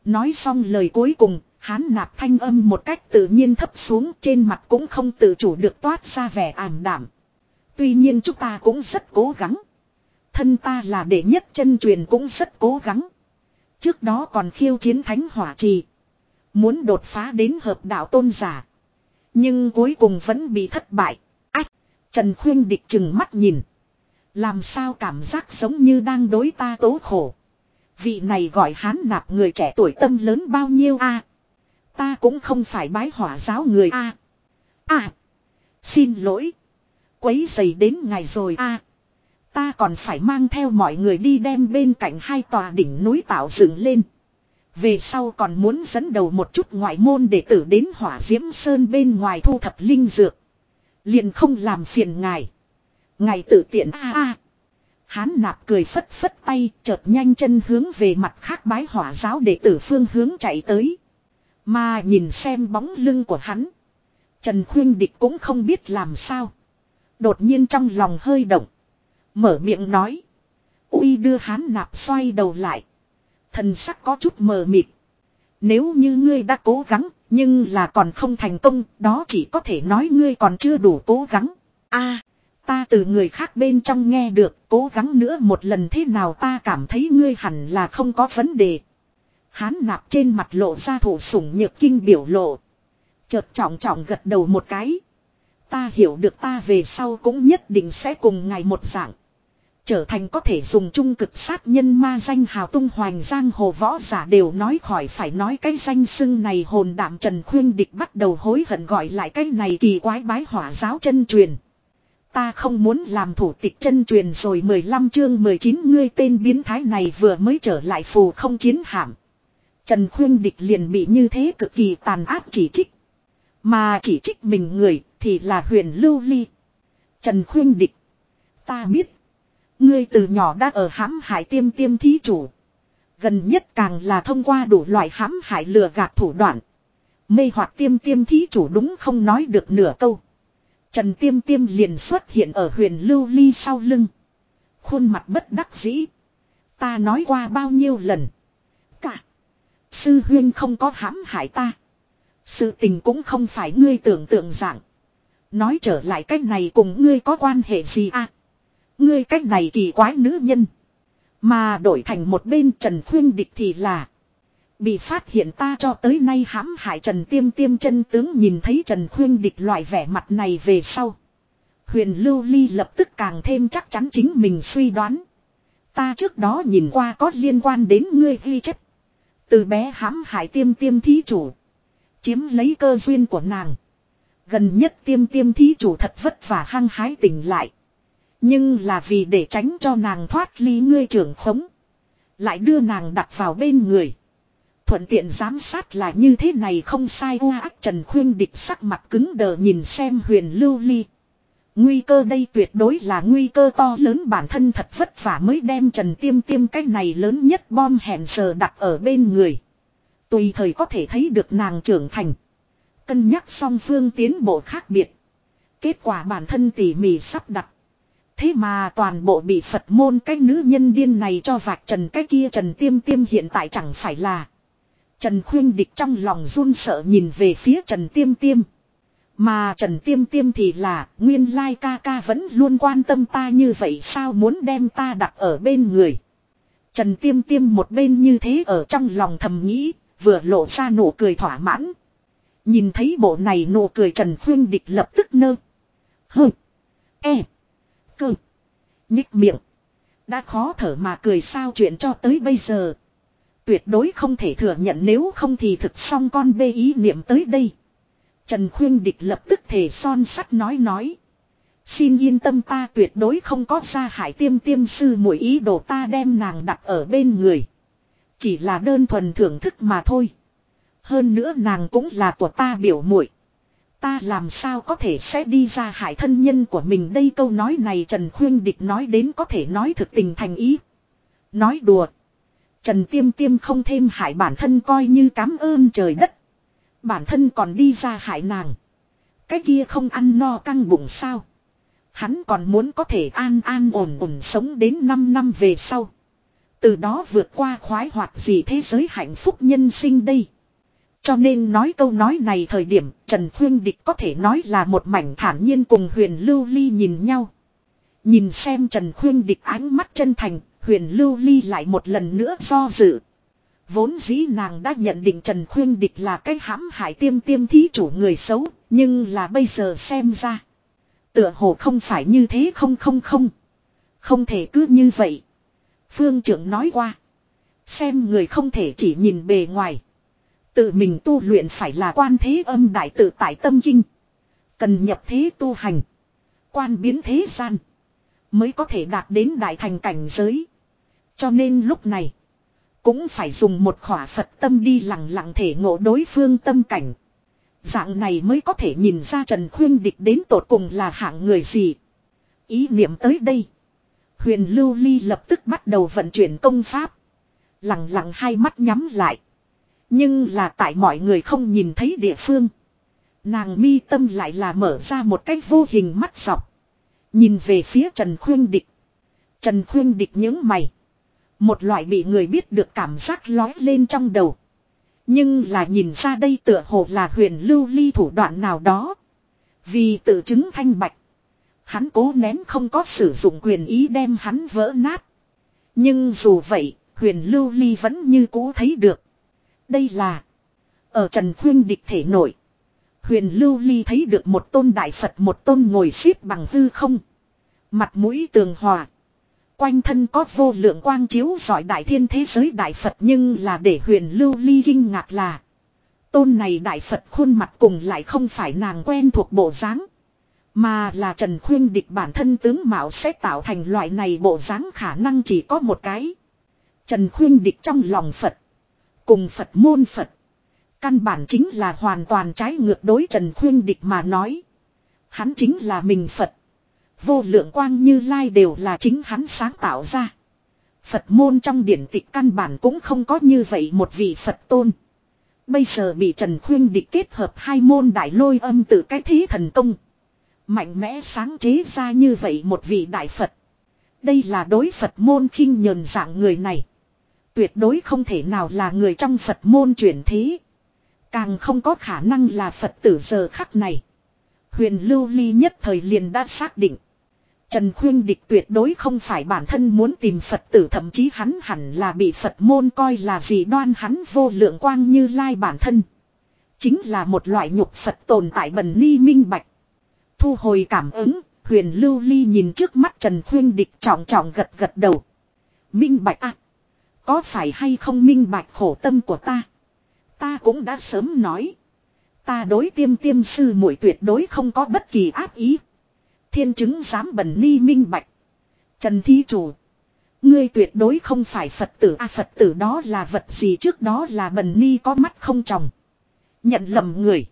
Nói xong lời cuối cùng, hán nạp thanh âm một cách tự nhiên thấp xuống trên mặt cũng không tự chủ được toát ra vẻ ảm đảm. Tuy nhiên chúng ta cũng rất cố gắng. Thân ta là đệ nhất chân truyền cũng rất cố gắng. Trước đó còn khiêu chiến thánh hỏa trì. Muốn đột phá đến hợp đạo tôn giả. Nhưng cuối cùng vẫn bị thất bại. Ách! Trần Khuyên địch chừng mắt nhìn. Làm sao cảm giác giống như đang đối ta tố khổ. Vị này gọi hán nạp người trẻ tuổi tâm lớn bao nhiêu a? Ta cũng không phải bái hỏa giáo người a. À. Xin lỗi. Quấy dày đến ngày rồi a. Ta còn phải mang theo mọi người đi đem bên cạnh hai tòa đỉnh núi tạo dựng lên. Về sau còn muốn dẫn đầu một chút ngoại môn để tử đến hỏa diễm sơn bên ngoài thu thập linh dược. Liền không làm phiền ngài. Ngài tự tiện a a. Hán nạp cười phất phất tay, chợt nhanh chân hướng về mặt khác bái hỏa giáo đệ tử phương hướng chạy tới. Mà nhìn xem bóng lưng của hắn. Trần Khuyên Địch cũng không biết làm sao. Đột nhiên trong lòng hơi động. Mở miệng nói. Uy đưa hán nạp xoay đầu lại. Thần sắc có chút mờ mịt. Nếu như ngươi đã cố gắng, nhưng là còn không thành công, đó chỉ có thể nói ngươi còn chưa đủ cố gắng. a ta từ người khác bên trong nghe được, cố gắng nữa một lần thế nào ta cảm thấy ngươi hẳn là không có vấn đề. Hán nạp trên mặt lộ ra thủ sủng nhược kinh biểu lộ. Chợt trọng trọng gật đầu một cái. Ta hiểu được ta về sau cũng nhất định sẽ cùng ngài một dạng. Trở thành có thể dùng trung cực sát nhân ma danh hào tung hoành giang hồ võ giả đều nói khỏi phải nói cái danh xưng này hồn đảm trần khuyên địch bắt đầu hối hận gọi lại cái này kỳ quái bái hỏa giáo chân truyền. Ta không muốn làm thủ tịch chân truyền rồi 15 chương 19 ngươi tên biến thái này vừa mới trở lại phù không chiến hạm. Trần khuyên địch liền bị như thế cực kỳ tàn ác chỉ trích. Mà chỉ trích mình người thì là huyền lưu ly. Trần khuyên địch. Ta biết. Ngươi từ nhỏ đã ở hãm hại tiêm tiêm thí chủ. Gần nhất càng là thông qua đủ loại hãm hại lừa gạt thủ đoạn. Mê hoặc tiêm tiêm thí chủ đúng không nói được nửa câu. Trần tiêm tiêm liền xuất hiện ở huyền lưu ly sau lưng. Khuôn mặt bất đắc dĩ. Ta nói qua bao nhiêu lần. Sư huyên không có hãm hại ta. Sự tình cũng không phải ngươi tưởng tượng dạng. Nói trở lại cách này cùng ngươi có quan hệ gì à? Ngươi cách này kỳ quái nữ nhân. Mà đổi thành một bên Trần Khuyên Địch thì là. Bị phát hiện ta cho tới nay hãm hại Trần Tiêm Tiêm chân tướng nhìn thấy Trần Khuyên Địch loại vẻ mặt này về sau. Huyền Lưu Ly lập tức càng thêm chắc chắn chính mình suy đoán. Ta trước đó nhìn qua có liên quan đến ngươi ghi chép. Từ bé hãm hại tiêm tiêm thí chủ. Chiếm lấy cơ duyên của nàng. Gần nhất tiêm tiêm thí chủ thật vất vả hăng hái tỉnh lại. Nhưng là vì để tránh cho nàng thoát ly ngươi trưởng khống. Lại đưa nàng đặt vào bên người. Thuận tiện giám sát là như thế này không sai u ác Trần Khuyên địch sắc mặt cứng đờ nhìn xem huyền lưu ly. Nguy cơ đây tuyệt đối là nguy cơ to lớn bản thân thật vất vả mới đem Trần Tiêm Tiêm cái này lớn nhất bom hẹn giờ đặt ở bên người. Tùy thời có thể thấy được nàng trưởng thành. Cân nhắc song phương tiến bộ khác biệt. Kết quả bản thân tỉ mỉ sắp đặt. Thế mà toàn bộ bị Phật môn cái nữ nhân điên này cho vạch trần cái kia Trần Tiêm Tiêm hiện tại chẳng phải là. Trần Khuyên Địch trong lòng run sợ nhìn về phía Trần Tiêm Tiêm. Mà Trần Tiêm Tiêm thì là nguyên lai ca ca vẫn luôn quan tâm ta như vậy sao muốn đem ta đặt ở bên người. Trần Tiêm Tiêm một bên như thế ở trong lòng thầm nghĩ, vừa lộ ra nụ cười thỏa mãn. Nhìn thấy bộ này nụ cười Trần Khuyên Địch lập tức nơ. Hừ. E. Cơ. Nhích miệng. Đã khó thở mà cười sao chuyện cho tới bây giờ. Tuyệt đối không thể thừa nhận nếu không thì thực xong con bê ý niệm tới đây. Trần Khuyên Địch lập tức thể son sắt nói nói. Xin yên tâm ta tuyệt đối không có ra hải tiêm tiêm sư mũi ý đồ ta đem nàng đặt ở bên người. Chỉ là đơn thuần thưởng thức mà thôi. Hơn nữa nàng cũng là của ta biểu muội Ta làm sao có thể sẽ đi ra hại thân nhân của mình đây câu nói này Trần Khuyên Địch nói đến có thể nói thực tình thành ý. Nói đùa. Trần Tiêm Tiêm không thêm hại bản thân coi như cảm ơn trời đất. Bản thân còn đi ra hại nàng. Cái kia không ăn no căng bụng sao. Hắn còn muốn có thể an an ổn ổn sống đến 5 năm về sau. Từ đó vượt qua khoái hoạt gì thế giới hạnh phúc nhân sinh đây. Cho nên nói câu nói này thời điểm Trần Khuyên Địch có thể nói là một mảnh thản nhiên cùng huyền lưu ly nhìn nhau. Nhìn xem Trần Khuyên Địch ánh mắt chân thành, huyền lưu ly lại một lần nữa do dự. Vốn dĩ nàng đã nhận định Trần Khuyên Địch là cái hãm hại tiêm tiêm thí chủ người xấu, nhưng là bây giờ xem ra. Tựa hồ không phải như thế không không không. Không thể cứ như vậy. Phương trưởng nói qua. Xem người không thể chỉ nhìn bề ngoài. Tự mình tu luyện phải là quan thế âm đại tự tại tâm kinh. Cần nhập thế tu hành. Quan biến thế gian. Mới có thể đạt đến đại thành cảnh giới. Cho nên lúc này. Cũng phải dùng một khỏa Phật tâm đi lặng lặng thể ngộ đối phương tâm cảnh. Dạng này mới có thể nhìn ra Trần Khuyên Địch đến tột cùng là hạng người gì. Ý niệm tới đây. Huyền Lưu Ly lập tức bắt đầu vận chuyển công pháp. Lặng lặng hai mắt nhắm lại. Nhưng là tại mọi người không nhìn thấy địa phương. Nàng mi tâm lại là mở ra một cách vô hình mắt dọc. Nhìn về phía Trần Khuyên Địch. Trần Khuyên Địch những mày. Một loại bị người biết được cảm giác lói lên trong đầu. Nhưng là nhìn ra đây tựa hồ là huyền lưu ly thủ đoạn nào đó. Vì tự chứng thanh bạch. Hắn cố nén không có sử dụng quyền ý đem hắn vỡ nát. Nhưng dù vậy, huyền lưu ly vẫn như cũ thấy được. Đây là ở Trần Khuyên địch thể nổi. Huyền lưu ly thấy được một tôn đại Phật một tôn ngồi xếp bằng hư không. Mặt mũi tường hòa. Quanh thân có vô lượng quang chiếu giỏi đại thiên thế giới đại Phật nhưng là để huyền lưu ly kinh ngạc là. Tôn này đại Phật khuôn mặt cùng lại không phải nàng quen thuộc bộ dáng, Mà là Trần Khuyên địch bản thân tướng mạo sẽ tạo thành loại này bộ dáng khả năng chỉ có một cái. Trần Khuyên địch trong lòng Phật. Cùng Phật môn Phật. Căn bản chính là hoàn toàn trái ngược đối Trần Khuyên địch mà nói. Hắn chính là mình Phật. Vô lượng quang như lai đều là chính hắn sáng tạo ra. Phật môn trong điển tịch căn bản cũng không có như vậy một vị Phật tôn. Bây giờ bị Trần Khuyên địch kết hợp hai môn đại lôi âm từ cái thế thần công. Mạnh mẽ sáng chế ra như vậy một vị đại Phật. Đây là đối Phật môn khinh nhờn dạng người này. Tuyệt đối không thể nào là người trong Phật môn chuyển thế. Càng không có khả năng là Phật tử giờ khắc này. Huyền Lưu Ly nhất thời liền đã xác định. Trần Khuyên Địch tuyệt đối không phải bản thân muốn tìm Phật tử thậm chí hắn hẳn là bị Phật môn coi là gì đoan hắn vô lượng quang như lai bản thân. Chính là một loại nhục Phật tồn tại bần ni minh bạch. Thu hồi cảm ứng, huyền lưu ly nhìn trước mắt Trần Khuyên Địch trọng trọng gật gật đầu. Minh bạch à? Có phải hay không minh bạch khổ tâm của ta? Ta cũng đã sớm nói. Ta đối tiêm tiêm sư muội tuyệt đối không có bất kỳ áp ý. Thiên chứng dám bẩn ni minh bạch. Trần Thí Chủ. Ngươi tuyệt đối không phải Phật tử a Phật tử đó là vật gì trước đó là bần ni có mắt không tròng. Nhận lầm người.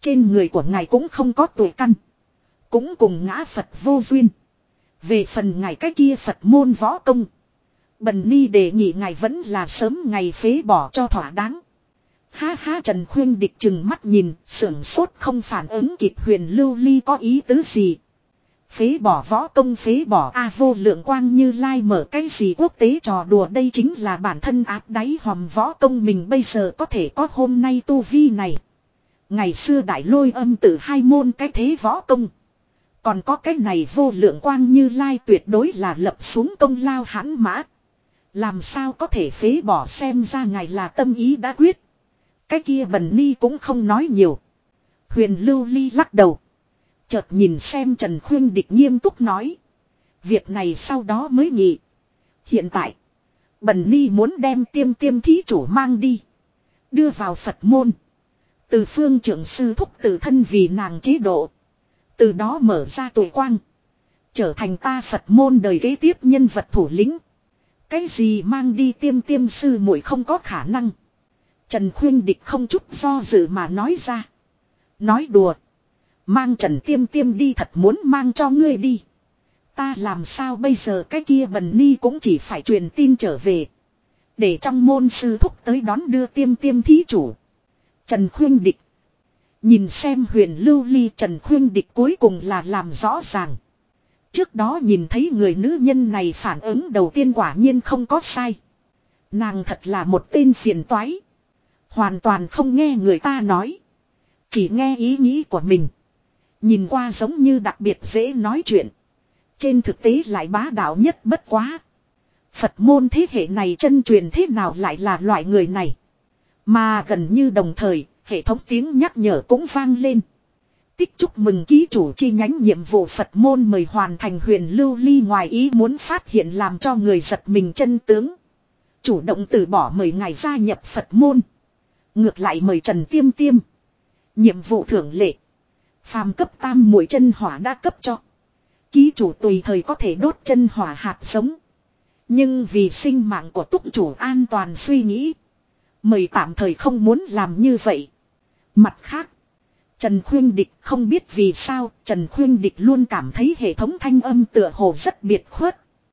Trên người của ngài cũng không có tuổi căn. Cũng cùng ngã Phật vô duyên. Về phần ngài cái kia Phật môn võ công. Bần ni đề nghị ngài vẫn là sớm ngày phế bỏ cho thỏa đáng. Ha ha Trần Khuyên địch chừng mắt nhìn, sưởng sốt không phản ứng kịp huyền lưu ly có ý tứ gì. Phế bỏ võ công phế bỏ A vô lượng quang như lai mở cái gì quốc tế trò đùa đây chính là bản thân áp đáy hòm võ công mình bây giờ có thể có hôm nay tu vi này. Ngày xưa đại lôi âm tử hai môn cái thế võ công. Còn có cái này vô lượng quang như lai tuyệt đối là lập xuống công lao hãn mã. Làm sao có thể phế bỏ xem ra ngài là tâm ý đã quyết. Cái kia bần ni cũng không nói nhiều. Huyền lưu ly lắc đầu. Chợt nhìn xem Trần Khuyên Địch nghiêm túc nói. Việc này sau đó mới nghỉ. Hiện tại. Bần Ni muốn đem tiêm tiêm thí chủ mang đi. Đưa vào Phật môn. Từ phương trưởng sư thúc tự thân vì nàng chế độ. Từ đó mở ra tuổi quang. Trở thành ta Phật môn đời kế tiếp nhân vật thủ lĩnh. Cái gì mang đi tiêm tiêm sư muội không có khả năng. Trần Khuyên Địch không chút do dự mà nói ra. Nói đùa. Mang Trần Tiêm Tiêm đi thật muốn mang cho ngươi đi. Ta làm sao bây giờ cái kia bần ni cũng chỉ phải truyền tin trở về. Để trong môn sư thúc tới đón đưa tiêm tiêm thí chủ. Trần Khuyên Địch. Nhìn xem huyền lưu ly Trần Khuyên Địch cuối cùng là làm rõ ràng. Trước đó nhìn thấy người nữ nhân này phản ứng đầu tiên quả nhiên không có sai. Nàng thật là một tên phiền toái. Hoàn toàn không nghe người ta nói. Chỉ nghe ý nghĩ của mình. Nhìn qua giống như đặc biệt dễ nói chuyện. Trên thực tế lại bá đạo nhất bất quá. Phật môn thế hệ này chân truyền thế nào lại là loại người này. Mà gần như đồng thời, hệ thống tiếng nhắc nhở cũng vang lên. Tích chúc mừng ký chủ chi nhánh nhiệm vụ Phật môn mời hoàn thành huyền lưu ly ngoài ý muốn phát hiện làm cho người giật mình chân tướng. Chủ động từ bỏ mời ngài gia nhập Phật môn. Ngược lại mời Trần Tiêm Tiêm. Nhiệm vụ thưởng lệ. Phàm cấp tam mũi chân hỏa đã cấp cho. Ký chủ tùy thời có thể đốt chân hỏa hạt giống. Nhưng vì sinh mạng của túc chủ an toàn suy nghĩ. Mời tạm thời không muốn làm như vậy. Mặt khác. Trần Khuyên Địch không biết vì sao Trần Khuyên Địch luôn cảm thấy hệ thống thanh âm tựa hồ rất biệt khuất.